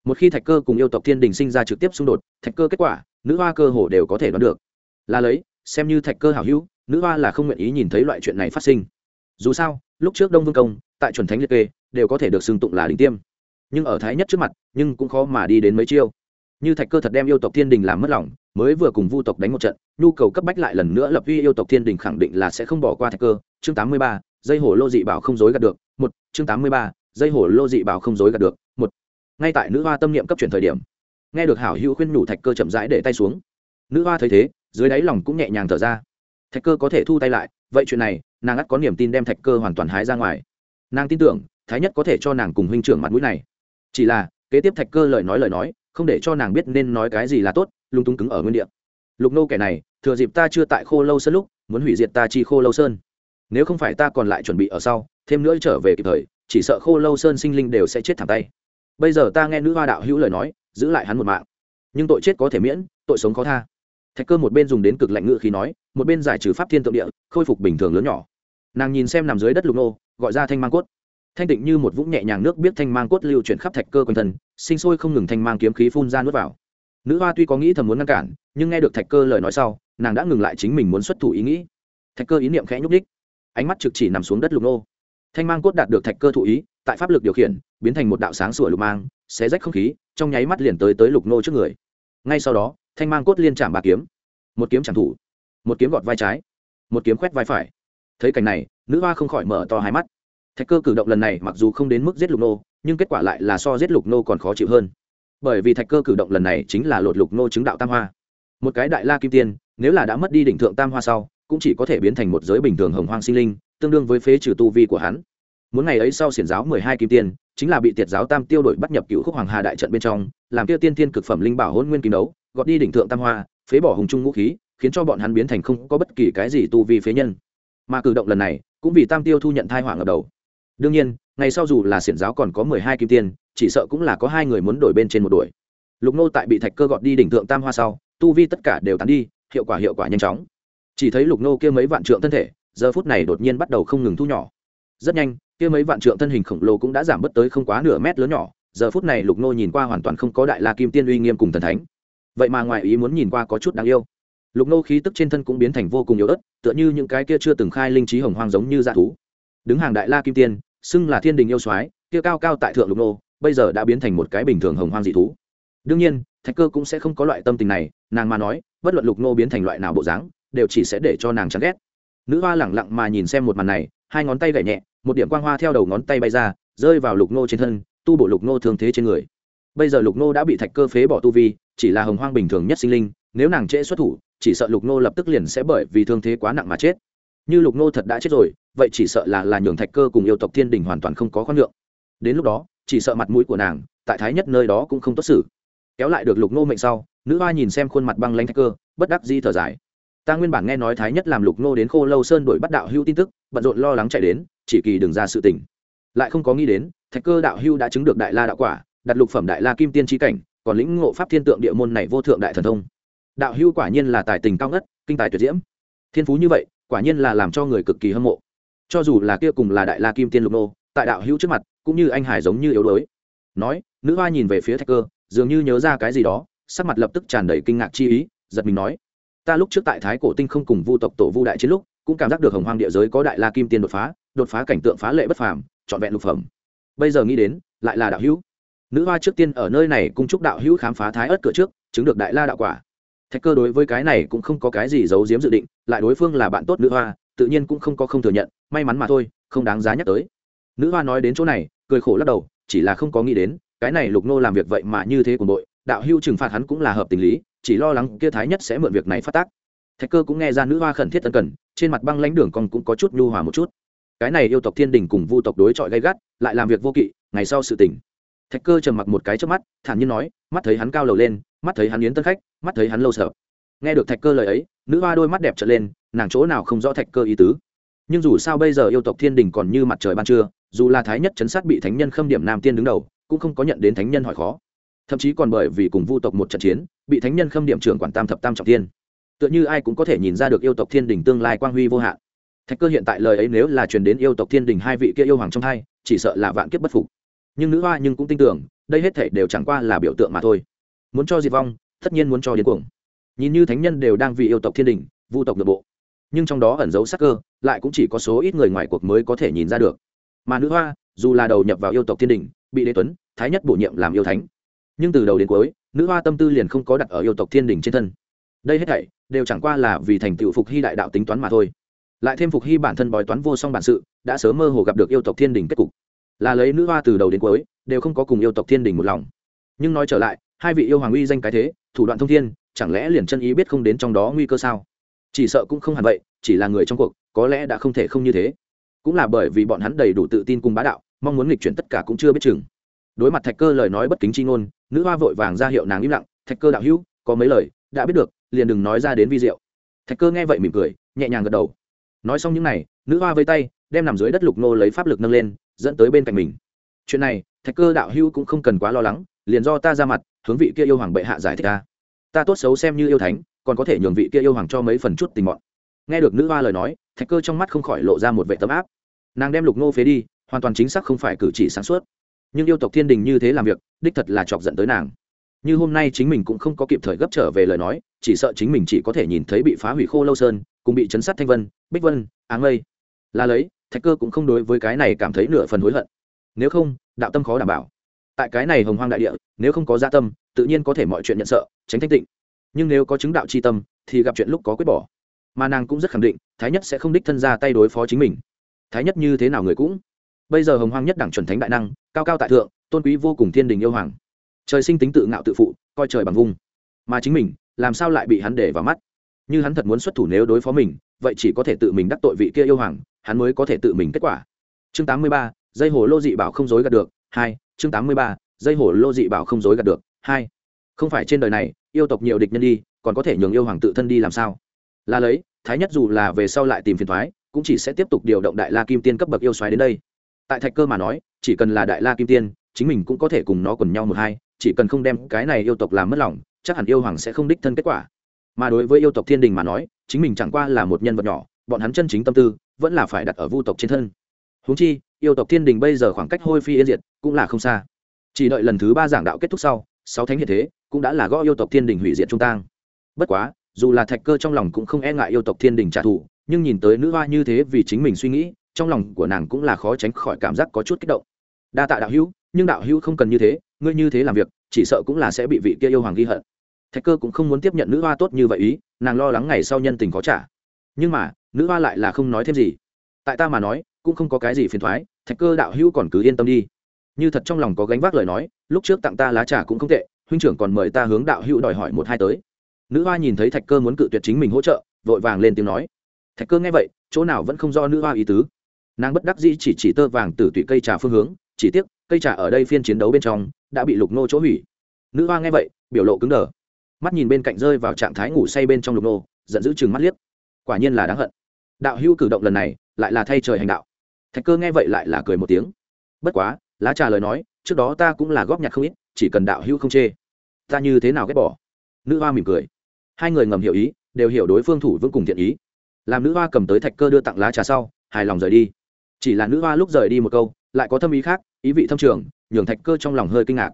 Một khi thạch cơ cùng yêu tộc thiên đình sinh ra trực tiếp xung đột, thạch cơ kết quả, nữ hoa cơ hồ đều có thể đoán được. Là lấy xem như thạch cơ hảo hữu, nữ hoa là không nguyện ý nhìn thấy loại chuyện này phát sinh. Dù sao, lúc trước đông vương công, tại chuẩn thánh liệt kê, đều có thể được xưng tụng là đỉnh tiêm. Nhưng ở thái nhất trước mặt, nhưng cũng khó mà đi đến mấy chiêu. Như thạch cơ thật đem yêu tộc thiên đình làm mất lòng, mới vừa cùng vu tộc đánh một trận, nhu cầu cấp bách lại lần nữa lập uy yêu tộc thiên đình khẳng định là sẽ không bỏ qua thạch cơ. Chương tám mươi ba, dây hổ lô dị bảo không dối gạt được. Một, chương tám mươi ba, dây hổ lô dị bảo không dối gạt được. Một, ngay tại nữ hoa tâm niệm cấp chuyển thời điểm, nghe được hảo hữu khuyên nhủ thạch cơ chậm rãi để tay xuống. Nữ hoa thấy thế dưới đáy lòng cũng nhẹ nhàng thở ra. Thạch cơ có thể thu tay lại, vậy chuyện này, nàng ắt có niềm tin đem thạch cơ hoàn toàn hái ra ngoài. Nàng tin tưởng, thái nhất có thể cho nàng cùng huynh trưởng mặt mũi này. Chỉ là, kế tiếp thạch cơ lời nói lời nói, không để cho nàng biết nên nói cái gì là tốt, lung tung cứng ở nguyên địa. Lục nô kẻ này, thừa dịp ta chưa tại khô lâu sơn lúc, muốn hủy diệt ta chi khô lâu sơn. Nếu không phải ta còn lại chuẩn bị ở sau, thêm nữa trở về kịp thời, chỉ sợ khô lâu sơn sinh linh đều sẽ chết thẳng tay. Bây giờ ta nghe nữ hoa đạo hữu lời nói, giữ lại hắn một mạng. Nhưng tội chết có thể miễn, tội sống khó tha thạch cơ một bên dùng đến cực lạnh ngự khí nói, một bên giải trừ pháp thiên tượng địa, khôi phục bình thường lớn nhỏ. Nàng nhìn xem nằm dưới đất lục nô, gọi ra thanh mang cốt. Thanh tịnh như một vũng nhẹ nhàng nước biết thanh mang cốt lưu chuyển khắp thạch cơ quanh thân, sinh sôi không ngừng thanh mang kiếm khí phun ra nuốt vào. Nữ hoa tuy có nghĩ thầm muốn ngăn cản, nhưng nghe được thạch cơ lời nói sau, nàng đã ngừng lại chính mình muốn xuất thủ ý nghĩ. Thạch cơ ý niệm khẽ nhúc đích ánh mắt trực chỉ nằm xuống đất lục nô. Thanh mang cốt đạt được thạch cơ thụ ý, tại pháp lực điều khiển, biến thành một đạo sáng sủa lục mang, xé rách không khí, trong nháy mắt liền tới tới lục nô trước người. Ngay sau đó thanh mang cốt liên chạm bà kiếm. Một kiếm trảm thủ. Một kiếm gọt vai trái. Một kiếm khoét vai phải. Thấy cảnh này, nữ hoa không khỏi mở to hai mắt. Thạch cơ cử động lần này mặc dù không đến mức giết lục nô, nhưng kết quả lại là so giết lục nô còn khó chịu hơn. Bởi vì thạch cơ cử động lần này chính là lột lục nô chứng đạo tam hoa. Một cái đại la kim tiên, nếu là đã mất đi đỉnh thượng tam hoa sau, cũng chỉ có thể biến thành một giới bình thường hồng hoang sinh linh, tương đương với phế trừ tu vi của hắn. Muốn ngày ấy sau xiển giáo mười hai kim tiên, chính là bị tiệt giáo tam tiêu đổi bắt nhập cựu khúc hoàng hà đại trận bên trong, làm tiêu tiên Thiên cực phẩm linh bảo hôn nguyên kim đấu gọt đi đỉnh thượng tam hoa, phế bỏ hùng trung ngũ khí, khiến cho bọn hắn biến thành không có bất kỳ cái gì tu vi phế nhân. Mà cử động lần này, cũng vì tam tiêu thu nhận thai hoàng ở đầu. Đương nhiên, ngày sau dù là xiển giáo còn có mười hai kim tiên, chỉ sợ cũng là có hai người muốn đổi bên trên một đuổi. Lục nô tại bị thạch cơ gọt đi đỉnh thượng tam hoa sau, tu vi tất cả đều tán đi, hiệu quả hiệu quả nhanh chóng. Chỉ thấy lục nô kia mấy vạn trượng thân thể, giờ phút này đột nhiên bắt đầu không ngừng thu nhỏ. Rất nhanh, kia mấy vạn trượng thân hình khổng lồ cũng đã giảm bớt tới không quá nửa mét lớn nhỏ. Giờ phút này lục nô nhìn qua hoàn toàn không có đại la kim tiên uy nghiêm cùng thần thánh vậy mà ngoài ý muốn nhìn qua có chút đáng yêu. Lục nô khí tức trên thân cũng biến thành vô cùng yếu ớt, tựa như những cái kia chưa từng khai linh trí hồng hoang giống như dạ thú. Đứng hàng đại la kim tiên, xưng là thiên đình yêu soái, kia cao cao tại thượng lục nô, bây giờ đã biến thành một cái bình thường hồng hoang dị thú. Đương nhiên, thạch cơ cũng sẽ không có loại tâm tình này, nàng mà nói, bất luận lục nô biến thành loại nào bộ dáng, đều chỉ sẽ để cho nàng chán ghét. Nữ hoa lẳng lặng mà nhìn xem một màn này, hai ngón tay gảy nhẹ, một điểm quang hoa theo đầu ngón tay bay ra, rơi vào lục nô trên thân, tu bổ lục nô thương thế trên người bây giờ lục nô đã bị thạch cơ phế bỏ tu vi, chỉ là hồng hoang bình thường nhất sinh linh, nếu nàng trễ xuất thủ, chỉ sợ lục nô lập tức liền sẽ bởi vì thương thế quá nặng mà chết. Như lục nô thật đã chết rồi, vậy chỉ sợ là là nhường thạch cơ cùng yêu tộc thiên đình hoàn toàn không có khoan nhượng. đến lúc đó, chỉ sợ mặt mũi của nàng, tại thái nhất nơi đó cũng không tốt xử. Kéo lại được lục nô mệnh sau, nữ hoa nhìn xem khuôn mặt băng lanh thạch cơ, bất đắc di thở dài. Ta nguyên bản nghe nói thái nhất làm lục nô đến khô lâu sơn đổi bắt đạo hưu tin tức, bận rộn lo lắng chạy đến, chỉ kỳ đừng ra sự tình. Lại không có nghĩ đến, thạch cơ đạo hưu đã chứng được đại la đạo quả đặt lục phẩm đại la kim tiên tri cảnh, còn lĩnh ngộ pháp thiên tượng địa môn này vô thượng đại thần thông. Đạo hưu quả nhiên là tài tình cao ngất, kinh tài tuyệt diễm. Thiên phú như vậy, quả nhiên là làm cho người cực kỳ hâm mộ. Cho dù là kia cùng là đại la kim tiên lục nô, tại đạo hưu trước mặt, cũng như anh hải giống như yếu đuối. Nói, nữ hoa nhìn về phía thạch cơ, dường như nhớ ra cái gì đó, sắc mặt lập tức tràn đầy kinh ngạc chi ý, giật mình nói, ta lúc trước tại thái cổ tinh không cùng vu tộc tổ vu đại chiến lúc, cũng cảm giác được hồng hoang địa giới có đại la kim tiên đột phá đột phá cảnh tượng phá lệ bất phàm, trọn vẹn lục phẩm. Bây giờ nghĩ đến, lại là đạo hữu nữ hoa trước tiên ở nơi này cung chúc đạo hữu khám phá thái ớt cửa trước, chứng được đại la đạo quả. Thạch cơ đối với cái này cũng không có cái gì giấu giếm dự định, lại đối phương là bạn tốt nữ hoa, tự nhiên cũng không có không thừa nhận, may mắn mà thôi, không đáng giá nhắc tới. Nữ hoa nói đến chỗ này, cười khổ lắc đầu, chỉ là không có nghĩ đến, cái này lục nô làm việc vậy mà như thế của bội đạo hưu trừng phạt hắn cũng là hợp tình lý, chỉ lo lắng kia thái nhất sẽ mượn việc này phát tác. Thạch cơ cũng nghe ra nữ hoa khẩn thiết tân cần, trên mặt băng lãnh đường còn cũng có chút nhu hòa một chút. Cái này yêu tộc thiên đình cùng vu tộc đối chọi gay gắt, lại làm việc vô kỵ, ngày sau sự tỉnh thạch cơ trầm mặc một cái trước mắt, thản nhiên nói, mắt thấy hắn cao lầu lên, mắt thấy hắn yến tân khách, mắt thấy hắn lâu sợ. Nghe được thạch cơ lời ấy, nữ hoa đôi mắt đẹp trở lên, nàng chỗ nào không rõ thạch cơ ý tứ. Nhưng dù sao bây giờ yêu tộc thiên đình còn như mặt trời ban trưa, dù là thái nhất chấn sát bị thánh nhân khâm điểm nam tiên đứng đầu, cũng không có nhận đến thánh nhân hỏi khó. Thậm chí còn bởi vì cùng vu tộc một trận chiến, bị thánh nhân khâm điểm trưởng quản tam thập tam trọng thiên tựa như ai cũng có thể nhìn ra được yêu tộc thiên đình tương lai quang huy vô hạn. Thạch cơ hiện tại lời ấy nếu là truyền đến yêu tộc thiên đình hai vị kia yêu hoàng trong hai, chỉ sợ là vạn kiếp bất phục nhưng nữ hoa nhưng cũng tin tưởng, đây hết thể đều chẳng qua là biểu tượng mà thôi. Muốn cho diệt vong, tất nhiên muốn cho điên cuồng. Nhìn như thánh nhân đều đang vì yêu tộc thiên đình, vu tộc nội bộ. Nhưng trong đó ẩn giấu sắc cơ, lại cũng chỉ có số ít người ngoài cuộc mới có thể nhìn ra được. Mà nữ hoa, dù là đầu nhập vào yêu tộc thiên đình, bị đế tuấn, thái nhất bổ nhiệm làm yêu thánh. Nhưng từ đầu đến cuối, nữ hoa tâm tư liền không có đặt ở yêu tộc thiên đình trên thân. Đây hết thảy đều chẳng qua là vì thành tựu phục hy đại đạo tính toán mà thôi. Lại thêm phục hy bản thân bói toán vô song bản sự, đã sớm mơ hồ gặp được yêu tộc thiên đình kết cục là lấy nữ hoa từ đầu đến cuối, đều không có cùng yêu tộc thiên đình một lòng. Nhưng nói trở lại, hai vị yêu hoàng uy danh cái thế, thủ đoạn thông thiên, chẳng lẽ liền chân ý biết không đến trong đó nguy cơ sao? Chỉ sợ cũng không hẳn vậy, chỉ là người trong cuộc, có lẽ đã không thể không như thế. Cũng là bởi vì bọn hắn đầy đủ tự tin cùng bá đạo, mong muốn nghịch chuyển tất cả cũng chưa biết chừng. Đối mặt thạch cơ lời nói bất kính chi ngôn, nữ hoa vội vàng ra hiệu nàng im lặng, thạch cơ đạo hữu, có mấy lời, đã biết được, liền đừng nói ra đến vi diệu. Thạch cơ nghe vậy mỉm cười, nhẹ nhàng gật đầu. Nói xong những n à y nữ hoa với tay, đem nằm dưới đất lục nô lấy pháp lực nâng lên dẫn tới bên cạnh mình. Chuyện này, thạch cơ đạo hữu cũng không cần quá lo lắng, liền do ta ra mặt, hướng vị kia yêu hoàng bệ hạ giải thích ta ta tốt xấu xem như yêu thánh, còn có thể nhường vị kia yêu hoàng cho mấy phần chút tình mọn. Nghe được nữ hoa lời nói, thạch cơ trong mắt không khỏi lộ ra một vệ tấm áp. Nàng đem lục nô phế đi, hoàn toàn chính xác không phải cử chỉ sáng suốt. Nhưng yêu tộc thiên đình như thế làm việc, đích thật là chọc giận tới nàng. Như hôm nay chính mình cũng không có kịp thời gấp trở về lời nói, chỉ sợ chính mình chỉ có thể nhìn thấy bị phá hủy khô lâu sơn, cùng bị chấn sát thanh vân, bích vân, áng mây là lấy thạch cơ cũng không đối với cái này cảm thấy nửa phần hối hận. Nếu không, đạo tâm khó đảm bảo. Tại cái này hồng hoang đại địa, nếu không có gia tâm, tự nhiên có thể mọi chuyện nhận sợ, tránh thanh tịnh. Nhưng nếu có chứng đạo c h i tâm, thì gặp chuyện lúc có quyết bỏ. Mà nàng cũng rất khẳng định, thái nhất sẽ không đích thân ra tay đối phó chính mình. Thái nhất như thế nào người cũng. Bây giờ hồng hoang nhất đẳng chuẩn thánh đại năng, cao cao tại thượng, tôn quý vô cùng thiên đình yêu hoàng. Trời sinh tính tự ngạo tự phụ, coi trời bằng vung. Mà chính mình, làm sao lại bị hắn để vào mắt? Như hắn thật muốn xuất thủ nếu đối phó mình, vậy chỉ có thể tự mình đắc tội vị kia yêu hoàng hắn mới có thể tự mình kết quả. Chương 83, dây hồ lô dị bảo không dối gạt được hai chương 83, dây hồ lô dị bảo không dối gạt được hai. Không phải trên đời này yêu tộc nhiều địch nhân đi còn có thể nhường yêu hoàng tự thân đi làm sao? Là lấy thái nhất dù là về sau lại tìm phiền thoái cũng chỉ sẽ tiếp tục điều động đại la kim tiên cấp bậc yêu xoáy đến đây. Tại thạch cơ mà nói chỉ cần là đại la kim tiên chính mình cũng có thể cùng nó quần nhau một hai chỉ cần không đem cái này yêu tộc làm mất lòng chắc hẳn yêu hoàng sẽ không đích thân kết quả. Mà đối với yêu tộc thiên đình mà nói chính mình chẳng qua là một nhân vật nhỏ bọn hắn chân chính tâm tư vẫn là phải đặt ở vu tộc trên thân. Húng chi, yêu tộc thiên đình bây giờ khoảng cách hôi phi yên diệt cũng là không xa. Chỉ đợi lần thứ ba giảng đạo kết thúc sau, sáu thánh hiện thế cũng đã là gõ yêu tộc thiên đình hủy diệt trung tang. Bất quá, dù là thạch cơ trong lòng cũng không e ngại yêu tộc thiên đình trả thù, nhưng nhìn tới nữ hoa như thế vì chính mình suy nghĩ, trong lòng của nàng cũng là khó tránh khỏi cảm giác có chút kích động. Đa tạ đạo hữu, nhưng đạo hữu không cần như thế, ngươi như thế làm việc, chỉ sợ cũng là sẽ bị vị kia yêu hoàng ghi hận. Thạch cơ cũng không muốn tiếp nhận nữ hoa tốt như vậy ý, nàng lo lắng ngày sau nhân tình có trả nhưng mà, nữ hoa lại là không nói thêm gì. Tại ta mà nói, cũng không có cái gì phiền thoái, thạch cơ đạo hữu còn cứ yên tâm đi. Như thật trong lòng có gánh vác lời nói, lúc trước tặng ta lá trà cũng không tệ, huynh trưởng còn mời ta hướng đạo hữu đòi hỏi một hai tới. Nữ hoa nhìn thấy thạch cơ muốn cự tuyệt chính mình hỗ trợ, vội vàng lên tiếng nói. Thạch cơ nghe vậy, chỗ nào vẫn không do nữ hoa ý tứ. Nàng bất đắc dĩ chỉ chỉ tơ vàng từ tụy cây trà phương hướng, chỉ tiếc, cây trà ở đây phiên chiến đấu bên trong, đã bị lục nô chỗ hủy. Nữ hoa nghe vậy, biểu lộ cứng đờ. Mắt nhìn bên cạnh rơi vào trạng thái ngủ say bên trong lục nô, giận dữ chừng mắt liếc quả nhiên là đáng hận. Đạo hữu cử động lần này lại là thay trời hành đạo. Thạch cơ nghe vậy lại là cười một tiếng. Bất quá, lá trà lời nói, trước đó ta cũng là góp nhặt không ít, chỉ cần đạo hữu không chê. Ta như thế nào ghét bỏ? Nữ hoa mỉm cười. Hai người ngầm hiểu ý, đều hiểu đối phương thủ vững cùng thiện ý. Làm nữ hoa cầm tới thạch cơ đưa tặng lá trà sau, hài lòng rời đi. Chỉ là nữ hoa lúc rời đi một câu, lại có thâm ý khác, ý vị thâm trường, nhường thạch cơ trong lòng hơi kinh ngạc.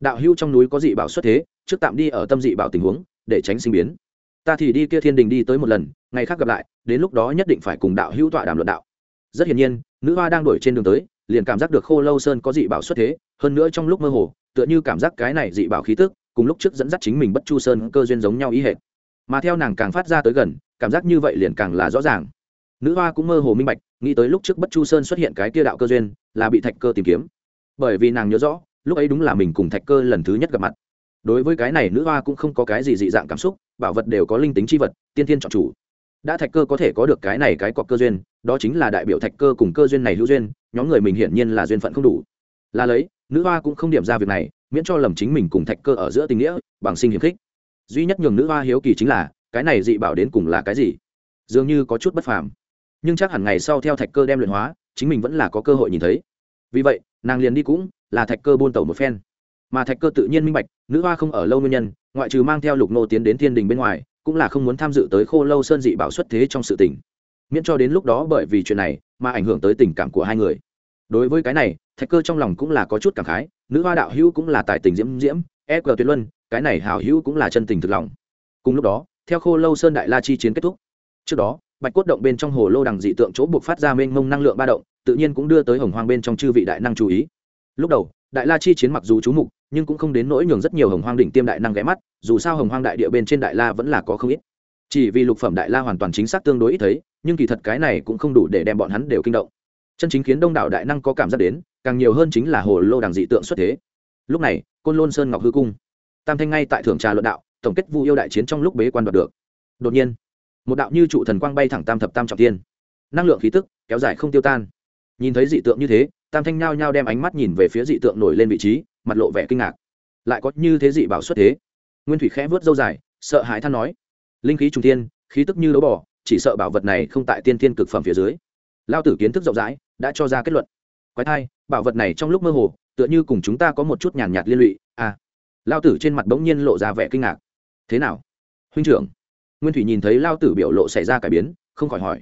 Đạo hưu trong núi có dị bảo xuất thế, trước tạm đi ở tâm dị bảo tình huống, để tránh sinh biến ta thì đi kia thiên đình đi tới một lần, ngày khác gặp lại, đến lúc đó nhất định phải cùng đạo hữu tọa đàm luận đạo. Rất hiển nhiên, nữ hoa đang đổi trên đường tới, liền cảm giác được khô lâu sơn có dị bảo xuất thế, hơn nữa trong lúc mơ hồ, tựa như cảm giác cái này dị bảo khí tức, cùng lúc trước dẫn dắt chính mình bất chu sơn cơ duyên giống nhau ý hệ mà theo nàng càng phát ra tới gần, cảm giác như vậy liền càng là rõ ràng. Nữ hoa cũng mơ hồ minh bạch, nghĩ tới lúc trước bất chu sơn xuất hiện cái kia đạo cơ duyên, là bị thạch cơ tìm kiếm. Bởi vì nàng nhớ rõ, lúc ấy đúng là mình cùng thạch cơ lần thứ nhất gặp mặt đối với cái này nữ hoa cũng không có cái gì dị dạng cảm xúc, bảo vật đều có linh tính c h i vật, tiên tiên chọn chủ. Đã thạch cơ có thể có được cái này cái cọc cơ duyên, đó chính là đại biểu thạch cơ cùng cơ duyên này hữu duyên, nhóm người mình hiển nhiên là duyên phận không đủ. Là lấy, nữ hoa cũng không điểm ra việc này, miễn cho lầm chính mình cùng thạch cơ ở giữa tình nghĩa, bằng sinh hiếm khích. Duy nhất nhường nữ hoa hiếu kỳ chính là, cái này dị bảo đến cùng là cái gì? Dường như có chút bất phàm. Nhưng chắc hẳn ngày sau theo thạch cơ đem luyện hóa, chính mình vẫn là có cơ hội nhìn thấy. Vì vậy, nàng liền đi cũng là thạch cơ buôn tẩu một phen mà thạch cơ tự nhiên minh bạch, nữ hoa không ở lâu nguyên nhân, ngoại trừ mang theo lục nô tiến đến thiên đình bên ngoài, cũng là không muốn tham dự tới khô lâu sơn dị bảo xuất thế trong sự tình. Miễn cho đến lúc đó bởi vì chuyện này mà ảnh hưởng tới tình cảm của hai người. Đối với cái này, thạch cơ trong lòng cũng là có chút cảm khái, nữ hoa đạo hữu cũng là tài tình diễm diễm e cờ tuyệt luân, cái này hảo hữu cũng là chân tình thực lòng. Cùng lúc đó, theo khô lâu sơn đại la chi chiến kết thúc. Trước đó, bạch cốt động bên trong hồ lô đằng dị tượng chỗ buộc phát ra mênh mông năng lượng ba động, tự nhiên cũng đưa tới hồng hoang bên trong chư vị đại năng chú ý. Lúc đầu, đại la chi chiến mặc dù chú mục nhưng cũng không đến nỗi nhường rất nhiều hồng hoang đỉnh tiêm đại năng ghé mắt, dù sao hồng hoang đại địa bên trên đại la vẫn là có không ít. Chỉ vì lục phẩm đại la hoàn toàn chính xác tương đối ít thấy, nhưng kỳ thật cái này cũng không đủ để đem bọn hắn đều kinh động. Chân chính khiến đông đảo đại năng có cảm giác đến, càng nhiều hơn chính là hồ lô đằng dị tượng xuất thế. Lúc này, côn lôn sơn ngọc hư cung, tam thanh ngay tại thưởng trà luận đạo, tổng kết vu yêu đại chiến trong lúc bế quan đoạt được. Đột nhiên, một đạo như trụ thần quang bay thẳng tam thập tam trọng tiên năng lượng khí tức kéo dài không tiêu tan. Nhìn thấy dị tượng như thế, tam thanh nhao nhao đem ánh mắt nhìn về phía dị tượng nổi lên vị trí mặt lộ vẻ kinh ngạc. Lại có như thế dị bảo xuất thế. Nguyên thủy khẽ vớt dâu dài, sợ hãi than nói, linh khí trung tiên khí tức như đấu bỏ chỉ sợ bảo vật này không tại tiên tiên cực phẩm phía dưới. Lao tử kiến thức rộng rãi, đã cho ra kết luận. Quái thai, bảo vật này trong lúc mơ hồ, tựa như cùng chúng ta có một chút nhàn nhạt liên lụy à. Lao tử trên mặt bỗng nhiên lộ ra vẻ kinh ngạc. Thế nào? Huynh trưởng. Nguyên thủy nhìn thấy lao tử biểu lộ xảy ra cải biến, không khỏi hỏi,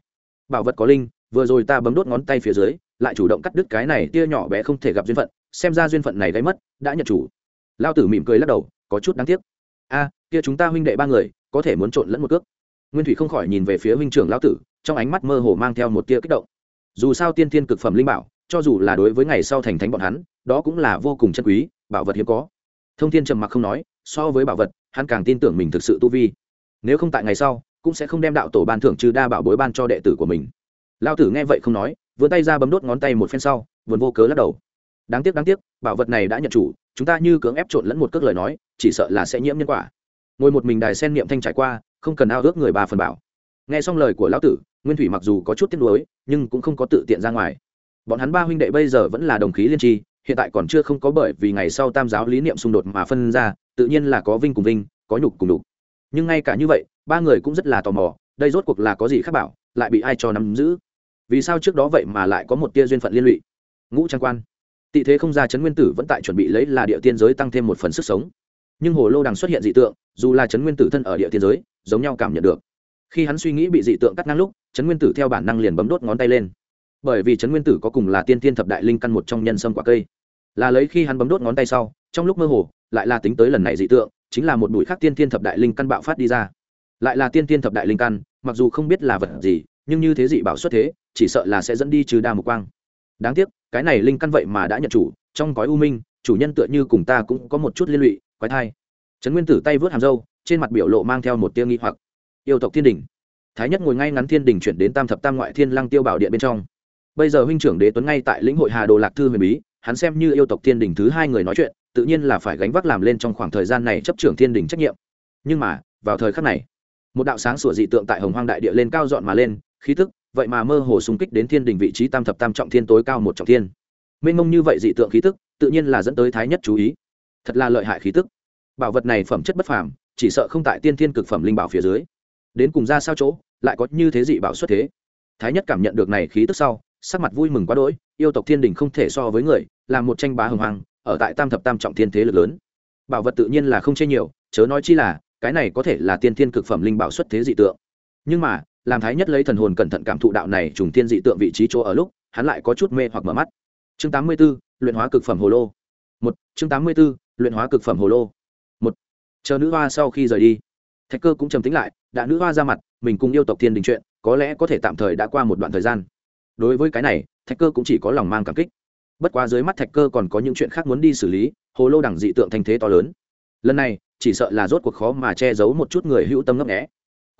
bảo vật có linh, vừa rồi ta bấm đốt ngón tay phía dưới, lại chủ động cắt đứt cái này tia nhỏ bé không thể gặp duyên phận xem ra duyên phận này gây mất, đã nhận chủ. Lao tử mỉm cười lắc đầu, có chút đáng tiếc. A, kia chúng ta huynh đệ ba người, có thể muốn trộn lẫn một cước. Nguyên thủy không khỏi nhìn về phía huynh trưởng lao tử, trong ánh mắt mơ hồ mang theo một tia kích động. Dù sao tiên thiên cực phẩm linh bảo, cho dù là đối với ngày sau thành thánh bọn hắn, đó cũng là vô cùng chân quý, bảo vật hiếm có. Thông thiên trầm mặc không nói, so với bảo vật, hắn càng tin tưởng mình thực sự tu vi. Nếu không tại ngày sau, cũng sẽ không đem đạo tổ ban thưởng trừ đa bảo bối ban cho đệ tử của mình. Lao tử nghe vậy không nói, vươn tay ra bấm đốt ngón tay một phen sau vườn vô cớ lắc đầu đáng tiếc đáng tiếc, bảo vật này đã nhận chủ, chúng ta như cưỡng ép trộn lẫn một cước lời nói, chỉ sợ là sẽ nhiễm nhân quả. Ngồi một mình đài sen niệm thanh trải qua, không cần ao ước người ba phần bảo. Nghe xong lời của lão tử, nguyên thủy mặc dù có chút tiếc nuối, nhưng cũng không có tự tiện ra ngoài. Bọn hắn ba huynh đệ bây giờ vẫn là đồng khí liên tri, hiện tại còn chưa không có bởi vì ngày sau tam giáo lý niệm xung đột mà phân ra, tự nhiên là có vinh cùng vinh, có nhục cùng đục nhưng ngay cả như vậy, ba người cũng rất là tò mò, đây rốt cuộc là có gì khác bảo, lại bị ai cho nắm giữ? Vì sao trước đó vậy mà lại có một tia duyên phận liên lụy? Ngũ trang quan tị thế không ra chấn nguyên tử vẫn tại chuẩn bị lấy là địa tiên giới tăng thêm một phần sức sống. Nhưng hồ lô đằng xuất hiện dị tượng, dù là chấn nguyên tử thân ở địa tiên giới, giống nhau cảm nhận được. Khi hắn suy nghĩ bị dị tượng cắt ngang lúc chấn nguyên tử theo bản năng liền bấm đốt ngón tay lên. Bởi vì chấn nguyên tử có cùng là tiên tiên thập đại linh căn một trong nhân sâm quả cây. Là lấy khi hắn bấm đốt ngón tay sau, trong lúc mơ hồ, lại là tính tới lần này dị tượng, chính là một bụi khác tiên tiên thập đại linh căn bạo phát đi ra. Lại là tiên tiên thập đại linh căn, mặc dù không biết là vật gì, nhưng như thế dị bảo xuất thế, chỉ sợ là sẽ dẫn đi trừ đa mục quang đáng tiếc, cái này linh căn vậy mà đã nhận chủ, trong gói u minh, chủ nhân tựa như cùng ta cũng có một chút liên lụy, quái thai. Trấn nguyên tử tay vớt hàm râu, trên mặt biểu lộ mang theo một tiêu nghi hoặc. Yêu tộc thiên đình. Thái nhất ngồi ngay ngắn thiên đình chuyển đến tam thập tam ngoại thiên lăng tiêu bảo điện bên trong. Bây giờ huynh trưởng đế tuấn ngay tại lĩnh hội hà đồ lạc thư huyền bí, hắn xem như yêu tộc thiên đình thứ hai người nói chuyện, tự nhiên là phải gánh vác làm lên trong khoảng thời gian này chấp trưởng thiên đình trách nhiệm. Nhưng mà, vào thời khắc này, một đạo sáng sủa dị tượng tại hồng hoang đại địa lên cao dọn mà lên, khí tức vậy mà mơ hồ xung kích đến thiên đình vị trí tam thập tam trọng thiên tối cao một trọng thiên. Mênh mông như vậy dị tượng khí tức, tự nhiên là dẫn tới thái nhất chú ý. Thật là lợi hại khí tức. Bảo vật này phẩm chất bất phàm, chỉ sợ không tại tiên thiên cực phẩm linh bảo phía dưới. Đến cùng ra sao chỗ, lại có như thế dị bảo xuất thế? Thái nhất cảm nhận được này khí tức sau, sắc mặt vui mừng quá đỗi, yêu tộc thiên đình không thể so với người, là một tranh bá hồng hoàng, ở tại tam thập tam trọng thiên thế lực lớn. Bảo vật tự nhiên là không chê nhiều, chớ nói chi là, cái này có thể là tiên thiên cực phẩm linh bảo xuất thế dị tượng. Nhưng mà làm thái nhất lấy thần hồn cẩn thận cảm thụ đạo này trùng tiên dị tượng vị trí chỗ ở lúc hắn lại có chút mê hoặc mở mắt. Chương tám mươi 84, luyện hóa cực phẩm hồ lô. Một chương tám mươi 84, luyện hóa cực phẩm hồ lô. Một chờ nữ hoa sau khi rời đi. Thạch cơ cũng trầm tính lại đã nữ hoa ra mặt mình cùng yêu tộc thiên đình chuyện có lẽ có thể tạm thời đã qua một đoạn thời gian. Đối với cái này thạch cơ cũng chỉ có lòng mang cảm kích. Bất quá dưới mắt thạch cơ còn có những chuyện khác muốn đi xử lý hồ lô đẳng dị tượng thành thế to lớn. Lần này chỉ sợ là rốt cuộc khó mà che giấu một chút người hữu tâm ngấp nghẽ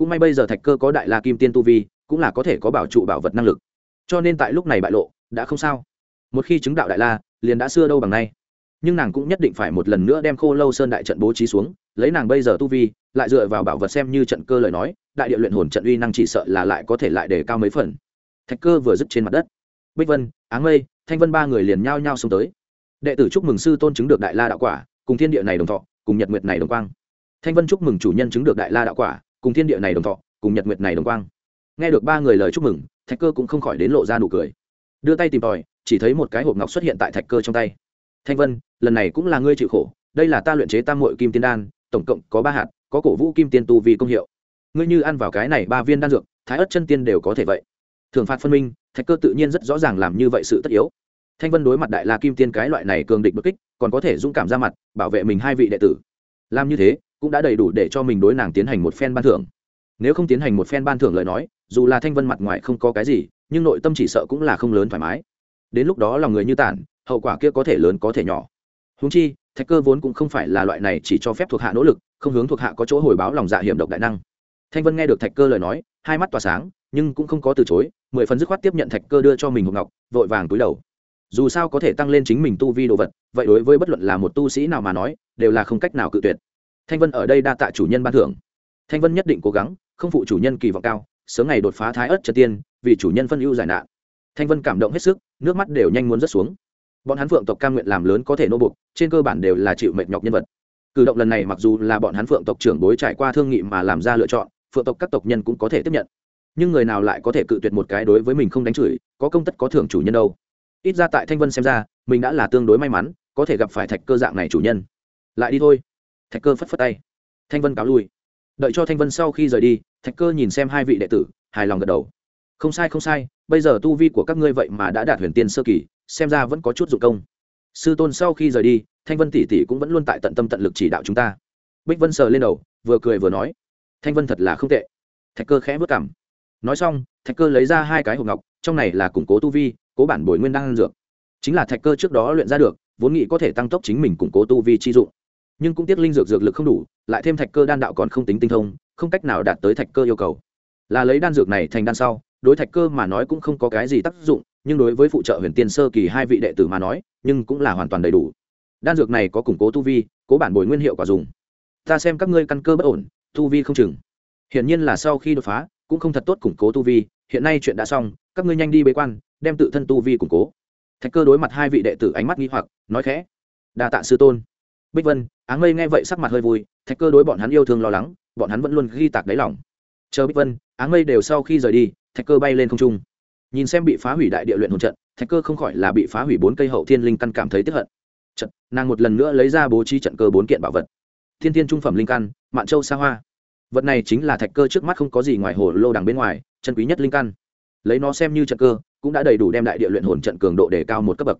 cũng may bây giờ thạch cơ có đại la kim tiên tu vi, cũng là có thể có bảo trụ bảo vật năng lực. Cho nên tại lúc này bại lộ, đã không sao. Một khi chứng đạo đại la, liền đã xưa đâu bằng nay. Nhưng nàng cũng nhất định phải một lần nữa đem khô lâu sơn đại trận bố trí xuống, lấy nàng bây giờ tu vi, lại dựa vào bảo vật xem như trận cơ lời nói, đại địa luyện hồn trận uy năng chỉ sợ là lại có thể lại đề cao mấy phần. Thạch cơ vừa dứt trên mặt đất. Bích vân, áng mây, thanh vân ba người liền nhao nhao xông tới. Đệ tử chúc mừng sư tôn chứng được đại la đạo quả, cùng thiên địa này đồng thọ, cùng nhật nguyệt này đồng quang. Thanh vân chúc mừng chủ nhân chứng được đại la đạo quả cùng thiên địa này đồng thọ, cùng nhật nguyệt này đồng quang. Nghe được ba người lời chúc mừng, thạch cơ cũng không khỏi đến lộ ra nụ cười. Đưa tay tìm tòi, chỉ thấy một cái hộp ngọc xuất hiện tại thạch cơ trong tay. Thanh vân, lần này cũng là ngươi chịu khổ, đây là ta luyện chế tam mội kim tiên đan, tổng cộng có ba hạt, có cổ vũ kim tiên tu vì công hiệu. Ngươi như ăn vào cái này ba viên đan dược, thái ớt chân tiên đều có thể vậy. Thường phạt phân minh, thạch cơ tự nhiên rất rõ ràng làm như vậy sự tất yếu. Thanh vân đối mặt đại la kim tiên cái loại này cường địch bất kích, còn có thể dũng cảm ra mặt, bảo vệ mình hai vị đệ tử. Làm như thế cũng đã đầy đủ để cho mình đối nàng tiến hành một phen ban thưởng. Nếu không tiến hành một phen ban thưởng lời nói, dù là thanh vân mặt ngoài không có cái gì, nhưng nội tâm chỉ sợ cũng là không lớn thoải mái. Đến lúc đó lòng người như tản hậu quả kia có thể lớn có thể nhỏ. Húng chi, thạch cơ vốn cũng không phải là loại này chỉ cho phép thuộc hạ nỗ lực, không hướng thuộc hạ có chỗ hồi báo lòng dạ hiểm độc đại năng. Thanh vân nghe được thạch cơ lời nói, hai mắt tỏa sáng, nhưng cũng không có từ chối, mười phần dứt khoát tiếp nhận thạch cơ đưa cho mình hộp ngọc, vội vàng túi đầu. Dù sao có thể tăng lên chính mình tu vi đồ vật, vậy đối với bất luận là một tu sĩ nào mà nói, đều là không cách nào cự tuyệt thanh vân ở đây đa tạ chủ nhân ban thưởng. Thanh vân nhất định cố gắng, không phụ chủ nhân kỳ vọng cao, sớm ngày đột phá thái ớt trần tiên, vì chủ nhân phân ưu giải nạn. Thanh vân cảm động hết sức, nước mắt đều nhanh muốn rớt xuống. Bọn hắn phượng tộc cam nguyện làm lớn có thể nô bục trên cơ bản đều là chịu mệt nhọc nhân vật. Cử động lần này mặc dù là bọn hắn phượng tộc trưởng bối trải qua thương nghị mà làm ra lựa chọn, phượng tộc các tộc nhân cũng có thể tiếp nhận. Nhưng người nào lại có thể cự tuyệt một cái đối với mình không đánh chửi, có công tất có thưởng chủ nhân đâu. Ít ra tại thanh vân xem ra, mình đã là tương đối may mắn, có thể gặp phải thạch cơ dạng này chủ nhân. Lại đi thôi thạch cơ phất phất tay. Thanh vân cáo lui. Đợi cho thanh vân sau khi rời đi, thạch cơ nhìn xem hai vị đệ tử, hài lòng gật đầu. Không sai không sai, bây giờ tu vi của các ngươi vậy mà đã đạt huyền tiên sơ kỳ, xem ra vẫn có chút dụng công. Sư tôn sau khi rời đi, thanh vân tỷ tỷ cũng vẫn luôn tại tận tâm tận lực chỉ đạo chúng ta. Bích vân sờ lên đầu, vừa cười vừa nói, thanh vân thật là không tệ. Thạch cơ khẽ vất cảm nói xong, thạch cơ lấy ra hai cái hộp ngọc, trong này là củng cố tu vi, cố bản bồi nguyên đang ăn dược. Chính là thạch cơ trước đó luyện ra được, vốn nghĩ có thể tăng tốc chính mình củng cố tu vi chi dụng nhưng cũng tiếc linh dược dược lực không đủ, lại thêm thạch cơ đan đạo còn không tính tinh thông, không cách nào đạt tới thạch cơ yêu cầu. Là lấy đan dược này thành đan sau, đối thạch cơ mà nói cũng không có cái gì tác dụng, nhưng đối với phụ trợ huyền tiên sơ kỳ hai vị đệ tử mà nói, nhưng cũng là hoàn toàn đầy đủ. Đan dược này có củng cố tu vi, cố bản bồi nguyên hiệu quả dùng. Ta xem các ngươi căn cơ bất ổn, tu vi không chừng. Hiển nhiên là sau khi đột phá, cũng không thật tốt củng cố tu vi, hiện nay chuyện đã xong, các ngươi nhanh đi bế quan, đem tự thân tu vi củng cố. Thạch cơ đối mặt hai vị đệ tử ánh mắt nghi hoặc, nói khẽ. Đa tạ sư tôn bích vân áng mây nghe vậy sắc mặt hơi vui, thạch cơ đối bọn hắn yêu thương lo lắng, bọn hắn vẫn luôn ghi tạc đáy lòng. Chờ bích vân áng mây đều sau khi rời đi, thạch cơ bay lên không trung. Nhìn xem bị phá hủy đại địa luyện hồn trận, thạch cơ không khỏi là bị phá hủy bốn cây hậu thiên linh căn cảm thấy tiếp hận. Trận, nàng một lần nữa lấy ra bố trí trận cơ bốn kiện bảo vật. Thiên thiên trung phẩm linh căn, mạn châu sa hoa. Vật này chính là thạch cơ trước mắt không có gì ngoài hồ lô đằng bên ngoài, chân quý nhất linh căn. Lấy nó xem như trận cơ, cũng đã đầy đủ đem đại địa luyện hồn trận cường độ để cao một cấp bậc.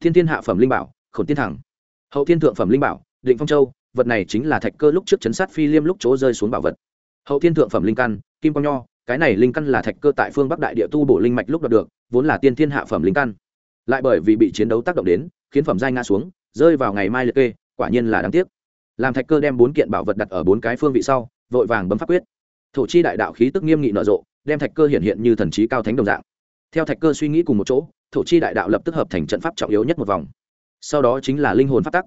Thiên thiên hạ phẩm linh bảo, khổn tiên thẳng hậu thiên thượng phẩm linh bảo, định phong châu, vật này chính là thạch cơ lúc trước chấn sát phi liêm lúc chỗ rơi xuống bảo vật. Hậu thiên thượng phẩm linh căn, kim quang nho, cái này linh căn là thạch cơ tại phương bắc đại địa tu bổ linh mạch lúc đạt được, vốn là tiên thiên hạ phẩm linh căn. Lại bởi vì bị chiến đấu tác động đến, khiến phẩm giai ngã xuống, rơi vào ngày mai liệt kê, quả nhiên là đáng tiếc. Làm thạch cơ đem bốn kiện bảo vật đặt ở bốn cái phương vị sau, vội vàng bấm pháp quyết. Thổ chi đại đạo khí tức nghiêm nghị nở rộ, đem thạch cơ hiện hiện như thần trí cao thánh đồng dạng. Theo thạch cơ suy nghĩ cùng một chỗ, thổ chi đại đạo lập tức hợp thành trận pháp trọng yếu nhất một vòng sau đó chính là linh hồn pháp tắc.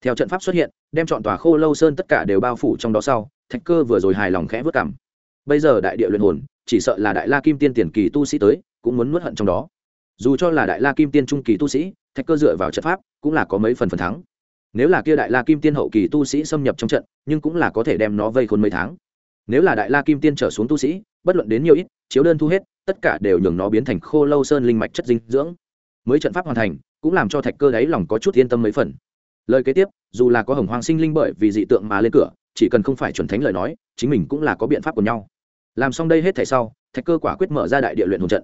Theo trận pháp xuất hiện, đem chọn tòa khô lâu sơn tất cả đều bao phủ trong đó sau, thạch cơ vừa rồi hài lòng khẽ vất cảm. Bây giờ đại địa luyện hồn, chỉ sợ là đại la kim tiên tiền kỳ tu sĩ tới, cũng muốn nuốt hận trong đó. Dù cho là đại la kim tiên trung kỳ tu sĩ, thạch cơ dựa vào trận pháp cũng là có mấy phần phần thắng. Nếu là kia đại la kim tiên hậu kỳ tu sĩ xâm nhập trong trận, nhưng cũng là có thể đem nó vây khốn mấy tháng. Nếu là đại la kim tiên trở xuống tu sĩ, bất luận đến nhiều ít, chiếu đơn thu hết, tất cả đều nhường nó biến thành khô lâu sơn linh mạch chất dinh dưỡng. Mới trận pháp hoàn thành cũng làm cho thạch cơ đáy lòng có chút yên tâm mấy phần. Lời kế tiếp, dù là có hồng hoàng sinh linh bởi vì dị tượng mà lên cửa, chỉ cần không phải chuẩn thánh lời nói, chính mình cũng là có biện pháp của nhau. Làm xong đây hết thảy sau, thạch cơ quả quyết mở ra đại địa luyện hồn trận.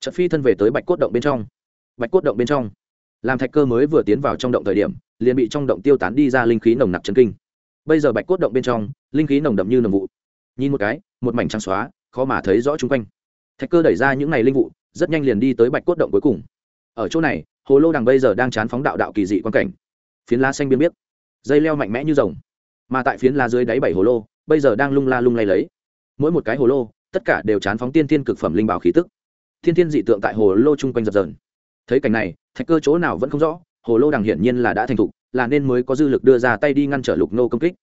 Trận phi thân về tới bạch cốt động bên trong. Bạch cốt động bên trong. Làm thạch cơ mới vừa tiến vào trong động thời điểm, liền bị trong động tiêu tán đi ra linh khí nồng nặc chân kinh. Bây giờ bạch cốt động bên trong, linh khí nồng đậm như nồng vụ. Nhìn một cái, một mảnh trắng xóa, khó mà thấy rõ chung quanh. Thạch cơ đẩy ra những này linh vụ, rất nhanh liền đi tới bạch cốt động cuối cùng ở chỗ này, hồ lô đằng bây giờ đang chán phóng đạo đạo kỳ dị quan cảnh. Phiến lá xanh biên biết dây leo mạnh mẽ như rồng. Mà tại phiến lá dưới đáy bảy hồ lô, bây giờ đang lung la lung lay lấy. Mỗi một cái hồ lô, tất cả đều chán phóng tiên tiên cực phẩm linh bảo khí tức. Thiên thiên dị tượng tại hồ lô chung quanh dập dờn. Thấy cảnh này, thạch cơ chỗ nào vẫn không rõ, hồ lô đằng hiển nhiên là đã thành thục, là nên mới có dư lực đưa ra tay đi ngăn trở lục nô công kích.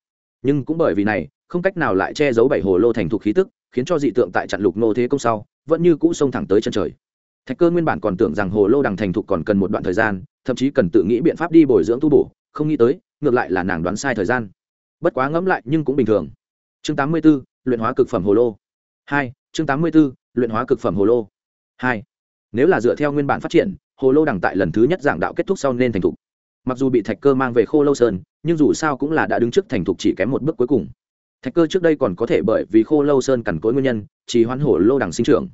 Nhưng cũng bởi vì này, không cách nào lại che giấu bảy hồ lô thành thục khí tức, khiến cho dị tượng tại chặn lục nô thế công sau, vẫn như cũ xông thẳng tới chân trời thạch cơ nguyên bản còn tưởng rằng hồ lô đằng thành thục còn cần một đoạn thời gian thậm chí cần tự nghĩ biện pháp đi bồi dưỡng tu bổ không nghĩ tới ngược lại là nàng đoán sai thời gian. Bất quá ngẫm lại nhưng cũng bình thường. Chương 84, luyện hóa cực phẩm hồ lô. Hai chương 84, luyện hóa cực phẩm hồ lô. Hai nếu là dựa theo nguyên bản phát triển hồ lô đằng tại lần thứ nhất giảng đạo kết thúc sau nên thành thục. Mặc dù bị thạch cơ mang về khô lâu sơn nhưng dù sao cũng là đã đứng trước thành thục chỉ kém một bước cuối cùng. Thạch cơ trước đây còn có thể bởi vì khô lâu sơn cằn cỗi nguyên nhân chỉ hoãn hồ lô đằng sinh trưởng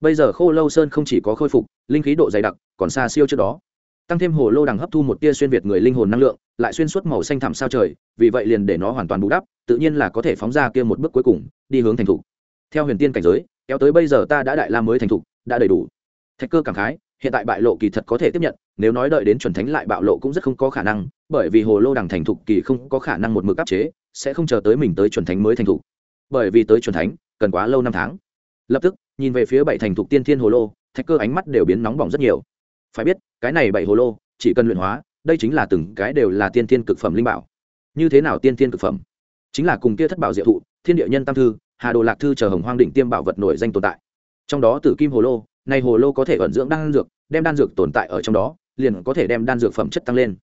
bây giờ khô lâu sơn không chỉ có khôi phục, linh khí độ dày đặc, còn xa siêu trước đó. Tăng thêm hồ lô đằng hấp thu một tia xuyên việt người linh hồn năng lượng, lại xuyên suốt màu xanh thẳm sao trời, vì vậy liền để nó hoàn toàn bù đắp, tự nhiên là có thể phóng ra kia một bước cuối cùng, đi hướng thành thục. Theo huyền tiên cảnh giới, kéo tới bây giờ ta đã đại la mới thành thục, đã đầy đủ. Thạch cơ cảm khái, hiện tại bại lộ kỳ thật có thể tiếp nhận, nếu nói đợi đến chuẩn thánh lại bạo lộ cũng rất không có khả năng, bởi vì hồ lô đằng thành thục kỳ không có khả năng một mực áp chế, sẽ không chờ tới mình tới chuẩn thánh mới thành thục. Bởi vì tới chuẩn thánh, cần quá lâu năm tháng. Lập tức nhìn về phía bảy thành thục tiên thiên hồ lô, thạch cơ ánh mắt đều biến nóng bỏng rất nhiều. Phải biết, cái này bảy hồ lô, chỉ cần luyện hóa, đây chính là từng cái đều là tiên thiên cực phẩm linh bảo. Như thế nào tiên thiên cực phẩm? Chính là cùng kia thất bảo diệu thụ, thiên địa nhân tam thư, hà đồ lạc thư chờ hồng hoang đỉnh tiêm bảo vật nổi danh tồn tại. Trong đó tử kim hồ lô nay hồ lô có thể ẩn dưỡng đan dược, đem đan dược tồn tại ở trong đó, liền có thể đem đan dược phẩm chất tăng lên.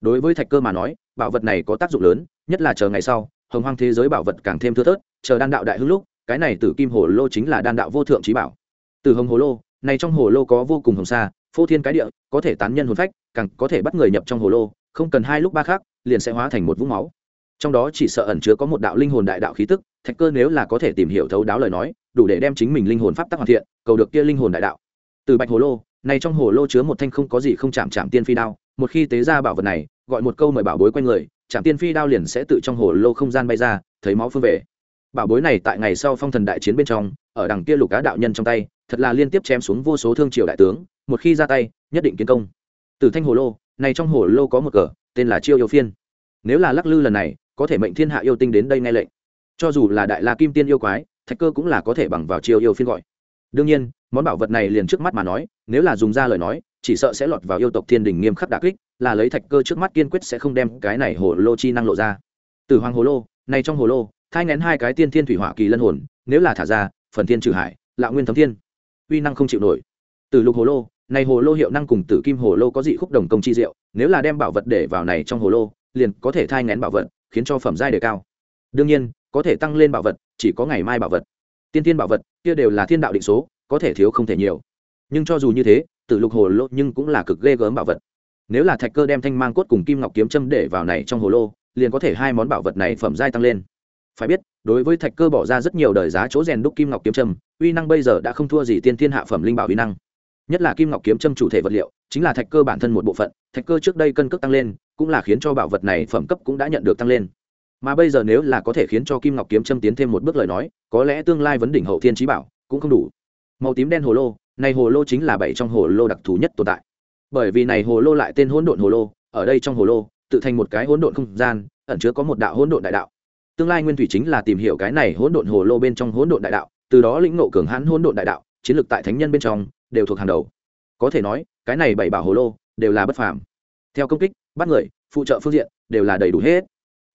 Đối với thạch cơ mà nói, bảo vật này có tác dụng lớn, nhất là chờ ngày sau, hồng hoang thế giới bảo vật càng thêm thưa thớt, chờ đan đạo đại hưng lúc cái này tử kim hồ lô chính là đan đạo vô thượng trí bảo. Từ hồng hồ lô, này trong hồ lô có vô cùng hồng xa phô thiên cái địa, có thể tán nhân hồn phách, càng có thể bắt người nhập trong hồ lô, không cần hai lúc ba khác liền sẽ hóa thành một vũng máu. Trong đó chỉ sợ ẩn chứa có một đạo linh hồn đại đạo khí tức, thạch cơ nếu là có thể tìm hiểu thấu đáo lời nói, đủ để đem chính mình linh hồn pháp tắc hoàn thiện, cầu được kia linh hồn đại đạo. Từ bạch hồ lô, này trong hồ lô chứa một thanh không có gì không chạm chạm tiên phi đao, một khi tế ra bảo vật này, gọi một câu mời bảo bối quanh người, chạm tiên phi đao liền sẽ tự trong hồ lô không gian bay ra, thấy máu phương về bảo bối này tại ngày sau phong thần đại chiến bên trong, ở đằng kia lục á đạo nhân trong tay, thật là liên tiếp chém xuống vô số thương triều đại tướng, một khi ra tay, nhất định kiến công. Từ thanh hồ lô, này trong hồ lô có một cờ, tên là chiêu yêu phiên. Nếu là lắc lư lần này, có thể mệnh thiên hạ yêu tinh đến đây nghe lệnh. Cho dù là đại la kim tiên yêu quái, thạch cơ cũng là có thể bằng vào chiêu yêu phiên gọi. Đương nhiên, món bảo vật này liền trước mắt mà nói, nếu là dùng ra lời nói, chỉ sợ sẽ lọt vào yêu tộc thiên đình nghiêm khắc đà kích, là lấy thạch cơ trước mắt kiên quyết sẽ không đem cái này hồ lô chi năng lộ ra. Từ hoàng hồ lô, này trong hồ lô thai ngén hai cái tiên thiên thủy hỏa kỳ lân hồn, nếu là thả ra, phần thiên trừ hải, lạng nguyên thấm thiên, uy năng không chịu nổi. Từ lục hồ lô, này hồ lô hiệu năng cùng tử kim hồ lô có dị khúc đồng công chi diệu, nếu là đem bảo vật để vào này trong hồ lô, liền có thể thai ngén bảo vật, khiến cho phẩm giai đề cao. Đương nhiên, có thể tăng lên bảo vật, chỉ có ngày mai bảo vật. Tiên tiên bảo vật, kia đều là thiên đạo định số, có thể thiếu không thể nhiều. Nhưng cho dù như thế, tử lục hồ lô nhưng cũng là cực ghê gớm bảo vật. Nếu là thạch cơ đem thanh mang cốt cùng kim ngọc kiếm châm để vào này trong hồ lô, liền có thể hai món bảo vật này phẩm giai tăng lên phải biết, đối với thạch cơ bỏ ra rất nhiều đời giá chỗ rèn đúc kim ngọc kiếm Trâm uy năng bây giờ đã không thua gì tiên thiên hạ phẩm linh bảo uy năng. Nhất là kim ngọc kiếm Trâm chủ thể vật liệu, chính là thạch cơ bản thân một bộ phận, thạch cơ trước đây cân cước tăng lên, cũng là khiến cho bảo vật này phẩm cấp cũng đã nhận được tăng lên. Mà bây giờ nếu là có thể khiến cho kim ngọc kiếm châm tiến thêm một bước lời nói, có lẽ tương lai vấn đỉnh hậu thiên trí bảo cũng không đủ. Màu tím đen hồ lô, này hồ lô chính là bảy trong hồ lô đặc thù nhất tồn tại. Bởi vì này hồ lô lại tên hỗn độn hồ lô, ở đây trong hồ lô, tự thành một cái hỗn độn không gian, ẩn chứa có một đạo hỗn độn đại đạo tương lai nguyên thủy chính là tìm hiểu cái này hỗn độn hồ lô bên trong hỗn độn đại đạo, từ đó lĩnh ngộ cường hãn hỗn độn đại đạo, chiến lược tại thánh nhân bên trong, đều thuộc hàng đầu. Có thể nói, cái này bảy bảo hồ lô đều là bất phàm. Theo công kích, bắt người, phụ trợ phương diện đều là đầy đủ hết.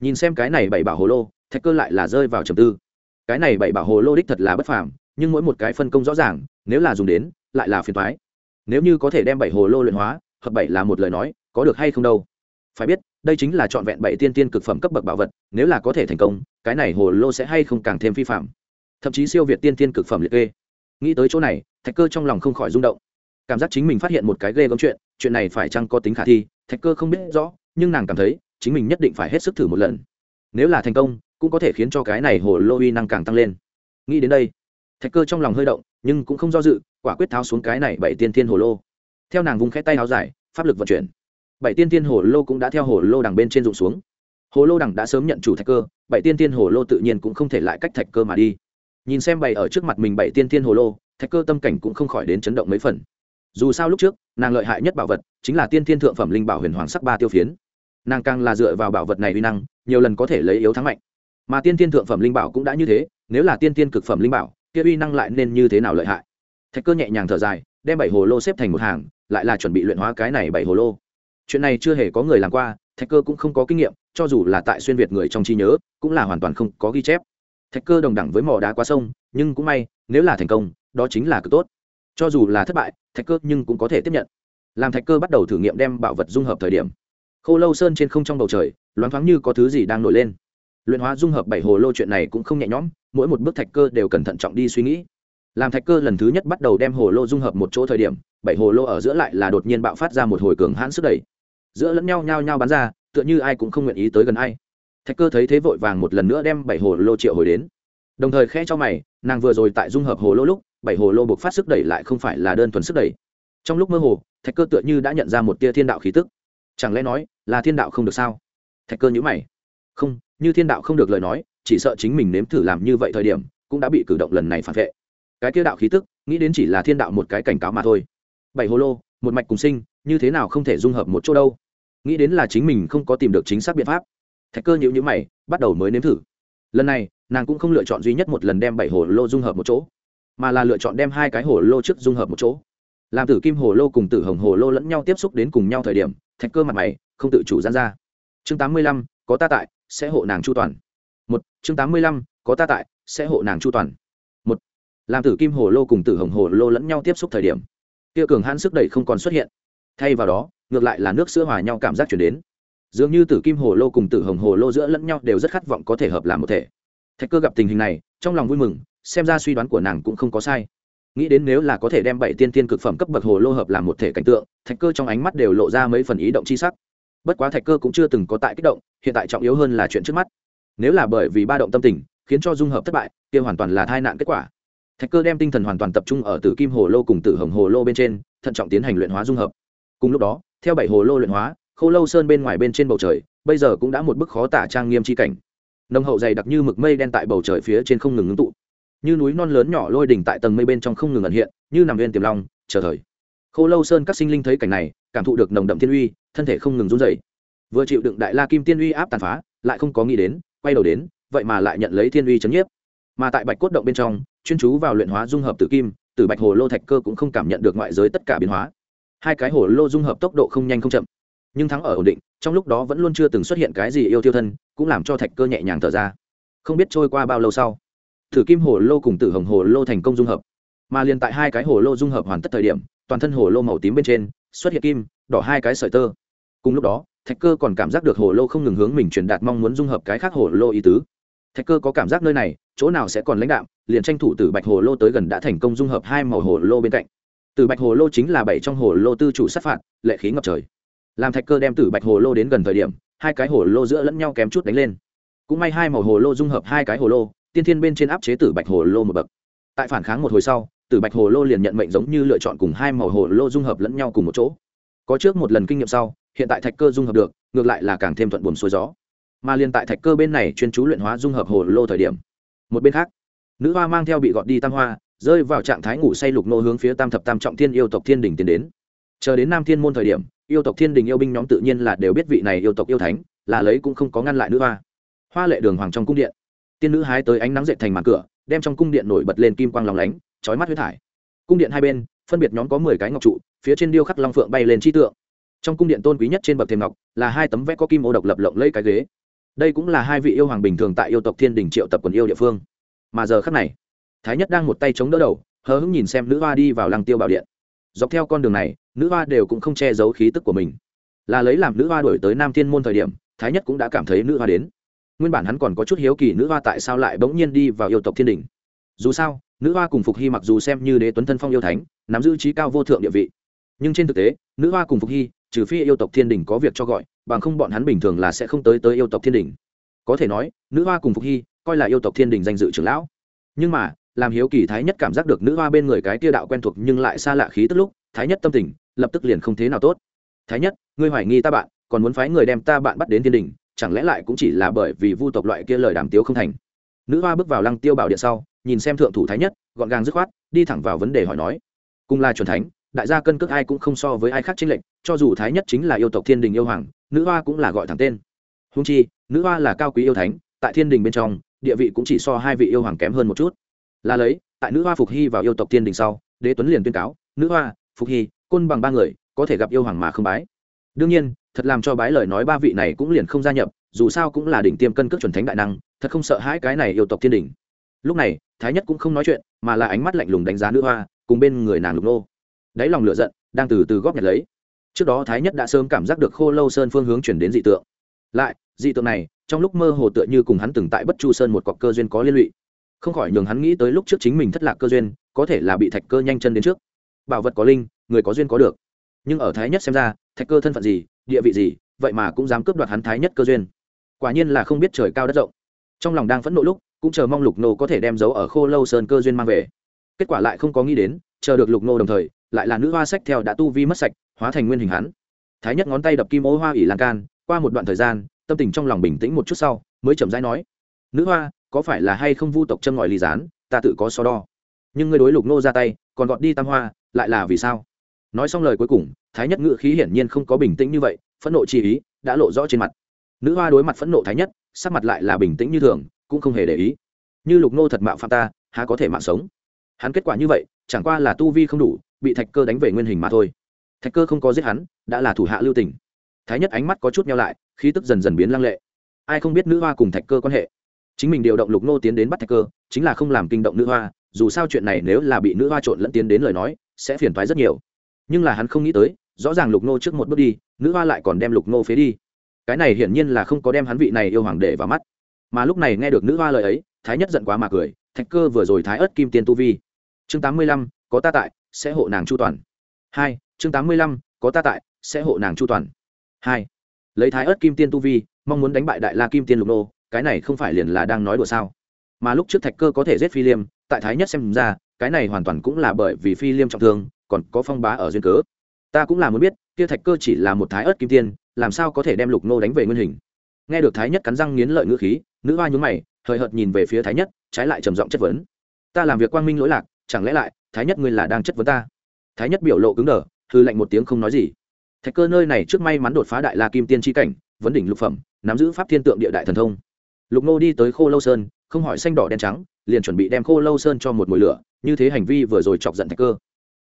Nhìn xem cái này bảy bảo hồ lô, thạch cơ lại là rơi vào trầm tư. Cái này bảy bảo hồ lô đích thật là bất phàm, nhưng mỗi một cái phân công rõ ràng, nếu là dùng đến, lại là phiền thoái nếu như có thể đem bảy hồ lô luyện hóa, hợp bảy là một lời nói, có được hay không đâu phải biết, đây chính là trọn vẹn bảy tiên tiên cực phẩm cấp bậc bảo vật, nếu là có thể thành công, cái này hồ lô sẽ hay không càng thêm phi phạm. Thậm chí siêu việt tiên tiên cực phẩm liệt kê. Nghĩ tới chỗ này, thạch cơ trong lòng không khỏi rung động. Cảm giác chính mình phát hiện một cái ghê gớm chuyện chuyện này phải chăng có tính khả thi, thạch cơ không biết rõ, nhưng nàng cảm thấy, chính mình nhất định phải hết sức thử một lần. Nếu là thành công, cũng có thể khiến cho cái này hồ lô uy năng càng tăng lên. Nghĩ đến đây, thạch cơ trong lòng hơi động, nhưng cũng không do dự, quả quyết tháo xuống cái này bảy tiên thiên hồ lô. Theo nàng vùng khẽ tay áo dài, pháp lực vận chuyển bảy tiên thiên hồ lô cũng đã theo hồ lô đằng bên trên rụng xuống. Hồ lô đằng đã sớm nhận chủ thạch cơ, bảy tiên thiên hồ lô tự nhiên cũng không thể lại cách thạch cơ mà đi. Nhìn xem bày ở trước mặt mình bảy tiên thiên hồ lô, thạch cơ tâm cảnh cũng không khỏi đến chấn động mấy phần. Dù sao lúc trước, nàng lợi hại nhất bảo vật chính là tiên thiên thượng phẩm linh bảo huyền hoàng sắc ba tiêu phiến. Nàng càng là dựa vào bảo vật này uy năng, nhiều lần có thể lấy yếu thắng mạnh. Mà tiên thiên thượng phẩm linh bảo cũng đã như thế, nếu là tiên thiên cực phẩm linh bảo, kia uy năng lại nên như thế nào lợi hại? Thạch cơ nhẹ nhàng thở dài, đem bảy hồ lô xếp thành một hàng, lại là chuẩn bị luyện hóa cái này bảy hồ lô chuyện này chưa hề có người làm qua, thạch cơ cũng không có kinh nghiệm, cho dù là tại xuyên việt người trong trí nhớ, cũng là hoàn toàn không có ghi chép. Thạch cơ đồng đẳng với mỏ đá qua sông, nhưng cũng may, nếu là thành công, đó chính là cực tốt. Cho dù là thất bại, thạch cơ nhưng cũng có thể tiếp nhận. Làm thạch cơ bắt đầu thử nghiệm đem bảo vật dung hợp thời điểm, khô lâu sơn trên không trong bầu trời, loáng thoáng như có thứ gì đang nổi lên. Luyện hóa dung hợp bảy hồ lô chuyện này cũng không nhẹ nhõm, mỗi một bước thạch cơ đều cần thận trọng đi suy nghĩ. Làm thạch cơ lần thứ nhất bắt đầu đem hồ lô dung hợp một chỗ thời điểm, bảy hồ lô ở giữa lại là đột nhiên bạo phát ra một hồi cường hãn sức đẩy giữa lẫn nhau nhao nhao bắn ra, tựa như ai cũng không nguyện ý tới gần ai. Thạch cơ thấy thế vội vàng một lần nữa đem bảy hồ lô triệu hồi đến. Đồng thời khẽ cho mày, nàng vừa rồi tại dung hợp hồ lô lúc, bảy hồ lô buộc phát sức đẩy lại không phải là đơn thuần sức đẩy. Trong lúc mơ hồ, thạch cơ tựa như đã nhận ra một tia thiên đạo khí tức. Chẳng lẽ nói, là thiên đạo không được sao? Thạch cơ nhữ mày. Không, như thiên đạo không được lời nói, chỉ sợ chính mình nếm thử làm như vậy thời điểm, cũng đã bị cử động lần này phản vệ. Cái kia đạo khí tức, nghĩ đến chỉ là thiên đạo một cái cảnh cáo mà thôi. Bảy hồ lô, một mạch cùng sinh, như thế nào không thể dung hợp một chỗ đâu? Nghĩ đến là chính mình không có tìm được chính xác biện pháp. Thạch cơ nhữ nhữ mày, bắt đầu mới nếm thử. Lần này, nàng cũng không lựa chọn duy nhất một lần đem bảy hồ lô dung hợp một chỗ, mà là lựa chọn đem hai cái hồ lô trước dung hợp một chỗ. Làm tử kim hồ lô cùng tử hồng hồ lô lẫn nhau tiếp xúc đến cùng nhau thời điểm, thạch cơ mặt mày không tự chủ gian ra. Chương tám mươi lăm, có ta tại, sẽ hộ nàng chu toàn. Một, chương tám mươi lăm, có ta tại, sẽ hộ nàng chu toàn. Một, làm tử kim hồ lô cùng tử hồng hồ lô lẫn nhau tiếp xúc thời điểm, kia cường hãn sức đẩy không còn xuất hiện. Thay vào đó ngược lại là nước sữa hòa nhau cảm giác chuyển đến. Dường như tử kim hồ lô cùng tử hồng hồ lô giữa lẫn nhau đều rất khát vọng có thể hợp làm một thể. Thạch cơ gặp tình hình này, trong lòng vui mừng, xem ra suy đoán của nàng cũng không có sai. Nghĩ đến nếu là có thể đem bảy tiên tiên cực phẩm cấp bậc hồ lô hợp làm một thể cảnh tượng, thạch cơ trong ánh mắt đều lộ ra mấy phần ý động c h i sắc. Bất quá thạch cơ cũng chưa từng có tại kích động, hiện tại trọng yếu hơn là chuyện trước mắt. Nếu là bởi vì ba động tâm tình, khiến cho dung hợp thất bại, kia hoàn toàn là tai nạn kết quả. Thạch cơ đem tinh thần hoàn toàn tập trung ở tử kim hồ lô cùng tử hồng hồ lô bên trên, thận trọng tiến hành luyện hóa dung hợp. Cùng lúc đó theo bảy hồ lô luyện hóa khô lâu sơn bên ngoài bên trên bầu trời, bây giờ cũng đã một bức khó tả trang nghiêm c cảnh. Nồng hậu dày đặc như mực mây đen tại bầu trời phía trên không ngừng ngưng tụ. Như núi non lớn nhỏ lôi đỉnh tại tầng mây bên trong không ngừng ẩn hiện, như nằm viên tiềm long, chờ thời. Khô lâu sơn các sinh linh thấy cảnh này, cảm thụ được nồng đậm thiên uy, thân thể không ngừng run dày vừa chịu đựng đại la kim tiên uy áp tàn phá, lại không có nghĩ đến, quay đầu đến, vậy mà lại nhận lấy thiên uy chấn nhiếp. Mà tại bạch cốt động bên trong, chuyên chú vào luyện hóa dung hợp tử kim, từ bạch hồ lô thạch cơ cũng không cảm nhận được ngoại giới tất cả biến hóa hai cái hồ lô dung hợp tốc độ không nhanh không chậm, nhưng thắng ở ổn định, trong lúc đó vẫn luôn chưa từng xuất hiện cái gì yêu tiêu thân, cũng làm cho thạch cơ nhẹ nhàng thở ra. Không biết trôi qua bao lâu sau, thử kim hồ lô cùng tử hồng hồ lô thành công dung hợp. Mà liền tại hai cái hồ lô dung hợp hoàn tất thời điểm, toàn thân hồ lô màu tím bên trên xuất hiện kim, đỏ hai cái sợi tơ. Cùng lúc đó, thạch cơ còn cảm giác được hồ lô không ngừng hướng mình truyền đạt mong muốn dung hợp cái khác hồ lô ý tứ. Thạch cơ có cảm giác nơi này, chỗ nào sẽ còn lãnh đạm, liền tranh thủ từ bạch hồ lô tới gần đã thành công dung hợp hai màu hồ lô bên cạnh. Tử bạch hồ lô chính là bảy trong hồ lô tư chủ sát phạt, lệ khí ngập trời. Làm thạch cơ đem Tử bạch hồ lô đến gần thời điểm, hai cái hồ lô giữa lẫn nhau kém chút đánh lên. Cũng may hai màu hồ lô dung hợp hai cái hồ lô, tiên thiên bên trên áp chế tử bạch hồ lô một bậc. Tại phản kháng một hồi sau tử bạch hồ lô liền nhận mệnh giống như lựa chọn cùng hai màu hồ lô dung hợp lẫn nhau cùng một chỗ. Có trước một lần kinh nghiệm sau, hiện tại thạch cơ dung hợp được, ngược lại là càng thêm thuận buồm xuôi gió. Mà liền tại thạch cơ bên này chuyên chú luyện hóa dung hợp hồ lô thời điểm. Một bên khác, nữ hoa mang theo bị gọt đi tam hoa rơi vào trạng thái ngủ say lục nô hướng phía tam thập tam trọng thiên yêu tộc thiên đình tiến đến. Chờ đến nam thiên môn thời điểm, yêu tộc thiên đình yêu binh nhóm tự nhiên là đều biết vị này yêu tộc yêu thánh, là lấy cũng không có ngăn lại nữ hoa. Hoa lệ đường hoàng trong cung điện. Tiên nữ hái tới ánh nắng dậy thành màn cửa, đem trong cung điện nổi bật lên kim quang lòng lánh trói mắt huyết thải. Cung điện hai bên, phân biệt nhóm có mười cái ngọc trụ, phía trên điêu khắc long phượng bay lên chi tượng. Trong cung điện tôn quý nhất trên bậc thềm ngọc, là hai tấm vẽ có kim ô độc lập lộng lấy cái ghế. Đây cũng là hai vị yêu hoàng bình thường tại yêu tộc thiên đình triệu tập quần yêu địa phương. Mà giờ khắc này thái nhất đang một tay chống đỡ đầu, hờ hững nhìn xem nữ hoa đi vào lăng tiêu bảo điện. Dọc theo con đường này, nữ hoa đều cũng không che giấu khí tức của mình. Là lấy làm nữ hoa đổi tới nam thiên môn thời điểm, thái nhất cũng đã cảm thấy nữ hoa đến. Nguyên bản hắn còn có chút hiếu kỳ nữ hoa tại sao lại bỗng nhiên đi vào yêu tộc thiên đình. Dù sao, nữ hoa cùng phục hy mặc dù xem như đế tuấn thân phong yêu thánh, nắm giữ trí cao vô thượng địa vị. Nhưng trên thực tế, nữ hoa cùng phục hy, trừ phi yêu tộc thiên đình có việc cho gọi, bằng không bọn hắn bình thường là sẽ không tới tới yêu tộc thiên đình. Có thể nói, nữ hoa cùng phục hy, coi là yêu tộc thiên đình danh dự trưởng lão. Nhưng mà làm hiếu kỳ thái nhất cảm giác được nữ hoa bên người cái tia đạo quen thuộc nhưng lại xa lạ khí tức lúc, thái nhất tâm tình lập tức liền không thế nào tốt. Thái nhất, ngươi hoài nghi ta bạn, còn muốn phái người đem ta bạn bắt đến thiên đình, chẳng lẽ lại cũng chỉ là bởi vì vu tộc loại kia lời đàm tiếu không thành? Nữ hoa bước vào lăng tiêu bảo điện sau, nhìn xem thượng thủ thái nhất, gọn gàng dứt khoát, đi thẳng vào vấn đề hỏi nói. Cùng là truyền thánh, đại gia cân cước ai cũng không so với ai khác chính lệnh cho dù thái nhất chính là yêu tộc thiên đình yêu hoàng, nữ hoa cũng là gọi thẳng tên. Húng chi, nữ hoa là cao quý yêu thánh, tại thiên đình bên trong, địa vị cũng chỉ so hai vị yêu hoàng kém hơn một chút là lấy, tại nữ hoa phục hy vào yêu tộc thiên đình sau, đế tuấn liền tuyên cáo, nữ hoa, phục hy, côn bằng ba người, có thể gặp yêu hoàng mà không bái. Đương nhiên, thật làm cho bái lời nói ba vị này cũng liền không gia nhập, dù sao cũng là đỉnh tiêm cân cước chuẩn thánh đại năng, thật không sợ hãi cái này yêu tộc thiên đình. Lúc này, thái nhất cũng không nói chuyện, mà là ánh mắt lạnh lùng đánh giá nữ hoa, cùng bên người nàng lục nô. Đáy lòng lửa giận, đang từ từ góp nhặt lấy. Trước đó thái nhất đã sớm cảm giác được khô lâu sơn phương hướng chuyển đến dị tượng. Lại, dị tượng này, trong lúc mơ hồ tựa như cùng hắn từng tại bất chu sơn một cọc cơ duyên có liên lụy không khỏi nhường hắn nghĩ tới lúc trước chính mình thất lạc cơ duyên, có thể là bị thạch cơ nhanh chân đến trước. Bảo vật có linh, người có duyên có được. Nhưng ở thái nhất xem ra, thạch cơ thân phận gì, địa vị gì, vậy mà cũng dám cướp đoạt hắn thái nhất cơ duyên. Quả nhiên là không biết trời cao đất rộng. Trong lòng đang phẫn nộ lúc, cũng chờ mong lục nô có thể đem dấu ở khô lâu sơn cơ duyên mang về. Kết quả lại không có nghĩ đến, chờ được lục nô đồng thời, lại là nữ hoa sách theo đã tu vi mất sạch, hóa thành nguyên hình hắn. Thái nhất ngón tay đập kim ô hoa ỉ lan can, qua một đoạn thời gian, tâm tình trong lòng bình tĩnh một chút sau, mới chậm rãi nói, nữ hoa có phải là hay không vu tộc châm ngòi ly gián, ta tự có so đo. Nhưng ngươi đối lục nô ra tay, còn gọt đi tam hoa, lại là vì sao? Nói xong lời cuối cùng, thái nhất ngự khí hiển nhiên không có bình tĩnh như vậy, phẫn nộ chi ý đã lộ rõ trên mặt. Nữ hoa đối mặt phẫn nộ thái nhất, sắc mặt lại là bình tĩnh như thường, cũng không hề để ý. Như lục nô thật mạo phạm ta, há có thể mạng sống? Hắn kết quả như vậy, chẳng qua là tu vi không đủ, bị thạch cơ đánh về nguyên hình mà thôi. Thạch cơ không có giết hắn, đã là thủ hạ lưu tình. Thái nhất ánh mắt có chút nhau lại, khí tức dần dần biến lăng lệ. Ai không biết nữ hoa cùng thạch cơ quan hệ? Chính mình điều động lục nô tiến đến bắt thạch cơ, chính là không làm kinh động nữ hoa, dù sao chuyện này nếu là bị nữ hoa trộn lẫn tiến đến lời nói, sẽ phiền thoái rất nhiều. Nhưng là hắn không nghĩ tới, rõ ràng lục nô trước một bước đi, nữ hoa lại còn đem lục nô phế đi. Cái này hiển nhiên là không có đem hắn vị này yêu hoàng để vào mắt. Mà lúc này nghe được nữ hoa lời ấy, thái nhất giận quá mà cười, thạch cơ vừa rồi thái ớt kim tiên tu vi. Chương tám mươi lăm, có ta tại, sẽ hộ nàng chu toàn. Hai, chương tám mươi lăm, có ta tại, sẽ hộ nàng chu toàn. Hai, lấy thái ớt kim tiên tu vi, mong muốn đánh bại đại la kim tiên lục nô cái này không phải liền là đang nói đùa sao? Mà lúc trước thạch cơ có thể giết phi liêm, tại thái nhất xem ra, cái này hoàn toàn cũng là bởi vì phi liêm trọng thương, còn có phong bá ở duyên cớ. Ta cũng là muốn biết, kia thạch cơ chỉ là một thái ớt kim tiên, làm sao có thể đem lục nô đánh về nguyên hình? Nghe được thái nhất cắn răng nghiến lợi ngữ khí, nữ hoa nhún mày, hời hợt nhìn về phía thái nhất, trái lại trầm giọng chất vấn. Ta làm việc quang minh lỗi lạc, chẳng lẽ lại, thái nhất ngươi là đang chất vấn ta? Thái nhất biểu lộ cứng đờ hư lạnh một tiếng không nói gì. Thạch cơ nơi này trước may mắn đột phá đại la kim tiên tri cảnh, vấn đỉnh lục phẩm, nắm giữ pháp thiên tượng địa đại thần thông lục nô đi tới khô lâu sơn, không hỏi xanh đỏ đen trắng, liền chuẩn bị đem khô lâu sơn cho một mùi lửa, như thế hành vi vừa rồi chọc giận thạch cơ.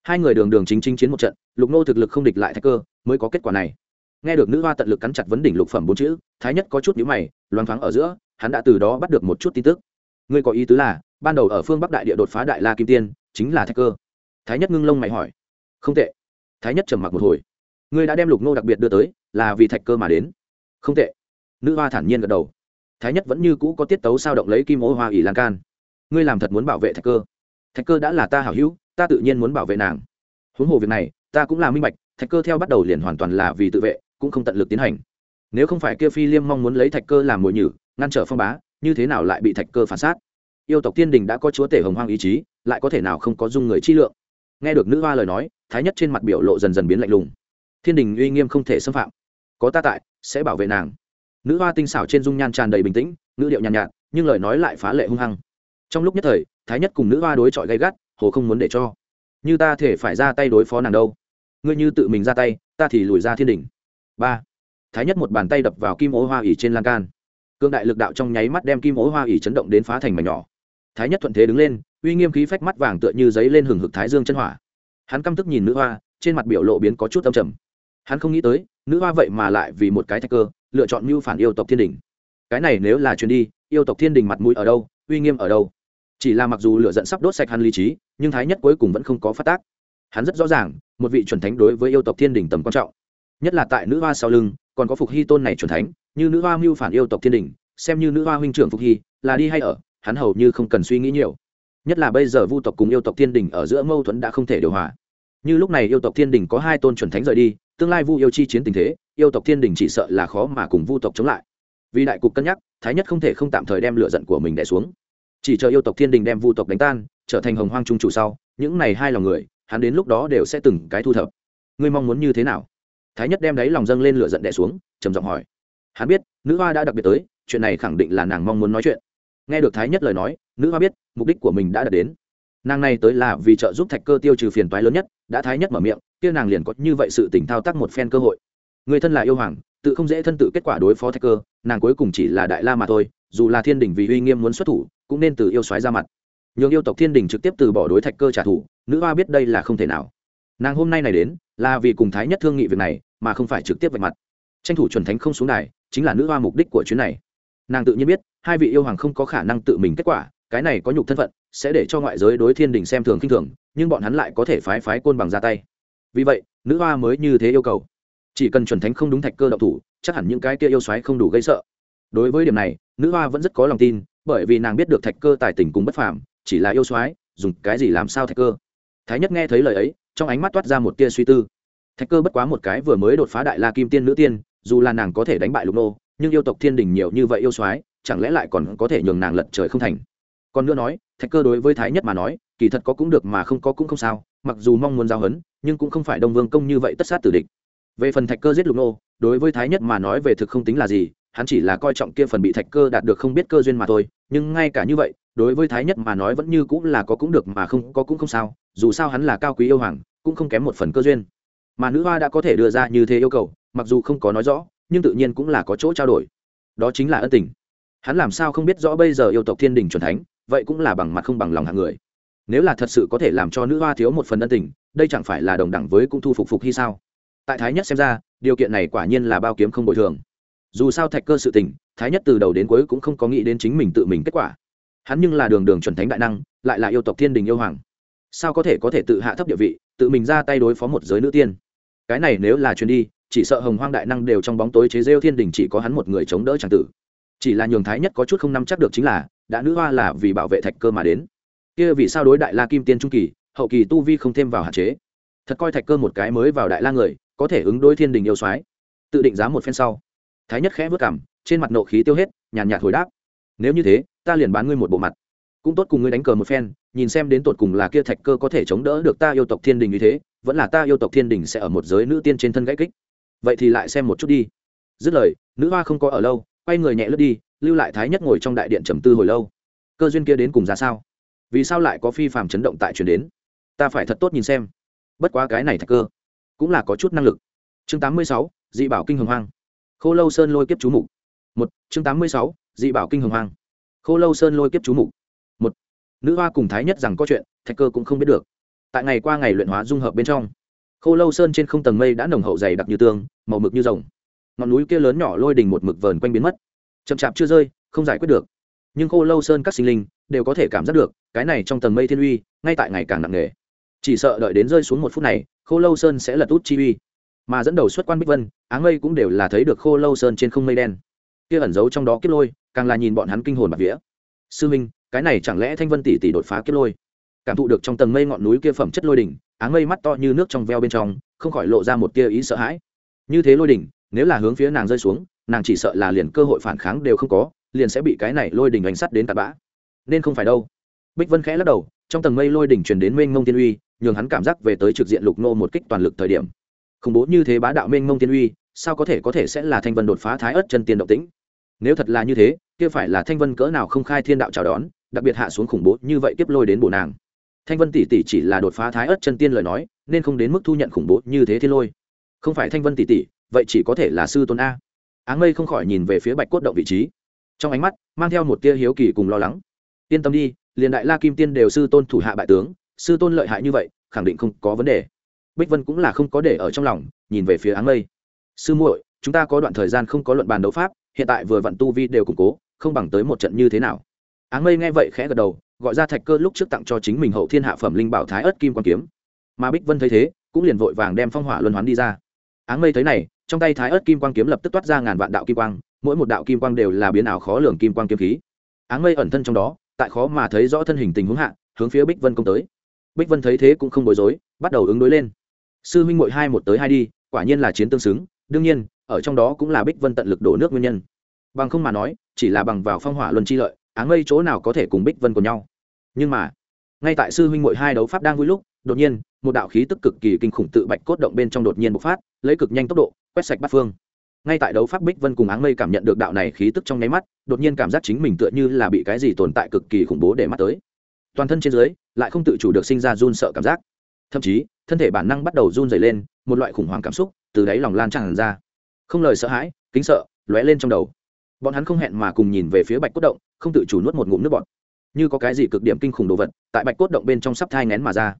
Hai người đường đường chính chính chiến một trận, lục nô thực lực không địch lại thạch cơ, mới có kết quả này. Nghe được nữ hoa tận lực cắn chặt vấn đỉnh lục phẩm bốn chữ, thái nhất có chút nhíu mày, loáng thoáng ở giữa, hắn đã từ đó bắt được một chút tin tức. Ngươi có ý tứ là, ban đầu ở phương bắc đại địa đột phá đại la kim tiên, chính là thạch cơ. Thái nhất ngưng lông mày hỏi. Không tệ. Thái nhất trầm mặc một hồi. Ngươi đã đem lục nô đặc biệt đưa tới, là vì thạch cơ mà đến. Không tệ. Nữ hoa thản nhiên gật đầu thái nhất vẫn như cũ có tiết tấu sao động lấy kim ô hoa ỉ lan can. Ngươi làm thật muốn bảo vệ thạch cơ. Thạch cơ đã là ta hảo hữu, ta tự nhiên muốn bảo vệ nàng. Huống hồ việc này, ta cũng là minh bạch, thạch cơ theo bắt đầu liền hoàn toàn là vì tự vệ, cũng không tận lực tiến hành. Nếu không phải kia phi liêm mong muốn lấy thạch cơ làm mồi nhử, ngăn trở phong bá, như thế nào lại bị thạch cơ phản sát? Yêu tộc tiên đình đã có chúa tể hồng hoang ý chí, lại có thể nào không có dung người chi lượng? Nghe được nữ hoa lời nói, thái nhất trên mặt biểu lộ dần dần biến lạnh lùng. Thiên đình uy nghiêm không thể xâm phạm. Có ta tại, sẽ bảo vệ nàng nữ hoa tinh xảo trên dung nhan tràn đầy bình tĩnh ngữ điệu nhàn nhạt, nhạt nhưng lời nói lại phá lệ hung hăng. Trong lúc nhất thời thái nhất cùng nữ hoa đối chọi gay gắt hồ không muốn để cho. Như ta thể phải ra tay đối phó nàng đâu. Ngươi như tự mình ra tay ta thì lùi ra thiên đình ba. Thái nhất một bàn tay đập vào kim ố hoa ỉ trên lan can. Cương đại lực đạo trong nháy mắt đem kim ố hoa ỉ chấn động đến phá thành mảnh nhỏ. Thái nhất thuận thế đứng lên uy nghiêm khí phách mắt vàng tựa như giấy lên hừng hực thái dương chân hỏa. Hắn căm tức nhìn nữ hoa trên mặt biểu lộ biến có chút âm trầm. Hắn không nghĩ tới nữ hoa vậy mà lại vì một cái thạch cơ lựa chọn mưu phản yêu tộc thiên đình. Cái này nếu là chuyến đi, yêu tộc thiên đình mặt mũi ở đâu, uy nghiêm ở đâu? Chỉ là mặc dù lựa dẫn sắp đốt sạch hắn lý trí, nhưng thái nhất cuối cùng vẫn không có phát tác. Hắn rất rõ ràng, một vị chuẩn thánh đối với yêu tộc thiên đình tầm quan trọng. Nhất là tại nữ hoa sau lưng, còn có phục hy tôn này chuẩn thánh, như nữ hoa mưu phản yêu tộc thiên đình, xem như nữ hoa huynh trưởng phục hy, là đi hay ở, hắn hầu như không cần suy nghĩ nhiều. Nhất là bây giờ vu tộc cùng yêu tộc thiên đình ở giữa mâu thuẫn đã không thể điều hòa. Như lúc này yêu tộc thiên đình có hai tôn chuẩn thánh rời đi, tương lai vu yêu chi chiến tình thế yêu tộc thiên đình chỉ sợ là khó mà cùng vu tộc chống lại. Vì đại cục cân nhắc, thái nhất không thể không tạm thời đem lựa giận của mình đẻ xuống. Chỉ chờ yêu tộc thiên đình đem vu tộc đánh tan, trở thành hồng hoang trung chủ sau, những này hai lòng người, hắn đến lúc đó đều sẽ từng cái thu thập. Ngươi mong muốn như thế nào? Thái nhất đem đáy lòng dâng lên lửa giận đẻ xuống, trầm giọng hỏi. Hắn biết, nữ hoa đã đặc biệt tới, chuyện này khẳng định là nàng mong muốn nói chuyện. Nghe được thái nhất lời nói, nữ hoa biết, mục đích của mình đã đạt đến. Nàng này tới là vì trợ giúp thạch cơ tiêu trừ phiền toái lớn nhất, đã thái nhất mở miệng, kia nàng liền có như vậy sự tỉnh thao tác một phen cơ hội người thân là yêu hoàng, tự không dễ thân tự kết quả đối phó thạch cơ, nàng cuối cùng chỉ là đại la mà thôi, dù là thiên đình vì uy nghiêm muốn xuất thủ, cũng nên từ yêu xoáy ra mặt. Nhường yêu tộc thiên đình trực tiếp từ bỏ đối thạch cơ trả thù, nữ hoa biết đây là không thể nào. Nàng hôm nay này đến, là vì cùng thái nhất thương nghị việc này, mà không phải trực tiếp vạch mặt. Tranh thủ chuẩn thánh không xuống đài, chính là nữ hoa mục đích của chuyến này. Nàng tự nhiên biết, hai vị yêu hoàng không có khả năng tự mình kết quả, cái này có nhục thân phận, sẽ để cho ngoại giới đối thiên đình xem thường k i n h thường, nhưng bọn hắn lại có thể phái phái côn bằng ra tay. Vì vậy, nữ hoa mới như thế yêu cầu chỉ cần chuẩn thánh không đúng thạch cơ đậu thủ, chắc hẳn những cái kia yêu xoáy không đủ gây sợ. Đối với điểm này, nữ hoa vẫn rất có lòng tin, bởi vì nàng biết được thạch cơ tài tình cùng bất phàm, chỉ là yêu xoáy dùng cái gì làm sao thạch cơ? Thái nhất nghe thấy lời ấy, trong ánh mắt toát ra một tia suy tư. Thạch cơ bất quá một cái vừa mới đột phá đại la kim tiên nữ tiên, dù là nàng có thể đánh bại lục nô, nhưng yêu tộc thiên đình nhiều như vậy yêu soái, chẳng lẽ lại còn có thể nhường nàng lật trời không thành? Còn nữa nói, thạch cơ đối với thái nhất mà nói, kỳ thật có cũng được mà không có cũng không sao, mặc dù mong muốn giao hấn nhưng cũng không phải đông vương công như vậy tất sát tử địch về phần thạch cơ giết lục nô, đối với thái nhất mà nói về thực không tính là gì, hắn chỉ là coi trọng kia phần bị thạch cơ đạt được không biết cơ duyên mà thôi, nhưng ngay cả như vậy, đối với thái nhất mà nói vẫn như cũng là có cũng được mà không có cũng không sao, dù sao hắn là cao quý yêu hoàng, cũng không kém một phần cơ duyên. Mà nữ hoa đã có thể đưa ra như thế yêu cầu, mặc dù không có nói rõ, nhưng tự nhiên cũng là có chỗ trao đổi. Đó chính là ân tình. Hắn làm sao không biết rõ bây giờ yêu tộc thiên đình c thánh, vậy cũng là bằng mặt không bằng lòng hạng người. Nếu là thật sự có thể làm cho nữ hoa thiếu một phần ân tình, đây chẳng phải là đồng đẳng với cũng thu phục phục hy sao? Tại thái nhất xem ra, điều kiện này quả nhiên là bao kiếm không bồi thường. Dù sao thạch cơ sự tình, thái nhất từ đầu đến cuối cũng không có nghĩ đến chính mình tự mình kết quả. Hắn nhưng là đường đường chuẩn thánh đại năng, lại là yêu tộc thiên đình yêu hoàng. Sao có thể có thể tự hạ thấp địa vị, tự mình ra tay đối phó một giới nữ tiên? Cái này nếu là chuyến đi, chỉ sợ hồng hoang đại năng đều trong bóng tối chế rêu thiên đình chỉ có hắn một người chống đỡ tràng tử. Chỉ là nhường thái nhất có chút không nắm chắc được chính là, đã nữ hoa là vì bảo vệ thạch cơ mà đến. Kia vì sao đối đại la kim tiên trung kỳ, hậu kỳ tu vi không thêm vào hạn chế? Thật coi thạch cơ một cái mới vào đại la người có thể ứng đối thiên đình yêu soái. Tự định giá một phen sau, thái nhất khẽ vất cảm, trên mặt nộ khí tiêu hết, nhàn nhạt hồi đáp. Nếu như thế, ta liền bán ngươi một bộ mặt. Cũng tốt cùng ngươi đánh cờ một phen, nhìn xem đến tột cùng là kia thạch cơ có thể chống đỡ được ta yêu tộc thiên đình như thế, vẫn là ta yêu tộc thiên đình sẽ ở một giới nữ tiên trên thân gãy kích. Vậy thì lại xem một chút đi. Dứt lời, nữ hoa không có ở lâu, quay người nhẹ lướt đi, lưu lại thái nhất ngồi trong đại điện trầm tư hồi lâu. Cơ duyên kia đến cùng ra sao? Vì sao lại có phi phàm chấn động tại chuyển đến? Ta phải thật tốt nhìn xem. Bất quá cái này thạch cơ cũng là có chút năng lực. Chương tám mươi sáu, dị bảo kinh hồng hoang. Khô lâu sơn lôi kiếp chú mục. Một, chương tám mươi sáu, dị bảo kinh hồng hoang. Khô lâu sơn lôi kiếp chú mục. Một, nữ hoa cùng thái nhất rằng có chuyện, thạch cơ cũng không biết được. Tại ngày qua ngày luyện hóa dung hợp bên trong, khô lâu sơn trên không tầng mây đã nồng hậu dày đặc như tương, màu mực như rồng. Ngọn núi kia lớn nhỏ lôi đình một mực vờn quanh biến mất. Chậm chạp chưa rơi, không giải quyết được. Nhưng khô lâu sơn các sinh linh đều có thể cảm giác được, cái này trong tầng mây thiên uy, ngay tại ngày càng nặng nề chỉ sợ đợi đến rơi xuống một phút này, khô lâu sơn sẽ lật út chi uy. Mà dẫn đầu xuất quan bích vân, áng mây cũng đều là thấy được khô lâu sơn trên không mây đen. Kia ẩn giấu trong đó kiếp lôi, càng là nhìn bọn hắn kinh hồn bạc vía. Sư minh, cái này chẳng lẽ thanh vân tỷ tỷ đột phá kiếp lôi? Cảm thụ được trong tầng mây ngọn núi kia phẩm chất lôi đỉnh, áng mây mắt to như nước trong veo bên trong, không khỏi lộ ra một tia ý sợ hãi. Như thế lôi đỉnh, nếu là hướng phía nàng rơi xuống, nàng chỉ sợ là liền cơ hội phản kháng đều không có, liền sẽ bị cái này lôi đỉnh đánh sắt đến tạt bã. Nên không phải đâu. Bích vân khẽ lắc đầu, trong tầng mây lôi đỉnh truyền đến mênh mông tiên uy nhường hắn cảm giác về tới trực diện lục nô một kích toàn lực thời điểm. Khủng bố như thế bá đạo mênh mông tiên uy, sao có thể có thể sẽ là thanh vân đột phá thái ớt chân tiên động tĩnh? Nếu thật là như thế, kia phải là thanh vân cỡ nào không khai thiên đạo chào đón, đặc biệt hạ xuống khủng bố như vậy tiếp lôi đến bổ nàng. Thanh vân tỷ tỷ chỉ là đột phá thái ớt chân tiên lời nói, nên không đến mức thu nhận khủng bố như thế thiên lôi. Không phải thanh vân tỷ tỷ, vậy chỉ có thể là sư tôn a. Áng mây không khỏi nhìn về phía bạch cốt động vị trí. Trong ánh mắt, mang theo một tia hiếu kỳ cùng lo lắng. Yên tâm đi, liền đại la kim tiên đều sư tôn thủ hạ bại tướng sư tôn lợi hại như vậy, khẳng định không có vấn đề. Bích vân cũng là không có để ở trong lòng, nhìn về phía áng mây. Sư muội, chúng ta có đoạn thời gian không có luận bàn đấu pháp, hiện tại vừa vặn tu vi đều củng cố, không bằng tới một trận như thế nào? Áng mây nghe vậy khẽ gật đầu, gọi ra thạch cơ lúc trước tặng cho chính mình hậu thiên hạ phẩm linh bảo thái ớt kim quan kiếm. Mà bích vân thấy thế, cũng liền vội vàng đem phong hỏa luân hoán đi ra. Áng mây thấy này, trong tay thái ớt kim quan kiếm lập tức toát ra ngàn vạn đạo kim quang, mỗi một đạo kim quang đều là biến ảo khó lường kim quang kiếm khí. Áng mây ẩn thân trong đó, tại khó mà thấy rõ thân hình tình huống hạ, hướng phía bích vân công tới bích vân thấy thế cũng không bối rối, bắt đầu ứng đối lên. Sư huynh mội hai một tới hai đi, quả nhiên là chiến tương xứng, đương nhiên, ở trong đó cũng là bích vân tận lực đổ nước nguyên nhân. Bằng không mà nói, chỉ là bằng vào phong hỏa luân chi lợi, áng mây chỗ nào có thể cùng bích vân cùng nhau. Nhưng mà, ngay tại sư huynh mội hai đấu pháp đang vui lúc, đột nhiên, một đạo khí tức cực kỳ kinh khủng tự bạch cốt động bên trong đột nhiên bộc phát, lấy cực nhanh tốc độ, quét sạch bát phương. Ngay tại đấu pháp bích vân cùng áng mây cảm nhận được đạo này khí tức trong nháy mắt, đột nhiên cảm giác chính mình tựa như là bị cái gì tồn tại cực kỳ khủng bố để mắt tới. Toàn thân trên dưới lại không tự chủ được sinh ra run sợ cảm giác. Thậm chí, thân thể bản năng bắt đầu run dày lên, một loại khủng hoảng cảm xúc từ đáy lòng lan tràn ra. Không lời sợ hãi, kính sợ, lóe lên trong đầu. Bọn hắn không hẹn mà cùng nhìn về phía bạch cốt động, không tự chủ nuốt một ngụm nước bọt. Như có cái gì cực điểm kinh khủng đồ vật, tại bạch cốt động bên trong sắp thai ngén mà ra.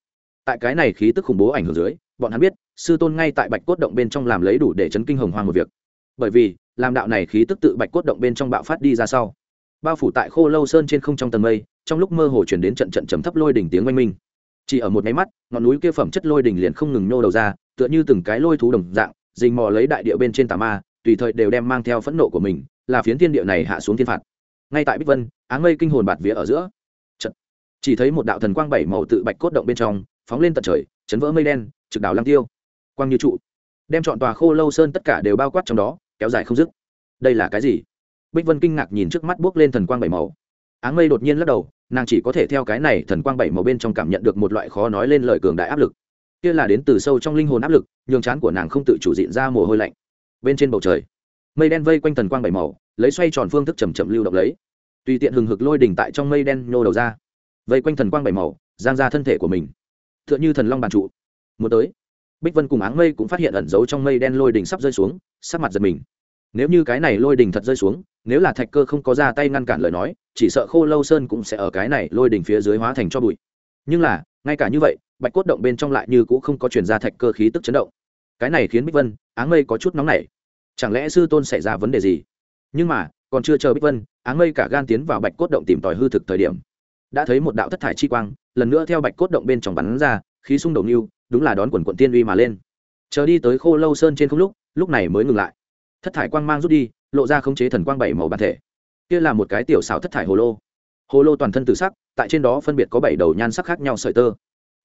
Tại cái này khí tức khủng bố ảnh hưởng dưới, bọn hắn biết, sư tôn ngay tại bạch cốt động bên trong làm lấy đủ để chấn kinh hồng hoang một việc. Bởi vì, làm đạo này khí tức tự bạch cốt động bên trong bạo phát đi ra sau. Bao phủ tại khô lâu sơn trên không trong tầng mây trong lúc mơ hồ chuyển đến trận trận trầm thấp lôi đỉnh tiếng oanh minh. Chỉ ở một máy mắt, ngọn núi kia phẩm chất lôi đỉnh liền không ngừng nhô đầu ra, tựa như từng cái lôi thú đồng dạng dình mò lấy đại địa bên trên tà ma, tùy thời đều đem mang theo phẫn nộ của mình, là phiến thiên địa này hạ xuống thiên phạt. Ngay tại bích vân, áng mây kinh hồn bạt vía ở giữa. Chật. chỉ thấy một đạo thần quang bảy màu tự bạch cốt động bên trong, phóng lên tận trời, chấn vỡ mây đen, trực đảo lang tiêu. Quang như trụ, đem chọn tòa khô lâu sơn tất cả đều bao quát trong đó, kéo dài không dứt. Đây là cái gì? Bích vân kinh ngạc nhìn trước mắt bước lên thần quang bảy màu áng mây đột nhiên lắc đầu, nàng chỉ có thể theo cái này thần quang bảy màu bên trong cảm nhận được một loại khó nói lên lời cường đại áp lực. Kia là đến từ sâu trong linh hồn áp lực, nhường chán của nàng không tự chủ diện ra mồ hôi lạnh. Bên trên bầu trời, mây đen vây quanh thần quang bảy màu, lấy xoay tròn phương thức chầm chậm lưu động lấy. Tùy tiện hừng hực lôi đỉnh tại trong mây đen nhô đầu ra, vây quanh thần quang bảy màu, giang ra thân thể của mình. T h ư ợ n h ư thần long bàn trụ. Muốn tới, bích vân cùng áng mây cũng phát hiện ẩn giấu trong mây đen lôi đỉnh sắp rơi xuống, sắc mặt giật mình nếu như cái này lôi đỉnh thật rơi xuống nếu là thạch cơ không có ra tay ngăn cản lời nói chỉ sợ khô lâu sơn cũng sẽ ở cái này lôi đỉnh phía dưới hóa thành cho bụi. Nhưng là ngay cả như vậy bạch cốt động bên trong lại như cũng không có chuyển ra thạch cơ khí tức chấn động. Cái này khiến bích vân áng mây có chút nóng nảy. Chẳng lẽ sư tôn xảy ra vấn đề gì? Nhưng mà còn chưa chờ bích vân áng mây cả gan tiến vào bạch cốt động tìm tòi hư thực thời điểm. Đã thấy một đạo thất thải chi quang lần nữa theo bạch cốt động bên trong bắn ra khí xung đầu yêu, đúng là đón quần quận tiên uy mà lên. Chờ đi tới khô lâu sơn trên không lúc lúc này mới ngừng lại thất thải quang mang rút đi, lộ ra khống chế thần quang bảy màu bản thể. Kia là một cái tiểu xảo thất thải hồ lô. Hồ lô toàn thân từ sắc, tại trên đó phân biệt có bảy đầu nhan sắc khác nhau sợi tơ.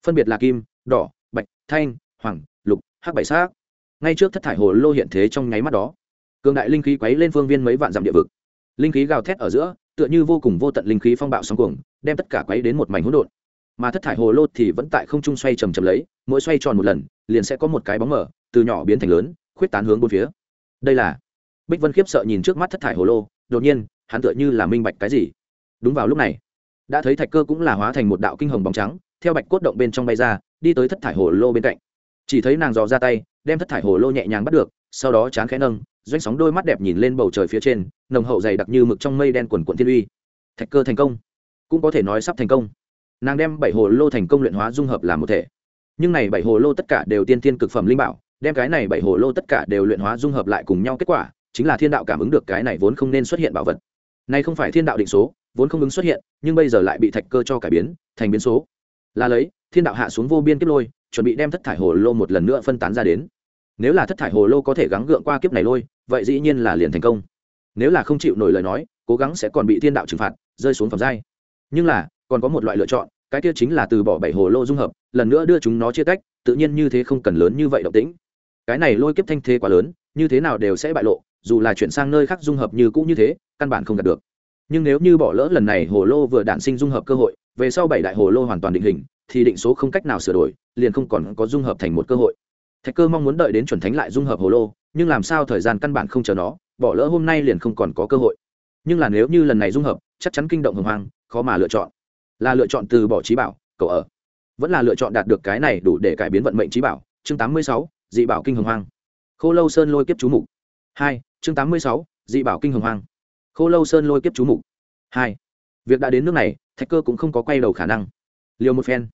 Phân biệt là kim, đỏ, bạch, thanh, hoàng, lục, hắc bảy sắc. Ngay trước thất thải hồ lô hiện thế trong nháy mắt đó, cường đại linh khí quấy lên phương viên mấy vạn dặm địa vực. Linh khí gào thét ở giữa, tựa như vô cùng vô tận linh khí phong bạo sóng cuồng, đem tất cả quấy đến một mảnh hỗn độn. Mà thất thải hồ lô thì vẫn tại không trung xoay trầm trầm lấy, mỗi xoay tròn một lần, liền sẽ có một cái bóng mở từ nhỏ biến thành lớn, khuyết tán hướng bốn phía đây là. Bích vân khiếp sợ nhìn trước mắt thất thải hồ lô, đột nhiên, hắn tựa như là minh bạch cái gì. Đúng vào lúc này, đã thấy thạch cơ cũng là hóa thành một đạo kinh hồng bóng trắng, theo bạch cốt động bên trong bay ra, đi tới thất thải hồ lô bên cạnh. Chỉ thấy nàng dò ra tay, đem thất thải hồ lô nhẹ nhàng bắt được, sau đó chán khẽ nâng, doanh sóng đôi mắt đẹp nhìn lên bầu trời phía trên, nồng hậu dày đặc như mực trong mây đen quần quận thiên uy. Thạch cơ thành công. Cũng có thể nói sắp thành công. Nàng đem bảy hồ lô thành công luyện hóa dung hợp làm một thể. Nhưng này bảy hồ lô tất cả đều tiên tiên cực phẩm linh bảo đem cái này bảy hồ lô tất cả đều luyện hóa dung hợp lại cùng nhau kết quả, chính là thiên đạo cảm ứng được cái này vốn không nên xuất hiện bảo vật. Này không phải thiên đạo định số, vốn không ứng xuất hiện, nhưng bây giờ lại bị thạch cơ cho cải biến, thành biến số. Là lấy, thiên đạo hạ xuống vô biên kiếp lôi, chuẩn bị đem thất thải hồ lô một lần nữa phân tán ra đến. Nếu là thất thải hồ lô có thể gắng gượng qua kiếp này lôi, vậy dĩ nhiên là liền thành công. Nếu là không chịu nổi lời nói, cố gắng sẽ còn bị thiên đạo trừng phạt, rơi xuống phẩm giai. Nhưng là, còn có một loại lựa chọn, cái kia chính là từ bỏ bảy hồ lô dung hợp, lần nữa đưa chúng nó chia tách, tự nhiên như thế không cần lớn như vậy động tĩnh cái này lôi kiếp thanh thế quá lớn, như thế nào đều sẽ bại lộ, dù là chuyển sang nơi khác dung hợp như cũ như thế, căn bản không đạt được. Nhưng nếu như bỏ lỡ lần này hồ lô vừa đản sinh dung hợp cơ hội, về sau bảy đại hồ lô hoàn toàn định hình, thì định số không cách nào sửa đổi, liền không còn có dung hợp thành một cơ hội. Thạch cơ mong muốn đợi đến chuẩn thánh lại dung hợp hồ lô, nhưng làm sao thời gian căn bản không chờ nó, bỏ lỡ hôm nay liền không còn có cơ hội. Nhưng là nếu như lần này dung hợp, chắc chắn kinh động hồng hoang, khó mà lựa chọn. Là lựa chọn từ bỏ trí bảo, cậu ở. Vẫn là lựa chọn đạt được cái này đủ để cải biến vận mệnh trí bảo. Chương tám mươi sáu dị bảo kinh hồng hoang. Khô lâu sơn lôi kiếp chú mục. Hai, chương tám mươi sáu, dị bảo kinh hồng hoang. Khô lâu sơn lôi kiếp chú mục. Hai, việc đã đến nước này, thạch cơ cũng không có quay đầu khả năng. Liều một phen.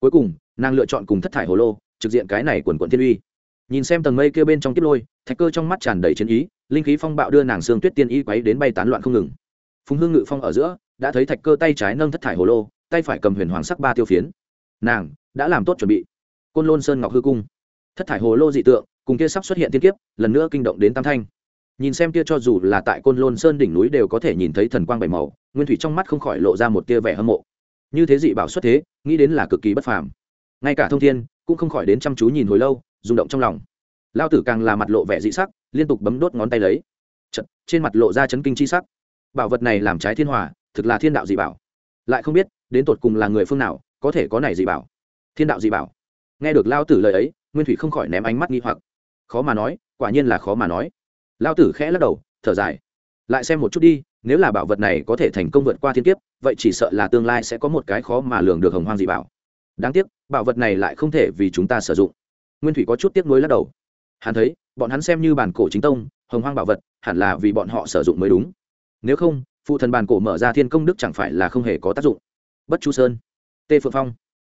Cuối cùng, nàng lựa chọn cùng thất thải hồ lô, trực diện cái này quần quận thiên uy. Nhìn xem tầng mây kia bên trong kiếp lôi, thạch cơ trong mắt tràn đầy chiến ý, linh khí phong bạo đưa nàng xương tuyết tiên y quấy đến bay tán loạn không ngừng. Phùng hương ngự phong ở giữa, đã thấy thạch cơ tay trái nâng thất thải hồ lô, tay phải cầm huyền hoàng sắc ba tiêu phiến. Nàng đã làm tốt chuẩn bị. Côn lôn sơn ngọc hư cung thất thải hồ lô dị tượng cùng kia sắp xuất hiện tiên kiếp lần nữa kinh động đến tam thanh. Nhìn xem kia cho dù là tại côn lôn sơn đỉnh núi đều có thể nhìn thấy thần quang bảy màu nguyên thủy trong mắt không khỏi lộ ra một tia vẻ hâm mộ. Như thế dị bảo xuất thế nghĩ đến là cực kỳ bất phàm. Ngay cả thông thiên cũng không khỏi đến chăm chú nhìn hồi lâu rung động trong lòng. Lao tử càng là mặt lộ vẻ dị sắc liên tục bấm đốt ngón tay lấy. Chật, trên mặt lộ ra chấn kinh chi sắc. Bảo vật này làm trái thiên hòa thực là thiên đạo dị bảo. Lại không biết đến tột cùng là người phương nào có thể có này dị bảo? Thiên đạo dị bảo. Nghe được lao tử lời ấy nguyên thủy không khỏi ném ánh mắt nghi hoặc. Khó mà nói, quả nhiên là khó mà nói. Lao tử khẽ lắc đầu, thở dài. Lại xem một chút đi, nếu là bảo vật này có thể thành công vượt qua thiên kiếp, vậy chỉ sợ là tương lai sẽ có một cái khó mà lường được hồng hoang dị bảo. Đáng tiếc, bảo vật này lại không thể vì chúng ta sử dụng. Nguyên thủy có chút tiếc nuối lắc đầu. Hắn thấy, bọn hắn xem như bản cổ chính tông, hồng hoang bảo vật, hẳn là vì bọn họ sử dụng mới đúng. Nếu không, phụ thần bản cổ mở ra thiên công đức chẳng phải là không hề có tác dụng. Bất chu sơn, tê phượng phong.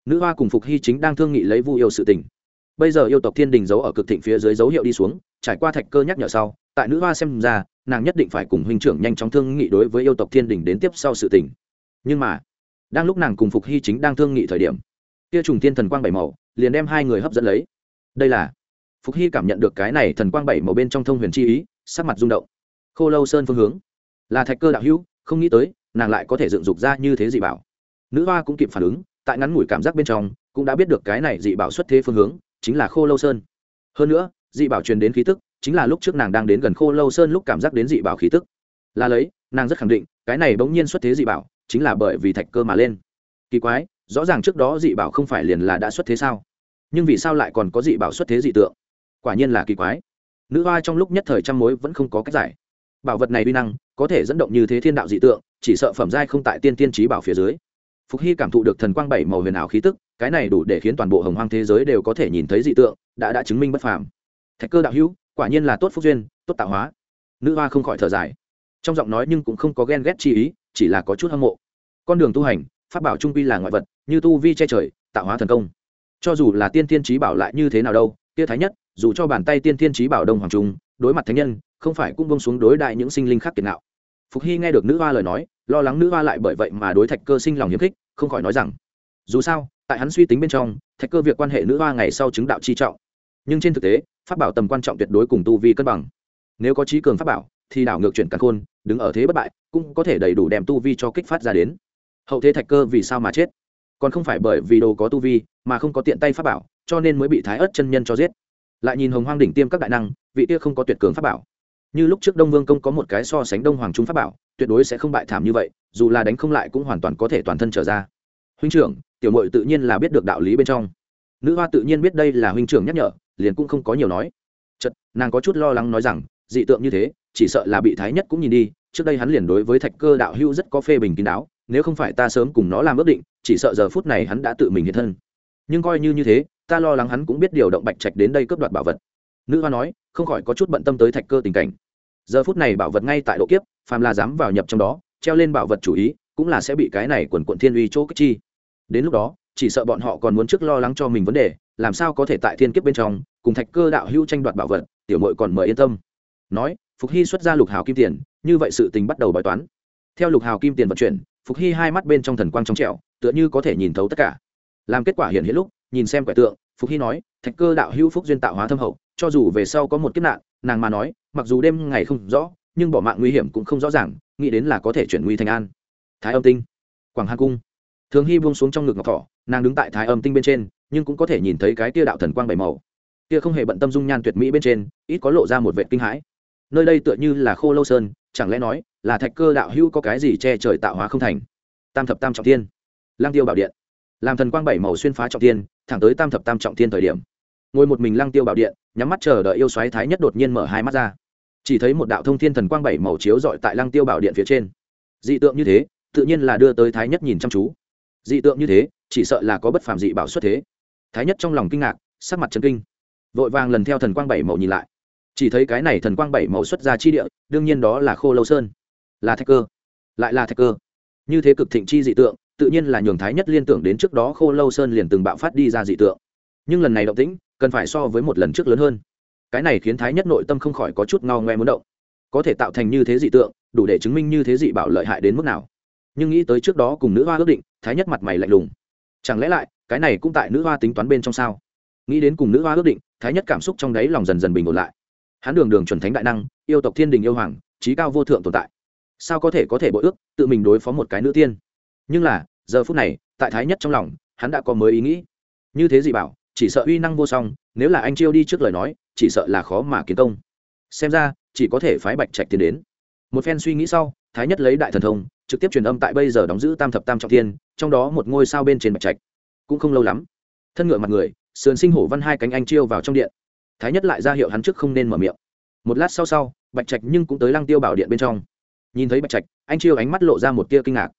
Nữ hoa cùng phục hy chính đang thương nghị lấy vu yêu sự tình bây giờ yêu tộc thiên đình giấu ở cực thịnh phía dưới dấu hiệu đi xuống, trải qua thạch cơ nhắc nhở sau, tại nữ hoa xem ra, nàng nhất định phải cùng huynh trưởng nhanh chóng thương nghị đối với yêu tộc thiên đình đến tiếp sau sự tình. Nhưng mà, đang lúc nàng cùng phục hy chính đang thương nghị thời điểm, kia trùng thiên thần quang bảy màu liền đem hai người hấp dẫn lấy. Đây là, phục hy cảm nhận được cái này thần quang bảy màu bên trong thông huyền chi ý, sắc mặt rung động. Khô lâu sơn phương hướng, là thạch cơ đạo hữu, không nghĩ tới, nàng lại có thể dựng dục ra như thế dị bảo. Nữ hoa cũng kịp phản ứng, tại ngắn ngủi cảm giác bên trong, cũng đã biết được cái này dị bảo xuất thế phương hướng chính là khô lâu sơn. Hơn nữa, dị bảo truyền đến khí tức, chính là lúc trước nàng đang đến gần khô lâu sơn lúc cảm giác đến dị bảo khí tức. Là lấy, nàng rất khẳng định, cái này bỗng nhiên xuất thế dị bảo, chính là bởi vì thạch cơ mà lên. Kỳ quái, rõ ràng trước đó dị bảo không phải liền là đã xuất thế sao? Nhưng vì sao lại còn có dị bảo xuất thế dị tượng? Quả nhiên là kỳ quái. Nữ hoa trong lúc nhất thời trăm mối vẫn không có cách giải. Bảo vật này uy năng, có thể dẫn động như thế thiên đạo dị tượng, chỉ sợ phẩm giai không tại tiên tiên trí bảo phía dưới. Phục hy cảm thụ được thần quang bảy màu huyền ảo khí tức cái này đủ để khiến toàn bộ hồng hoang thế giới đều có thể nhìn thấy dị tượng, đã đã chứng minh bất phàm. Thạch cơ đạo hữu, quả nhiên là tốt phúc duyên, tốt tạo hóa. Nữ hoa không khỏi thở dài. Trong giọng nói nhưng cũng không có ghen ghét chi ý, chỉ là có chút hâm mộ. Con đường tu hành, pháp bảo trung quy là ngoại vật, như tu vi che trời, tạo hóa thần công. Cho dù là tiên thiên trí bảo lại như thế nào đâu, kia thái nhất, dù cho bàn tay tiên thiên trí bảo đông hoàng trung, đối mặt thánh nhân, không phải cũng bông xuống đối đại những sinh linh khác kiệt nào phục hy nghe được nữ hoa lời nói, lo lắng nữ hoa lại bởi vậy mà đối thạch cơ sinh lòng hiếm khích, không khỏi nói rằng, dù sao tại hắn suy tính bên trong, thạch cơ việc quan hệ nữ hoa ngày sau chứng đạo chi trọng. Nhưng trên thực tế, pháp bảo tầm quan trọng tuyệt đối cùng tu vi cân bằng. Nếu có trí cường pháp bảo, thì đảo ngược chuyển càn khôn, đứng ở thế bất bại, cũng có thể đầy đủ đem tu vi cho kích phát ra đến. Hậu thế thạch cơ vì sao mà chết? Còn không phải bởi vì đồ có tu vi, mà không có tiện tay pháp bảo, cho nên mới bị thái ớt chân nhân cho giết. Lại nhìn hồng hoang đỉnh tiêm các đại năng, vị kia không có tuyệt cường pháp bảo. Như lúc trước đông vương công có một cái so sánh đông hoàng trung pháp bảo, tuyệt đối sẽ không bại thảm như vậy, dù là đánh không lại cũng hoàn toàn có thể toàn thân trở ra huynh trưởng, tiểu mội tự nhiên là biết được đạo lý bên trong. Nữ hoa tự nhiên biết đây là huynh trưởng nhắc nhở, liền cũng không có nhiều nói. Chật nàng có chút lo lắng nói rằng, dị tượng như thế, chỉ sợ là bị thái nhất cũng nhìn đi, trước đây hắn liền đối với thạch cơ đạo hưu rất có phê bình kín đáo, nếu không phải ta sớm cùng nó làm ước định, chỉ sợ giờ phút này hắn đã tự mình hiện thân. Nhưng coi như như thế, ta lo lắng hắn cũng biết điều động bạch trạch đến đây cướp đoạt bảo vật. Nữ hoa nói, không khỏi có chút bận tâm tới thạch cơ tình cảnh. Giờ phút này bảo vật ngay tại độ kiếp, phàm là dám vào nhập trong đó, treo lên bảo vật chủ ý, cũng là sẽ bị cái này quần quận thiên uy chỗ kích chi đến lúc đó, chỉ sợ bọn họ còn muốn trước lo lắng cho mình vấn đề, làm sao có thể tại thiên kiếp bên trong, cùng thạch cơ đạo hữu tranh đoạt bảo vật, tiểu mội còn mời yên tâm. Nói, phục hy xuất ra lục hào kim tiền, như vậy sự tình bắt đầu bài toán. Theo lục hào kim tiền vận chuyển, phục hy hai mắt bên trong thần quang trong trẹo tựa như có thể nhìn thấu tất cả. Làm kết quả hiện hiện lúc, nhìn xem quẻ tượng, phục hy nói, thạch cơ đạo hữu phúc duyên tạo hóa thâm hậu, cho dù về sau có một kiếp nạn, nàng mà nói, mặc dù đêm ngày không rõ, nhưng bỏ mạng nguy hiểm cũng không rõ ràng, nghĩ đến là có thể chuyển nguy thành an. Thái âm tinh, quảng hà cung thường hy buông xuống trong ngực ngọc thỏ, nàng đứng tại thái âm tinh bên trên, nhưng cũng có thể nhìn thấy cái tia đạo thần quang bảy màu. Kia không hề bận tâm dung nhan tuyệt mỹ bên trên, ít có lộ ra một vệ kinh hãi. Nơi đây tựa như là khô lâu sơn, chẳng lẽ nói là thạch cơ đạo hữu có cái gì che trời tạo hóa không thành? Tam thập tam trọng thiên. Lang tiêu bảo điện. Làm thần quang bảy màu xuyên phá trọng thiên, thẳng tới tam thập tam trọng thiên thời điểm. Ngồi một mình Lang tiêu bảo điện, nhắm mắt chờ đợi yêu xoáy thái nhất đột nhiên mở hai mắt ra. Chỉ thấy một đạo thông thiên thần quang bảy màu chiếu dọi tại Lang tiêu bảo điện phía trên. Dị tượng như thế, tự nhiên là đưa tới thái nhất nhìn chăm chú dị tượng như thế, chỉ sợ là có bất phàm dị bảo xuất thế. Thái nhất trong lòng kinh ngạc, sắc mặt trấn kinh. Vội vàng lần theo thần quang bảy màu nhìn lại. Chỉ thấy cái này thần quang bảy màu xuất ra chi địa, đương nhiên đó là khô lâu sơn. Là thạch cơ. Lại là thạch cơ. Như thế cực thịnh chi dị tượng, tự nhiên là nhường thái nhất liên tưởng đến trước đó khô lâu sơn liền từng bạo phát đi ra dị tượng. Nhưng lần này động tĩnh, cần phải so với một lần trước lớn hơn. Cái này khiến thái nhất nội tâm không khỏi có chút ngao ngoe muốn động. Có thể tạo thành như thế dị tượng, đủ để chứng minh như thế dị bảo lợi hại đến mức nào nhưng nghĩ tới trước đó cùng nữ hoa ước định, thái nhất mặt mày lạnh lùng. Chẳng lẽ lại, cái này cũng tại nữ hoa tính toán bên trong sao? Nghĩ đến cùng nữ hoa ước định, thái nhất cảm xúc trong đáy lòng dần dần bình ổn lại. Hắn đường đường chuẩn thánh đại năng, yêu tộc thiên đình yêu hoàng trí cao vô thượng tồn tại. Sao có thể có thể bội ước, tự mình đối phó một cái nữ tiên? Nhưng là, giờ phút này, tại thái nhất trong lòng, hắn đã có mới ý nghĩ. Như thế gì bảo, chỉ sợ uy năng vô song, nếu là anh chiêu đi trước lời nói, chỉ sợ là khó mà kiến công. Xem ra, chỉ có thể phái bạch trạch tiến đến. Một phen suy nghĩ sau thái nhất lấy đại thần thông, trực tiếp truyền âm tại bây giờ đóng giữ tam thập tam trọng thiên, trong đó một ngôi sao bên trên bạch trạch. Cũng không lâu lắm, thân ngựa mặt người, sườn sinh hổ văn hai cánh anh chiêu vào trong điện. Thái nhất lại ra hiệu hắn trước không nên mở miệng. Một lát sau sau, bạch trạch nhưng cũng tới lăng tiêu bảo điện bên trong. Nhìn thấy bạch trạch, anh chiêu ánh mắt lộ ra một tia kinh ngạc.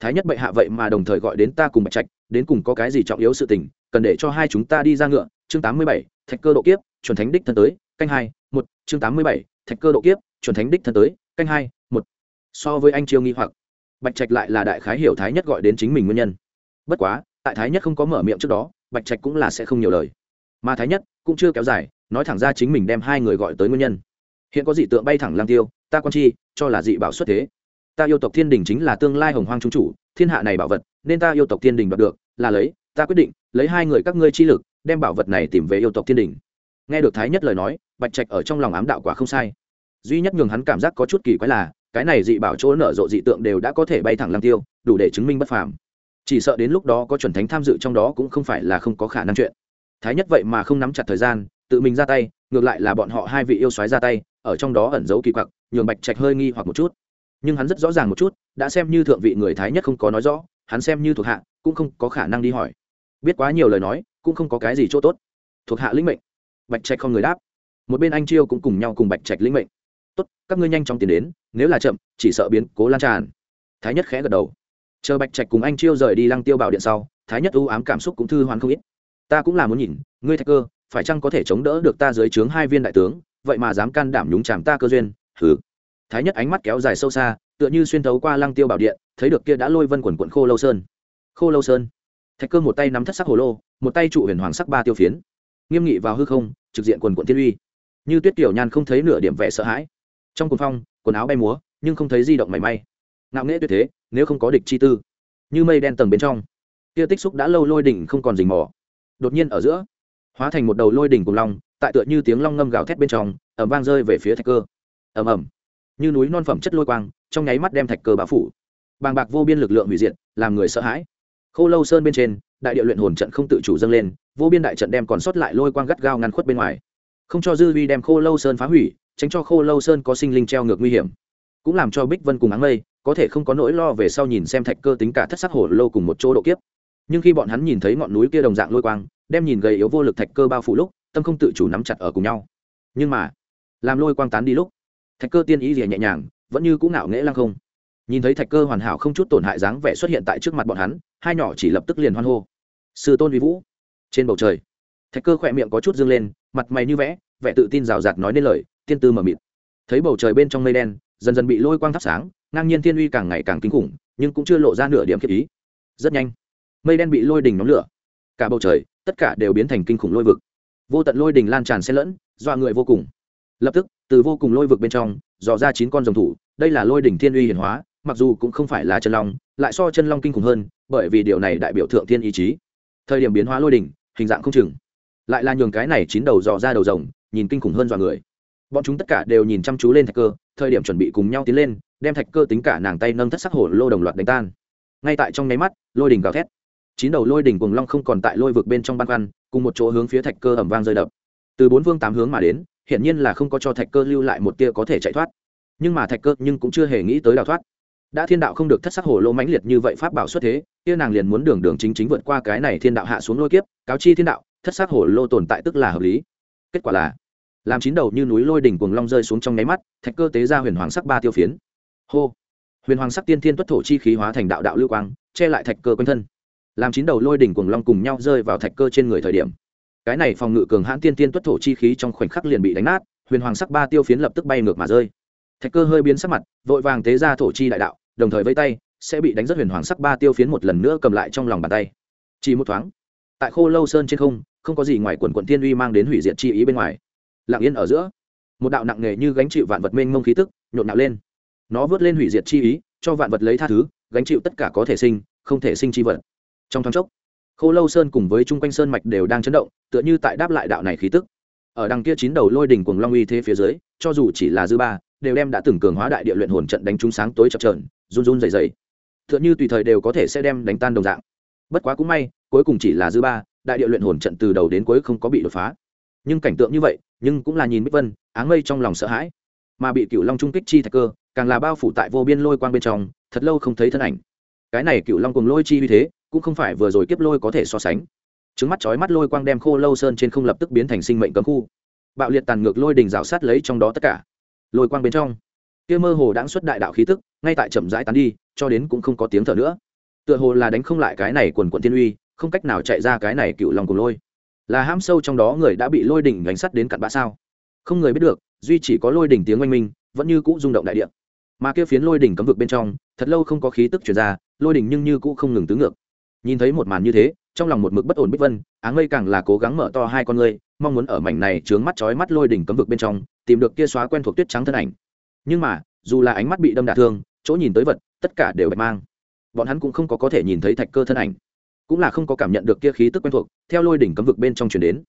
Thái nhất bệ hạ vậy mà đồng thời gọi đến ta cùng bạch trạch, đến cùng có cái gì trọng yếu sự tình, cần để cho hai chúng ta đi ra ngựa. Chương tám mươi bảy, thạch cơ độ kiếp, chuẩn thánh đích thân tới, canh hai, một, chương tám mươi bảy, thạch cơ độ kiếp, chuẩn thánh đích thân tới, canh hai, một so với anh chiêu nghi hoặc. Bạch trạch lại là đại khái hiểu thái nhất gọi đến chính mình nguyên nhân. Bất quá, tại thái nhất không có mở miệng trước đó, bạch trạch cũng là sẽ không nhiều lời. Mà thái nhất cũng chưa kéo dài, nói thẳng ra chính mình đem hai người gọi tới nguyên nhân. Hiện có dị tượng bay thẳng lang tiêu, ta quan chi, cho là dị bảo xuất thế. Ta yêu tộc thiên đình chính là tương lai hồng hoang trung chủ, thiên hạ này bảo vật, nên ta yêu tộc thiên đình đoạt được, là lấy, ta quyết định, lấy hai người các ngươi chi lực, đem bảo vật này tìm về yêu tộc thiên đình. Nghe được thái nhất lời nói, bạch trạch ở trong lòng ám đạo quả không sai. Duy nhất nhường hắn cảm giác có chút kỳ quái là cái này dị bảo chỗ nở rộ dị tượng đều đã có thể bay thẳng lăng tiêu, đủ để chứng minh bất phàm. Chỉ sợ đến lúc đó có chuẩn thánh tham dự trong đó cũng không phải là không có khả năng chuyện. Thái nhất vậy mà không nắm chặt thời gian, tự mình ra tay, ngược lại là bọn họ hai vị yêu soái ra tay, ở trong đó ẩn giấu kỳ quặc, nhường bạch trạch hơi nghi hoặc một chút. Nhưng hắn rất rõ ràng một chút, đã xem như thượng vị người thái nhất không có nói rõ, hắn xem như thuộc hạ, cũng không có khả năng đi hỏi. Biết quá nhiều lời nói, cũng không có cái gì chỗ tốt. Thuộc hạ lĩnh mệnh. Bạch trạch không người đáp. Một bên anh chiêu cũng cùng nhau cùng bạch trạch lĩnh mệnh. Tốt, các ngươi nhanh chóng tiến đến nếu là chậm, chỉ sợ biến cố lan tràn. Thái nhất khẽ gật đầu. Chờ bạch trạch cùng anh chiêu rời đi lăng tiêu bảo điện sau, thái nhất ưu ám cảm xúc cũng thư hoán không ít. Ta cũng là muốn nhìn, ngươi thạch cơ, phải chăng có thể chống đỡ được ta dưới trướng hai viên đại tướng, vậy mà dám can đảm nhúng chàm ta cơ duyên thứ thái nhất ánh mắt kéo dài sâu xa, tựa như xuyên thấu qua lăng tiêu bảo điện, thấy được kia đã lôi vân quần quận khô lâu sơn. Khô lâu sơn. Thạch cơ một tay nắm thất sắc hồ lô, một tay trụ huyền hoàng sắc ba tiêu phiến. Nghiêm nghị vào hư không, trực diện quần quận thiên uy. Như tuyết tiểu nhan không thấy nửa điểm vẻ sợ hãi. Trong cuồng phong quần áo bay múa, nhưng không thấy di động mảy may. Ngạo nghễ tuyệt thế, nếu không có địch chi tư. Như mây đen tầng bên trong kia tích xúc đã lâu lôi đỉnh không còn rình mỏ. đột nhiên ở giữa, hóa thành một đầu lôi đỉnh cùng long, tại tựa như tiếng long ngâm gào thét bên trong ẩm vang rơi về phía thạch cơ. Ẩm ẩm như núi non phẩm chất lôi quang, trong nháy mắt đem thạch cơ bão phủ. Bàng bạc vô biên lực lượng hủy diệt, làm người sợ hãi. Khô lâu sơn bên trên, đại địa luyện hồn trận không tự chủ dâng lên, vô biên đại trận đem còn sót lại lôi quang gắt gao ngăn khuất bên ngoài. Không cho dư vi đem khô lâu sơn phá hủy tránh cho khô lâu sơn có sinh linh treo ngược nguy hiểm. Cũng làm cho bích vân cùng áng mây có thể không có nỗi lo về sau nhìn xem thạch cơ tính cả thất sắc hổ lô cùng một chỗ độ kiếp. Nhưng khi bọn hắn nhìn thấy ngọn núi kia đồng dạng lôi quang, đem nhìn gầy yếu vô lực thạch cơ bao phủ lúc, tâm không tự chủ nắm chặt ở cùng nhau. Nhưng mà, làm lôi quang tán đi lúc, thạch cơ tiên ý gì nhẹ nhàng, vẫn như cũng ngạo nghễ lăng không. Nhìn thấy thạch cơ hoàn hảo không chút tổn hại dáng vẻ xuất hiện tại trước mặt bọn hắn, hai nhỏ chỉ lập tức liền hoan hô. Sư tôn vi vũ, trên bầu trời, thạch cơ khỏe miệng có chút dương lên, mặt mày như vẽ, vẻ tự tin rào rạt nói nên lời tiên tư mờ mịt. Thấy bầu trời bên trong mây đen, dần dần bị lôi quang thắp sáng, ngang nhiên thiên uy càng ngày càng kinh khủng, nhưng cũng chưa lộ ra nửa điểm khiếp ý. Rất nhanh, mây đen bị lôi đình nóng lửa. Cả bầu trời, tất cả đều biến thành kinh khủng lôi vực. Vô tận lôi đình lan tràn xen lẫn, dọa người vô cùng. Lập tức, từ vô cùng lôi vực bên trong, dò ra chín con rồng thủ, đây là lôi đỉnh thiên uy hiển hóa, mặc dù cũng không phải là chân long, lại so chân long kinh khủng hơn, bởi vì điều này đại biểu thượng thiên ý chí. Thời điểm biến hóa lôi đỉnh, hình dạng không chừng. Lại là nhường cái này chín đầu dò ra đầu rồng, nhìn kinh khủng hơn dọa người bọn chúng tất cả đều nhìn chăm chú lên thạch cơ, thời điểm chuẩn bị cùng nhau tiến lên, đem thạch cơ tính cả nàng tay nâng thất sắc hổ lô đồng loạt đánh tan. Ngay tại trong nháy mắt, lôi đỉnh gào thét. Chín đầu lôi đỉnh cùng long không còn tại lôi vực bên trong ban văn cùng một chỗ hướng phía thạch cơ ẩm vang rơi đập. Từ bốn phương tám hướng mà đến, hiển nhiên là không có cho thạch cơ lưu lại một tia có thể chạy thoát. Nhưng mà thạch cơ nhưng cũng chưa hề nghĩ tới đào thoát. Đã thiên đạo không được thất sắc hổ lô mãnh liệt như vậy pháp bảo xuất thế, kia nàng liền muốn đường đường chính chính vượt qua cái này thiên đạo hạ xuống lôi kiếp, cáo chi thiên đạo, thất sắc hổ lô tồn tại tức là hợp lý. Kết quả là làm chín đầu như núi lôi đỉnh cuồng long rơi xuống trong nháy mắt, thạch cơ tế ra huyền hoàng sắc ba tiêu phiến. Hô! Huyền hoàng sắc tiên thiên tuất thổ chi khí hóa thành đạo đạo lưu quang, che lại thạch cơ quanh thân. Làm chín đầu lôi đỉnh cuồng long cùng nhau rơi vào thạch cơ trên người thời điểm, cái này phòng ngự cường hãn tiên thiên tuất thổ chi khí trong khoảnh khắc liền bị đánh nát, huyền hoàng sắc ba tiêu phiến lập tức bay ngược mà rơi. Thạch cơ hơi biến sắc mặt, vội vàng tế ra thổ chi đại đạo, đồng thời vây tay, sẽ bị đánh rất huyền hoàng sắc ba tiêu phiến một lần nữa cầm lại trong lòng bàn tay. Chỉ một thoáng, tại khô lâu sơn trên không không có gì ngoài quần quận tiên uy mang đến hủy diệt chi ý bên ngoài lặng yên ở giữa. Một đạo nặng nề như gánh chịu vạn vật mênh mông khí tức, nhộn nạo lên. Nó vớt lên hủy diệt chi ý, cho vạn vật lấy tha thứ, gánh chịu tất cả có thể sinh, không thể sinh chi vật. Trong thoáng chốc, khô lâu sơn cùng với chung quanh sơn mạch đều đang chấn động, tựa như tại đáp lại đạo này khí tức. Ở đằng kia chín đầu lôi đỉnh cuồng long uy thế phía dưới, cho dù chỉ là dư ba, đều đem đã từng cường hóa đại địa luyện hồn trận đánh trúng sáng tối chập trờn run run dày dày tựa như tùy thời đều có thể sẽ đem đánh tan đồng dạng. Bất quá cũng may, cuối cùng chỉ là dư ba, đại địa luyện hồn trận từ đầu đến cuối không có bị đột phá. Nhưng cảnh tượng như vậy nhưng cũng là nhìn bích vân, áng mây trong lòng sợ hãi. Mà bị cựu long trung kích chi thạch cơ, càng là bao phủ tại vô biên lôi quang bên trong, thật lâu không thấy thân ảnh. Cái này cựu long cùng lôi chi uy thế, cũng không phải vừa rồi kiếp lôi có thể so sánh. Trứng mắt chói mắt lôi quang đem khô lâu sơn trên không lập tức biến thành sinh mệnh cấm khu. Bạo liệt tàn ngược lôi đình rào sát lấy trong đó tất cả. Lôi quang bên trong, kia mơ hồ đãng xuất đại đạo khí tức, ngay tại chậm rãi tán đi, cho đến cũng không có tiếng thở nữa. Tựa hồ là đánh không lại cái này quần quận thiên uy, không cách nào chạy ra cái này cựu lòng cùng lôi là ham sâu trong đó người đã bị lôi đỉnh gánh sắt đến cặn bã sao? Không người biết được, duy chỉ có lôi đỉnh tiếng oanh minh, vẫn như cũ rung động đại địa. Mà kia phiến lôi đỉnh cấm vực bên trong, thật lâu không có khí tức chuyển ra, lôi đỉnh nhưng như cũ không ngừng tứ ngược. Nhìn thấy một màn như thế, trong lòng một mực bất ổn bích vân, áng mây càng là cố gắng mở to hai con ngươi, mong muốn ở mảnh này chướng mắt chói mắt lôi đỉnh cấm vực bên trong, tìm được kia xóa quen thuộc tuyết trắng thân ảnh. Nhưng mà, dù là ánh mắt bị đâm đả thương, chỗ nhìn tới vật, tất cả đều bạch mang. Bọn hắn cũng không có có thể nhìn thấy thạch cơ thân ảnh cũng là không có cảm nhận được kia khí tức quen thuộc, theo lôi đỉnh cấm vực bên trong truyền đến.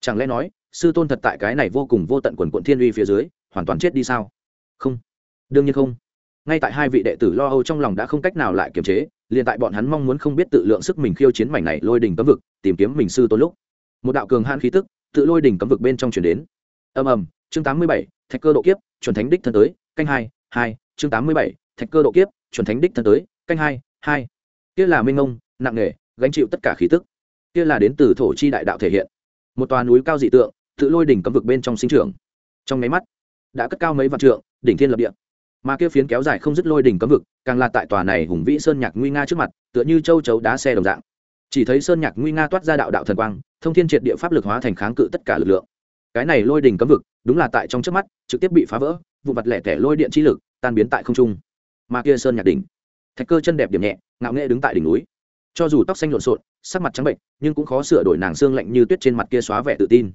Chẳng lẽ nói, sư tôn thật tại cái này vô cùng vô tận quần quận thiên uy phía dưới, hoàn toàn chết đi sao? Không. Đương nhiên không. Ngay tại hai vị đệ tử lo âu trong lòng đã không cách nào lại kiềm chế, liền tại bọn hắn mong muốn không biết tự lượng sức mình khiêu chiến mảnh này lôi đỉnh cấm vực, tìm kiếm mình sư tôn lúc. Một đạo cường hạn khí tức tự lôi đỉnh cấm vực bên trong chuyển đến. Ầm ầm, chương tám mươi bảy, thạch cơ độ kiếp, chuẩn thánh đích thân tới, canh hai hai, chương tám mươi bảy, thạch cơ độ kiếp, chuẩn thánh đích thân tới, canh hai hai. Kia là minh ngông, nặng nề gánh chịu tất cả khí tức. Kia là đến từ thổ chi đại đạo thể hiện. Một tòa núi cao dị tượng, tự lôi đỉnh cấm vực bên trong sinh trưởng. Trong nháy mắt, đã cất cao mấy vạn trượng, đỉnh thiên lập địa. Mà kia phiến kéo dài không dứt lôi đỉnh cấm vực, càng là tại tòa này hùng vĩ sơn nhạc nguy nga trước mặt, tựa như châu chấu đá xe đồng dạng. Chỉ thấy sơn nhạc nguy nga toát ra đạo đạo thần quang, thông thiên triệt địa pháp lực hóa thành kháng cự tất cả lực lượng. Cái này lôi đỉnh cấm vực, đúng là tại trong trước mắt, trực tiếp bị phá vỡ, vụ mặt lẻ tẻ lôi điện chi lực, tan biến tại không trung. Mà kia sơn nhạc đỉnh, thạch cơ chân đẹp điểm nhẹ, ngạo nghệ đứng tại đỉnh núi cho dù tóc xanh lộn xộn, sắc mặt trắng bệnh, nhưng cũng khó sửa đổi nàng xương lạnh như tuyết trên mặt kia xóa vẻ tự tin.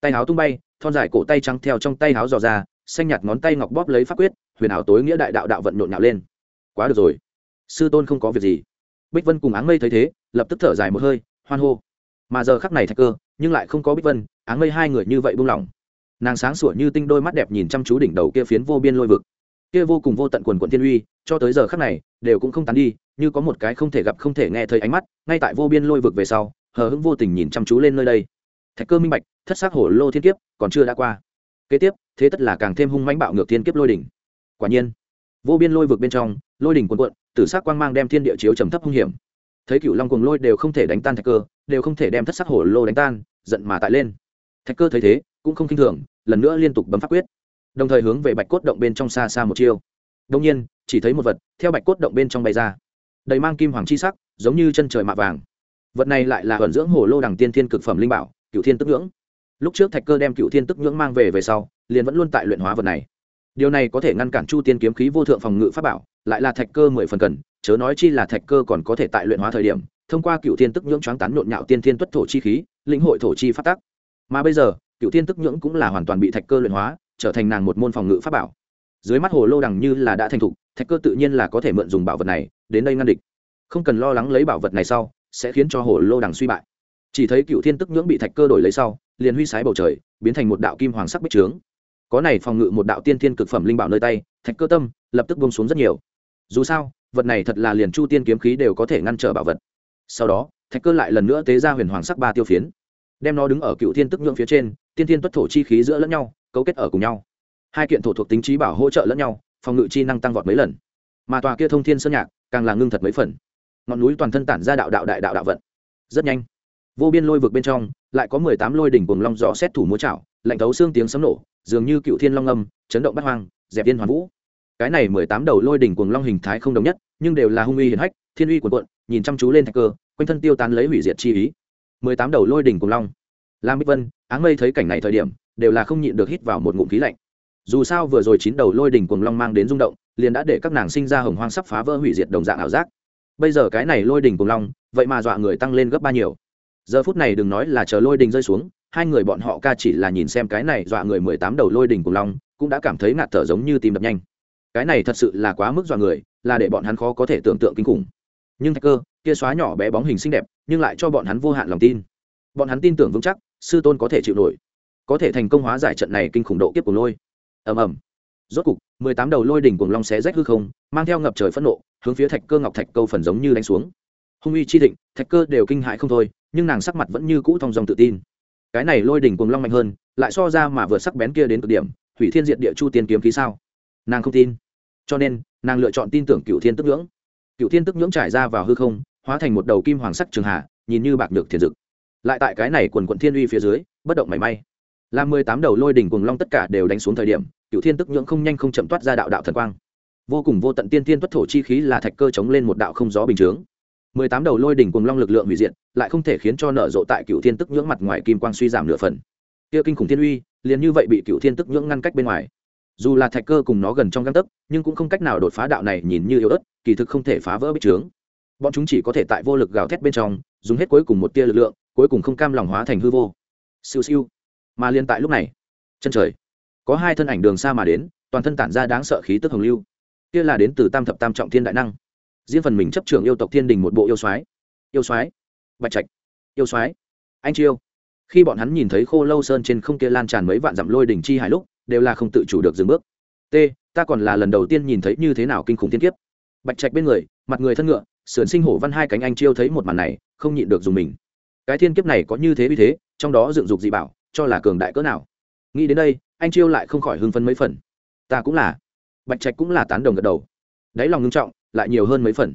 Tay áo tung bay, thon dài cổ tay trắng theo trong tay áo dò ra, xanh nhạt ngón tay ngọc bóp lấy pháp quyết, huyền ảo tối nghĩa đại đạo đạo vận nhộn nhạo lên. Quá được rồi. Sư tôn không có việc gì. Bích vân cùng áng mây thấy thế, lập tức thở dài một hơi, hoan hô. Mà giờ khắc này thạch cơ, nhưng lại không có bích vân, áng mây hai người như vậy buông lỏng. Nàng sáng sủa như tinh đôi mắt đẹp nhìn chăm chú đỉnh đầu kia phiến vô biên lôi vực. Kia vô cùng vô tận quần quận thiên uy, cho tới giờ khắc này, đều cũng không tán đi như có một cái không thể gặp không thể nghe thấy ánh mắt, ngay tại vô biên lôi vực về sau, hờ hững vô tình nhìn chăm chú lên nơi đây. Thạch cơ minh bạch, thất xác hổ lô thiên kiếp, còn chưa đã qua. Kế tiếp, thế tất là càng thêm hung mãnh bạo ngược thiên kiếp lôi đỉnh. Quả nhiên, vô biên lôi vực bên trong, lôi đỉnh quần quận tử sắc quang mang đem thiên địa chiếu trầm thấp hung hiểm. Thấy cựu long cùng lôi đều không thể đánh tan thạch cơ, đều không thể đem thất sắc hổ lô đánh tan, giận mà tại lên. Thạch cơ thấy thế, cũng không k i n h thường, lần nữa liên tục bấm pháp quyết. Đồng thời hướng về bạch cốt động bên trong xa xa một chiêu. Đông nhiên, chỉ thấy một vật, theo bạch cốt động bên trong bay ra đầy mang kim hoàng chi sắc, giống như chân trời mạ vàng. Vật này lại là ẩn dưỡng hồ lô đằng tiên thiên cực phẩm linh bảo cựu thiên tức ngưỡng lúc trước thạch cơ đem cựu thiên tức ngưỡng mang về về sau, liền vẫn luôn tại luyện hóa vật này. Điều này có thể ngăn cản chu tiên kiếm khí vô thượng phòng ngự pháp bảo, lại là thạch cơ mười phần cần, chớ nói chi là thạch cơ còn có thể tại luyện hóa thời điểm, thông qua cựu thiên tức nhưỡng choáng tán nhộn nhạo tiên thiên tuất thổ chi khí, lĩnh hội thổ chi phát tắc. Mà bây giờ cựu thiên tức nhưỡng cũng là hoàn toàn bị thạch cơ luyện hóa, trở thành nàng một môn phòng ngự pháp bảo. Dưới mắt hồ lô đằng như là đã thành thục, thạch cơ tự nhiên là có thể mượn dùng bảo vật này đến đây ngăn địch. Không cần lo lắng lấy bảo vật này sau, sẽ khiến cho hồ lô đằng suy bại. Chỉ thấy cựu thiên tức nhưỡng bị thạch cơ đổi lấy sau, liền huy sái bầu trời, biến thành một đạo kim hoàng sắc bích trướng. Có này phòng ngự một đạo tiên thiên cực phẩm linh bảo nơi tay, thạch cơ tâm lập tức bông xuống rất nhiều. Dù sao, vật này thật là liền chu tiên kiếm khí đều có thể ngăn trở bảo vật. Sau đó, thạch cơ lại lần nữa tế ra huyền hoàng sắc ba tiêu phiến. Đem nó đứng ở cựu thiên tức nhưỡng phía trên, tiên thiên tuất thổ chi khí giữa lẫn nhau, cấu kết ở cùng nhau. Hai kiện thổ thuộc tính trí bảo hỗ trợ lẫn nhau, phòng ngự chi năng tăng vọt mấy lần. Mà tòa kia thông thiên sơn nhạc càng là ngưng thật mấy phần. Ngọn núi toàn thân tản ra đạo đạo đại đạo đạo vận. Rất nhanh, vô biên lôi vực bên trong, lại có mười tám lôi đỉnh cùng long gió xét thủ múa chảo, lạnh thấu xương tiếng sấm nổ, dường như cựu thiên long âm, chấn động bắt hoang, dẹp yên hoàn vũ. Cái này mười tám đầu lôi đỉnh cùng long hình thái không đồng nhất, nhưng đều là hung uy hiển hách, thiên uy cuồn cuộn, nhìn chăm chú lên thạch cơ, quanh thân tiêu tán lấy hủy diệt chi ý. Mười tám đầu lôi đỉnh cùng long. Lam bích vân, áng mây thấy cảnh này thời điểm, đều là không nhịn được hít vào một ngụm khí lạnh. Dù sao vừa rồi chín đầu lôi đỉnh cùng long mang đến rung động liền đã để các nàng sinh ra hồng hoang sắp phá vỡ hủy diệt đồng dạng ảo giác. Bây giờ cái này lôi đỉnh cùng long, vậy mà dọa người tăng lên gấp ba nhiều. Giờ phút này đừng nói là chờ lôi đình rơi xuống, hai người bọn họ ca chỉ là nhìn xem cái này dọa người mười tám đầu lôi đình cùng long, cũng đã cảm thấy ngạt thở giống như tìm đập nhanh. Cái này thật sự là quá mức dọa người, là để bọn hắn khó có thể tưởng tượng kinh khủng. Nhưng thạch cơ kia xóa nhỏ bé bóng hình xinh đẹp, nhưng lại cho bọn hắn vô hạn lòng tin. Bọn hắn tin tưởng vững chắc, sư tôn có thể chịu nổi. Có thể thành công hóa giải trận này kinh khủng độ kiếp của lôi. Ầm ầm. Rốt cục mười tám đầu lôi đỉnh cuồng long xé rách hư không, mang theo ngập trời phẫn nộ, hướng phía thạch cơ ngọc thạch câu phần giống như đánh xuống. Hung uy chi thịnh, thạch cơ đều kinh hại không thôi, nhưng nàng sắc mặt vẫn như cũ thong dòng tự tin. Cái này lôi đỉnh cuồng long mạnh hơn, lại so ra mà vừa sắc bén kia đến cực điểm, hủy thiên diệt địa chu tiên kiếm khí sao? Nàng không tin. Cho nên, nàng lựa chọn tin tưởng cựu thiên tức nhưỡng. Cựu thiên tức nhưỡng trải ra vào hư không, hóa thành một đầu kim hoàng sắc trường hạ, nhìn như bạc được thiền dực. Lại tại cái này quần quận thiên uy phía dưới, bất động mảy may. Làm mười tám đầu lôi đỉnh cuồng long tất cả đều đánh xuống thời điểm cựu thiên tức nhưỡng không nhanh không chậm toát ra đạo đạo thần quang. Vô cùng vô tận tiên tiên tuất thổ chi khí là thạch cơ chống lên một đạo không gió bình chướng. Mười tám đầu lôi đỉnh cùng long lực lượng hủy diệt, lại không thể khiến cho nở rộ tại cựu thiên tức nhưỡng mặt ngoài kim quang suy giảm nửa phần. Kia kinh khủng thiên uy, liền như vậy bị cựu thiên tức nhưỡng ngăn cách bên ngoài. Dù là thạch cơ cùng nó gần trong găng tấc, nhưng cũng không cách nào đột phá đạo này nhìn như yếu ớt, kỳ thực không thể phá vỡ bích trướng bọn chúng chỉ có thể tại vô lực gào thét bên trong, dùng hết cuối cùng một tia lực lượng, cuối cùng không cam lòng hóa thành hư vô. Siêu siêu. Mà liên tại lúc này, chân trời có hai thân ảnh đường xa mà đến, toàn thân tản ra đáng sợ khí tức hồng lưu. Kia là đến từ tam thập tam trọng thiên đại năng. Riêng phần mình chấp trưởng yêu tộc thiên đình một bộ yêu soái. Yêu soái? Bạch trạch. Yêu soái? Anh chiêu. Khi bọn hắn nhìn thấy khô lâu sơn trên không kia lan tràn mấy vạn dặm lôi đỉnh chi hải lúc, đều là không tự chủ được dừng bước. T, ta còn là lần đầu tiên nhìn thấy như thế nào kinh khủng thiên kiếp. Bạch trạch bên người, mặt người thân ngựa, sườn sinh hổ văn hai cánh anh chiêu thấy một màn này, không nhịn được dùng mình. Cái thiên kiếp này có như thế vì thế, trong đó dựng dục dị bảo, cho là cường đại cỡ nào. Nghĩ đến đây anh chiêu lại không khỏi hưng phấn mấy phần. Ta cũng là. Bạch trạch cũng là tán đồng gật đầu. Đáy lòng ngưng trọng, lại nhiều hơn mấy phần.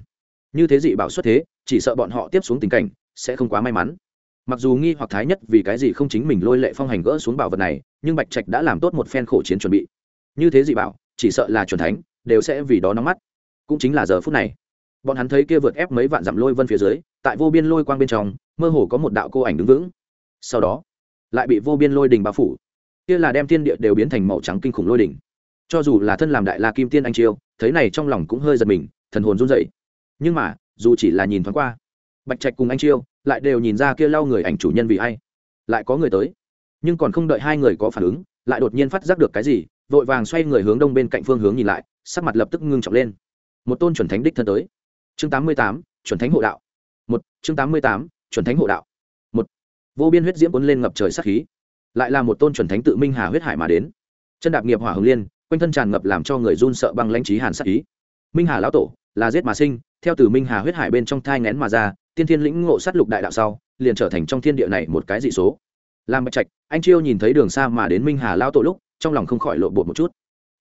Như thế dị bảo xuất thế, chỉ sợ bọn họ tiếp xuống tình cảnh, sẽ không quá may mắn. Mặc dù nghi hoặc thái nhất vì cái gì không chính mình lôi lệ phong hành gỡ xuống bảo vật này, nhưng bạch trạch đã làm tốt một phen khổ chiến chuẩn bị. Như thế dị bảo, chỉ sợ là chuẩn thánh, đều sẽ vì đó nóng mắt. Cũng chính là giờ phút này. Bọn hắn thấy kia vượt ép mấy vạn dặm lôi vân phía dưới, tại vô biên lôi quang bên trong, mơ hồ có một đạo cô ảnh đứng vững. Sau đó, lại bị vô biên lôi đình bao phủ kia là đem thiên địa đều biến thành màu trắng kinh khủng lôi đỉnh. Cho dù là thân làm đại la kim tiên anh chiêu, thấy này trong lòng cũng hơi giật mình, thần hồn run dậy nhưng mà, dù chỉ là nhìn thoáng qua, bạch trạch cùng anh chiêu lại đều nhìn ra kia lau người ảnh chủ nhân vì ai. Lại có người tới. Nhưng còn không đợi hai người có phản ứng, lại đột nhiên phát giác được cái gì, vội vàng xoay người hướng đông bên cạnh phương hướng nhìn lại, sắc mặt lập tức ngưng trọng lên. Một tôn chuẩn thánh đích thân tới. Chương tám mươi tám, chuẩn thánh hộ đạo. Một, chương tám mươi tám, chuẩn thánh hộ đạo. Một, vô biên huyết diễm cuốn lên ngập trời sát khí lại là một tôn chuẩn thánh tự minh hà huyết hải mà đến. Chân đạp nghiệp hỏa hồng liên, quanh thân tràn ngập làm cho người run sợ băng lãnh trí hàn sắc ý. Minh hà lão tổ, là giết mà sinh, theo từ minh hà huyết hải bên trong thai ngén mà ra, tiên thiên lĩnh ngộ sát lục đại đạo sau, liền trở thành trong thiên địa này một cái dị số. Làm bạch trạch, anh chiêu nhìn thấy đường xa mà đến minh hà lão tổ lúc, trong lòng không khỏi lộ bột một chút.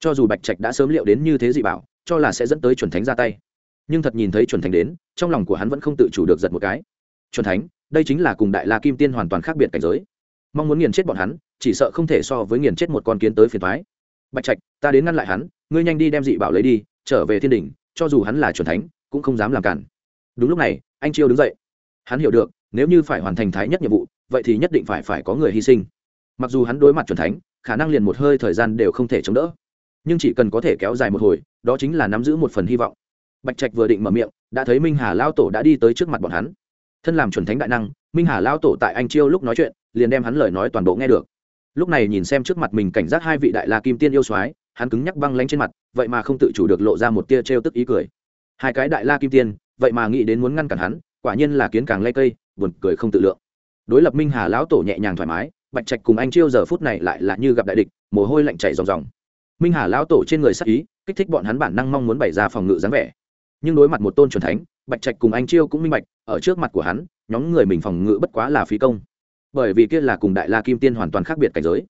Cho dù bạch trạch đã sớm liệu đến như thế dị bảo, cho là sẽ dẫn tới chuẩn thánh ra tay. Nhưng thật nhìn thấy chuẩn thánh đến, trong lòng của hắn vẫn không tự chủ được giật một cái. Chuẩn thánh, đây chính là cùng đại la kim tiên hoàn toàn khác biệt cảnh giới mong muốn nghiền chết bọn hắn, chỉ sợ không thể so với nghiền chết một con kiến tới phiền thoái bạch trạch, ta đến ngăn lại hắn, ngươi nhanh đi đem dị bảo lấy đi, trở về thiên đình, cho dù hắn là c thánh, cũng không dám làm cản. Đúng lúc này, anh chiêu đứng dậy. Hắn hiểu được, nếu như phải hoàn thành thái nhất nhiệm vụ, vậy thì nhất định phải phải có người hy sinh. Mặc dù hắn đối mặt c thánh, khả năng liền một hơi thời gian đều không thể chống đỡ. Nhưng chỉ cần có thể kéo dài một hồi, đó chính là nắm giữ một phần hy vọng. Bạch trạch vừa định mở miệng, đã thấy minh hà lao tổ đã đi tới trước mặt bọn hắn. Thân làm chuẩn thánh đại năng, minh hà lao tổ tại anh chiêu lúc nói chuyện liền đem hắn lời nói toàn bộ nghe được. Lúc này nhìn xem trước mặt mình cảnh giác hai vị đại la kim tiên yêu soái, hắn cứng nhắc băng lánh trên mặt, vậy mà không tự chủ được lộ ra một tia trêu tức ý cười. Hai cái đại la kim tiên, vậy mà nghĩ đến muốn ngăn cản hắn, quả nhiên là kiến càng lây cây, buồn cười không tự lượng. Đối lập minh hà lão tổ nhẹ nhàng thoải mái, bạch trạch cùng anh chiêu giờ phút này lại là như gặp đại địch, mồ hôi lạnh chảy ròng ròng. Minh hà lão tổ trên người sắc ý, kích thích bọn hắn bản năng mong muốn bày ra phòng ngự dáng vẻ. Nhưng đối mặt một tôn truyền thánh, bạch trạch cùng anh chiêu cũng minh bạch, ở trước mặt của hắn, nhóm người mình phòng ngự bất quá là phí công bởi vì kia là cùng đại la kim tiên hoàn toàn khác biệt cảnh giới.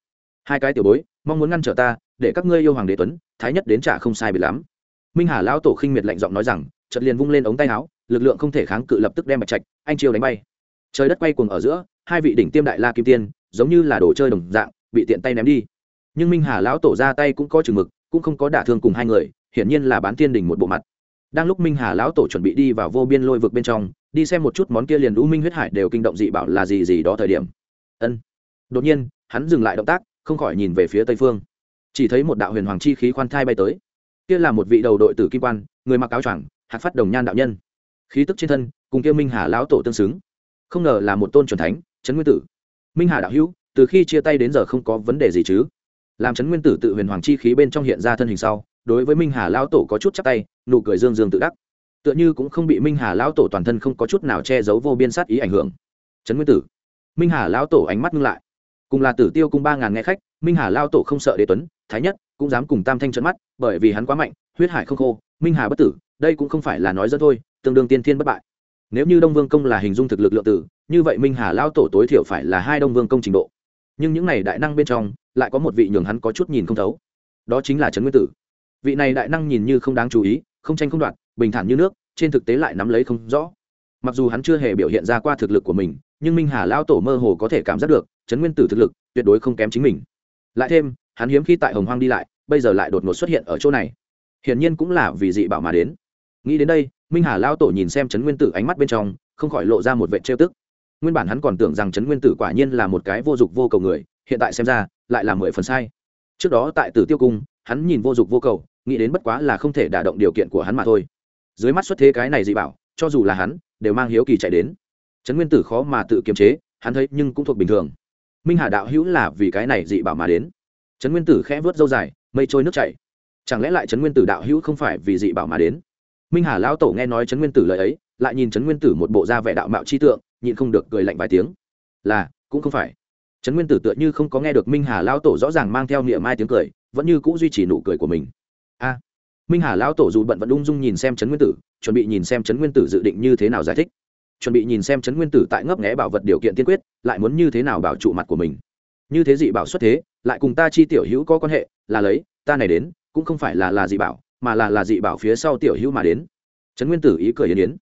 Hai cái tiểu bối, mong muốn ngăn trở ta, để các ngươi yêu hoàng đế tuấn, thái nhất đến trả không sai biệt lắm. Minh hà lão tổ khinh miệt lạnh giọng nói rằng, chợt liền vung lên ống tay áo, lực lượng không thể kháng cự lập tức đem bạch trạch, anh chiêu đánh bay. Trời đất quay cuồng ở giữa, hai vị đỉnh tiêm đại la kim tiên, giống như là đồ chơi đồng dạng, bị tiện tay ném đi. Nhưng minh hà lão tổ ra tay cũng có chừng mực, cũng không có đả thương cùng hai người, hiển nhiên là bán thiên đỉnh một bộ mặt. Đang lúc minh hà lão tổ chuẩn bị đi vào vô biên lôi vực bên trong đi xem một chút món kia liền u minh huyết hải đều kinh động dị bảo là gì gì đó thời điểm. Ân. Đột nhiên, hắn dừng lại động tác, không khỏi nhìn về phía tây phương. Chỉ thấy một đạo huyền hoàng chi khí khoan thai bay tới. Kia là một vị đầu đội tử kim quan, người mặc áo choàng hạt phát đồng nhan đạo nhân. Khí tức trên thân, cùng kia minh hà lão tổ tương xứng. Không ngờ là một tôn c thánh, trấn nguyên tử. Minh hà đạo hữu, từ khi chia tay đến giờ không có vấn đề gì chứ? Làm trấn nguyên tử tự huyền hoàng chi khí bên trong hiện ra thân hình sau, đối với minh hà lão tổ có chút chắc tay, nụ cười dương dương tự đắc tựa như cũng không bị minh hà lão tổ toàn thân không có chút nào che giấu vô biên sát ý ảnh hưởng. Trấn nguyên tử, minh hà lão tổ ánh mắt ngưng lại. Cùng là tử tiêu cung ba ngàn nghe khách, minh hà lao tổ không sợ đế tuấn, thái nhất cũng dám cùng tam thanh trận mắt, bởi vì hắn quá mạnh, huyết hải không khô, minh hà bất tử, đây cũng không phải là nói dẫn thôi, tương đương tiên thiên bất bại. Nếu như đông vương công là hình dung thực lực lượng tử, như vậy minh hà lao tổ tối thiểu phải là hai đông vương công trình độ. Nhưng những này đại năng bên trong, lại có một vị nhường hắn có chút nhìn không thấu. Đó chính là trấn nguyên tử. Vị này đại năng nhìn như không đáng chú ý, không tranh không đoạt bình thản như nước, trên thực tế lại nắm lấy không rõ. Mặc dù hắn chưa hề biểu hiện ra qua thực lực của mình, nhưng minh hà lao tổ mơ hồ có thể cảm giác được, trấn nguyên tử thực lực tuyệt đối không kém chính mình. Lại thêm, hắn hiếm khi tại hồng hoang đi lại, bây giờ lại đột ngột xuất hiện ở chỗ này. Hiển nhiên cũng là vì dị bảo mà đến. Nghĩ đến đây, minh hà lao tổ nhìn xem trấn nguyên tử ánh mắt bên trong, không khỏi lộ ra một vệ trêu tức. Nguyên bản hắn còn tưởng rằng trấn nguyên tử quả nhiên là một cái vô dụng vô cầu người, hiện tại xem ra, lại là mười phần sai. Trước đó tại tử tiêu cung, hắn nhìn vô dụng vô cầu, nghĩ đến bất quá là không thể đả động điều kiện của hắn mà thôi dưới mắt xuất thế cái này dị bảo, cho dù là hắn, đều mang hiếu kỳ chạy đến. Trấn nguyên tử khó mà tự kiềm chế, hắn thấy nhưng cũng thuộc bình thường. Minh hà đạo hữu là vì cái này dị bảo mà đến. Trấn nguyên tử khẽ vớt dâu dài, mây trôi nước chảy. Chẳng lẽ lại trấn nguyên tử đạo hữu không phải vì dị bảo mà đến? Minh hà lão tổ nghe nói trấn nguyên tử lời ấy, lại nhìn trấn nguyên tử một bộ da vẻ đạo mạo chi tượng, nhịn không được cười lạnh vài tiếng. Là, cũng không phải. Trấn nguyên tử tựa như không có nghe được minh hà lão tổ rõ ràng mang theo niệm mai tiếng cười, vẫn như cũ duy trì nụ cười của mình minh hà lão tổ dù bận vẫn ung dung nhìn xem trấn nguyên tử, chuẩn bị nhìn xem trấn nguyên tử dự định như thế nào giải thích. Chuẩn bị nhìn xem trấn nguyên tử tại ngấp nghẽ bảo vật điều kiện tiên quyết, lại muốn như thế nào bảo trụ mặt của mình. Như thế dị bảo xuất thế, lại cùng ta chi tiểu hữu có quan hệ, là lấy, ta này đến, cũng không phải là là dị bảo, mà là là dị bảo phía sau tiểu hữu mà đến. Trấn nguyên tử ý cười yến yến.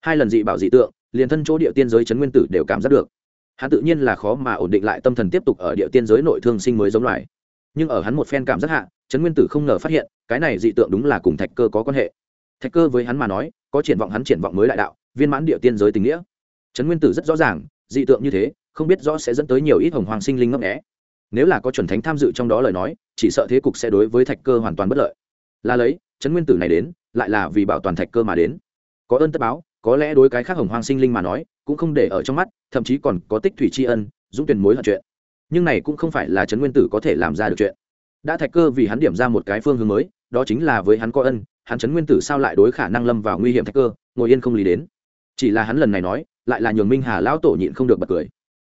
Hai lần dị bảo dị tượng, liền thân chỗ địa tiên giới trấn nguyên tử đều cảm giác được. Hắn tự nhiên là khó mà ổn định lại tâm thần tiếp tục ở địa tiên giới nội thương sinh mới giống loài. Nhưng ở hắn một phen cảm giác hạ trấn nguyên tử không ngờ phát hiện, cái này dị tượng đúng là cùng thạch cơ có quan hệ. Thạch cơ với hắn mà nói, có triển vọng hắn triển vọng mới đại đạo, viên mãn địa tiên giới tình nghĩa. Trấn nguyên tử rất rõ ràng, dị tượng như thế, không biết rõ sẽ dẫn tới nhiều ít hồng hoàng sinh linh ngấp nghẽ nếu là có chuẩn thánh tham dự trong đó lời nói, chỉ sợ thế cục sẽ đối với thạch cơ hoàn toàn bất lợi. Là lấy, trấn nguyên tử này đến, lại là vì bảo toàn thạch cơ mà đến. Có ơn tất báo, có lẽ đối cái khác hồng hoàng sinh linh mà nói, cũng không để ở trong mắt, thậm chí còn có tích thủy tri ân, dũng tuyển mối hận chuyện. Nhưng này cũng không phải là trấn nguyên tử có thể làm ra được chuyện đã thạch cơ vì hắn điểm ra một cái phương hướng mới, đó chính là với hắn có ân, hắn trấn nguyên tử sao lại đối khả năng lâm vào nguy hiểm thạch cơ, ngồi yên không lý đến. Chỉ là hắn lần này nói, lại là nhường minh hà lão tổ nhịn không được bật cười.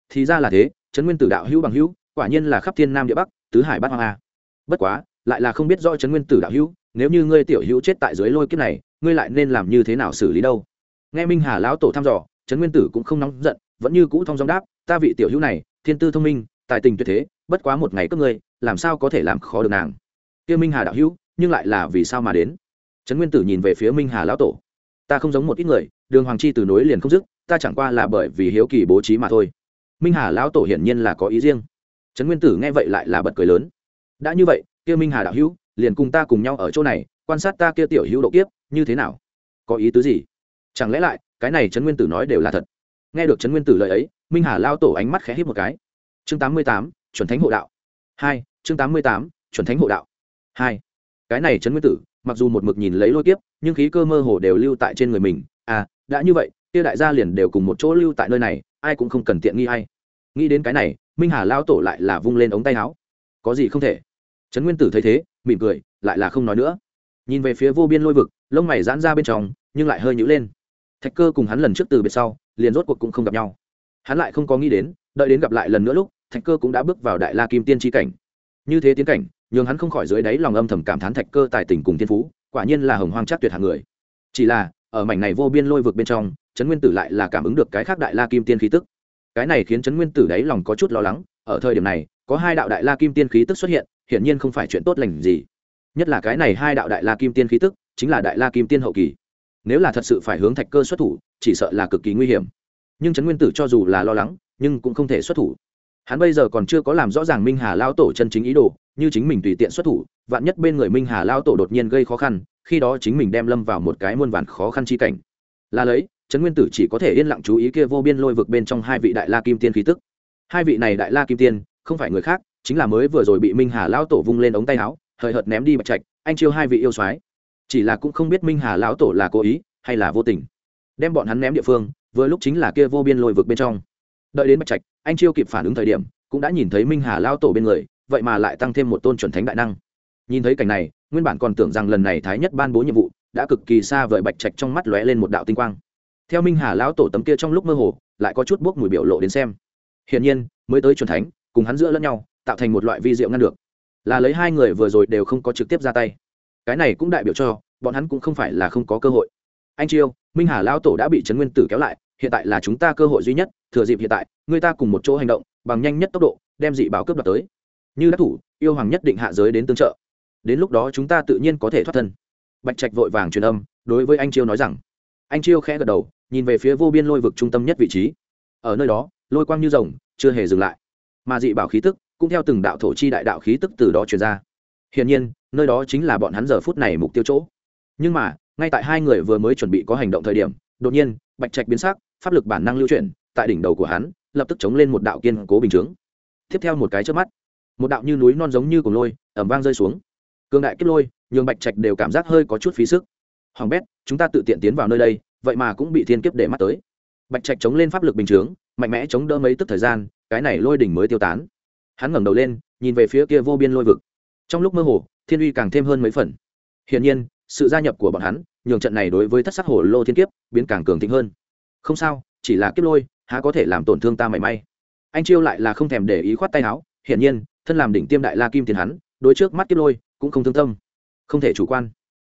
Thì ra là thế trấn nguyên tử đạo hữu bằng hữu, quả nhiên là khắp thiên nam địa bắc, tứ hải bát hoang a. Bất quá, lại là không biết rõ trấn nguyên tử đạo hữu, nếu như ngươi tiểu hữu chết tại dưới lôi kiếp này, ngươi lại nên làm như thế nào xử lý đâu? Nghe minh hà lão tổ thăm dò trấn nguyên tử cũng không nóng giận, vẫn như cũ thong dong đáp, ta vị tiểu hữu này, thiên tư thông minh, tài tình tuyệt thế, bất quá một ngày cấp ngươi làm sao có thể làm khó được nàng? Kia minh hà đạo hữu, nhưng lại là vì sao mà đến? Trấn nguyên tử nhìn về phía minh hà lão tổ. Ta không giống một ít người, đường hoàng chi từ nối liền không dứt, ta chẳng qua là bởi vì hiếu kỳ bố trí mà thôi. Minh hà lão tổ hiển nhiên là có ý riêng. Trấn nguyên tử nghe vậy lại là bật cười lớn. Đã như vậy, kia minh hà đạo hữu, liền cùng ta cùng nhau ở chỗ này, quan sát ta kia tiểu hữu độ kiếp, như thế nào? Có ý tứ gì? Chẳng lẽ lại, cái này trấn nguyên tử nói đều là thật? Nghe được trấn nguyên tử lời ấy, minh hà lao tổ ánh mắt khẽ hít một cái. Chương tám mươi tám, chuẩn thánh hộ đạo. Hai chương tám mươi tám, chuẩn thánh hộ đạo. Hai, cái này trấn nguyên tử, mặc dù một mực nhìn lấy lôi kiếp, nhưng khí cơ mơ hồ đều lưu tại trên người mình. À đã như vậy, kia đại gia liền đều cùng một chỗ lưu tại nơi này, ai cũng không cần tiện nghi ai. nghĩ đến cái này, minh hà lao tổ lại là vung lên ống tay áo. Có gì không thể? Trấn nguyên tử thấy thế, mỉm cười, lại là không nói nữa. Nhìn về phía vô biên lôi vực, lông mày giãn ra bên trong, nhưng lại hơi nhữ lên. Thạch cơ cùng hắn lần trước từ biệt sau, liền rốt cuộc cũng không gặp nhau. Hắn lại không có nghĩ đến, đợi đến gặp lại lần nữa lúc, thạch cơ cũng đã bước vào đại la kim tiên tri cảnh như thế tiến cảnh, nhường hắn không khỏi dưới đáy lòng âm thầm cảm thán thạch cơ tài tình cùng thiên phú, quả nhiên là hồng hoang chắc tuyệt hạng người. Chỉ là, ở mảnh này vô biên lôi vực bên trong, trấn nguyên tử lại là cảm ứng được cái khác đại la kim tiên khí tức. Cái này khiến trấn nguyên tử đáy lòng có chút lo lắng, ở thời điểm này, có hai đạo đại la kim tiên khí tức xuất hiện, hiển nhiên không phải chuyện tốt lành gì. Nhất là cái này hai đạo đại la kim tiên khí tức, chính là đại la kim tiên hậu kỳ. Nếu là thật sự phải hướng thạch cơ xuất thủ, chỉ sợ là cực kỳ nguy hiểm. Nhưng trấn nguyên tử cho dù là lo lắng, nhưng cũng không thể xuất thủ hắn bây giờ còn chưa có làm rõ ràng minh hà lao tổ chân chính ý đồ, như chính mình tùy tiện xuất thủ, vạn nhất bên người minh hà lao tổ đột nhiên gây khó khăn, khi đó chính mình đem lâm vào một cái muôn vàn khó khăn chi cảnh. Là lấy, trấn nguyên tử chỉ có thể yên lặng chú ý kia vô biên lôi vực bên trong hai vị đại la kim tiên khí tức. Hai vị này đại la kim tiên, không phải người khác, chính là mới vừa rồi bị minh hà lao tổ vung lên ống tay áo, hời hợt ném đi bạch trạch, anh chiêu hai vị yêu soái. Chỉ là cũng không biết minh hà lão tổ là cố ý, hay là vô tình. Đem bọn hắn ném địa phương, vừa lúc chính là kia vô biên lôi vực bên trong đợi đến bạch trạch, anh chiêu kịp phản ứng thời điểm, cũng đã nhìn thấy minh hà lao tổ bên người, vậy mà lại tăng thêm một tôn chuẩn thánh đại năng. Nhìn thấy cảnh này, nguyên bản còn tưởng rằng lần này thái nhất ban bố nhiệm vụ đã cực kỳ xa vời bạch trạch trong mắt lóe lên một đạo tinh quang. Theo minh hà lão tổ tấm kia trong lúc mơ hồ, lại có chút bốc mùi biểu lộ đến xem. Hiển nhiên, mới tới chuẩn thánh, cùng hắn giữa lẫn nhau, tạo thành một loại vi diệu ngăn được. Là lấy hai người vừa rồi đều không có trực tiếp ra tay. Cái này cũng đại biểu cho, bọn hắn cũng không phải là không có cơ hội. Anh chiêu, minh hà lão tổ đã bị trấn nguyên tử kéo lại hiện tại là chúng ta cơ hội duy nhất, thừa dịp hiện tại, người ta cùng một chỗ hành động, bằng nhanh nhất tốc độ, đem dị báo cướp đoạt tới. Như đắc thủ, yêu hoàng nhất định hạ giới đến tương trợ. Đến lúc đó chúng ta tự nhiên có thể thoát thân. Bạch trạch vội vàng truyền âm, đối với anh chiêu nói rằng. Anh chiêu khẽ gật đầu, nhìn về phía vô biên lôi vực trung tâm nhất vị trí. Ở nơi đó, lôi quang như rồng, chưa hề dừng lại. Mà dị bảo khí tức, cũng theo từng đạo thổ chi đại đạo khí tức từ đó truyền ra. Hiển nhiên, nơi đó chính là bọn hắn giờ phút này mục tiêu chỗ. Nhưng mà, ngay tại hai người vừa mới chuẩn bị có hành động thời điểm, đột nhiên, bạch trạch biến sắc pháp lực bản năng lưu chuyển, tại đỉnh đầu của hắn, lập tức chống lên một đạo kiên cố bình chướng. Tiếp theo một cái trước mắt, một đạo như núi non giống như cùng lôi ẩm vang rơi xuống. Cương đại kết lôi, nhường bạch trạch đều cảm giác hơi có chút phí sức. Hoàng bét, chúng ta tự tiện tiến vào nơi đây, vậy mà cũng bị thiên kiếp để mắt tới. Bạch trạch chống lên pháp lực bình chướng, mạnh mẽ chống đỡ mấy tức thời gian, cái này lôi đỉnh mới tiêu tán. Hắn ngẩng đầu lên, nhìn về phía kia vô biên lôi vực. Trong lúc mơ hồ, thiên uy càng thêm hơn mấy phần. Hiển nhiên, sự gia nhập của bọn hắn, nhường trận này đối với thất sắc hồ lô thiên kiếp, biến càng cường thịnh hơn không sao, chỉ là kiếp lôi, há có thể làm tổn thương ta mảy may. Anh chiêu lại là không thèm để ý khoát tay áo, hiển nhiên, thân làm đỉnh tiêm đại la kim tiền hắn, đối trước mắt kiếp lôi, cũng không thương tâm. Không thể chủ quan.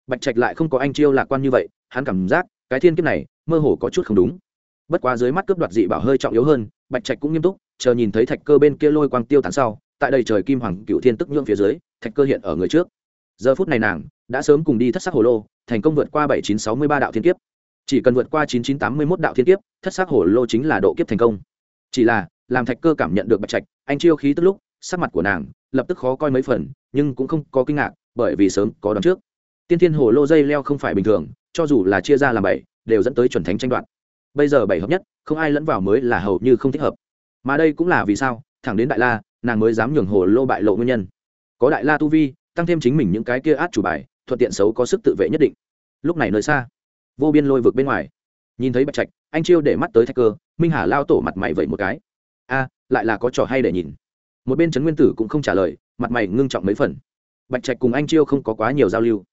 Bạch trạch lại không có anh chiêu lạc quan như vậy, hắn cảm giác, cái thiên kiếp này, mơ hồ có chút không đúng. Bất quá dưới mắt cướp đoạt dị bảo hơi trọng yếu hơn, bạch trạch cũng nghiêm túc, chờ nhìn thấy thạch cơ bên kia lôi quang tiêu tán sau, tại đây trời kim hoàng cựu thiên tức nhượng phía dưới, thạch cơ hiện ở người trước. Giờ phút này nàng, đã sớm cùng đi thất sắc hồ lô, thành công vượt qua bảy chín sáu mươi ba đạo thiên kiếp chỉ cần vượt qua chín chín tám mươi mốt đạo thiên kiếp, thất sắc hồ lô chính là độ kiếp thành công. Chỉ là, làm thạch cơ cảm nhận được bạch trạch, anh chiêu khí tức lúc, sắc mặt của nàng lập tức khó coi mấy phần, nhưng cũng không có kinh ngạc, bởi vì sớm có đón trước. Tiên thiên hồ lô dây leo không phải bình thường, cho dù là chia ra làm bảy, đều dẫn tới chuẩn thánh tranh đoạt. Bây giờ bảy hợp nhất, không ai lẫn vào mới là hầu như không thích hợp. Mà đây cũng là vì sao, thẳng đến đại la, nàng mới dám nhường hồ lô bại lộ nguyên nhân. Có đại la tu vi, tăng thêm chính mình những cái kia át chủ bài, thuận tiện xấu có sức tự vệ nhất định. Lúc này nơi xa vô biên lôi vực bên ngoài. Nhìn thấy bạch trạch, anh chiêu để mắt tới thạch cơ, minh hà lao tổ mặt mày vậy một cái. A, lại là có trò hay để nhìn. Một bên trấn nguyên tử cũng không trả lời, mặt mày ngưng trọng mấy phần. Bạch trạch cùng anh chiêu không có quá nhiều giao lưu.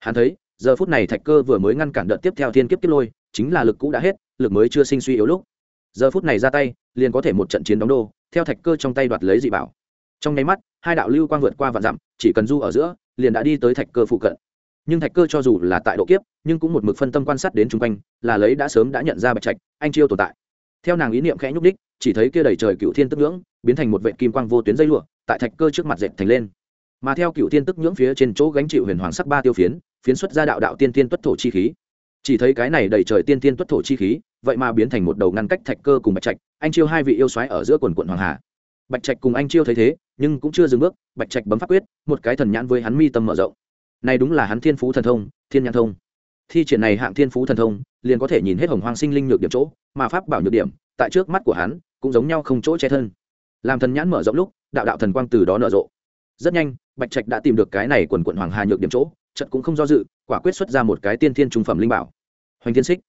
Hắn thấy, giờ phút này thạch cơ vừa mới ngăn cản đợt tiếp theo thiên kiếp kiếp lôi, chính là lực cũ đã hết, lực mới chưa sinh suy yếu lúc. Giờ phút này ra tay, liền có thể một trận chiến đóng đô, theo thạch cơ trong tay đoạt lấy dị bảo. Trong nháy mắt, hai đạo lưu quang vượt qua vạn dặm, chỉ cần du ở giữa, liền đã đi tới thạch cơ phụ cận nhưng thạch cơ cho dù là tại độ kiếp, nhưng cũng một mực phân tâm quan sát đến chung quanh, là lấy đã sớm đã nhận ra bạch trạch, anh chiêu tồn tại. Theo nàng ý niệm khẽ nhúc đích chỉ thấy kia đầy trời cựu thiên tức ngưỡng biến thành một vệ kim quang vô tuyến dây lụa, tại thạch cơ trước mặt dệt thành lên. Mà theo cựu thiên tức nhưỡng phía trên chỗ gánh chịu huyền hoàng sắc ba tiêu phiến phiến xuất ra đạo đạo tiên tiên tuất thổ chi khí. Chỉ thấy cái này đầy trời tiên tiên tuất thổ chi khí, vậy mà biến thành một đầu ngăn cách thạch cơ cùng bạch trạch, anh chiêu hai vị yêu xoáy ở giữa quần quận hoàng hà. Bạch trạch cùng anh chiêu thấy thế, nhưng cũng chưa dừng bước, bạch trạch bấm pháp quyết, một cái thần nhãn với hắn mi tâm mở rộng này đúng là hắn thiên phú thần thông, thiên nhãn thông. Thi triển này hạng thiên phú thần thông, liền có thể nhìn hết hồng hoang sinh linh nhược điểm chỗ, mà pháp bảo nhược điểm, tại trước mắt của hắn, cũng giống nhau không chỗ che thân. Làm thần nhãn mở rộng lúc, đạo đạo thần quang từ đó nở rộ. Rất nhanh, bạch trạch đã tìm được cái này quần quận hoàng hà nhược điểm chỗ trận cũng không do dự, quả quyết xuất ra một cái tiên thiên trung phẩm linh bảo. Hoành thiên xích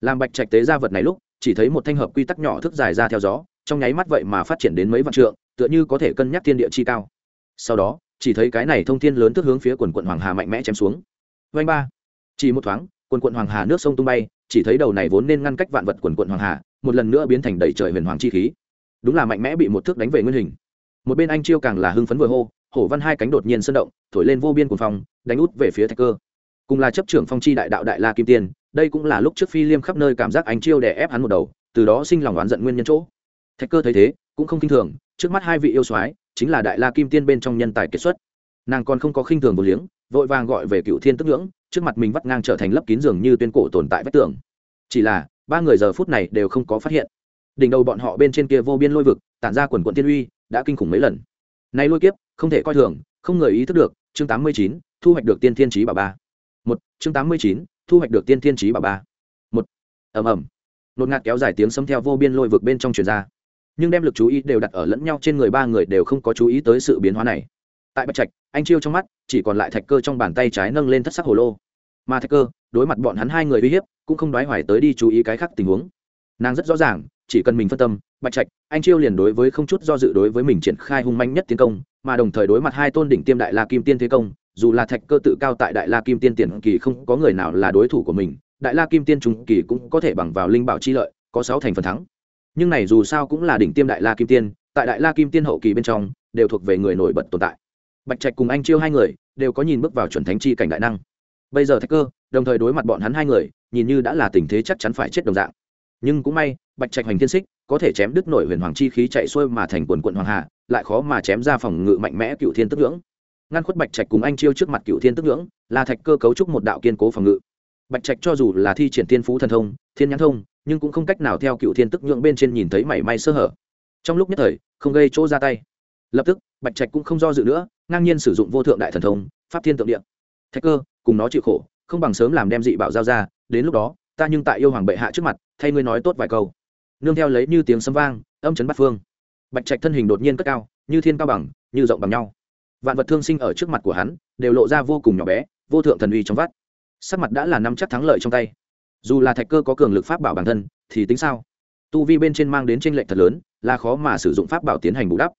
làm bạch trạch tế ra vật này lúc, chỉ thấy một thanh hợp quy tắc nhỏ thức dài ra theo gió, trong nháy mắt vậy mà phát triển đến mấy vạn trượng, tựa như có thể cân nhắc thiên địa chi cao. Sau đó chỉ thấy cái này thông thiên lớn thức hướng phía quần quận hoàng hà mạnh mẽ chém xuống. Vanh ba. Chỉ một thoáng, quần quận hoàng hà nước sông tung bay, chỉ thấy đầu này vốn nên ngăn cách vạn vật quần quận hoàng hà, một lần nữa biến thành đầy trời huyền hoàng chi khí. Đúng là mạnh mẽ bị một thước đánh về nguyên hình. Một bên anh chiêu càng là hưng phấn vừa hô, hổ văn hai cánh đột nhiên sân động, thổi lên vô biên cuồng phong, đánh út về phía thạch cơ. Cùng là chấp trưởng phong chi đại đạo đại la kim tiên, đây cũng là lúc trước phi liêm khắp nơi cảm giác anh chiêu đè ép hắn một đầu, từ đó sinh lòng oán giận nguyên nhân chỗ. Thạch cơ thấy thế, cũng không kinh thường, trước mắt hai vị yêu soái chính là đại la kim tiên bên trong nhân tài kết xuất. Nàng còn không có khinh thường vô liếng, vội vàng gọi về cựu thiên tức ngưỡng, trước mặt mình vắt ngang trở thành lấp kín giường như tuyên cổ tồn tại vách tường. Chỉ là, ba người giờ phút này đều không có phát hiện. Đỉnh đầu bọn họ bên trên kia vô biên lôi vực, tản ra quần quận tiên uy, đã kinh khủng mấy lần. Nay lôi kiếp, không thể coi thường, không người ý thức được, chương tám mươi chín, thu hoạch được tiên thiên trí bà ba. Một, chương tám mươi chín, thu hoạch được tiên thiên trí bà ba. Một, ầm ầm. Nột ngạt kéo dài tiếng sấm theo vô biên lôi vực bên trong truyền ra nhưng đem lực chú ý đều đặt ở lẫn nhau trên người ba người đều không có chú ý tới sự biến hóa này. Tại bạch trạch, anh chiêu trong mắt, chỉ còn lại thạch cơ trong bàn tay trái nâng lên thất sắc hồ lô. Mà thạch cơ, đối mặt bọn hắn hai người uy hiếp, cũng không đoái hoài tới đi chú ý cái khác tình huống. Nàng rất rõ ràng, chỉ cần mình phân tâm, bạch trạch, anh chiêu liền đối với không chút do dự đối với mình triển khai hung manh nhất tiến công, mà đồng thời đối mặt hai tôn đỉnh tiêm đại la kim tiên thế công, dù là thạch cơ tự cao tại đại la kim tiên tiền kỳ không có người nào là đối thủ của mình, đại la kim tiên trung kỳ cũng có thể bằng vào linh bảo chi lợi, có sáu thành phần thắng nhưng này dù sao cũng là đỉnh tiêm đại la kim tiên, tại đại la kim tiên hậu kỳ bên trong, đều thuộc về người nổi bật tồn tại. Bạch trạch cùng anh chiêu hai người đều có nhìn bước vào chuẩn thánh chi cảnh đại năng. Bây giờ thạch cơ, đồng thời đối mặt bọn hắn hai người, nhìn như đã là tình thế chắc chắn phải chết đồng dạng. Nhưng cũng may, bạch trạch hoành thiên xích, có thể chém đứt nổi huyền hoàng chi khí chạy xuôi mà thành quần quận hoàng hà, lại khó mà chém ra phòng ngự mạnh mẽ cựu thiên tức ngưỡng. Ngăn khuất bạch trạch cùng anh chiêu trước mặt cựu thiên tức ngưỡng, là thạch cơ cấu trúc một đạo kiên cố phòng ngự. Bạch trạch cho dù là thi triển thiên phú thần thông, thiên nhãn thông nhưng cũng không cách nào theo cựu thiên tức nhượng bên trên nhìn thấy mảy may sơ hở. Trong lúc nhất thời, không gây chỗ ra tay. Lập tức, bạch trạch cũng không do dự nữa, ngang nhiên sử dụng vô thượng đại thần thông, pháp thiên tượng điện thạch cơ, cùng nó chịu khổ, không bằng sớm làm đem dị bảo giao ra, đến lúc đó, ta nhưng tại yêu hoàng bệ hạ trước mặt, thay ngươi nói tốt vài câu. Nương theo lấy như tiếng sấm vang, âm chấn bắt phương. Bạch trạch thân hình đột nhiên cất cao, như thiên cao bằng, như rộng bằng nhau. Vạn vật thương sinh ở trước mặt của hắn, đều lộ ra vô cùng nhỏ bé, vô thượng thần uy trong vắt. Sắc mặt đã là năm chắc thắng lợi trong tay dù là thạch cơ có cường lực pháp bảo bản thân, thì tính sao? Tu vi bên trên mang đến tranh lệch thật lớn, là khó mà sử dụng pháp bảo tiến hành bù đắp.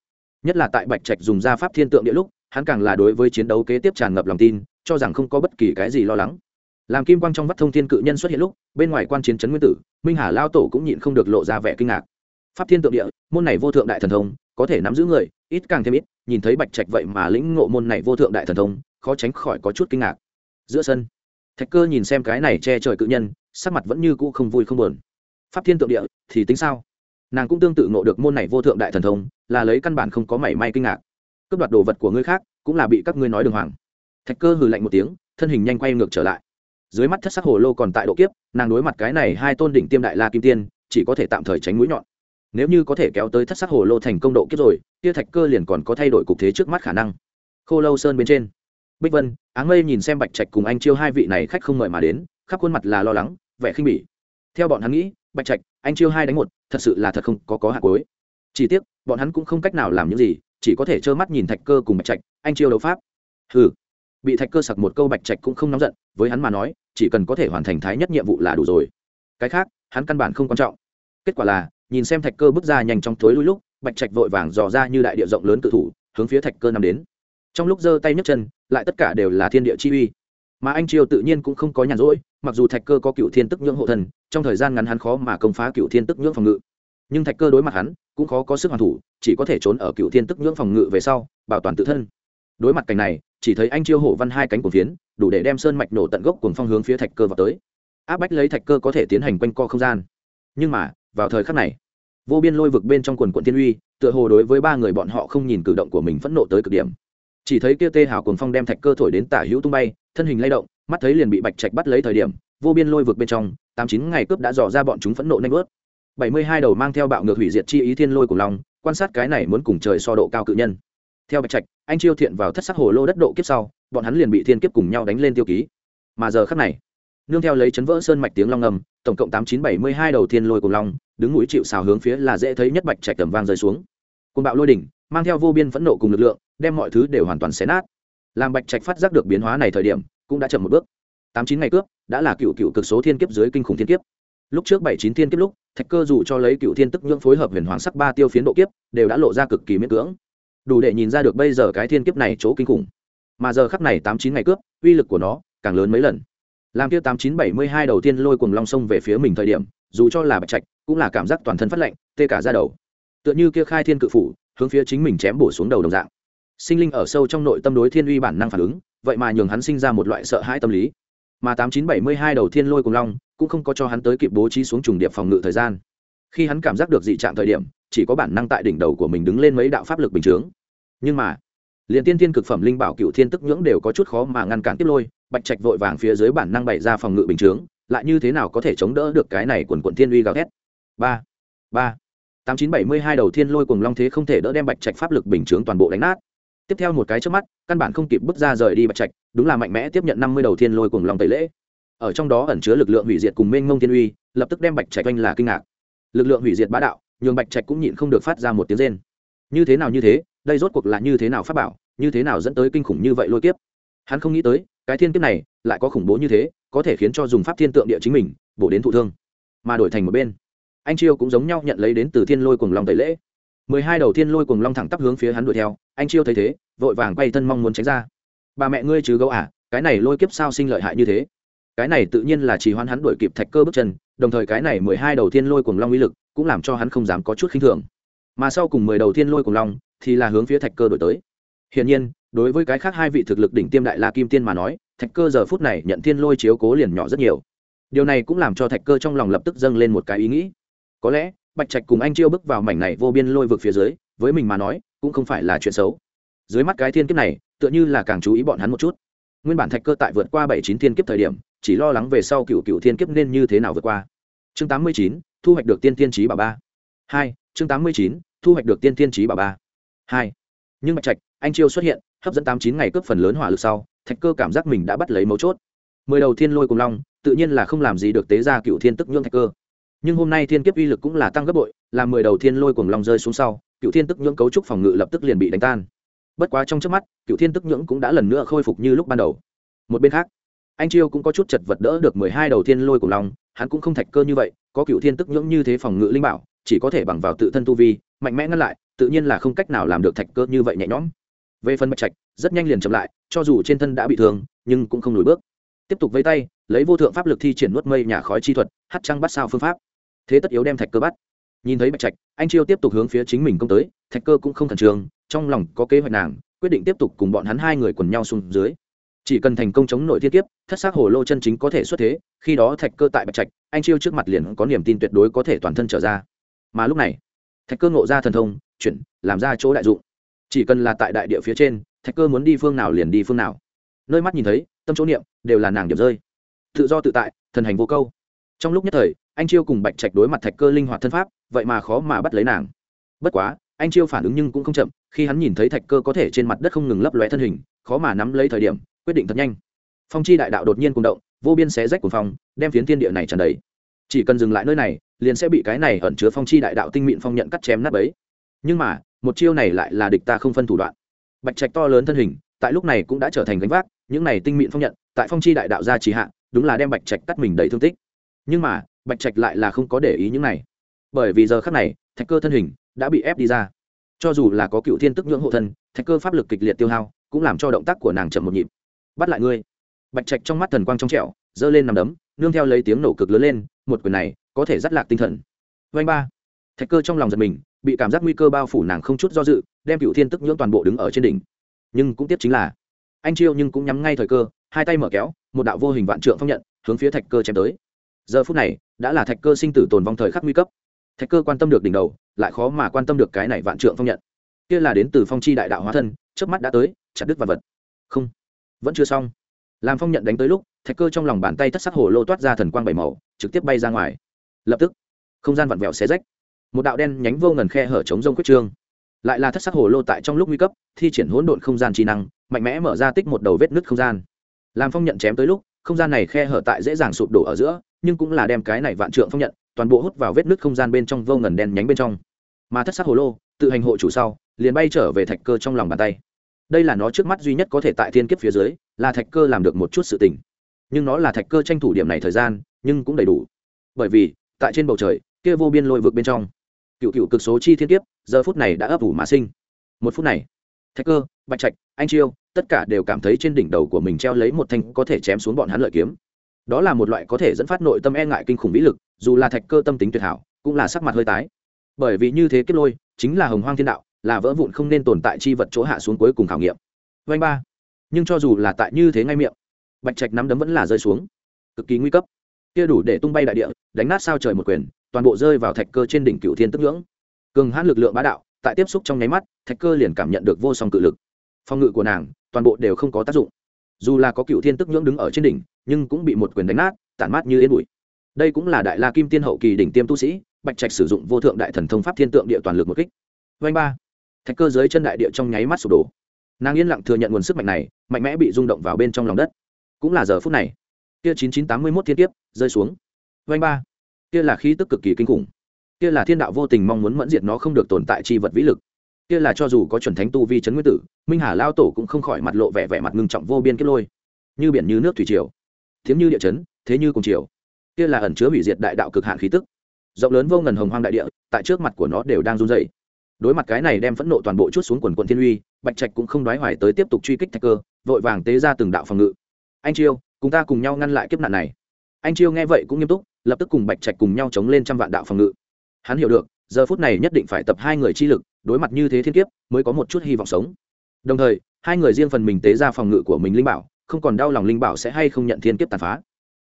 Nhất là tại bạch trạch dùng ra pháp thiên tượng địa lúc, hắn càng là đối với chiến đấu kế tiếp tràn ngập lòng tin, cho rằng không có bất kỳ cái gì lo lắng. Làm kim quang trong vắt thông thiên cự nhân xuất hiện lúc, bên ngoài quan chiến trấn nguyên tử, minh hà lao tổ cũng nhịn không được lộ ra vẻ kinh ngạc. Pháp thiên tượng địa, môn này vô thượng đại thần thông, có thể nắm giữ người, ít càng thêm ít, nhìn thấy bạch trạch vậy mà lĩnh ngộ môn này vô thượng đại thần thông, khó tránh khỏi có chút kinh ngạc. Giữa sân, thạch cơ nhìn xem cái này che trời cự nhân sắc mặt vẫn như cũ không vui không buồn. Pháp thiên tượng địa, thì tính sao? Nàng cũng tương tự ngộ được môn này vô thượng đại thần thông, là lấy căn bản không có mảy may kinh ngạc. Cướp đoạt đồ vật của ngươi khác, cũng là bị các ngươi nói đường hoàng. Thạch cơ hừ lạnh một tiếng, thân hình nhanh quay ngược trở lại. Dưới mắt thất sắc hồ lô còn tại độ kiếp, nàng đối mặt cái này hai tôn đỉnh tiêm đại la kim tiên, chỉ có thể tạm thời tránh mũi nhọn. Nếu như có thể kéo tới thất sắc hồ lô thành công độ kiếp rồi, kia thạch cơ liền còn có thay đổi cục thế trước mắt khả năng. Khô lâu sơn bên trên. Bích vân, áng mây nhìn xem bạch trạch cùng anh chiêu hai vị này khách không mời mà đến, khắp khuôn mặt là lo lắng vẻ khinh bỉ. Theo bọn hắn nghĩ, bạch trạch, anh chiêu hai đánh một, thật sự là thật không có có hạt cối chỉ tiếc, bọn hắn cũng không cách nào làm những gì, chỉ có thể trơ mắt nhìn thạch cơ cùng bạch trạch, anh chiêu đấu pháp. Ừ bị thạch cơ sặc một câu bạch trạch cũng không nóng giận, với hắn mà nói, chỉ cần có thể hoàn thành thái nhất nhiệm vụ là đủ rồi. Cái khác, hắn căn bản không quan trọng. Kết quả là, nhìn xem thạch cơ bước ra nhanh trong thối lui lúc, bạch trạch vội vàng dò ra như đại địa rộng lớn tự thủ, hướng phía thạch cơ nằm đến. Trong lúc giơ tay nhấc chân, lại tất cả đều là thiên địa chi uy. Mà anh triều tự nhiên cũng không có nhàn rỗi mặc dù thạch cơ có cựu thiên tức nhưỡng hộ thần trong thời gian ngắn hắn khó mà công phá cựu thiên tức nhưỡng phòng ngự. Nhưng thạch cơ đối mặt hắn, cũng khó có sức hoàn thủ, chỉ có thể trốn ở cựu thiên tức nhưỡng phòng ngự về sau, bảo toàn tự thân. Đối mặt cảnh này, chỉ thấy anh chiêu hổ văn hai cánh của phiến, đủ để đem sơn mạch nổ tận gốc cùng phong hướng phía thạch cơ vào tới. Áp bách lấy thạch cơ có thể tiến hành quanh co không gian. Nhưng mà, vào thời khắc này, vô biên lôi vực bên trong quần quận thiên uy, tựa hồ đối với ba người bọn họ không nhìn cử động của mình phẫn nộ tới cực điểm. Chỉ thấy kia tê hào cuồng phong đem thạch cơ thổi đến tả hữu tung bay, thân hình lay động mắt thấy liền bị bạch trạch bắt lấy thời điểm, vô biên lôi vực bên trong, tám chín ngày cướp đã dò ra bọn chúng phẫn nộ nanh vớt. Bảy mươi hai đầu mang theo bạo ngược hủy diệt chi ý thiên lôi của lòng quan sát cái này muốn cùng trời so độ cao cự nhân. Theo bạch trạch, anh chiêu thiện vào thất sắc hồ lô đất độ kiếp sau, bọn hắn liền bị thiên kiếp cùng nhau đánh lên tiêu ký. Mà giờ khắc này, nương theo lấy chấn vỡ sơn mạch tiếng long ngầm, tổng cộng tám chín bảy mươi hai đầu thiên lôi cùng long, đứng mũi chịu xào hướng phía là dễ thấy nhất bạch trạch tầm vang rơi xuống. Côn bạo lôi đỉnh, mang theo vô biên phẫn nộ cùng lực lượng, đem mọi thứ đều hoàn toàn xé nát. Làm bạch trạch phát giác được biến hóa này thời điểm cũng đã chậm một bước. Tám chín ngày cướp, đã là cựu cựu cực số thiên kiếp dưới kinh khủng thiên kiếp. Lúc trước bảy chín thiên kiếp lúc, thạch cơ dù cho lấy cựu thiên tức nhưỡng phối hợp huyền hoàng sắc ba tiêu phiến độ kiếp, đều đã lộ ra cực kỳ miễn cưỡng. Đủ để nhìn ra được bây giờ cái thiên kiếp này chỗ kinh khủng. Mà giờ khắc này tám chín ngày cướp, uy lực của nó càng lớn mấy lần. Làm kia tám chín bảy mươi hai đầu tiên lôi cùng long sông về phía mình thời điểm, dù cho là bạch trạch, cũng là cảm giác toàn thân phát lạnh, tê cả ra đầu. Tựa như kia khai thiên cự phủ, hướng phía chính mình chém bổ xuống đầu đồng dạng. Sinh linh ở sâu trong nội tâm đối thiên uy bản năng phản ứng vậy mà nhường hắn sinh ra một loại sợ hãi tâm lý. Mà tám chín bảy mươi hai đầu thiên lôi cùng long cũng không có cho hắn tới kịp bố trí xuống trùng điệp phòng ngự thời gian. Khi hắn cảm giác được dị trạng thời điểm, chỉ có bản năng tại đỉnh đầu của mình đứng lên mấy đạo pháp lực bình chướng. Nhưng mà, liền tiên thiên cực phẩm linh bảo cựu thiên tức nhưỡng đều có chút khó mà ngăn cản tiếp lôi, bạch trạch vội vàng phía dưới bản năng bày ra phòng ngự bình chướng, lại như thế nào có thể chống đỡ được cái này quần quận thiên uy gào thét? Ba ba. tám chín bảy mươi hai đầu thiên lôi cùng long thế không thể đỡ đem bạch trạch pháp lực bình chướng toàn bộ đánh nát tiếp theo một cái trước mắt, căn bản không kịp bước ra rời đi bạch trạch, đúng là mạnh mẽ tiếp nhận năm mươi đầu thiên lôi cùng long tẩy lễ. Ở trong đó ẩn chứa lực lượng hủy diệt cùng mênh mông thiên uy, lập tức đem bạch trạch oanh là kinh ngạc. Lực lượng hủy diệt bá đạo, nhường bạch trạch cũng nhịn không được phát ra một tiếng rên. Như thế nào như thế, đây rốt cuộc là như thế nào pháp bảo, như thế nào dẫn tới kinh khủng như vậy lôi kiếp? Hắn không nghĩ tới, cái thiên kiếp này lại có khủng bố như thế, có thể khiến cho dùng pháp thiên tượng địa chính mình, bổ đến thụ thương, mà đổi thành một bên. Anh chiêu cũng giống nhau nhận lấy đến từ thiên lôi cùng long tẩy lễ mười hai đầu thiên lôi cùng long thẳng tắp hướng phía hắn đuổi theo, anh chiêu thấy thế, vội vàng quay thân mong muốn tránh ra. Bà mẹ ngươi chứ gấu à cái này lôi kiếp sao sinh lợi hại như thế? Cái này tự nhiên là chỉ hoán hắn đuổi kịp thạch cơ bước chân, đồng thời cái này mười hai đầu thiên lôi cùng long uy lực cũng làm cho hắn không dám có chút khinh thường. Mà sau cùng mười đầu thiên lôi cùng long thì là hướng phía thạch cơ đổi tới. Hiển nhiên, đối với cái khác hai vị thực lực đỉnh tiêm đại la kim tiên mà nói, thạch cơ giờ phút này nhận thiên lôi chiếu cố liền nhỏ rất nhiều. Điều này cũng làm cho thạch cơ trong lòng lập tức dâng lên một cái ý nghĩ. Có lẽ bạch trạch cùng anh chiêu bước vào mảnh này vô biên lôi vực phía dưới, với mình mà nói, cũng không phải là chuyện xấu. Dưới mắt cái thiên kiếp này, tựa như là càng chú ý bọn hắn một chút. Nguyên bản thạch cơ tại vượt qua bảy chín thiên kiếp thời điểm, chỉ lo lắng về sau cựu cựu thiên kiếp nên như thế nào vượt qua. Chương tám mươi chín, thu hoạch được tiên tiên trí bà ba. Hai, chương tám mươi chín, thu hoạch được tiên tiên trí bà ba. Hai. Nhưng bạch trạch, anh chiêu xuất hiện, hấp dẫn tám chín ngày cướp phần lớn hỏa lực sau, thạch cơ cảm giác mình đã bắt lấy mấu chốt. Mười đầu thiên lôi cùng long, tự nhiên là không làm gì được tế ra cựu thiên tức nhưỡng thạch cơ nhưng hôm nay thiên kiếp uy lực cũng là tăng gấp bội, làm mười đầu thiên lôi cùng long rơi xuống sau cựu thiên tức nhưỡng cấu trúc phòng ngự lập tức liền bị đánh tan. Bất quá trong trước mắt cựu thiên tức nhưỡng cũng đã lần nữa khôi phục như lúc ban đầu. Một bên khác, anh chiêu cũng có chút chật vật đỡ được mười hai đầu thiên lôi cùng long, hắn cũng không thạch cơ như vậy, có cựu thiên tức nhưỡng như thế phòng ngự linh bảo, chỉ có thể bằng vào tự thân tu vi, mạnh mẽ ngăn lại, tự nhiên là không cách nào làm được thạch cơ như vậy nhẹ nhõm. Về phần bạch trạch, rất nhanh liền chậm lại, cho dù trên thân đã bị thương, nhưng cũng không lùi bước. Tiếp tục vây tay, lấy vô thượng pháp lực thi triển nuốt mây nhà khói chi thuật hát trăng bắt sao phương pháp thế tất yếu đem thạch cơ bắt. Nhìn thấy bạch trạch, anh chiêu tiếp tục hướng phía chính mình công tới, thạch cơ cũng không thần trường trong lòng có kế hoạch nàng, quyết định tiếp tục cùng bọn hắn hai người quần nhau xuống dưới. Chỉ cần thành công chống nội thiên kiếp, thất xác hồ lô chân chính có thể xuất thế, khi đó thạch cơ tại bạch trạch, anh chiêu trước mặt liền có niềm tin tuyệt đối có thể toàn thân trở ra. Mà lúc này, thạch cơ ngộ ra thần thông, chuyển, làm ra chỗ đại dụng. Chỉ cần là tại đại địa phía trên, thạch cơ muốn đi phương nào liền đi phương nào. Nơi mắt nhìn thấy, tâm chỗ niệm, đều là nàng điểm rơi. Tự do tự tại, thần hành vô câu. Trong lúc nhất thời anh chiêu cùng bạch trạch đối mặt thạch cơ linh hoạt thân pháp, vậy mà khó mà bắt lấy nàng. Bất quá, anh chiêu phản ứng nhưng cũng không chậm, khi hắn nhìn thấy thạch cơ có thể trên mặt đất không ngừng lấp lóe thân hình, khó mà nắm lấy thời điểm, quyết định thật nhanh. Phong chi đại đạo đột nhiên cùng động, vô biên xé rách của phong, đem phiến thiên địa này tràn đầy. Chỉ cần dừng lại nơi này, liền sẽ bị cái này ẩn chứa phong chi đại đạo tinh mịn phong nhận cắt chém nát ấy nhưng mà, một chiêu này lại là địch ta không phân thủ đoạn. Bạch trạch to lớn thân hình, tại lúc này cũng đã trở thành gánh vác, những này tinh mịn phong nhận, tại phong chi đại đạo gia trì hạ, đúng là đem bạch trạch cắt mình đầy thương tích. Nhưng mà bạch trạch lại là không có để ý những này. Bởi vì giờ khắc này, thạch cơ thân hình đã bị ép đi ra. Cho dù là có cựu thiên tức nhưỡng hộ thân, thạch cơ pháp lực kịch liệt tiêu hao, cũng làm cho động tác của nàng chậm một nhịp. Bắt lại ngươi. Bạch trạch trong mắt thần quang trong trẻo, giơ lên nằm đấm, nương theo lấy tiếng nổ cực lớn lên, một quyền này có thể dắt lạc tinh thần. Vanh ba. Thạch cơ trong lòng giật mình, bị cảm giác nguy cơ bao phủ nàng không chút do dự, đem cựu thiên tức nhưỡng toàn bộ đứng ở trên đỉnh. Nhưng cũng tiếp chính là, anh chiêu nhưng cũng nhắm ngay thời cơ, hai tay mở kéo, một đạo vô hình vạn trượng phong nhận, hướng phía thạch cơ chém tới giờ phút này, đã là thạch cơ sinh tử tồn vong thời khắc nguy cấp. Thạch cơ quan tâm được đỉnh đầu, lại khó mà quan tâm được cái này vạn trượng phong nhận. Kia là đến từ phong chi đại đạo hóa thân trước mắt đã tới, chặt đứt vật vật. Không, vẫn chưa xong. Làm phong nhận đánh tới lúc, thạch cơ trong lòng bàn tay thất sắc hồ lô toát ra thần quang bảy màu, trực tiếp bay ra ngoài. Lập tức, không gian vặn vẹo xé rách. Một đạo đen nhánh vô ngần khe hở chống rông quyết trương. Lại là thất sắc hồ lô tại trong lúc nguy cấp, thi triển hỗn độn không gian trí năng, mạnh mẽ mở ra tích một đầu vết nứt không gian. Làm phong nhận chém tới lúc, không gian này khe hở tại dễ dàng sụp đổ ở giữa nhưng cũng là đem cái này vạn trượng phong nhận, toàn bộ hút vào vết nứt không gian bên trong vô ngần đen nhánh bên trong. Mà thất sắc hồ lô, tự hành hộ chủ sau, liền bay trở về thạch cơ trong lòng bàn tay. Đây là nó trước mắt duy nhất có thể tại thiên kiếp phía dưới, là thạch cơ làm được một chút sự tình. Nhưng nó là thạch cơ tranh thủ điểm này thời gian, nhưng cũng đầy đủ. Bởi vì, tại trên bầu trời, kia vô biên lôi vực bên trong, cựu cựu cực số chi thiên kiếp, giờ phút này đã ấp ủ mà sinh. Một phút này, thạch cơ, bạch trạch, anh chiêu, tất cả đều cảm thấy trên đỉnh đầu của mình treo lấy một thanh có thể chém xuống bọn hắn lợi kiếm đó là một loại có thể dẫn phát nội tâm e ngại kinh khủng vĩ lực, dù là thạch cơ tâm tính tuyệt hảo, cũng là sắc mặt hơi tái. Bởi vì như thế kết lôi, chính là hồng hoang thiên đạo, là vỡ vụn không nên tồn tại chi vật chỗ hạ xuống cuối cùng khảo nghiệm. Vanh ba. Nhưng cho dù là tại như thế ngay miệng, bạch trạch nắm đấm vẫn là rơi xuống. Cực kỳ nguy cấp. Kia đủ để tung bay đại địa, đánh nát sao trời một quyền, toàn bộ rơi vào thạch cơ trên đỉnh cựu thiên tức ngưỡng. Cường hãn lực lượng bá đạo, tại tiếp xúc trong nháy mắt, thạch cơ liền cảm nhận được vô song cự lực. Phòng ngự của nàng, toàn bộ đều không có tác dụng dù là có cựu thiên tức nhưỡng đứng ở trên đỉnh, nhưng cũng bị một quyền đánh nát, tản mát như yên bụi đây cũng là đại la kim tiên hậu kỳ đỉnh tiêm tu sĩ, bạch trạch sử dụng vô thượng đại thần thông pháp thiên tượng địa toàn lực một kích. Vanh ba. Thạch cơ dưới chân đại địa trong nháy mắt sụp đổ. Nàng yên lặng thừa nhận nguồn sức mạnh này, mạnh mẽ bị rung động vào bên trong lòng đất. Cũng là giờ phút này. Kia chín chín tám mươi mốt thiên tiếp rơi xuống. Vanh ba. Kia là khí tức cực kỳ kinh khủng. Kia là thiên đạo vô tình mong muốn mẫn diệt nó không được tồn tại chi vật vĩ lực kia là cho dù có chuẩn thánh tu vi chấn nguyên tử, minh hà lao tổ cũng không khỏi mặt lộ vẻ vẻ mặt ngưng trọng vô biên kiếp lôi. Như biển như nước thủy triều, thiếm như địa chấn, thế như cùng triều. Kia là ẩn chứa hủy diệt đại đạo cực hạn khí tức. Rộng lớn vô ngần hồng hoang đại địa, tại trước mặt của nó đều đang run dày đối mặt cái này đem phẫn nộ toàn bộ chút xuống quần quận thiên uy, bạch trạch cũng không đoái hoài tới tiếp tục truy kích thạch cơ, vội vàng tế ra từng đạo phòng ngự. Anh chiêu, cùng ta cùng nhau ngăn lại kiếp nạn này. Anh chiêu nghe vậy cũng nghiêm túc, lập tức cùng bạch trạch cùng nhau chống lên trăm vạn đạo phòng ngự. Hắn hiểu được, giờ phút này nhất định phải tập hai người chi lực đối mặt như thế thiên kiếp, mới có một chút hy vọng sống. Đồng thời, hai người riêng phần mình tế ra phòng ngự của mình linh bảo, không còn đau lòng linh bảo sẽ hay không nhận thiên kiếp tàn phá.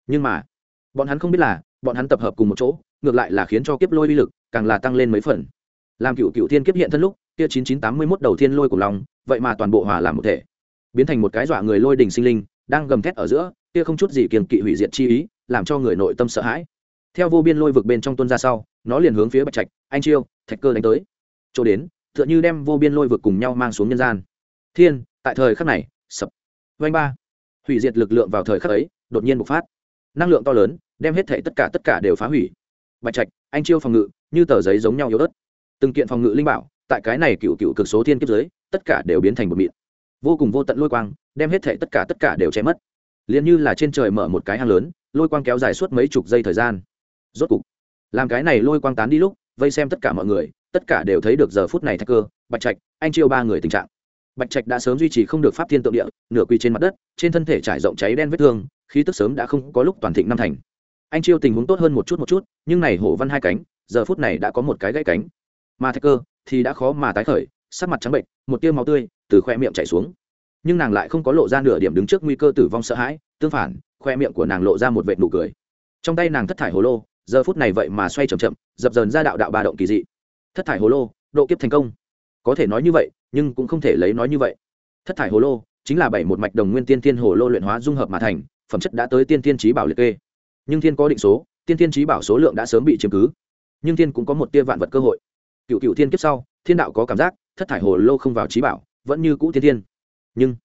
Nhưng mà, bọn hắn không biết là, bọn hắn tập hợp cùng một chỗ, ngược lại là khiến cho kiếp lôi uy lực càng là tăng lên mấy phần. Làm cựu cựu thiên kiếp hiện thân lúc, kia chín chín tám mươi mốt đầu thiên lôi của lòng, vậy mà toàn bộ hòa làm một thể. Biến thành một cái dọa người lôi đình sinh linh, đang gầm thét ở giữa, kia không chút gì kiềm kỵ hủy diệt chi ý, làm cho người nội tâm sợ hãi. Theo vô biên lôi vực bên trong tuân ra sau, nó liền hướng phía bạch trạch, anh chiêu, thạch cơ đánh tới chỗ đến, tựa như đem vô biên lôi vực cùng nhau mang xuống nhân gian. Thiên, tại thời khắc này, sập. Vanh ba. Hủy diệt lực lượng vào thời khắc ấy, đột nhiên bộc phát. Năng lượng to lớn, đem hết thể tất cả tất cả đều phá hủy. Bạch trạch, anh chiêu phòng ngự, như tờ giấy giống nhau yếu ớt. Từng kiện phòng ngự linh bảo, tại cái này cựu cựu cực số thiên kiếp giới, tất cả đều biến thành một mịn. Vô cùng vô tận lôi quang, đem hết thể tất cả tất cả đều che mất. Liền như là trên trời mở một cái hang lớn, lôi quang kéo dài suốt mấy chục giây thời gian. Rốt cục, làm cái này lôi quang tán đi lúc, vây xem tất cả mọi người tất cả đều thấy được giờ phút này thạch cơ, bạch trạch, anh chiêu ba người tình trạng. Bạch trạch đã sớm duy trì không được pháp thiên tượng địa, nửa quy trên mặt đất, trên thân thể trải rộng cháy đen vết thương, khí tức sớm đã không có lúc toàn thịnh năm thành. Anh chiêu tình huống tốt hơn một chút một chút, nhưng này hổ văn hai cánh, giờ phút này đã có một cái gãy cánh. Mà thạch cơ thì đã khó mà tái khởi, sắc mặt trắng bệnh một tiêu máu tươi từ khoe miệng chảy xuống. Nhưng nàng lại không có lộ ra nửa điểm đứng trước nguy cơ tử vong sợ hãi, tương phản, khoe miệng của nàng lộ ra một vệt nụ cười. Trong tay nàng thất thải hồ lô, giờ phút này vậy mà xoay chậm chậm, dập dờn ra đạo đạo ba động kỳ dị thất thải hồ lô, độ kiếp thành công. Có thể nói như vậy, nhưng cũng không thể lấy nói như vậy. Thất thải hồ lô chính là bảy một mạch đồng nguyên tiên thiên hồ lô luyện hóa dung hợp mà thành, phẩm chất đã tới tiên thiên trí bảo liệt kê. Nhưng thiên có định số, tiên thiên trí bảo số lượng đã sớm bị chiếm cứ. Nhưng thiên cũng có một tia vạn vật cơ hội. Cựu cựu thiên kiếp sau, thiên đạo có cảm giác, thất thải hồ lô không vào trí bảo, vẫn như cũ tiên thiên. Nhưng,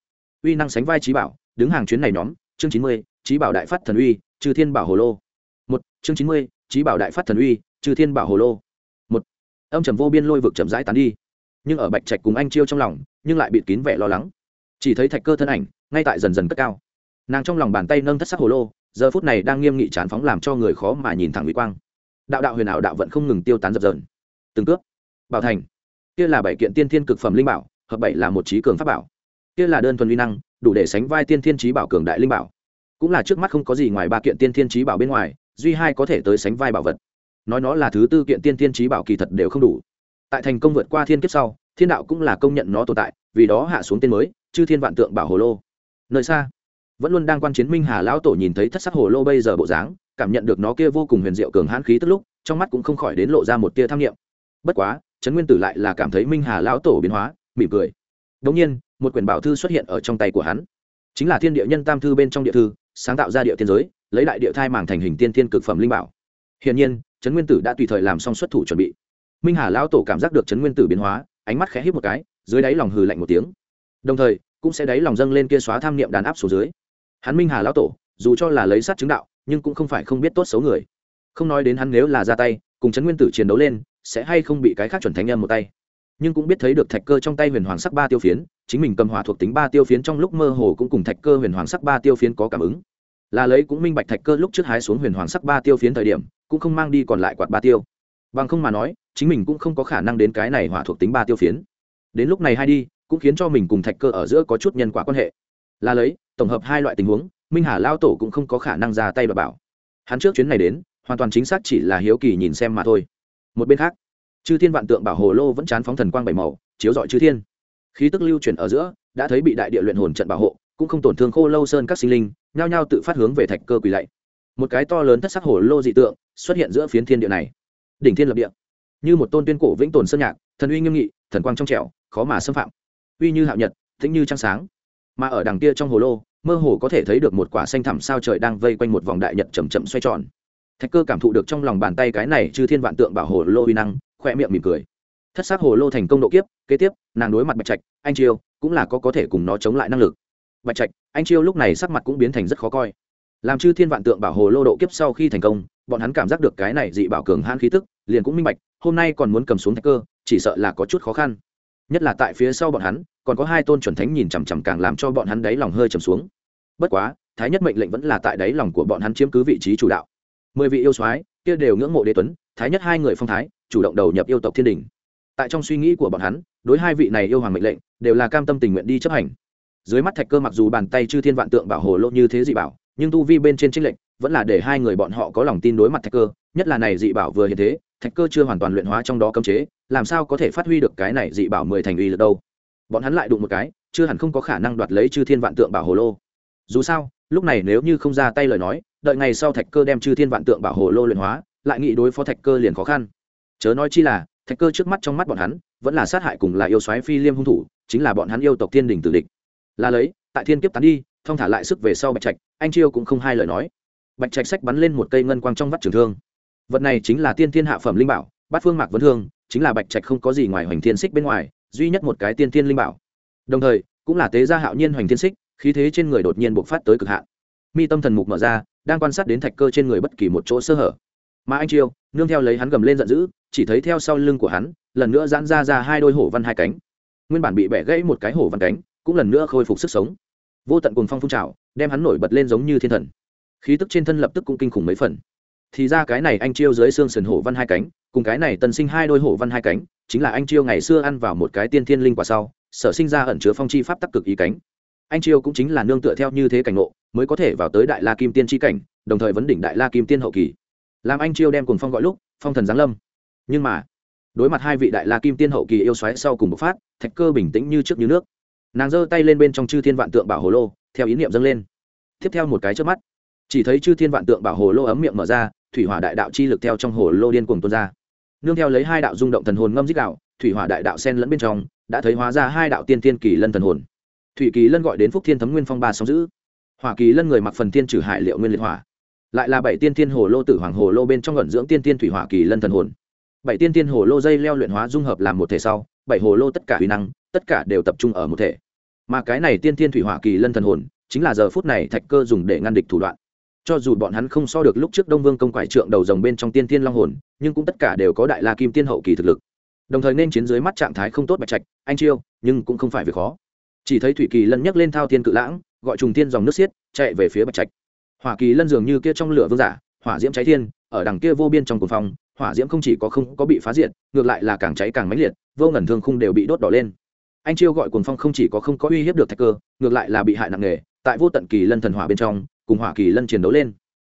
uy năng sánh vai trí bảo, đứng hàng chuyến này nhóm, chương chín mươi trí bảo đại phát thần uy, trừ thiên bảo hồ lô. Một, chương chín mươi trí bảo đại phát thần uy, trừ thiên bảo hồ lô âm trầm vô biên lôi vực chậm rãi tán đi. Nhưng ở bạch trạch cùng anh chiêu trong lòng, nhưng lại bịt kín vẻ lo lắng. Chỉ thấy thạch cơ thân ảnh, ngay tại dần dần cất cao. Nàng trong lòng bàn tay nâng thất sắc hồ lô, giờ phút này đang nghiêm nghị chán phóng làm cho người khó mà nhìn thẳng mỹ quang. Đạo đạo huyền ảo đạo vẫn không ngừng tiêu tán dập dờn. Từng cướp bảo thành. Kia là bảy kiện tiên thiên cực phẩm linh bảo, hợp bảy là một trí cường pháp bảo. Kia là đơn thuần uy năng, đủ để sánh vai tiên thiên trí bảo cường đại linh bảo. Cũng là trước mắt không có gì ngoài ba kiện tiên thiên trí bảo bên ngoài, duy hai có thể tới sánh vai bảo vật nói nó là thứ tư kiện tiên tiên trí bảo kỳ thật đều không đủ. Tại thành công vượt qua thiên kiếp sau, thiên đạo cũng là công nhận nó tồn tại, vì đó hạ xuống tên mới, chư thiên vạn tượng bảo hồ lô. Nơi xa, vẫn luôn đang quan chiến minh hà lão tổ nhìn thấy thất sắc hồ lô bây giờ bộ dáng, cảm nhận được nó kia vô cùng huyền diệu cường hãn khí tức lúc, trong mắt cũng không khỏi đến lộ ra một tia tham nghiệm bất quá, trấn nguyên tử lại là cảm thấy minh hà lão tổ biến hóa, mỉm cười. Đ nhiên, một quyển bảo thư xuất hiện ở trong tay của hắn. Chính là thiên địa nhân tam thư bên trong địa thư, sáng tạo ra địa tiên giới, lấy đại địa thai màng thành hình tiên thiên cực phẩm linh bảo. Hiển nhiên trấn nguyên tử đã tùy thời làm xong xuất thủ chuẩn bị. Minh hà lão tổ cảm giác được trấn nguyên tử biến hóa, ánh mắt khẽ hít một cái, dưới đáy lòng hừ lạnh một tiếng. Đồng thời, cũng sẽ đáy lòng dâng lên kia xóa tham niệm đàn áp xuống dưới. Hắn minh hà lão tổ, dù cho là lấy sát chứng đạo, nhưng cũng không phải không biết tốt xấu người. Không nói đến hắn nếu là ra tay, cùng trấn nguyên tử chiến đấu lên, sẽ hay không bị cái khác chuẩn thánh nhân một tay. Nhưng cũng biết thấy được thạch cơ trong tay huyền hoàng sắc ba tiêu phiến, chính mình cầm hỏa thuộc tính ba tiêu phiến trong lúc mơ hồ cũng cùng thạch cơ huyền hoàng sắc ba tiêu phiến có cảm ứng là lấy cũng minh bạch thạch cơ lúc trước hái xuống huyền hoàng sắc ba tiêu phiến thời điểm, cũng không mang đi còn lại quạt ba tiêu. Bằng không mà nói, chính mình cũng không có khả năng đến cái này hỏa thuộc tính ba tiêu phiến. Đến lúc này hai đi, cũng khiến cho mình cùng thạch cơ ở giữa có chút nhân quả quan hệ. Là lấy, tổng hợp hai loại tình huống, minh hà lao tổ cũng không có khả năng ra tay và bảo. Hắn trước chuyến này đến, hoàn toàn chính xác chỉ là hiếu kỳ nhìn xem mà thôi. Một bên khác, chư thiên vạn tượng bảo hồ lô vẫn chán phóng thần quang bảy màu, chiếu dọi chư thiên. Khí tức lưu chuyển ở giữa, đã thấy bị đại địa luyện hồn trận bảo hộ cũng không tổn thương khô lâu sơn các sinh linh, nhao nhao tự phát hướng về thạch cơ quỳ lạy. Một cái to lớn thất sắc hồ lô dị tượng xuất hiện giữa phiến thiên địa này. Đỉnh thiên lập địa. Như một tôn tuyên cổ vĩnh tồn sơn nhạc, thần uy nghiêm nghị, thần quang trong trẻo, khó mà xâm phạm. Uy như hạo nhật, tĩnh như trăng sáng. Mà ở đằng kia trong hồ lô, mơ hồ có thể thấy được một quả xanh thẳm sao trời đang vây quanh một vòng đại nhật chầm chậm xoay tròn. Thạch cơ cảm thụ được trong lòng bàn tay cái này chư thiên vạn tượng bảo hồ lô uy năng khoe miệng mỉm cười. Thất xác hồ lô thành công độ kiếp, kế tiếp, nàng đối mặt bạch trạch, anh chiêu cũng là có có thể cùng nó chống lại năng lực bạch trạch, anh chiêu lúc này sắc mặt cũng biến thành rất khó coi. Làm chư thiên vạn tượng bảo hồ lô độ kiếp sau khi thành công, bọn hắn cảm giác được cái này dị bảo cường hãn khí tức, liền cũng minh bạch, hôm nay còn muốn cầm xuống thạch cơ, chỉ sợ là có chút khó khăn. Nhất là tại phía sau bọn hắn, còn có hai tôn chuẩn thánh nhìn chằm chằm càng làm cho bọn hắn đáy lòng hơi trầm xuống. Bất quá, thái nhất mệnh lệnh vẫn là tại đáy lòng của bọn hắn chiếm cứ vị trí chủ đạo. Mười vị yêu soái, kia đều ngưỡng mộ đế tuấn, thái nhất hai người phong thái, chủ động đầu nhập yêu tộc thiên đình. Tại trong suy nghĩ của bọn hắn, đối hai vị này yêu hoàng mệnh lệnh, đều là cam tâm tình nguyện đi chấp hành dưới mắt thạch cơ mặc dù bàn tay chư thiên vạn tượng bảo hồ lô như thế dị bảo, nhưng tu vi bên trên trích lệnh vẫn là để hai người bọn họ có lòng tin đối mặt thạch cơ, nhất là này dị bảo vừa hiện thế, thạch cơ chưa hoàn toàn luyện hóa trong đó cấm chế, làm sao có thể phát huy được cái này dị bảo mười thành uy lực đâu? Bọn hắn lại đụng một cái, chưa hẳn không có khả năng đoạt lấy chư thiên vạn tượng bảo hồ lô. Dù sao, lúc này nếu như không ra tay lời nói, đợi ngày sau thạch cơ đem chư thiên vạn tượng bảo hồ lô luyện hóa, lại nghĩ đối phó thạch cơ liền khó khăn. Chớ nói chi là, thạch cơ trước mắt trong mắt bọn hắn, vẫn là sát hại cùng là yêu soái phi liêm hung thủ, chính là bọn hắn yêu tộc thiên đình tử địch là lấy, tại thiên kiếp tán đi, thong thả lại sức về sau bạch trạch, anh chiêu cũng không hai lời nói. Bạch trạch sách bắn lên một cây ngân quang trong vắt trường thương. Vật này chính là tiên thiên hạ phẩm linh bảo, bát phương mạc vấn thương, chính là bạch trạch không có gì ngoài hoành thiên xích bên ngoài, duy nhất một cái tiên thiên linh bảo. Đồng thời, cũng là tế gia hạo nhiên hoành thiên xích, khí thế trên người đột nhiên bộc phát tới cực hạn. Mi tâm thần mục mở ra, đang quan sát đến thạch cơ trên người bất kỳ một chỗ sơ hở. Mà anh chiêu, nương theo lấy hắn gầm lên giận dữ, chỉ thấy theo sau lưng của hắn, lần nữa giãn ra ra hai đôi hổ văn hai cánh. Nguyên bản bị bẻ gãy một cái hổ văn cánh cũng lần nữa khôi phục sức sống. Vô tận cùng phong phun trào, đem hắn nổi bật lên giống như thiên thần. Khí tức trên thân lập tức cũng kinh khủng mấy phần. Thì ra cái này anh chiêu dưới xương sườn hổ văn hai cánh, cùng cái này tân sinh hai đôi hổ văn hai cánh, chính là anh chiêu ngày xưa ăn vào một cái tiên thiên linh quả sau, sở sinh ra ẩn chứa phong chi pháp tắc cực ý cánh. Anh chiêu cũng chính là nương tựa theo như thế cảnh ngộ, mới có thể vào tới đại la kim tiên tri cảnh, đồng thời vấn đỉnh đại la kim tiên hậu kỳ. Làm anh chiêu đem cùng phong gọi lúc, phong thần giáng lâm. Nhưng mà, đối mặt hai vị đại la kim tiên hậu kỳ yêu xoáy sau cùng bộc phát, thạch cơ bình tĩnh như trước như nước nàng giơ tay lên bên trong chư thiên vạn tượng bảo hồ lô, theo ý niệm dâng lên. Tiếp theo một cái trước mắt, chỉ thấy chư thiên vạn tượng bảo hồ lô ấm miệng mở ra, thủy hỏa đại đạo chi lực theo trong hồ lô điên cuồng tuôn ra. Nương theo lấy hai đạo rung động thần hồn ngâm dích đạo, thủy hỏa đại đạo sen lẫn bên trong, đã thấy hóa ra hai đạo tiên tiên kỳ lân thần hồn. Thủy kỳ lân gọi đến phúc thiên thấm nguyên phong ba sóng giữ hỏa kỳ lân người mặc phần tiên trừ hải liệu nguyên liệt hỏa, lại là bảy tiên tiên hồ lô tử hoàng hồ lô bên trong ngẩn dưỡng tiên tiên thủy hỏa kỳ lân thần hồn. Bảy tiên tiên hồ lô dây leo luyện hóa dung hợp làm một thể sau, bảy hồ lô tất cả huy năng, tất cả đều tập trung ở một thể mà cái này tiên thiên thủy hỏa kỳ lân thần hồn chính là giờ phút này thạch cơ dùng để ngăn địch thủ đoạn. Cho dù bọn hắn không so được lúc trước đông vương công quải trượng đầu rồng bên trong tiên thiên long hồn, nhưng cũng tất cả đều có đại la kim tiên hậu kỳ thực lực. Đồng thời nên chiến dưới mắt trạng thái không tốt bạch trạch, anh chiêu, nhưng cũng không phải việc khó. Chỉ thấy thủy kỳ lân nhấc lên thao thiên cự lãng, gọi trùng tiên dòng nước xiết, chạy về phía bạch trạch. Hỏa kỳ lân dường như kia trong lửa vương giả, hỏa diễm cháy thiên, ở đằng kia vô biên trong cồn phòng hỏa diễm không chỉ có không có bị phá diệt, ngược lại là càng cháy càng mãnh liệt, vô ngẩn thương khung đều bị đốt đỏ lên anh chiêu gọi cuồng phong không chỉ có không có uy hiếp được thạch cơ, ngược lại là bị hại nặng nề, tại vô tận kỳ lân thần hỏa bên trong, cùng hỏa kỳ lân chiến đấu lên.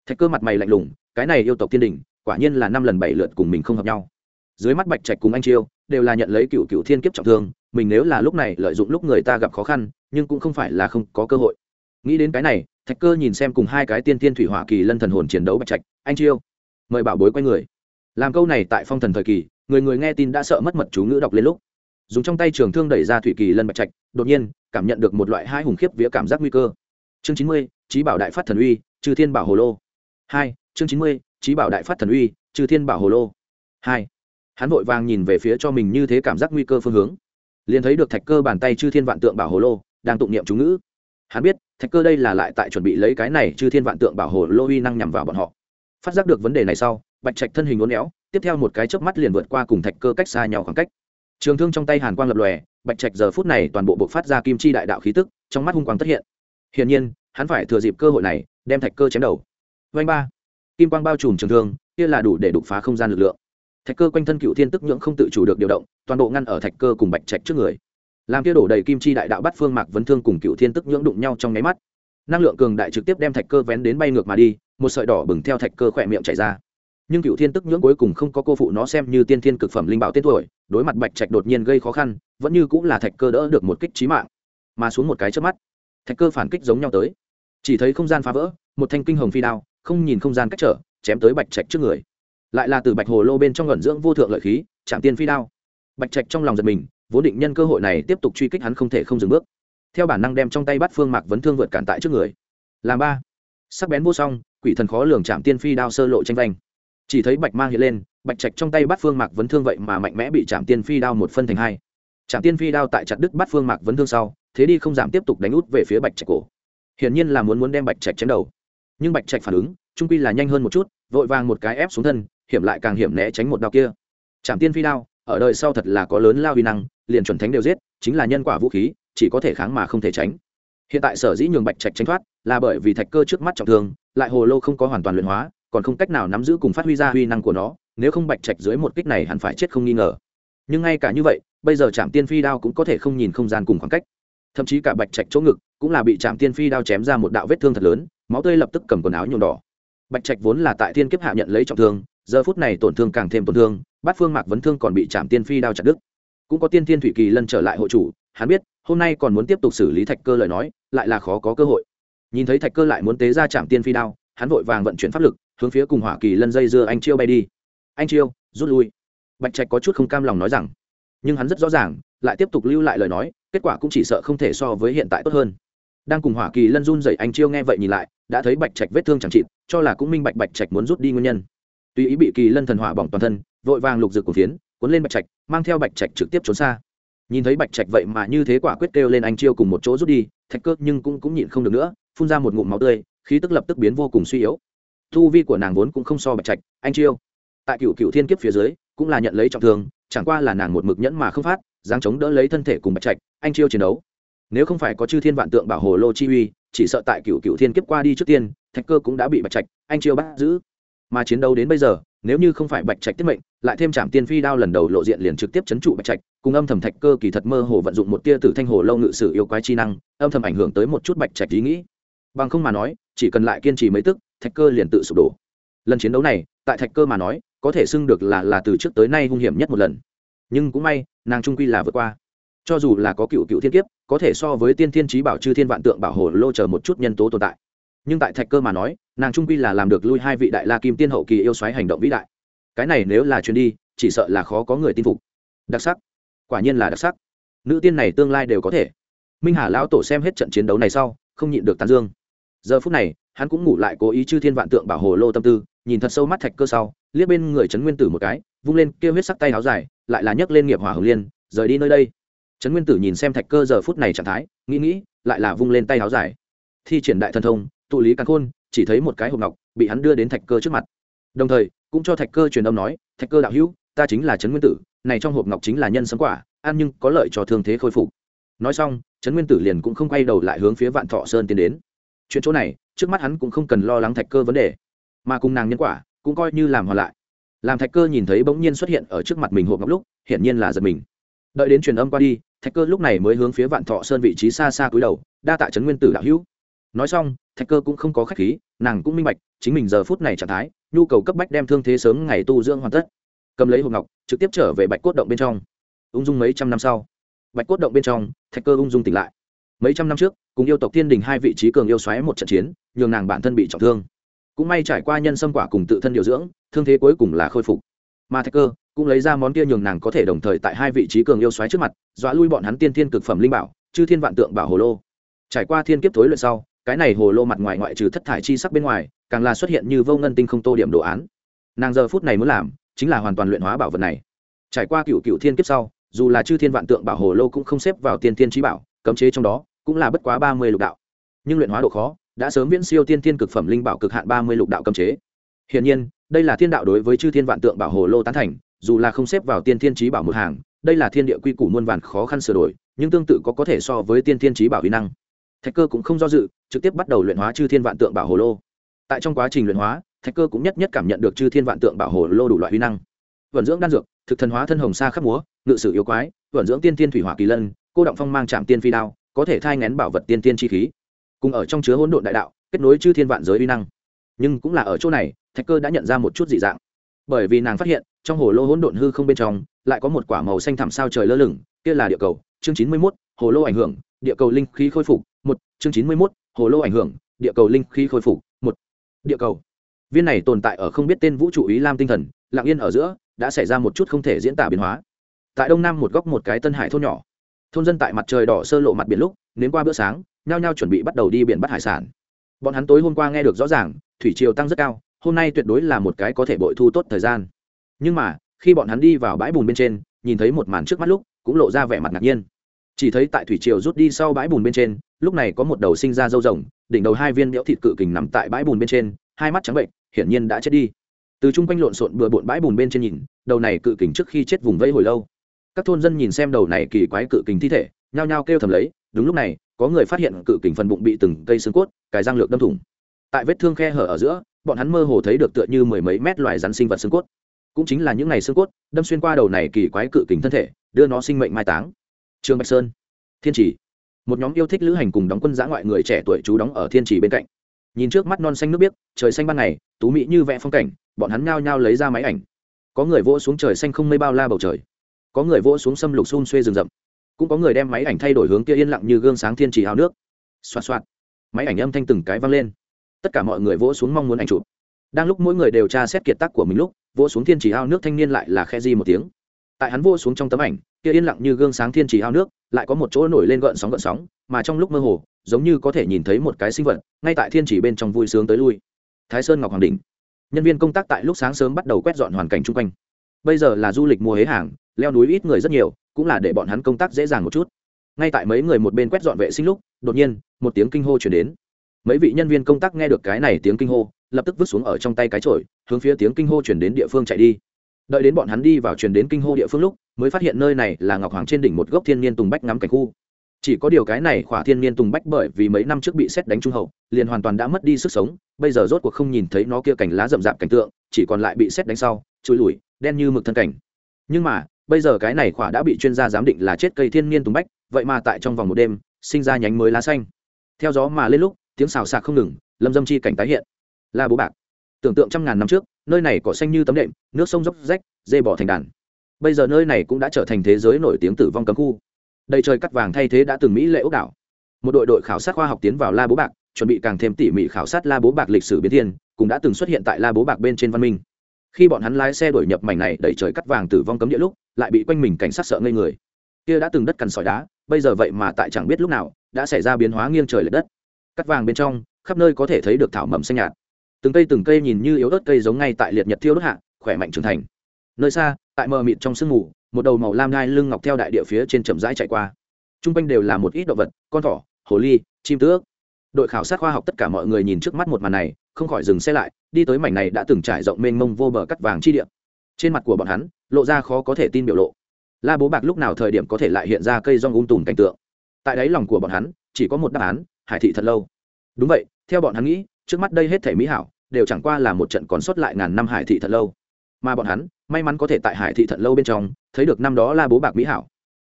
Thạch cơ mặt mày lạnh lùng, cái này yêu tộc thiên đình, quả nhiên là năm lần bảy lượt cùng mình không hợp nhau. Dưới mắt bạch trạch cùng anh chiêu, đều là nhận lấy cựu cựu thiên kiếp trọng thương, mình nếu là lúc này lợi dụng lúc người ta gặp khó khăn, nhưng cũng không phải là không có cơ hội. Nghĩ đến cái này, thạch cơ nhìn xem cùng hai cái tiên tiên thủy hỏa kỳ lân thần hồn chiến đấu bạch trạch, anh chiêu, mời bảo bối quay người. Làm câu này tại phong thần thời kỳ, người người nghe tin đã sợ mất mật chú ngữ đọc lên lúc dùng trong tay trường thương đẩy ra thủy kỳ lân bạch trạch, đột nhiên, cảm nhận được một loại hai hùng khiếp vía cảm giác nguy cơ. Chương chín mươi trí bảo đại phát thần uy trừ thiên bảo hồ lô. Hai, chương chín mươi trí bảo đại phát thần uy trừ thiên bảo hồ lô. Hai, hắn vội vàng nhìn về phía cho mình như thế cảm giác nguy cơ phương hướng. Liền thấy được thạch cơ bàn tay chư thiên vạn tượng bảo hồ lô, đang tụng niệm chú ngữ. Hắn biết, thạch cơ đây là lại tại chuẩn bị lấy cái này chư thiên vạn tượng bảo hồ lô uy năng nhằm vào bọn họ. Phát giác được vấn đề này sau, bạch trạch thân hình uốn éo, tiếp theo một cái chớp mắt liền vượt qua cùng thạch cơ cách xa nhau khoảng cách trường thương trong tay hàn quang lập lòe, bạch trạch giờ phút này toàn bộ buộc phát ra kim chi đại đạo khí tức, trong mắt hung quang tất hiện. Hiển nhiên, hắn phải thừa dịp cơ hội này, đem thạch cơ chém đầu. Vanh ba. Kim quang bao trùm trường thương, kia là đủ để đục phá không gian lực lượng. Thạch cơ quanh thân cựu thiên tức nhưỡng không tự chủ được điều động, toàn bộ ngăn ở thạch cơ cùng bạch trạch trước người. Làm kia đổ đầy kim chi đại đạo bắt phương mạc vấn thương cùng cựu thiên tức nhưỡng đụng nhau trong nháy mắt. Năng lượng cường đại trực tiếp đem thạch cơ vén đến bay ngược mà đi, một sợi đỏ bừng theo thạch cơ khỏe miệng chảy ra nhưng cựu thiên tức nhưỡng cuối cùng không có cô phụ nó xem như tiên thiên cực phẩm linh bảo tên tuổi, đối mặt bạch trạch đột nhiên gây khó khăn, vẫn như cũng là thạch cơ đỡ được một kích trí mạng. Mà xuống một cái trước mắt, thạch cơ phản kích giống nhau tới. Chỉ thấy không gian phá vỡ, một thanh kinh hồng phi đao, không nhìn không gian cách trở, chém tới bạch trạch trước người. Lại là từ bạch hồ lô bên trong ngẩn dưỡng vô thượng lợi khí, chạm tiên phi đao. Bạch trạch trong lòng giật mình, vốn định nhân cơ hội này tiếp tục truy kích hắn không thể không dừng bước. Theo bản năng đem trong tay bắt phương mạc vấn thương vượt cản tại trước người. Làm ba. Sắc bén vô song, quỷ thần khó lường chạm tiên phi đao sơ lộ tranh vanh chỉ thấy bạch mang hiện lên, bạch trạch trong tay bắt phương mạc vấn thương vậy mà mạnh mẽ bị chạm tiên phi đao một phân thành hai. Chạm tiên phi đao tại chặt đứt bắt phương mạc vấn thương sau, thế đi không giảm tiếp tục đánh út về phía bạch trạch cổ. Hiển nhiên là muốn muốn đem bạch trạch chém đầu. Nhưng bạch trạch phản ứng, trung quy là nhanh hơn một chút, vội vàng một cái ép xuống thân, hiểm lại càng hiểm né tránh một đao kia. Chạm tiên phi đao, ở đời sau thật là có lớn lao uy năng, liền chuẩn thánh đều giết, chính là nhân quả vũ khí, chỉ có thể kháng mà không thể tránh. Hiện tại sở dĩ nhường bạch trạch tránh thoát, là bởi vì thạch cơ trước mắt trọng thương, lại hồ lô không có hoàn toàn luyện hóa còn không cách nào nắm giữ cùng phát huy ra huy năng của nó, nếu không bạch trạch dưới một kích này hẳn phải chết không nghi ngờ. Nhưng ngay cả như vậy, bây giờ trạm tiên phi đao cũng có thể không nhìn không gian cùng khoảng cách. Thậm chí cả bạch trạch chỗ ngực cũng là bị trạm tiên phi đao chém ra một đạo vết thương thật lớn, máu tươi lập tức cầm quần áo nhuộm đỏ. Bạch trạch vốn là tại tiên kiếp hạ nhận lấy trọng thương, giờ phút này tổn thương càng thêm tổn thương, bát phương mạc vấn thương còn bị trạm tiên phi đao chặt đứt. Cũng có tiên thiên thủy kỳ lân trở lại hộ chủ, hắn biết, hôm nay còn muốn tiếp tục xử lý thạch cơ lời nói, lại là khó có cơ hội. Nhìn thấy thạch cơ lại muốn tế ra trạm tiên phi đao, hắn vội vàng vận chuyển pháp lực hướng phía cùng hỏa kỳ lân dây dưa anh chiêu bay đi. Anh chiêu, rút lui. Bạch trạch có chút không cam lòng nói rằng, nhưng hắn rất rõ ràng, lại tiếp tục lưu lại lời nói, kết quả cũng chỉ sợ không thể so với hiện tại tốt hơn. Đang cùng hỏa kỳ lân run dậy anh chiêu nghe vậy nhìn lại, đã thấy bạch trạch vết thương chẳng chịt, cho là cũng minh bạch bạch trạch muốn rút đi nguyên nhân. Tuy ý bị kỳ lân thần hỏa bỏng toàn thân, vội vàng lục rực của phiến, cuốn lên bạch trạch, mang theo bạch trạch trực tiếp trốn xa. Nhìn thấy bạch trạch vậy mà như thế quả quyết kêu lên anh chiêu cùng một chỗ rút đi, thạch cơ nhưng cũng cũng nhịn không được nữa, phun ra một ngụm máu tươi, khí tức lập tức biến vô cùng suy yếu thu vi của nàng vốn cũng không so bạch trạch, anh chiêu. Tại cựu cựu thiên kiếp phía dưới, cũng là nhận lấy trọng thương, chẳng qua là nàng một mực nhẫn mà không phát, dáng chống đỡ lấy thân thể cùng bạch trạch, anh chiêu chiến đấu. Nếu không phải có chư thiên vạn tượng bảo hồ lô chi uy, chỉ sợ tại cựu cựu thiên kiếp qua đi trước tiên, thạch cơ cũng đã bị bạch trạch, anh chiêu bắt giữ. Mà chiến đấu đến bây giờ, nếu như không phải bạch trạch tiết mệnh, lại thêm trảm tiên phi đao lần đầu lộ diện liền trực tiếp chấn trụ bạch trạch, cùng âm thầm thạch cơ kỳ thật mơ hồ vận dụng một tia tử thanh hồ lâu ngự sử yêu quái chi năng, âm thầm ảnh hưởng tới một chút bạch trạch ý nghĩ. Bằng không mà nói, chỉ cần lại kiên trì mấy tức thạch cơ liền tự sụp đổ. Lần chiến đấu này, tại thạch cơ mà nói, có thể xưng được là là từ trước tới nay hung hiểm nhất một lần. Nhưng cũng may, nàng trung quy là vượt qua. Cho dù là có cựu cựu thiên kiếp, có thể so với tiên thiên trí bảo chư thiên vạn tượng bảo hồ lô chờ một chút nhân tố tồn tại. Nhưng tại thạch cơ mà nói, nàng trung quy là làm được lui hai vị đại la kim tiên hậu kỳ yêu xoáy hành động vĩ đại. Cái này nếu là chuyến đi, chỉ sợ là khó có người tin phục. Đặc sắc. Quả nhiên là đặc sắc. Nữ tiên này tương lai đều có thể. Minh hà lão tổ xem hết trận chiến đấu này sau, không nhịn được tán dương. Giờ phút này hắn cũng ngủ lại cố ý chư thiên vạn tượng bảo hồ lô tâm tư, nhìn thật sâu mắt thạch cơ sau, liếc bên người trấn nguyên tử một cái, vung lên kêu huyết sắc tay áo dài, lại là nhấc lên nghiệp hỏa hồng liên, rời đi nơi đây. Trấn nguyên tử nhìn xem thạch cơ giờ phút này trạng thái, nghĩ nghĩ, lại là vung lên tay áo dài. Thi triển đại thần thông, tụ lý càn khôn, chỉ thấy một cái hộp ngọc bị hắn đưa đến thạch cơ trước mặt. Đồng thời, cũng cho thạch cơ truyền âm nói, thạch cơ đạo hữu, ta chính là trấn nguyên tử, này trong hộp ngọc chính là nhân sấm quả, ăn nhưng có lợi cho thương thế khôi phục. Nói xong, trấn nguyên tử liền cũng không quay đầu lại hướng phía vạn thọ sơn tiến đến chuyện chỗ này, trước mắt hắn cũng không cần lo lắng thạch cơ vấn đề, mà cùng nàng nhân quả cũng coi như làm hòa lại. Làm thạch cơ nhìn thấy bỗng nhiên xuất hiện ở trước mặt mình hộp ngọc lúc, hiển nhiên là giật mình. Đợi đến truyền âm qua đi, thạch cơ lúc này mới hướng phía vạn thọ sơn vị trí xa xa cúi đầu, đa tạ trấn nguyên tử đạo hữu. Nói xong, thạch cơ cũng không có khách khí, nàng cũng minh bạch, chính mình giờ phút này trạng thái, nhu cầu cấp bách đem thương thế sớm ngày tu dưỡng hoàn tất. Cầm lấy hộp ngọc, trực tiếp trở về bạch cốt động bên trong. Ung dung mấy trăm năm sau, bạch cốt động bên trong, thạch cơ ung dung tỉnh lại mấy trăm năm trước, cùng yêu tộc thiên đình hai vị trí cường yêu xoáy một trận chiến, nhường nàng bản thân bị trọng thương. Cũng may trải qua nhân xâm quả cùng tự thân điều dưỡng, thương thế cuối cùng là khôi phục. Mà thạch cơ cũng lấy ra món kia nhường nàng có thể đồng thời tại hai vị trí cường yêu xoáy trước mặt, dọa lui bọn hắn tiên thiên cực phẩm linh bảo, chư thiên vạn tượng bảo hồ lô. Trải qua thiên kiếp thối luyện sau, cái này hồ lô mặt ngoài ngoại trừ thất thải chi sắc bên ngoài, càng là xuất hiện như vô ngân tinh không tô điểm đồ án. Nàng giờ phút này muốn làm, chính là hoàn toàn luyện hóa bảo vật này. Trải qua cựu cựu thiên kiếp sau, dù là chư thiên vạn tượng bảo hồ lô cũng không xếp vào tiên thiên trí bảo cấm chế trong đó, cũng là bất quá ba mươi lục đạo. Nhưng luyện hóa độ khó, đã sớm viễn siêu tiên thiên cực phẩm linh bảo cực hạn ba mươi lục đạo cấm chế. Hiển nhiên, đây là thiên đạo đối với chư thiên vạn tượng bảo hồ lô tán thành, dù là không xếp vào tiên thiên trí bảo một hàng, đây là thiên địa quy củ muôn vàn khó khăn sửa đổi, nhưng tương tự có có thể so với tiên thiên trí bảo uy năng. Thạch cơ cũng không do dự, trực tiếp bắt đầu luyện hóa chư thiên vạn tượng bảo hồ lô. Tại trong quá trình luyện hóa, thạch cơ cũng nhất nhất cảm nhận được chư thiên vạn tượng bảo hồ lô đủ loại uy năng. Vận dưỡng đan dược, thực thần hóa thân hồng sa khắp múa, ngự sử yêu quái, vận dưỡng tiên tiên thủy hỏa kỳ lân cô động phong mang chạm tiên phi đao, có thể thai ngén bảo vật tiên tiên chi khí. Cùng ở trong chứa hỗn độn đại đạo, kết nối chư thiên vạn giới uy năng. Nhưng cũng là ở chỗ này, thạch cơ đã nhận ra một chút dị dạng. Bởi vì nàng phát hiện, trong hồ lô hỗn độn hư không bên trong, lại có một quả màu xanh thẳm sao trời lơ lửng, kia là địa cầu, chương chín mươi mốt, hồ lô ảnh hưởng, địa cầu linh khí khôi phục, một, chương chín mươi mốt, hồ lô ảnh hưởng, địa cầu linh khí khôi phục, một, địa cầu. Viên này tồn tại ở không biết tên vũ trụ ý lam tinh thần lạng yên ở giữa, đã xảy ra một chút không thể diễn tả biến hóa. Tại đông nam một góc một cái tân hải thôn nhỏ thôn dân tại mặt trời đỏ sơ lộ mặt biển lúc, nến qua bữa sáng, nhao nhao chuẩn bị bắt đầu đi biển bắt hải sản. Bọn hắn tối hôm qua nghe được rõ ràng, thủy triều tăng rất cao, hôm nay tuyệt đối là một cái có thể bội thu tốt thời gian. Nhưng mà, khi bọn hắn đi vào bãi bùn bên trên, nhìn thấy một màn trước mắt lúc, cũng lộ ra vẻ mặt ngạc nhiên. Chỉ thấy tại thủy triều rút đi sau bãi bùn bên trên, lúc này có một đầu sinh ra râu rồng, đỉnh đầu hai viên đẽo thịt cự kình nằm tại bãi bùn bên trên, hai mắt trắng bệnh, hiển nhiên đã chết đi. Từ chung quanh lộn xộn bừa bộn bãi bùn bên trên nhìn, đầu này cự kình trước khi chết vùng vẫy hồi lâu các thôn dân nhìn xem đầu này kỳ quái cự kình thi thể, nhao nhao kêu thầm lấy, đúng lúc này, có người phát hiện cự kình phần bụng bị từng cây xương cốt, cài răng lược đâm thủng. Tại vết thương khe hở ở giữa, bọn hắn mơ hồ thấy được tựa như mười mấy mét loài rắn sinh vật xương cốt. Cũng chính là những ngày xương cốt, đâm xuyên qua đầu này kỳ quái cự kình thân thể, đưa nó sinh mệnh mai táng. Trương bạch sơn, thiên trì một nhóm yêu thích lữ hành cùng đóng quân giã ngoại người trẻ tuổi trú đóng ở thiên trì bên cạnh. Nhìn trước mắt non xanh nước biếc, trời xanh ban ngày, tú mỹ như vẽ phong cảnh, bọn hắn nhao nhao lấy ra máy ảnh. Có người vỗ xuống trời xanh không mây bao la bầu trời có người vỗ xuống xâm lục xun xuê rừng rậm. Cũng có người đem máy ảnh thay đổi hướng kia yên lặng như gương sáng thiên trì hào nước. Xoạt xoạt. Máy ảnh âm thanh từng cái vang lên. Tất cả mọi người vỗ xuống mong muốn ảnh chụp. Đang lúc mỗi người đều tra xét kiệt tác của mình lúc, vỗ xuống thiên trì ao nước thanh niên lại là khe di một tiếng. Tại hắn vỗ xuống trong tấm ảnh, kia yên lặng như gương sáng thiên trì ao nước lại có một chỗ nổi lên gợn sóng gợn sóng, mà trong lúc mơ hồ, giống như có thể nhìn thấy một cái sinh vật ngay tại thiên trì bên trong vui sướng tới lui. Thái sơn ngọc hoàng đình nhân viên công tác tại lúc sáng sớm bắt đầu quét dọn hoàn cảnh chung quanh. Bây giờ là du lịch mùa hế hàng leo núi ít người rất nhiều, cũng là để bọn hắn công tác dễ dàng một chút. Ngay tại mấy người một bên quét dọn vệ sinh lúc, đột nhiên, một tiếng kinh hô chuyển đến. Mấy vị nhân viên công tác nghe được cái này tiếng kinh hô, lập tức vứt xuống ở trong tay cái chổi, hướng phía tiếng kinh hô chuyển đến địa phương chạy đi. Đợi đến bọn hắn đi vào chuyển đến kinh hô địa phương lúc, mới phát hiện nơi này là ngọc hoàng trên đỉnh một gốc thiên niên tùng bách ngắm cảnh khu. Chỉ có điều cái này khỏa thiên niên tùng bách bởi vì mấy năm trước bị xét đánh trung hậu, liền hoàn toàn đã mất đi sức sống, bây giờ rốt cuộc không nhìn thấy nó kia cảnh lá rậm rạp cảnh tượng, chỉ còn lại bị xét đánh sau, chui lủi, đen như mực thân cảnh. Nhưng mà bây giờ cái này khỏa đã bị chuyên gia giám định là chết cây thiên niên tùng bách, vậy mà tại trong vòng một đêm, sinh ra nhánh mới lá xanh. Theo gió mà lên lúc, tiếng xào xạc không ngừng, lâm dâm chi cảnh tái hiện. La bố bạc. Tưởng tượng trăm ngàn năm trước, nơi này cỏ xanh như tấm đệm, nước sông dốc rách, dê bỏ thành đàn. Bây giờ nơi này cũng đã trở thành thế giới nổi tiếng tử vong cấm khu. Đầy trời cắt vàng thay thế đã từng mỹ lệ ốc đảo. Một đội đội khảo sát khoa học tiến vào la bố bạc, chuẩn bị càng thêm tỉ mỉ khảo sát la bố bạc lịch sử biến thiên, cũng đã từng xuất hiện tại la bố bạc bên trên văn minh khi bọn hắn lái xe đổi nhập mảnh này đẩy trời cắt vàng tử vong cấm địa lúc, lại bị quanh mình cảnh sát sợ ngây người. Kia đã từng đất cằn sỏi đá, bây giờ vậy mà tại chẳng biết lúc nào, đã xảy ra biến hóa nghiêng trời l ệ đất. Cắt vàng bên trong, khắp nơi có thể thấy được thảo mầm xanh nhạt. Từng cây từng cây nhìn như yếu ớt cây giống ngay tại liệt nhật thiêu đốt hạ, khỏe mạnh trưởng thành. Nơi xa, tại mờ mịt trong sương mù, một đầu màu lam ngai lưng ngọc theo đại địa phía trên chậm rãi chạy qua. T r u n g quanh đều là một ít động vật, con thỏ, hồ ly, chim tước đội khảo sát khoa học tất cả mọi người nhìn trước mắt một màn này, không khỏi dừng xe lại, đi tới mảnh này đã từng trải rộng mênh mông vô bờ cắt vàng chi địa. Trên mặt của bọn hắn, lộ ra khó có thể tin biểu lộ. La bố bạc lúc nào thời điểm có thể lại hiện ra cây rong ung tùm cảnh tượng? Tại đáy lòng của bọn hắn, chỉ có một đáp án, hải thị thật lâu. Đúng vậy, theo bọn hắn nghĩ, trước mắt đây hết thể mỹ hảo, đều chẳng qua là một trận còn sót lại ngàn năm hải thị thật lâu. Mà bọn hắn, may mắn có thể tại hải thị thật lâu bên trong, thấy được năm đó la bố bạc mỹ hảo.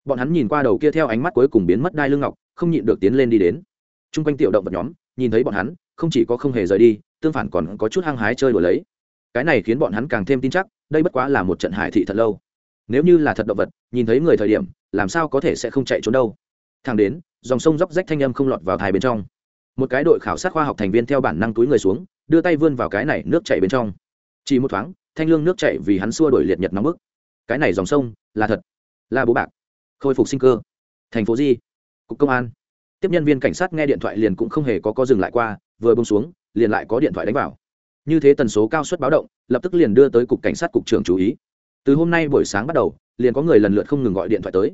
Bọn hắn nhìn qua đầu kia theo ánh mắt cuối cùng biến mất đai lưng ngọc, không nhịn được tiến lên đi đến t r u n g quanh tiểu động vật nhóm, nhìn thấy bọn hắn, không chỉ có không hề rời đi, tương phản còn có chút hăng hái chơi đùa lấy. Cái này khiến bọn hắn càng thêm tin chắc, đây bất quá là một trận hải thị thật lâu. Nếu như là thật động vật, nhìn thấy người thời điểm, làm sao có thể sẽ không chạy trốn đâu? Thang đến, dòng sông dốc rách thanh âm không lọt vào thai bên trong. Một cái đội khảo sát khoa học thành viên theo bản năng túi người xuống, đưa tay vươn vào cái này nước chảy bên trong. Chỉ một thoáng, thanh lương nước chảy vì hắn xua đổi liệt nhật nóng bức. Cái này dòng sông, là thật, là bố bạc. Khôi phục sinh cơ. Thành phố di cục công an tiếp nhân viên cảnh sát nghe điện thoại liền cũng không hề có có dừng lại qua, vừa bông xuống, liền lại có điện thoại đánh vào. Như thế tần số cao suất báo động, lập tức liền đưa tới cục cảnh sát cục trưởng chú ý. Từ hôm nay buổi sáng bắt đầu, liền có người lần lượt không ngừng gọi điện thoại tới.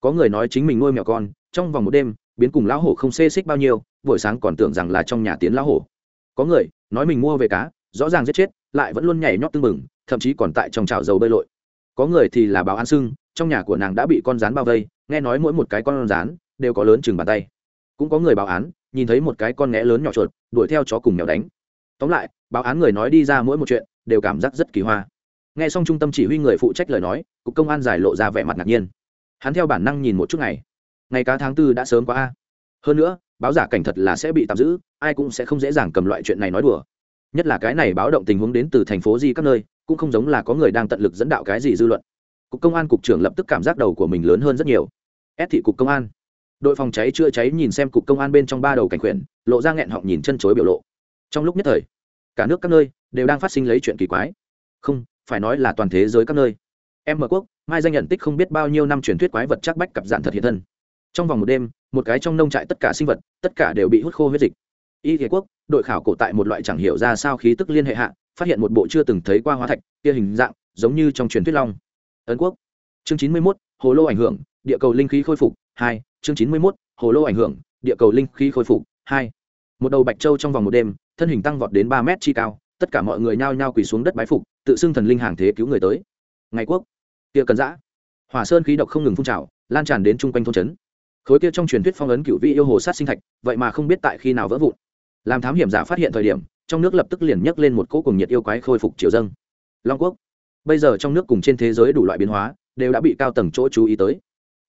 Có người nói chính mình nuôi mèo con, trong vòng một đêm, biến cùng lão hổ không xê xích bao nhiêu, buổi sáng còn tưởng rằng là trong nhà tiến lão hổ. Có người nói mình mua về cá, rõ ràng giết chết, lại vẫn luôn nhảy nhót tưng bừng, thậm chí còn tại trong chảo dầu bơi lội. Có người thì là báo an sưng trong nhà của nàng đã bị con rán bao vây, nghe nói mỗi một cái con rán đều có lớn chừng bàn tay cũng có người báo án, nhìn thấy một cái con nghẽ lớn nhỏ chuột, đuổi theo chó cùng mèo đánh. Tóm lại, báo án người nói đi ra mỗi một chuyện, đều cảm giác rất kỳ hoa. Nghe xong trung tâm chỉ huy người phụ trách lời nói, cục công an giải lộ ra vẻ mặt ngạc nhiên. Hắn theo bản năng nhìn một chút ngày. Ngày cá tháng tư đã sớm quá a. Hơn nữa, báo giả cảnh thật là sẽ bị tạm giữ, ai cũng sẽ không dễ dàng cầm loại chuyện này nói đùa. Nhất là cái này báo động tình huống đến từ thành phố di các nơi, cũng không giống là có người đang tận lực dẫn đạo cái gì dư luận. Cục công an cục trưởng lập tức cảm giác đầu của mình lớn hơn rất nhiều. Ép thị cục công an đội phòng cháy chữa cháy nhìn xem cục công an bên trong ba đầu cảnh khuyển, lộ ra nghẹn họng nhìn chân chối biểu lộ. Trong lúc nhất thời, cả nước các nơi đều đang phát sinh lấy chuyện kỳ quái. Không, phải nói là toàn thế giới các nơi. Em mở quốc, mai danh nhận tích không biết bao nhiêu năm truyền thuyết quái vật chắc bách cặp dạn thật hiện thân. Trong vòng một đêm, một cái trong nông trại tất cả sinh vật, tất cả đều bị hút khô huyết dịch. Y thế quốc, đội khảo cổ tại một loại chẳng hiểu ra sao khí tức liên hệ hạ, phát hiện một bộ chưa từng thấy qua hóa thạch, kia hình dạng, giống như trong truyền thuyết long. Ấn quốc. Chương chín mươi mốt, hồ lô ảnh hưởng, địa cầu linh khí khôi phục, hai chương chín mươi mốt, hồ lô ảnh hưởng, địa cầu linh khí khôi phục, hai. Một đầu bạch châu trong vòng một đêm, thân hình tăng vọt đến ba mét chi cao, tất cả mọi người nhao nhao quỳ xuống đất bái phục, tự xưng thần linh hàng thế cứu người tới. Ngày quốc kia cần giã hỏa sơn khí độc không ngừng phun trào, lan tràn đến chung quanh thôn trấn. Khối kia trong truyền thuyết phong ấn cựu vị yêu hồ sát sinh thạch, vậy mà không biết tại khi nào vỡ vụn. Làm thám hiểm giả phát hiện thời điểm, trong nước lập tức liền nhấc lên một cỗ cùng nhiệt yêu quái khôi phục triều dâng. Long quốc, bây giờ trong nước cùng trên thế giới đủ loại biến hóa, đều đã bị cao tầng chỗ chú ý tới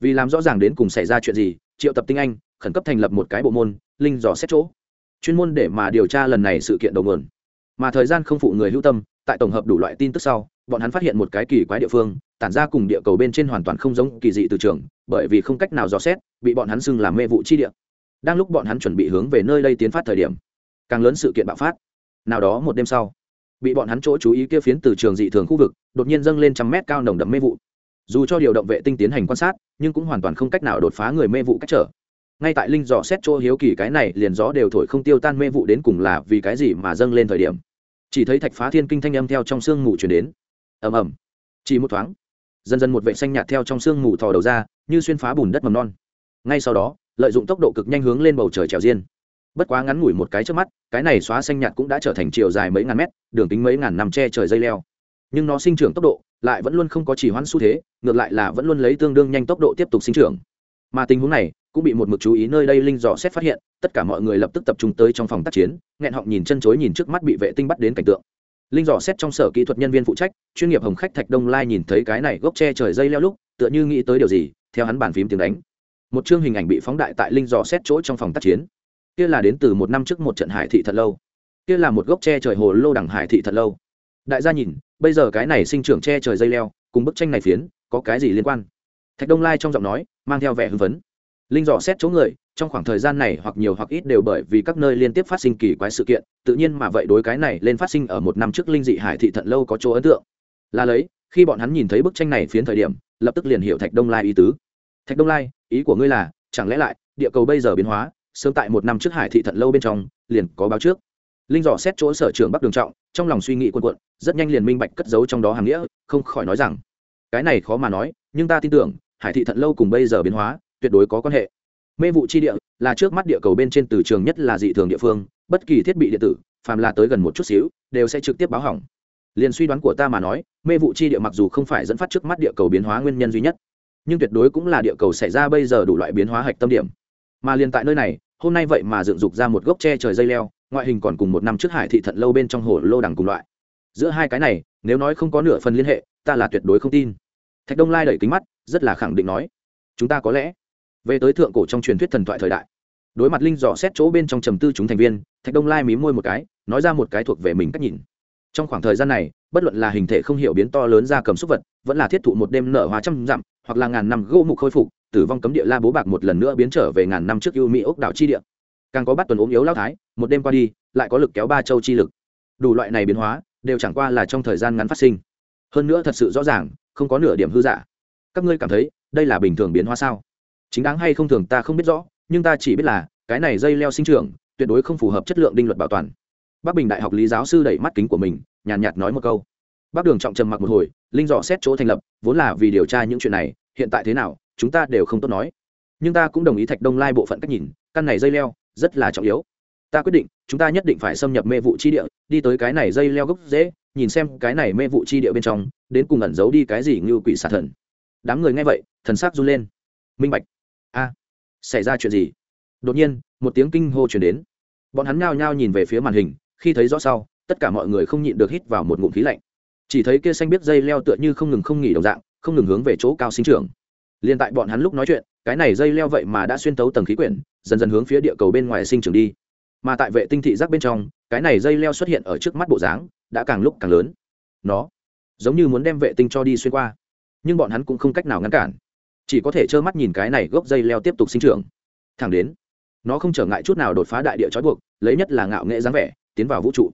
vì làm rõ ràng đến cùng xảy ra chuyện gì, triệu tập tinh anh, khẩn cấp thành lập một cái bộ môn, linh dò xét chỗ. Chuyên môn để mà điều tra lần này sự kiện đầu nguồn. Mà thời gian không phụ người hữu tâm, tại tổng hợp đủ loại tin tức sau, bọn hắn phát hiện một cái kỳ quái địa phương, tản ra cùng địa cầu bên trên hoàn toàn không giống kỳ dị từ trường, bởi vì không cách nào dò xét, bị bọn hắn xưng làm mê vụ chi địa. Đang lúc bọn hắn chuẩn bị hướng về nơi đây tiến phát thời điểm, càng lớn sự kiện bạo phát. Nào đó một đêm sau, bị bọn hắn chỗ chú ý kia phiến từ trường dị thường khu vực, đột nhiên dâng lên trăm mét cao nồng đậm mê vụ dù cho điều động vệ tinh tiến hành quan sát, nhưng cũng hoàn toàn không cách nào đột phá người mê vụ cách trở. Ngay tại linh dò xét chỗ hiếu kỳ cái này, liền gió đều thổi không tiêu tan mê vụ đến cùng là vì cái gì mà dâng lên thời điểm. Chỉ thấy thạch phá thiên kinh thanh âm theo trong sương mù chuyển đến. Ầm ầm. Chỉ một thoáng, dần dần một vệ xanh nhạt theo trong sương mù thò đầu ra, như xuyên phá bùn đất mầm non. Ngay sau đó, lợi dụng tốc độ cực nhanh hướng lên bầu trời trèo diên. Bất quá ngắn ngủi một cái trước mắt, cái này xóa xanh nhạt cũng đã trở thành chiều dài mấy ngàn mét, đường kính mấy ngàn năm che trời dây leo. Nhưng nó sinh trưởng tốc độ lại vẫn luôn không có chỉ hoãn xu thế, ngược lại là vẫn luôn lấy tương đương nhanh tốc độ tiếp tục sinh trưởng. Mà tình huống này cũng bị một mực chú ý nơi đây linh dò xét phát hiện, tất cả mọi người lập tức tập trung tới trong phòng tác chiến, nghẹn họng nhìn chân chối nhìn trước mắt bị vệ tinh bắt đến cảnh tượng. Linh dò xét trong sở kỹ thuật nhân viên phụ trách, chuyên nghiệp hồng khách thạch đông lai nhìn thấy cái này gốc tre trời dây leo lúc, tựa như nghĩ tới điều gì, theo hắn bàn phím tiếng đánh. Một chương hình ảnh bị phóng đại tại linh dò xét chỗ trong phòng tác chiến. Kia là đến từ một năm trước một trận hải thị thật lâu. Kia là một gốc tre trời hồ lô đẳng hải thị thật lâu. Đại gia nhìn bây giờ cái này sinh trưởng che trời dây leo, cùng bức tranh này phiến, có cái gì liên quan? Thạch đông lai trong giọng nói, mang theo vẻ hưng phấn. Linh dò xét chỗ người, trong khoảng thời gian này hoặc nhiều hoặc ít đều bởi vì các nơi liên tiếp phát sinh kỳ quái sự kiện, tự nhiên mà vậy đối cái này lên phát sinh ở một năm trước linh dị hải thị thận lâu có chỗ ấn tượng. Là lấy, khi bọn hắn nhìn thấy bức tranh này phiến thời điểm, lập tức liền hiểu thạch đông lai ý tứ. Thạch đông lai, ý của ngươi là, chẳng lẽ lại, địa cầu bây giờ biến hóa, sớm tại một năm trước hải thị thận lâu bên trong, liền có báo trước? Linh dò xét chỗ sở trường bắc đường trọng, trong lòng suy nghĩ quần quận rất nhanh liền minh bạch cất giấu trong đó hàng nghĩa, không khỏi nói rằng, cái này khó mà nói, nhưng ta tin tưởng, hải thị thận lâu cùng bây giờ biến hóa, tuyệt đối có quan hệ. Mê vụ chi địa là trước mắt địa cầu bên trên từ trường nhất là dị thường địa phương, bất kỳ thiết bị điện tử, phàm là tới gần một chút xíu, đều sẽ trực tiếp báo hỏng. Liền suy đoán của ta mà nói, mê vụ chi địa mặc dù không phải dẫn phát trước mắt địa cầu biến hóa nguyên nhân duy nhất, nhưng tuyệt đối cũng là địa cầu xảy ra bây giờ đủ loại biến hóa hạch tâm điểm. Mà liền tại nơi này hôm nay vậy mà dựng dục ra một gốc tre trời dây leo, ngoại hình còn cùng một năm trước hải thị thận lâu bên trong hồ lô đằng cùng loại. Giữa hai cái này, nếu nói không có nửa phần liên hệ, ta là tuyệt đối không tin. Thạch đông lai đẩy kính mắt, rất là khẳng định nói, chúng ta có lẽ về tới thượng cổ trong truyền thuyết thần thoại thời đại. Đối mặt linh dò xét chỗ bên trong trầm tư chúng thành viên, thạch đông lai mí môi một cái, nói ra một cái thuộc về mình cách nhìn. Trong khoảng thời gian này, bất luận là hình thể không hiểu biến to lớn ra cầm súc vật, vẫn là thiết thụ một đêm nở hóa trăm dặm, hoặc là ngàn năm gỗ mục khôi phục tử vong cấm địa la bố bạc một lần nữa biến trở về ngàn năm trước ưu mỹ ốc đảo chi địa. Càng có bắt tuần ốm yếu lao thái một đêm qua đi lại có lực kéo ba châu chi lực. Đủ loại này biến hóa đều chẳng qua là trong thời gian ngắn phát sinh. Hơn nữa thật sự rõ ràng không có nửa điểm hư giả. Các ngươi cảm thấy đây là bình thường biến hóa sao? Chính đáng hay không thường ta không biết rõ nhưng ta chỉ biết là cái này dây leo sinh trưởng tuyệt đối không phù hợp chất lượng đinh luật bảo toàn. Bác bình đại học lý giáo sư đẩy mắt kính của mình nhàn nhạt, nhạt nói một câu. Bác đường trọng trầm mặc một hồi linh dọ xét chỗ thành lập vốn là vì điều tra những chuyện này hiện tại thế nào chúng ta đều không tốt nói. Nhưng ta cũng đồng ý thạch đông lai bộ phận cách nhìn, căn này dây leo, rất là trọng yếu. Ta quyết định, chúng ta nhất định phải xâm nhập mê vụ chi địa, đi tới cái này dây leo gốc dễ, nhìn xem cái này mê vụ chi địa bên trong, đến cùng ẩn giấu đi cái gì như quỷ xà thần. Đám người nghe vậy, thần sắc run lên. Minh bạch. A, xảy ra chuyện gì? Đột nhiên, một tiếng kinh hô chuyển đến. Bọn hắn nhao nhao nhìn về phía màn hình, khi thấy rõ sau, tất cả mọi người không nhịn được hít vào một ngụm khí lạnh. Chỉ thấy kia xanh biết dây leo tựa như không ngừng không nghỉ đồng dạng, không ngừng hướng về chỗ cao sinh trưởng liền tại bọn hắn lúc nói chuyện, cái này dây leo vậy mà đã xuyên tấu tầng khí quyển, dần dần hướng phía địa cầu bên ngoài sinh trưởng đi. Mà tại vệ tinh thị giác bên trong, cái này dây leo xuất hiện ở trước mắt bộ dáng, đã càng lúc càng lớn. Nó giống như muốn đem vệ tinh cho đi xuyên qua, nhưng bọn hắn cũng không cách nào ngăn cản. Chỉ có thể trơ mắt nhìn cái này gốc dây leo tiếp tục sinh trưởng. Thẳng đến, nó không trở ngại chút nào đột phá đại địa trói buộc, lấy nhất là ngạo nghệ dáng vẻ, tiến vào vũ trụ.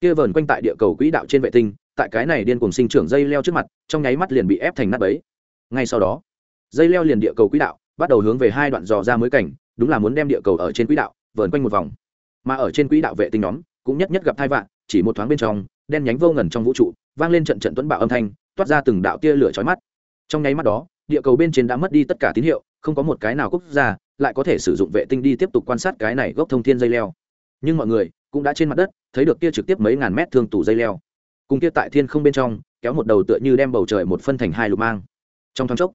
Kia vờn quanh tại địa cầu quỹ đạo trên vệ tinh, tại cái này điên cùng sinh trưởng dây leo trước mặt, trong nháy mắt liền bị ép thành nát bấy. Ngay sau đó dây leo liền địa cầu quỹ đạo, bắt đầu hướng về hai đoạn dò ra mới cảnh, đúng là muốn đem địa cầu ở trên quỹ đạo, vờn quanh một vòng. Mà ở trên quỹ đạo vệ tinh nhóm, cũng nhất nhất gặp thai vạn, chỉ một thoáng bên trong, đen nhánh vô ngần trong vũ trụ, vang lên trận trận tuấn bạo âm thanh, toát ra từng đạo tia lửa chói mắt. Trong nháy mắt đó, địa cầu bên trên đã mất đi tất cả tín hiệu, không có một cái nào quốc gia lại có thể sử dụng vệ tinh đi tiếp tục quan sát cái này gốc thông thiên dây leo. Nhưng mọi người cũng đã trên mặt đất, thấy được kia trực tiếp mấy ngàn mét thương tủ dây leo. Cùng kia tại thiên không bên trong, kéo một đầu tựa như đem bầu trời một phân thành hai lục mang. Trong thoáng chốc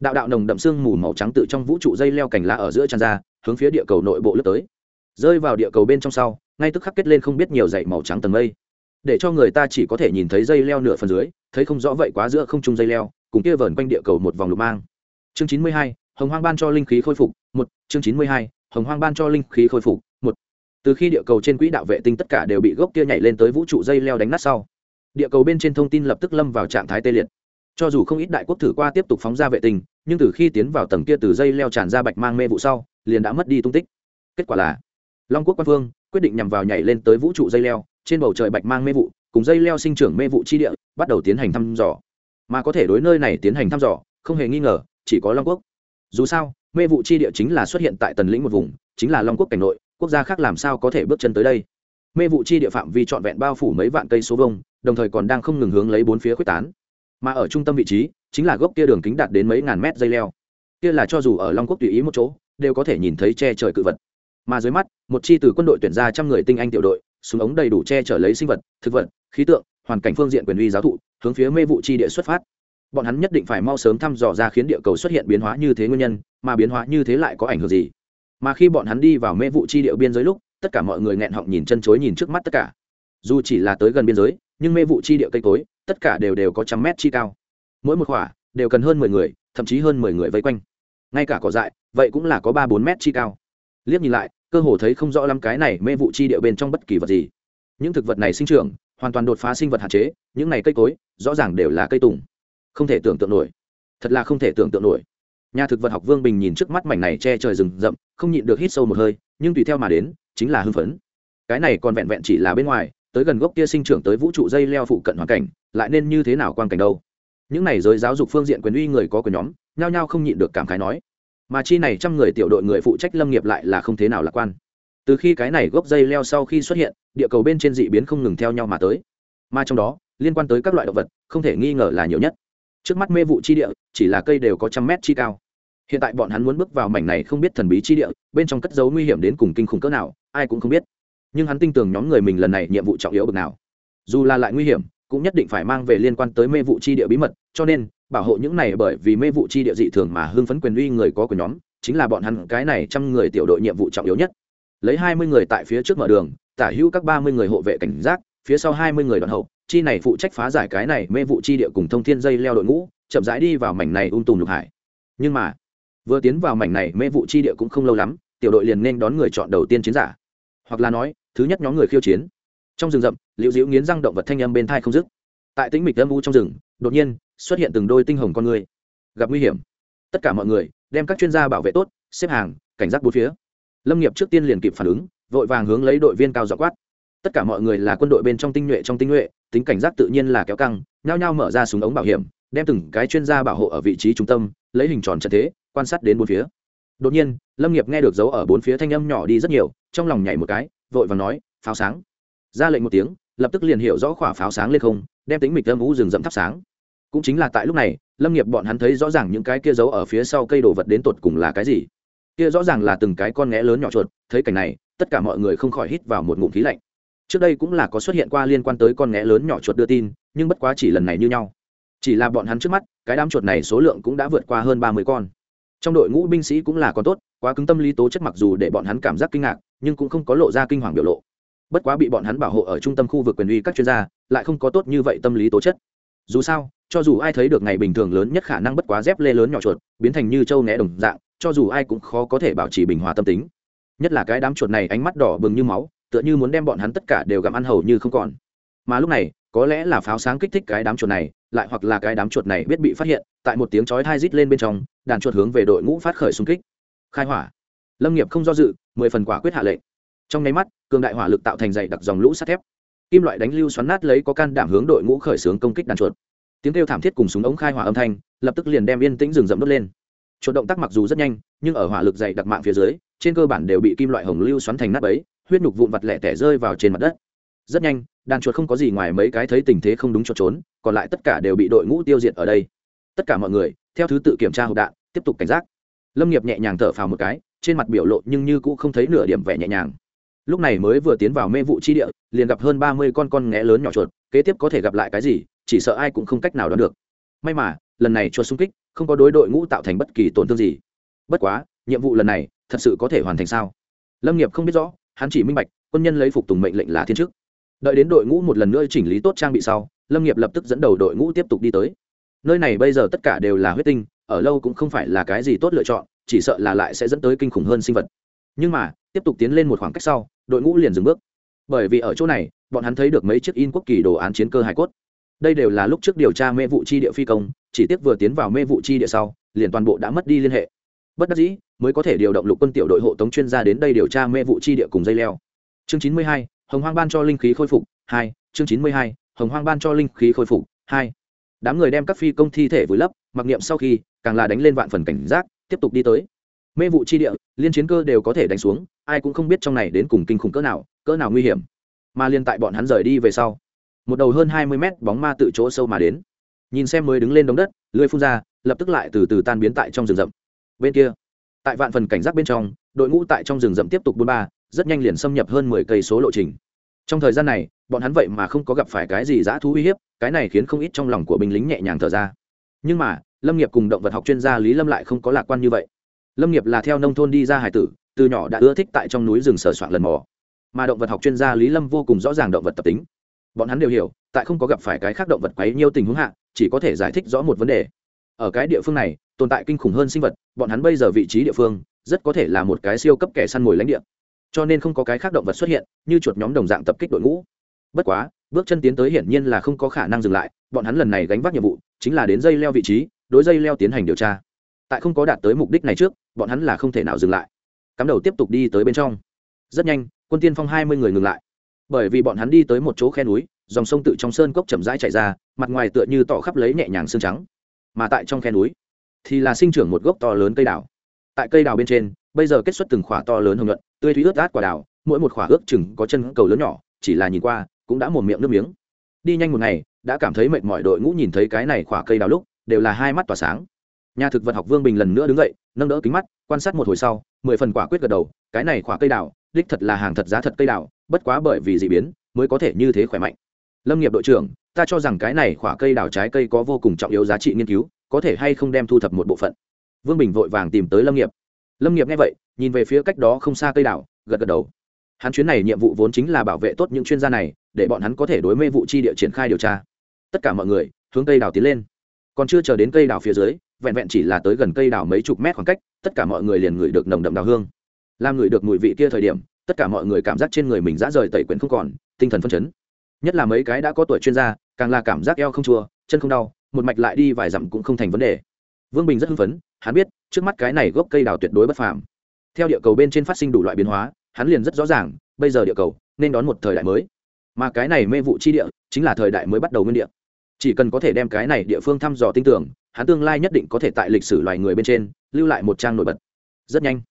đạo đạo nồng đậm sương mù màu trắng tự trong vũ trụ dây leo cành lá ở giữa tràn ra, hướng phía địa cầu nội bộ lướt tới. Rơi vào địa cầu bên trong sau, ngay tức khắc kết lên không biết nhiều dãy màu trắng tầng mây. Để cho người ta chỉ có thể nhìn thấy dây leo nửa phần dưới, thấy không rõ vậy quá giữa không trung dây leo, cùng kia vờn quanh địa cầu một vòng lục mang. Chương chín mươi hai, hồng hoang ban cho linh khí khôi phục, một. Chương chín mươi hai, hồng hoang ban cho linh khí khôi phục, một. Từ khi địa cầu trên quỹ đạo vệ tinh tất cả đều bị gốc kia nhảy lên tới vũ trụ dây leo đánh nát sau, địa cầu bên trên thông tin lập tức lâm vào trạng thái tê liệt cho dù không ít đại quốc thử qua tiếp tục phóng ra vệ tinh, nhưng từ khi tiến vào tầng kia từ dây leo tràn ra bạch mang mê vụ sau, liền đã mất đi tung tích. Kết quả là, long quốc quan phương quyết định nhằm vào nhảy lên tới vũ trụ dây leo, trên bầu trời bạch mang mê vụ, cùng dây leo sinh trưởng mê vụ chi địa, bắt đầu tiến hành thăm dò. Mà có thể đối nơi này tiến hành thăm dò, không hề nghi ngờ, chỉ có long quốc. Dù sao, mê vụ chi địa chính là xuất hiện tại tần lĩnh một vùng, chính là long quốc cảnh nội, quốc gia khác làm sao có thể bước chân tới đây? Mê vụ chi địa phạm vi trọn vẹn bao phủ mấy vạn cây số vông đồng thời còn đang không ngừng hướng lấy bốn phía quyết tán mà ở trung tâm vị trí, chính là gốc kia đường kính đạt đến mấy ngàn mét dây leo. Kia là cho dù ở long quốc tùy ý một chỗ, đều có thể nhìn thấy che trời cự vật. Mà dưới mắt, một chi từ quân đội tuyển ra trăm người tinh anh tiểu đội, súng ống đầy đủ che chở lấy sinh vật, thực vật, khí tượng, hoàn cảnh phương diện quyền uy giáo thụ, hướng phía mê vụ chi địa xuất phát. Bọn hắn nhất định phải mau sớm thăm dò ra khiến địa cầu xuất hiện biến hóa như thế nguyên nhân, mà biến hóa như thế lại có ảnh hưởng gì? Mà khi bọn hắn đi vào mê vụ chi địa biên giới lúc, tất cả mọi người nghẹn họng nhìn chân chối nhìn trước mắt tất cả. Dù chỉ là tới gần biên giới nhưng mê vụ chi địa cây cối, tất cả đều đều có trăm mét chi cao. Mỗi một khỏa đều cần hơn mười người, thậm chí hơn mười người vây quanh. Ngay cả cỏ dại, vậy cũng là có ba bốn mét chi cao. Liếc nhìn lại, cơ hồ thấy không rõ lắm cái này mê vụ chi địa bên trong bất kỳ vật gì. Những thực vật này sinh trưởng, hoàn toàn đột phá sinh vật hạn chế, những này cây cối, rõ ràng đều là cây tùng. Không thể tưởng tượng nổi. Thật là không thể tưởng tượng nổi. Nhà thực vật học vương bình nhìn trước mắt mảnh này che trời rừng rậm, không nhịn được hít sâu một hơi, nhưng tùy theo mà đến, chính là hưng phấn. Cái này còn vẹn vẹn chỉ là bên ngoài tới gần gốc kia sinh trưởng tới vũ trụ dây leo phụ cận hoàn cảnh, lại nên như thế nào quan cảnh đâu? Những này giới giáo dục phương diện quyền uy người có của nhóm, nhao nhao không nhịn được cảm khái nói. Mà chi này trăm người tiểu đội người phụ trách lâm nghiệp lại là không thế nào lạc quan. Từ khi cái này gốc dây leo sau khi xuất hiện, địa cầu bên trên dị biến không ngừng theo nhau mà tới. Mà trong đó, liên quan tới các loại động vật, không thể nghi ngờ là nhiều nhất. Trước mắt mê vụ chi địa, chỉ là cây đều có trăm mét chi cao. Hiện tại bọn hắn muốn bước vào mảnh này không biết thần bí chi địa, bên trong cất dấu nguy hiểm đến cùng kinh khủng cỡ nào, ai cũng không biết nhưng hắn tin tưởng nhóm người mình lần này nhiệm vụ trọng yếu bậc nào. Dù là lại nguy hiểm, cũng nhất định phải mang về liên quan tới mê vụ chi địa bí mật, cho nên, bảo hộ những này bởi vì mê vụ chi địa dị thường mà hưng phấn quyền uy người có của nhóm, chính là bọn hắn cái này trăm người tiểu đội nhiệm vụ trọng yếu nhất. Lấy hai mươi người tại phía trước mở đường, tả hữu các ba mươi người hộ vệ cảnh giác, phía sau hai mươi người đoàn hậu, chi này phụ trách phá giải cái này mê vụ chi địa cùng thông thiên dây leo đội ngũ, chậm rãi đi vào mảnh này ung tùm lục hải. Nhưng mà, vừa tiến vào mảnh này mê vụ chi địa cũng không lâu lắm, tiểu đội liền nên đón người chọn đầu tiên chiến giả. Hoặc là nói thứ nhất nhóm người khiêu chiến. Trong rừng rậm, liễu diễu nghiến răng động vật thanh âm bên thai không dứt. Tại tĩnh mịch âm u trong rừng, đột nhiên xuất hiện từng đôi tinh hồng con người. Gặp nguy hiểm. Tất cả mọi người đem các chuyên gia bảo vệ tốt, xếp hàng, cảnh giác bốn phía. Lâm nghiệp trước tiên liền kịp phản ứng, vội vàng hướng lấy đội viên cao dọ quát. Tất cả mọi người là quân đội bên trong tinh nhuệ trong tinh nhuệ, tính cảnh giác tự nhiên là kéo căng, nhao nhao mở ra súng ống bảo hiểm, đem từng cái chuyên gia bảo hộ ở vị trí trung tâm, lấy hình tròn trận thế, quan sát đến bốn phía. Đột nhiên, lâm nghiệp nghe được dấu ở bốn phía thanh âm nhỏ đi rất nhiều trong lòng nhảy một cái, vội vàng nói, pháo sáng. Ra lệnh một tiếng, lập tức liền hiểu rõ khỏa pháo sáng lên không, đem tính mịch âm ú rừng rậm thắp sáng. Cũng chính là tại lúc này, lâm nghiệp bọn hắn thấy rõ ràng những cái kia giấu ở phía sau cây đồ vật đến tột cùng là cái gì. Kia rõ ràng là từng cái con nghé lớn nhỏ chuột, thấy cảnh này, tất cả mọi người không khỏi hít vào một ngụm khí lạnh. Trước đây cũng là có xuất hiện qua liên quan tới con nghé lớn nhỏ chuột đưa tin, nhưng bất quá chỉ lần này như nhau. Chỉ là bọn hắn trước mắt, cái đám chuột này số lượng cũng đã vượt qua hơn ba mươi con trong đội ngũ binh sĩ cũng là con tốt, quá cứng tâm lý tố chất mặc dù để bọn hắn cảm giác kinh ngạc, nhưng cũng không có lộ ra kinh hoàng biểu lộ. Bất quá bị bọn hắn bảo hộ ở trung tâm khu vực quyền uy các chuyên gia, lại không có tốt như vậy tâm lý tố chất. Dù sao, cho dù ai thấy được ngày bình thường lớn nhất khả năng bất quá dép lê lớn nhỏ chuột, biến thành như trâu né đồng dạng, cho dù ai cũng khó có thể bảo trì bình hòa tâm tính. Nhất là cái đám chuột này ánh mắt đỏ bừng như máu, tựa như muốn đem bọn hắn tất cả đều gặm ăn hầu như không còn. Mà lúc này, có lẽ là pháo sáng kích thích cái đám chuột này lại hoặc là cái đám chuột này biết bị phát hiện, tại một tiếng chói thai rít lên bên trong, đàn chuột hướng về đội ngũ phát khởi xung kích. Khai hỏa. Lâm nghiệp không do dự, mười phần quả quyết hạ lệnh. Trong nháy mắt, cường đại hỏa lực tạo thành dày đặc dòng lũ sắt thép. Kim loại đánh lưu xoắn nát lấy có can đảm hướng đội ngũ khởi xướng công kích đàn chuột. Tiếng kêu thảm thiết cùng súng ống khai hỏa âm thanh, lập tức liền đem yên tĩnh rừng rậm đốt lên. Chuột động tác mặc dù rất nhanh, nhưng ở hỏa lực dày đặc mạng phía dưới, trên cơ bản đều bị kim loại hồng lưu xoắn thành nát ấy huyết nhục vụn vặt lẻ tẻ rơi vào trên mặt đất rất nhanh, đàn chuột không có gì ngoài mấy cái thấy tình thế không đúng cho trốn, còn lại tất cả đều bị đội ngũ tiêu diệt ở đây. Tất cả mọi người, theo thứ tự kiểm tra hộp đạn, tiếp tục cảnh giác. Lâm nghiệp nhẹ nhàng thở phào một cái, trên mặt biểu lộ nhưng như cũng không thấy nửa điểm vẻ nhẹ nhàng. Lúc này mới vừa tiến vào mê vụ chi địa, liền gặp hơn ba mươi con con nghé lớn nhỏ chuột, kế tiếp có thể gặp lại cái gì, chỉ sợ ai cũng không cách nào đoán được. May mà, lần này chuột xung kích, không có đối đội ngũ tạo thành bất kỳ tổn thương gì. Bất quá, nhiệm vụ lần này, thật sự có thể hoàn thành sao? Lâm nghiệp không biết rõ, hắn chỉ minh bạch, quân nhân lấy phục tùng mệnh lệnh là thiên chức đợi đến đội ngũ một lần nữa chỉnh lý tốt trang bị sau, lâm nghiệp lập tức dẫn đầu đội ngũ tiếp tục đi tới. Nơi này bây giờ tất cả đều là huyết tinh, ở lâu cũng không phải là cái gì tốt lựa chọn, chỉ sợ là lại sẽ dẫn tới kinh khủng hơn sinh vật. Nhưng mà, tiếp tục tiến lên một khoảng cách sau, đội ngũ liền dừng bước. Bởi vì ở chỗ này, bọn hắn thấy được mấy chiếc in quốc kỳ đồ án chiến cơ hải cốt. Đây đều là lúc trước điều tra mê vụ chi địa phi công, chỉ tiếc vừa tiến vào mê vụ chi địa sau, liền toàn bộ đã mất đi liên hệ. Bất đắc dĩ, mới có thể điều động lục quân tiểu đội hộ tống chuyên gia đến đây điều tra mê vụ chi địa cùng dây leo. Chương chín mươi hai hồng hoang ban cho linh khí khôi phục, hai, chương chín mươi hai, hồng hoang ban cho linh khí khôi phục, hai. Đám người đem các phi công thi thể vùi lấp, mặc niệm sau khi, càng là đánh lên vạn phần cảnh giác, tiếp tục đi tới. Mê vụ chi địa, liên chiến cơ đều có thể đánh xuống, ai cũng không biết trong này đến cùng kinh khủng cỡ nào cỡ nào nguy hiểm. Mà liên tại bọn hắn rời đi về sau, một đầu hơn hai mươi mét bóng ma tự chỗ sâu mà đến. Nhìn xem mới đứng lên đống đất, lưới phun ra, lập tức lại từ từ tan biến tại trong rừng rậm. Bên kia, tại vạn phần cảnh giác bên trong, đội ngũ tại trong rừng rậm tiếp tục buôn ba rất nhanh liền xâm nhập hơn mười cây số lộ trình. Trong thời gian này, bọn hắn vậy mà không có gặp phải cái gì dã thú uy hiếp, cái này khiến không ít trong lòng của binh lính nhẹ nhàng thở ra. Nhưng mà, lâm nghiệp cùng động vật học chuyên gia lý lâm lại không có lạc quan như vậy. Lâm nghiệp là theo nông thôn đi ra hải tử, từ nhỏ đã ưa thích tại trong núi rừng sờ soạn lần mò. Mà động vật học chuyên gia lý lâm vô cùng rõ ràng động vật tập tính. Bọn hắn đều hiểu, tại không có gặp phải cái khác động vật quấy nhiều tình huống hạ, chỉ có thể giải thích rõ một vấn đề. Ở cái địa phương này, tồn tại kinh khủng hơn sinh vật, bọn hắn bây giờ vị trí địa phương, rất có thể là một cái siêu cấp kẻ săn mồi lãnh địa cho nên không có cái khác động vật xuất hiện, như chuột nhóm đồng dạng tập kích đội ngũ. Bất quá, bước chân tiến tới hiển nhiên là không có khả năng dừng lại, bọn hắn lần này gánh vác nhiệm vụ chính là đến dây leo vị trí, đối dây leo tiến hành điều tra. Tại không có đạt tới mục đích này trước, bọn hắn là không thể nào dừng lại. Cắm đầu tiếp tục đi tới bên trong. Rất nhanh, quân tiên phong hai mươi người ngừng lại. Bởi vì bọn hắn đi tới một chỗ khe núi, dòng sông tự trong sơn cốc chậm rãi chạy ra, mặt ngoài tựa như tỏ khắp lấy nhẹ nhàng xương trắng. Mà tại trong khe núi thì là sinh trưởng một gốc to lớn cây đào. Tại cây đào bên trên bây giờ kết xuất từng khỏa to lớn hồng nhuận, tươi thúy ướt át quả đào, mỗi một khỏa ước chừng có chân cầu lớn nhỏ, chỉ là nhìn qua, cũng đã một miệng nước miếng. Đi nhanh một ngày, đã cảm thấy mệt mỏi đội ngũ nhìn thấy cái này khỏa cây đào lúc, đều là hai mắt tỏa sáng. Nhà thực vật học vương bình lần nữa đứng dậy, nâng đỡ kính mắt, quan sát một hồi sau, mười phần quả quyết gật đầu, cái này khỏa cây đào, đích thật là hàng thật giá thật cây đào, bất quá bởi vì d ị biến, mới có thể như thế khỏe mạnh. Lâm nghiệp đội trưởng, ta cho rằng cái này khỏa cây đào trái cây có vô cùng trọng yếu giá trị nghiên cứu, có thể hay không đem thu thập một bộ phận. Vương bình vội vàng tìm tới lâm nghiệp lâm nghiệp nghe vậy, nhìn về phía cách đó không xa cây đào gật gật đầu. Hắn chuyến này nhiệm vụ vốn chính là bảo vệ tốt những chuyên gia này, để bọn hắn có thể đối mê vụ chi địa triển khai điều tra. Tất cả mọi người, hướng cây đào tiến lên. Còn chưa chờ đến cây đào phía dưới, vẹn vẹn chỉ là tới gần cây đào mấy chục mét khoảng cách, tất cả mọi người liền ngửi được nồng đậm đào hương. Làm ngửi được mùi vị kia thời điểm, tất cả mọi người cảm giác trên người mình dã rời tẩy quyển không còn, tinh thần phân chấn. Nhất là mấy cái đã có tuổi chuyên gia, càng là cảm giác eo không chua, chân không đau, một mạch lại đi vài dặm cũng không thành vấn đề. Vương bình rất hưng phấn, hắn biết trước mắt cái này gốc cây đào tuyệt đối bất phàm. Theo địa cầu bên trên phát sinh đủ loại biến hóa, hắn liền rất rõ ràng, bây giờ địa cầu nên đón một thời đại mới. Mà cái này mê vụ chi địa chính là thời đại mới bắt đầu nguyên địa. Chỉ cần có thể đem cái này địa phương thăm dò tin tưởng, hắn tương lai nhất định có thể tại lịch sử loài người bên trên lưu lại một trang nổi bật. Rất nhanh,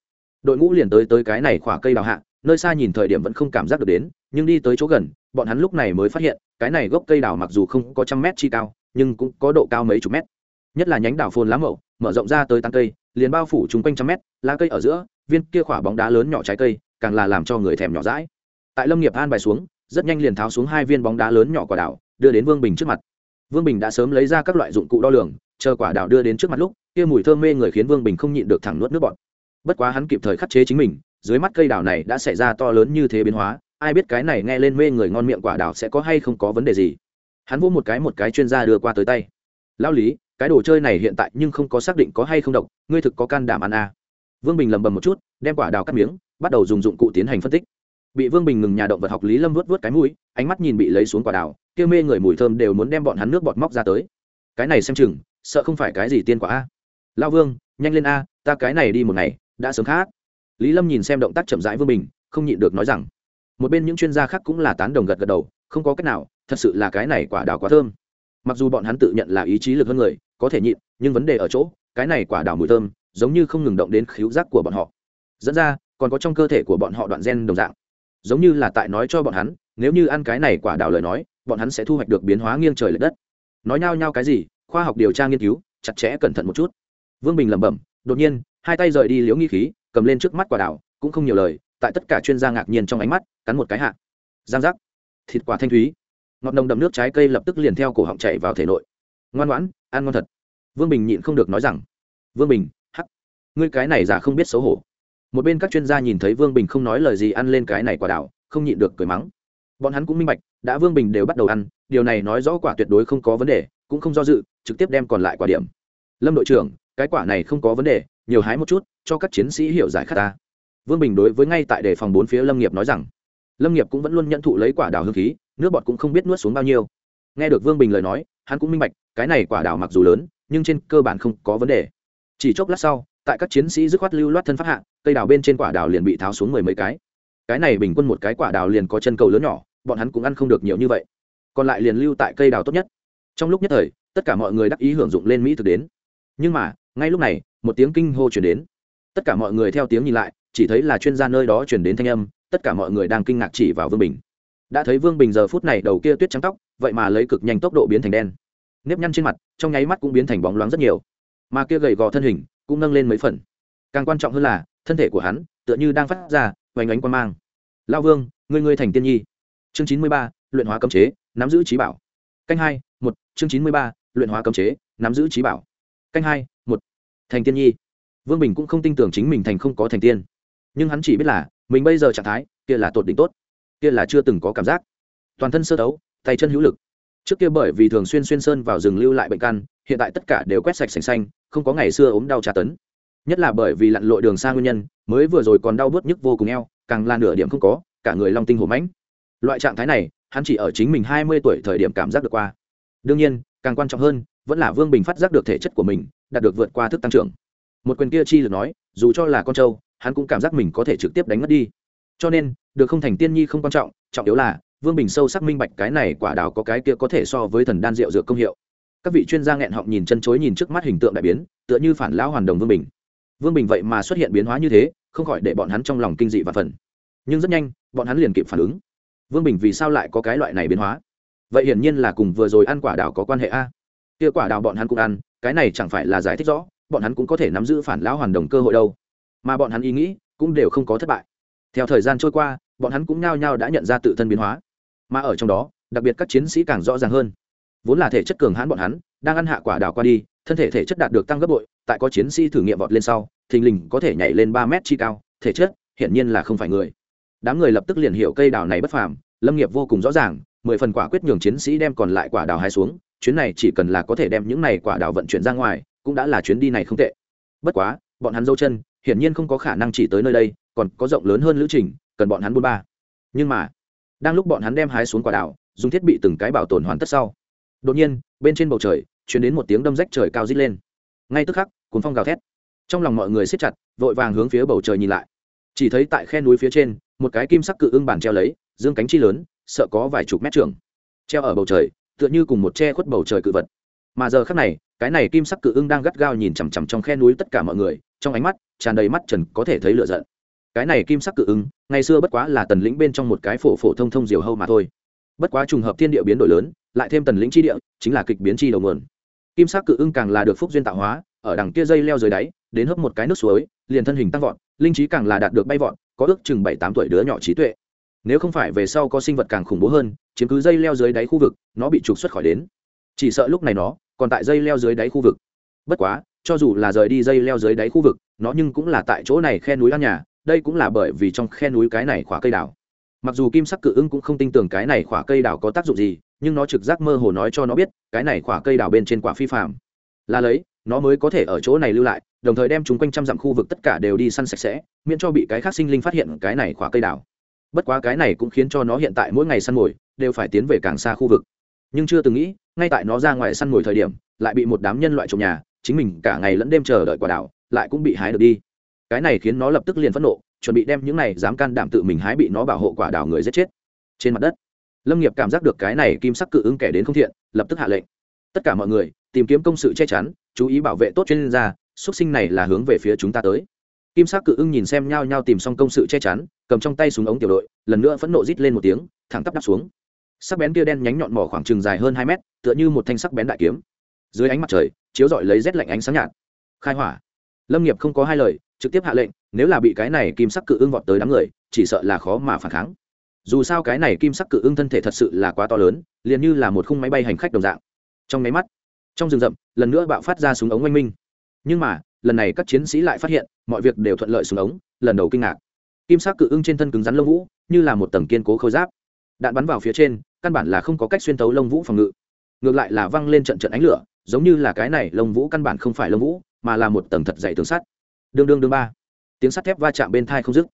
đội ngũ liền tới tới cái này khỏa cây đào hạ, nơi xa nhìn thời điểm vẫn không cảm giác được đến, nhưng đi tới chỗ gần, bọn hắn lúc này mới phát hiện, cái này gốc cây đào mặc dù không có trăm mét chi cao, nhưng cũng có độ cao mấy chục mét. Nhất là nhánh đào phồn lá mậu, mở rộng ra tới tán cây liền bao phủ chúng quanh trăm mét, lá cây ở giữa, viên kia khỏa bóng đá lớn nhỏ trái cây, càng là làm cho người thèm nhỏ rãi tại lâm nghiệp an bài xuống, rất nhanh liền tháo xuống hai viên bóng đá lớn nhỏ quả đảo, đưa đến vương bình trước mặt. Vương bình đã sớm lấy ra các loại dụng cụ đo lường, chờ quả đảo đưa đến trước mặt lúc, kia mùi thơm mê người khiến vương bình không nhịn được thẳng nuốt nước bọt. Bất quá hắn kịp thời khắc chế chính mình, dưới mắt cây đảo này đã xảy ra to lớn như thế biến hóa, ai biết cái này nghe lên mê người ngon miệng quả đảo sẽ có hay không có vấn đề gì. Hắn vô một cái một cái chuyên gia đưa qua tới tay. Lao lý cái đồ chơi này hiện tại nhưng không có xác định có hay không độc, ngươi thực có can đảm ăn à. vương bình lầm bầm một chút, đem quả đào cắt miếng, bắt đầu dùng dụng cụ tiến hành phân tích. Bị vương bình ngừng nhà động vật học lý lâm vớt vớt cái mũi, ánh mắt nhìn bị lấy xuống quả đào, kia mê người mùi thơm đều muốn đem bọn hắn nước bọt móc ra tới. Cái này xem chừng, sợ không phải cái gì tiên quả a. Lao vương, nhanh lên a, ta cái này đi một ngày, đã sớm khác. Lý lâm nhìn xem động tác chậm rãi vương bình, không nhịn được nói rằng, một bên những chuyên gia khác cũng là tán đồng gật gật đầu, không có cách nào, thật sự là cái này quả đào quá thơm. Mặc dù bọn hắn tự nhận là ý chí lực hơn người có thể nhịn, nhưng vấn đề ở chỗ, cái này quả đào mùi thơm, giống như không ngừng động đến khíu giác của bọn họ. Dẫn ra, còn có trong cơ thể của bọn họ đoạn gen đồng dạng. Giống như là tại nói cho bọn hắn, nếu như ăn cái này quả đào lời nói, bọn hắn sẽ thu hoạch được biến hóa nghiêng trời l ệ đất. Nói nhao nhao cái gì, khoa học điều tra nghiên cứu, chặt chẽ cẩn thận một chút. Vương bình lẩm bẩm, đột nhiên, hai tay rời đi liễu nghi khí, cầm lên trước mắt quả đào cũng không nhiều lời, tại tất cả chuyên gia ngạc nhiên trong ánh mắt, cắn một cái hạ. Giang giác. Thịt quả thanh thúy. Ngọt nồng đậm nước trái cây lập tức liền theo cổ họng chạy vào thể nội ngoan ngoãn, ăn ngon thật. Vương bình nhịn không được nói rằng, vương bình, hắc, ngươi cái này giả không biết xấu hổ. Một bên các chuyên gia nhìn thấy vương bình không nói lời gì ăn lên cái này quả đảo, không nhịn được cười mắng. Bọn hắn cũng minh bạch, đã vương bình đều bắt đầu ăn, điều này nói rõ quả tuyệt đối không có vấn đề, cũng không do dự, trực tiếp đem còn lại quả điểm. Lâm đội trưởng, cái quả này không có vấn đề, nhiều hái một chút, cho các chiến sĩ hiểu giải khát ta. Vương bình đối với ngay tại đề phòng bốn phía lâm nghiệp nói rằng, lâm nghiệp cũng vẫn luôn nhận thụ lấy quả đào hương khí, nước bọt cũng không biết nuốt xuống bao nhiêu. Nghe được vương bình lời nói, hắn cũng minh bạch cái này quả đào mặc dù lớn, nhưng trên cơ bản không có vấn đề. Chỉ chốc lát sau, tại các chiến sĩ dứt khoát lưu loát thân phát hạ, cây đào bên trên quả đào liền bị tháo xuống mười mấy cái. Cái này bình quân một cái quả đào liền có chân cầu lớn nhỏ, bọn hắn cũng ăn không được nhiều như vậy. Còn lại liền lưu tại cây đào tốt nhất. Trong lúc nhất thời, tất cả mọi người đắc ý hưởng dụng lên mỹ thực đến. Nhưng mà, ngay lúc này, một tiếng kinh hô chuyển đến. Tất cả mọi người theo tiếng nhìn lại, chỉ thấy là chuyên gia nơi đó chuyển đến thanh âm, tất cả mọi người đang kinh ngạc chỉ vào vương bình. Đã thấy vương bình giờ phút này đầu kia tuyết trắng tóc, vậy mà lấy cực nhanh tốc độ biến thành đen nếp nhăn trên mặt, trong nháy mắt cũng biến thành bóng loáng rất nhiều. Mà kia gầy gò thân hình cũng nâng lên mấy phần. Càng quan trọng hơn là, thân thể của hắn tựa như đang phát ra vành ánh quan mang. Lao vương người người thành tiên nhi. Chương chín mươi ba, luyện hóa cấm chế, nắm giữ trí bảo. Canh hai, một, chương chín mươi ba, luyện hóa cấm chế, nắm giữ trí bảo. Canh hai, một, thành tiên nhi. Vương bình cũng không tin tưởng chính mình thành không có thành tiên. Nhưng hắn chỉ biết là, mình bây giờ trạng thái kia là tột đỉnh tốt, kia là chưa từng có cảm giác. Toàn thân sơ đấu tay chân hữu lực trước kia bởi vì thường xuyên xuyên sơn vào rừng lưu lại bệnh căn, hiện tại tất cả đều quét sạch sành xanh, không có ngày xưa ốm đau tra tấn. Nhất là bởi vì lặn lội đường xa nguyên nhân, mới vừa rồi còn đau bớt nhức vô cùng eo, càng là nửa điểm không có, cả người long tinh hổ mãnh. Loại trạng thái này, hắn chỉ ở chính mình hai mươi tuổi thời điểm cảm giác được qua. Đương nhiên, càng quan trọng hơn, vẫn là vương bình phát giác được thể chất của mình, đạt được vượt qua thức tăng trưởng. Một quyền kia chi được nói, dù cho là con trâu, hắn cũng cảm giác mình có thể trực tiếp đánh mất đi. Cho nên, được không thành tiên nhi không quan trọng trọng yếu là vương bình sâu sắc minh bạch cái này quả đào có cái kia có thể so với thần đan rượu dược công hiệu. Các vị chuyên gia nghẹn họng nhìn chân chối nhìn trước mắt hình tượng đại biến, tựa như phản lão hoàn đồng vương bình. Vương bình vậy mà xuất hiện biến hóa như thế, không khỏi để bọn hắn trong lòng kinh dị và phần. Nhưng rất nhanh, bọn hắn liền kịp phản ứng. Vương bình vì sao lại có cái loại này biến hóa? Vậy hiển nhiên là cùng vừa rồi ăn quả đào có quan hệ a. Kia quả đào bọn hắn cũng ăn, cái này chẳng phải là giải thích rõ, bọn hắn cũng có thể nắm giữ phản lão hoàn đồng cơ hội đâu. Mà bọn hắn ý nghĩ cũng đều không có thất bại. Theo thời gian trôi qua, bọn hắn cũng nhao nhao đã nhận ra tự thân biến hóa mà ở trong đó, đặc biệt các chiến sĩ càng rõ ràng hơn. Vốn là thể chất cường hãn bọn hắn, đang ăn hạ quả đào qua đi, thân thể thể chất đạt được tăng gấp bội, tại có chiến sĩ thử nghiệm vọt lên sau, thình lình có thể nhảy lên ba mét chi cao, thể chất, hiển nhiên là không phải người. Đám người lập tức liền hiểu cây đào này bất phàm, lâm nghiệp vô cùng rõ ràng, mười phần quả quyết nhường chiến sĩ đem còn lại quả đào hai xuống, chuyến này chỉ cần là có thể đem những này quả đào vận chuyển ra ngoài, cũng đã là chuyến đi này không tệ. Bất quá, bọn hắn dâu chân, hiển nhiên không có khả năng chỉ tới nơi đây, còn có rộng lớn hơn lữ trình, cần bọn hắn buôn ba. Nhưng mà đang lúc bọn hắn đem hái xuống quả đảo dùng thiết bị từng cái bảo tồn hoàn tất sau. Đột nhiên, bên trên bầu trời chuyển đến một tiếng đâm rách trời cao rít lên. Ngay tức khắc cuốn phong gào thét. Trong lòng mọi người siết chặt, vội vàng hướng phía bầu trời nhìn lại. Chỉ thấy tại khe núi phía trên, một cái kim sắc cự ưng bản treo lấy, dương cánh chi lớn, sợ có vài chục mét trường. Treo ở bầu trời, tựa như cùng một che khuất bầu trời cự vật. Mà giờ khắc này, cái này kim sắc cự ưng đang gắt gao nhìn chằm chằm trong khe núi tất cả mọi người, trong ánh mắt tràn đầy mắt trần có thể thấy lửa giận cái này kim sắc cự ứng, ngày xưa bất quá là tần lĩnh bên trong một cái phổ phổ thông thông diều hâu mà thôi. Bất quá trùng hợp thiên địa biến đổi lớn, lại thêm tần lĩnh chi địa, chính là kịch biến chi đầu nguồn. Kim sắc cự ưng càng là được phúc duyên tạo hóa, ở đằng kia dây leo dưới đáy, đến hấp một cái nước suối, liền thân hình tăng vọt, linh trí càng là đạt được bay vọt, có ước chừng bảy tám tuổi đứa nhỏ trí tuệ. Nếu không phải về sau có sinh vật càng khủng bố hơn, chiếm cứ dây leo dưới đáy khu vực, nó bị trục xuất khỏi đến. Chỉ sợ lúc này nó còn tại dây leo dưới đáy khu vực. Bất quá, cho dù là rời đi dây leo dưới đáy khu vực, nó nhưng cũng là tại chỗ này khe núi ăn nhà đây cũng là bởi vì trong khe núi cái này khỏa cây đào. Mặc dù kim sắc cự ưng cũng không tin tưởng cái này khỏa cây đào có tác dụng gì, nhưng nó trực giác mơ hồ nói cho nó biết, cái này khỏa cây đào bên trên quả phi phạm là lấy, nó mới có thể ở chỗ này lưu lại, đồng thời đem chúng quanh trăm dặm khu vực tất cả đều đi săn sạch sẽ, miễn cho bị cái khác sinh linh phát hiện cái này khỏa cây đào. Bất quá cái này cũng khiến cho nó hiện tại mỗi ngày săn mồi, đều phải tiến về càng xa khu vực. Nhưng chưa từng nghĩ, ngay tại nó ra ngoài săn mồi thời điểm, lại bị một đám nhân loại trồng nhà, chính mình cả ngày lẫn đêm chờ đợi quả đảo lại cũng bị hái được đi cái này khiến nó lập tức liền phẫn nộ, chuẩn bị đem những này dám can đảm tự mình hái bị nó bảo hộ quả đào người giết chết. Trên mặt đất, lâm nghiệp cảm giác được cái này kim sắc cự ứng kẻ đến không thiện, lập tức hạ lệnh. Tất cả mọi người, tìm kiếm công sự che chắn, chú ý bảo vệ tốt chuyên gia, xuất sinh này là hướng về phía chúng ta tới. Kim sắc cự ưng nhìn xem nhau nhau tìm xong công sự che chắn, cầm trong tay súng ống tiểu đội, lần nữa phẫn nộ rít lên một tiếng, thẳng tắp đắp xuống. Sắc bén kia đen nhánh nhọn mỏ khoảng chừng dài hơn hai mét, tựa như một thanh sắc bén đại kiếm. Dưới ánh mặt trời, chiếu rọi lấy rét lạnh ánh sáng nhạt. Khai hỏa. Lâm nghiệp không có hai lời trực tiếp hạ lệnh, nếu là bị cái này kim sắc cự ưng vọt tới đám người, chỉ sợ là khó mà phản kháng. Dù sao cái này kim sắc cự ưng thân thể thật sự là quá to lớn, liền như là một khung máy bay hành khách đồng dạng. Trong máy mắt, trong rừng rậm, lần nữa bạo phát ra súng ống oanh minh. Nhưng mà, lần này các chiến sĩ lại phát hiện, mọi việc đều thuận lợi súng ống, lần đầu kinh ngạc. Kim sắc cự ưng trên thân cứng rắn lông vũ, như là một tầng kiên cố khôi giáp. Đạn bắn vào phía trên, căn bản là không có cách xuyên tấu lông vũ phòng ngự. Ngược lại là văng lên trận trận ánh lửa, giống như là cái này lông vũ căn bản không phải lông vũ, mà là một tầng thật dày tường sắt đương đương đương ba. Tiếng sắt thép va chạm bên thai không dứt.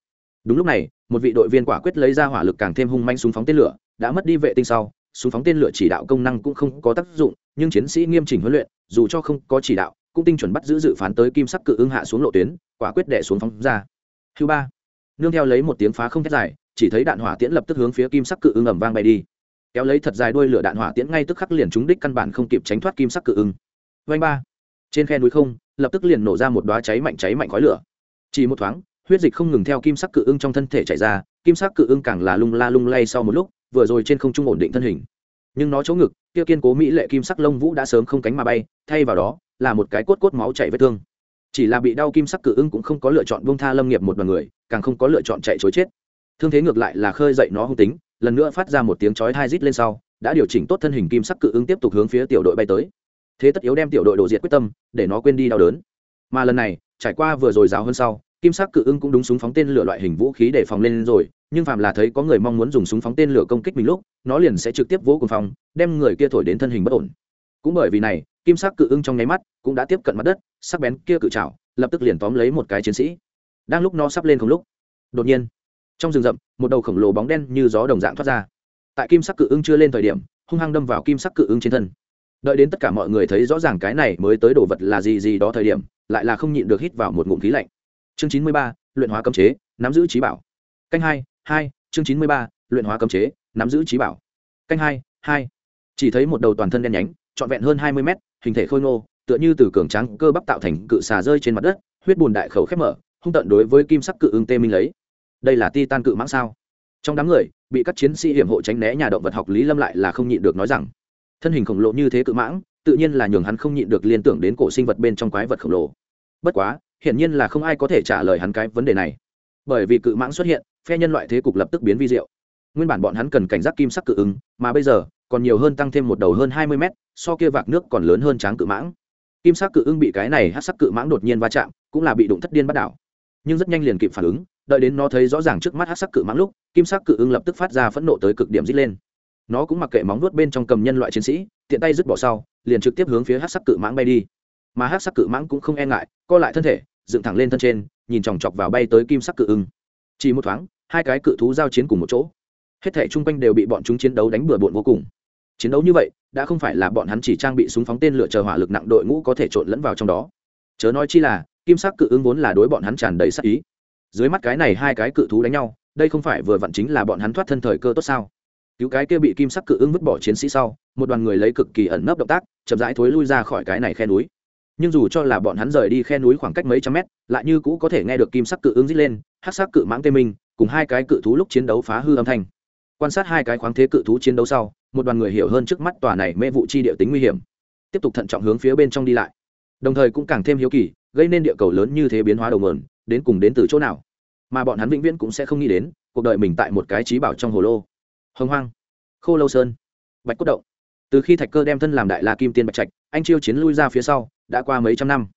Đúng lúc này, một vị đội viên quả quyết lấy ra hỏa lực càng thêm hung manh súng phóng tên lửa, đã mất đi vệ tinh sau, súng phóng tên lửa chỉ đạo công năng cũng không có tác dụng, nhưng chiến sĩ nghiêm chỉnh huấn luyện, dù cho không có chỉ đạo, cũng tinh chuẩn bắt giữ dự phán tới kim sắc cự ưng hạ xuống lộ tuyến, quả quyết đẻ xuống phóng ra. Thứ ba. Nương theo lấy một tiếng phá không thét dài, chỉ thấy đạn hỏa tiễn lập tức hướng phía kim sắc cự ưng ẩm vang bay đi. Kéo lấy thật dài đuôi lửa đạn hỏa tiễn ngay tức khắc liền trúng đích căn bản không kịp tránh thoát kim sắc cự ưng. Vanh ba trên khe núi không, lập tức liền nổ ra một đoá cháy mạnh cháy mạnh khói lửa. Chỉ một thoáng, huyết dịch không ngừng theo kim sắc cự ưng trong thân thể chảy ra, kim sắc cự ưng càng là lung la lung lay sau một lúc, vừa rồi trên không trung ổn định thân hình. Nhưng nó chỗ ngực, kia kiên cố mỹ lệ kim sắc lông vũ đã sớm không cánh mà bay, thay vào đó, là một cái cốt cốt máu chảy vết thương. Chỉ là bị đau kim sắc cự ưng cũng không có lựa chọn buông tha lâm nghiệp một đoàn người, càng không có lựa chọn chạy chối chết. Thương thế ngược lại là khơi dậy nó hung tính, lần nữa phát ra một tiếng chói thai rít lên sau, đã điều chỉnh tốt thân hình kim sắc cự ưng tiếp tục hướng phía tiểu đội bay tới thế tất yếu đem tiểu đội đổ diệt quyết tâm, để nó quên đi đau đớn. Mà lần này, trải qua vừa rồi rào hơn sau, kim sắc cự ưng cũng đúng súng phóng tên lửa loại hình vũ khí để phòng lên rồi, nhưng phàm là thấy có người mong muốn dùng súng phóng tên lửa công kích mình lúc, nó liền sẽ trực tiếp vỗ cùng phòng, đem người kia thổi đến thân hình bất ổn. Cũng bởi vì này, kim sắc cự ưng trong nháy mắt cũng đã tiếp cận mặt đất, sắc bén kia cự trào lập tức liền tóm lấy một cái chiến sĩ. Đang lúc nó sắp lên không lúc, đột nhiên, trong rừng rậm, một đầu khổng lồ bóng đen như gió đồng dạng thoát ra. Tại kim sắc cự ưng chưa lên thời điểm, hung hăng đâm vào kim sắc cự ưng trên thân đợi đến tất cả mọi người thấy rõ ràng cái này mới tới đồ vật là gì gì đó thời điểm, lại là không nhịn được hít vào một ngụm khí lạnh. Chương chín mươi ba, luyện hóa cấm chế, nắm giữ trí bảo. Canh hai hai, chương chín mươi ba, luyện hóa cấm chế, nắm giữ trí bảo. Canh hai hai. Chỉ thấy một đầu toàn thân đen nhánh, trọn vẹn hơn hai mươi mét, hình thể khôi ngô, tựa như từ cường trắng cơ bắp tạo thành cự xà rơi trên mặt đất, huyết bùn đại khẩu khép mở, hung tận đối với kim sắc cự ưng tê minh lấy. Đây là ti tan cự mãng sao? Trong đám người, bị các chiến sĩ hiểm hộ tránh né nhà động vật học lý lâm lại là không nhịn được nói rằng thân hình khổng lồ như thế cự mãng, tự nhiên là nhường hắn không nhịn được liên tưởng đến cổ sinh vật bên trong quái vật khổng lồ. Bất quá, hiển nhiên là không ai có thể trả lời hắn cái vấn đề này. Bởi vì cự mãng xuất hiện, phe nhân loại thế cục lập tức biến vi diệu. Nguyên bản bọn hắn cần cảnh giác kim sắc cự ứng, mà bây giờ, còn nhiều hơn tăng thêm một đầu hơn hai mươi mét, so kia vạc nước còn lớn hơn tráng cự mãng. Kim sắc cự ưng bị cái này hát sắc cự mãng đột nhiên va chạm, cũng là bị đụng thất điên bắt đảo. Nhưng rất nhanh liền kịp phản ứng, đợi đến nó thấy rõ ràng trước mắt hát sắc cự mãng lúc, kim sắc cự ưng lập tức phát ra phẫn nộ tới cực điểm dít lên nó cũng mặc kệ móng nuốt bên trong cầm nhân loại chiến sĩ, tiện tay dứt bỏ sau, liền trực tiếp hướng phía hát sắc cự mãng bay đi. Mà hát sắc cự mãng cũng không e ngại, co lại thân thể, dựng thẳng lên thân trên, nhìn chòng chọc vào bay tới kim sắc cự ưng. Chỉ một thoáng, hai cái cự thú giao chiến cùng một chỗ. Hết thể chung quanh đều bị bọn chúng chiến đấu đánh bừa bộn vô cùng. Chiến đấu như vậy, đã không phải là bọn hắn chỉ trang bị súng phóng tên lửa chờ hỏa lực nặng đội ngũ có thể trộn lẫn vào trong đó. Chớ nói chi là, kim sắc cự ứng vốn là đối bọn hắn tràn đầy sắc ý. Dưới mắt cái này hai cái cự thú đánh nhau, đây không phải vừa vặn chính là bọn hắn thoát thân thời cơ tốt sao? Cứu cái kia bị kim sắc cự ứng vứt bỏ chiến sĩ sau, một đoàn người lấy cực kỳ ẩn nấp động tác, chậm rãi thối lui ra khỏi cái này khe núi. Nhưng dù cho là bọn hắn rời đi khe núi khoảng cách mấy trăm mét, lại như cũ có thể nghe được kim sắc cự ứng dít lên, hát sắc cự mãng tê minh, cùng hai cái cự thú lúc chiến đấu phá hư âm thanh. Quan sát hai cái khoáng thế cự thú chiến đấu sau, một đoàn người hiểu hơn trước mắt tòa này mê vụ chi địa tính nguy hiểm. Tiếp tục thận trọng hướng phía bên trong đi lại. Đồng thời cũng càng thêm hiếu kỳ, gây nên địa cầu lớn như thế biến hóa đầu mờn đến cùng đến từ chỗ nào? Mà bọn hắn vĩnh viễn cũng sẽ không nghĩ đến, cuộc đời mình tại một cái trí bảo trong hồ lô hồng hoang, khô lâu sơn, bạch cốt động. Từ khi thạch cơ đem thân làm đại la kim tiên bạch trạch, anh chiêu chiến lui ra phía sau, đã qua mấy trăm năm.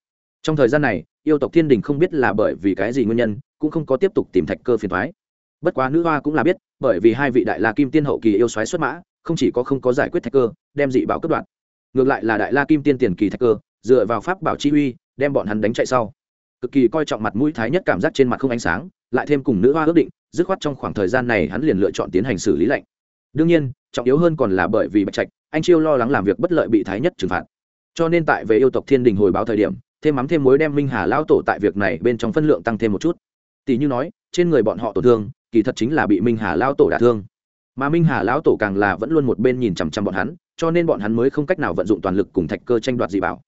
Trong thời gian này, yêu tộc thiên đình không biết là bởi vì cái gì nguyên nhân, cũng không có tiếp tục tìm thạch cơ phiền thoái bất quá nữ hoa cũng là biết, bởi vì hai vị đại la kim tiên hậu kỳ yêu xoáy xuất mã, không chỉ có không có giải quyết thạch cơ, đem dị bảo cấp đoạn ngược lại là đại la kim tiên tiền kỳ thạch cơ, dựa vào pháp bảo chi uy, đem bọn hắn đánh chạy sau. Cực kỳ coi trọng mặt mũi thái nhất cảm giác trên mặt không ánh sáng, lại thêm cùng nữ hoa ước định dứt khoát trong khoảng thời gian này hắn liền lựa chọn tiến hành xử lý lệnh đương nhiên, trọng yếu hơn còn là bởi vì bạch trạch, anh chiêu lo lắng làm việc bất lợi bị thái nhất trừng phạt. Cho nên tại về yêu tộc thiên đình hồi báo thời điểm, thêm mắm thêm mối đem minh hà lão tổ tại việc này bên trong phân lượng tăng thêm một chút. Tỷ như nói, trên người bọn họ tổn thương, kỳ thật chính là bị minh hà lão tổ đả thương. Mà minh hà lão tổ càng là vẫn luôn một bên nhìn chằm chằm bọn hắn, cho nên bọn hắn mới không cách nào vận dụng toàn lực cùng thạch cơ tranh đoạt gì bảo.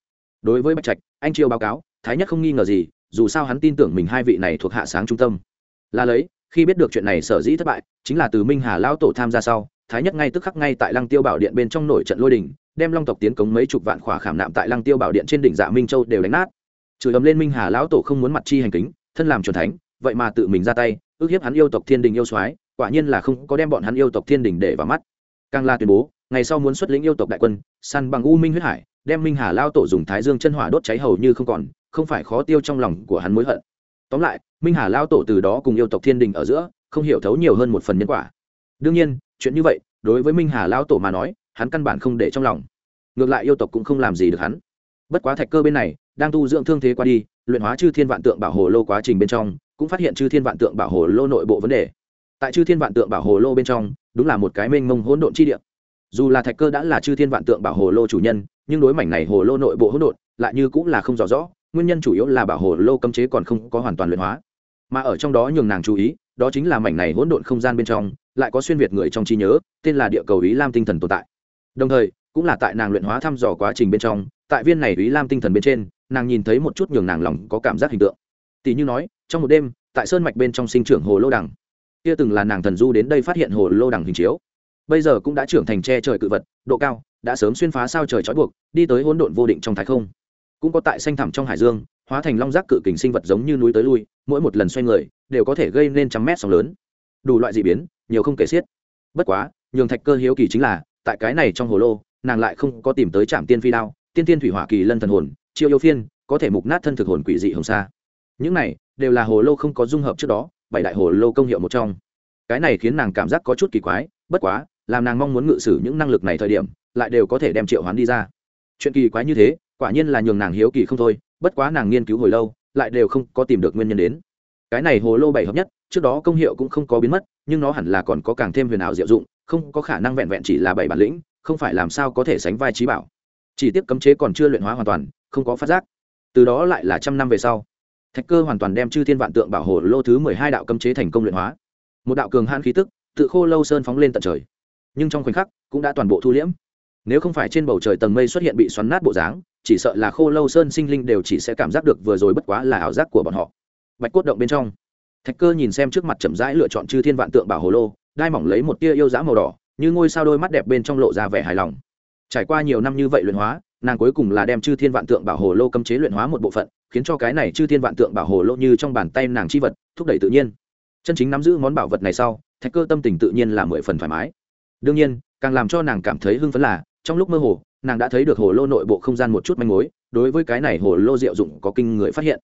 Đối với bạch trạch, anh chiêu báo cáo, thái nhất không nghi ngờ gì, dù sao hắn tin tưởng mình hai vị này thuộc hạ sáng trung tâm. Là lấy khi biết được chuyện này sở dĩ thất bại, chính là từ minh hà lão tổ tham gia sau, thái nhất ngay tức khắc ngay tại lăng tiêu bảo điện bên trong nổi trận lôi đình, đem long tộc tiến cống mấy chục vạn khỏa khảm nạm tại lăng tiêu bảo điện trên đỉnh dạ minh châu đều đánh nát. Chửi ấm lên minh hà lão tổ không muốn mặt chi hành kính, thân làm truyền thánh, vậy mà tự mình ra tay, ước hiếp hắn yêu tộc thiên đình yêu soái, quả nhiên là không có đem bọn hắn yêu tộc thiên đình để vào mắt. Càng la tuyên bố, ngày sau muốn xuất lĩnh yêu tộc đại quân săn bằng u minh huyết hải, đem minh hà lao tổ dùng thái dương chân hỏa đốt cháy hầu như không còn, không phải khó tiêu trong lòng của hắn mối hận tóm lại, minh hà lao tổ từ đó cùng yêu tộc thiên đình ở giữa, không hiểu thấu nhiều hơn một phần nhân quả. Đương nhiên, chuyện như vậy, đối với minh hà lao tổ mà nói, hắn căn bản không để trong lòng. Ngược lại yêu tộc cũng không làm gì được hắn. Bất quá thạch cơ bên này, đang tu dưỡng thương thế qua đi, luyện hóa chư thiên vạn tượng bảo hồ lô quá trình bên trong, cũng phát hiện chư thiên vạn tượng bảo hồ lô nội bộ vấn đề. Tại chư thiên vạn tượng bảo hồ lô bên trong, đúng là một cái mênh mông hỗn độn chi địa. Dù là thạch cơ đã là chư thiên vạn tượng bảo hồ lô chủ nhân, nhưng đối mảnh này hồ lô nội bộ hỗn độn, lại như cũng là không rõ rõ nguyên nhân chủ yếu là bảo hồ lô cấm chế còn không có hoàn toàn luyện hóa. Mà ở trong đó nhường nàng chú ý, đó chính là mảnh này hỗn độn không gian bên trong, lại có xuyên việt người trong trí nhớ, tên là địa cầu ý lam tinh thần tồn tại. Đồng thời, cũng là tại nàng luyện hóa thăm dò quá trình bên trong, tại viên này ý lam tinh thần bên trên, nàng nhìn thấy một chút nhường nàng lòng có cảm giác hình tượng. Tỷ như nói, trong một đêm, tại sơn mạch bên trong sinh trưởng hồ lô đằng. Kia từng là nàng thần du đến đây phát hiện hồ lô đằng hình chiếu. Bây giờ cũng đã trưởng thành tre trời cự vật, độ cao, đã sớm xuyên phá sao trời trói buộc, đi tới hỗn độn vô định trong thái không cũng có tại xanh thẳm trong hải dương, hóa thành long rác cự kình sinh vật giống như núi tới lui, mỗi một lần xoay người, đều có thể gây nên trăm mét sóng lớn. Đủ loại dị biến, nhiều không kể xiết. Bất quá, nhường thạch cơ hiếu kỳ chính là, tại cái này trong hồ lô, nàng lại không có tìm tới trạm tiên phi đao, tiên tiên thủy hỏa kỳ lân thần hồn, chiêu yêu phiên, có thể mục nát thân thực hồn quỷ dị hồng sa. Những này, đều là hồ lô không có dung hợp trước đó, bảy đại hồ lô công hiệu một trong. Cái này khiến nàng cảm giác có chút kỳ quái, bất quá, làm nàng mong muốn ngự sử những năng lực này thời điểm, lại đều có thể đem triệu hoán đi ra. Chuyện kỳ quái như thế quả nhiên là nhường nàng hiếu kỳ không thôi, bất quá nàng nghiên cứu hồi lâu, lại đều không có tìm được nguyên nhân đến. Cái này hồ lô bảy hợp nhất, trước đó công hiệu cũng không có biến mất, nhưng nó hẳn là còn có càng thêm huyền ảo diệu dụng, không có khả năng vẹn vẹn chỉ là bảy bản lĩnh, không phải làm sao có thể sánh vai trí bảo. Chỉ tiếp cấm chế còn chưa luyện hóa hoàn toàn, không có phát giác. Từ đó lại là trăm năm về sau, thạch cơ hoàn toàn đem chư thiên vạn tượng bảo hồ lô thứ mười hai đạo cấm chế thành công luyện hóa. Một đạo cường hãn khí tức, tự khô lâu sơn phóng lên tận trời. Nhưng trong khoảnh khắc, cũng đã toàn bộ thu liễm. Nếu không phải trên bầu trời tầng mây xuất hiện bị xoắn nát bộ dáng chỉ sợ là khô lâu sơn sinh linh đều chỉ sẽ cảm giác được vừa rồi bất quá là ảo giác của bọn họ. Bạch cốt động bên trong, thạch cơ nhìn xem trước mặt chậm rãi lựa chọn chư thiên vạn tượng bảo hồ lô, đai mỏng lấy một tia yêu dã màu đỏ, như ngôi sao đôi mắt đẹp bên trong lộ ra vẻ hài lòng. Trải qua nhiều năm như vậy luyện hóa, nàng cuối cùng là đem chư thiên vạn tượng bảo hồ lô cấm chế luyện hóa một bộ phận, khiến cho cái này chư thiên vạn tượng bảo hồ lô như trong bàn tay nàng chi vật, thúc đẩy tự nhiên. Chân chính nắm giữ món bảo vật này sau, thạch cơ tâm tình tự nhiên là mười phần thoải mái. Đương nhiên, càng làm cho nàng cảm thấy hưng phấn là trong lúc mơ hồ, nàng đã thấy được hồ lô nội bộ không gian một chút manh mối, đối với cái này hồ lô diệu dụng có kinh người phát hiện.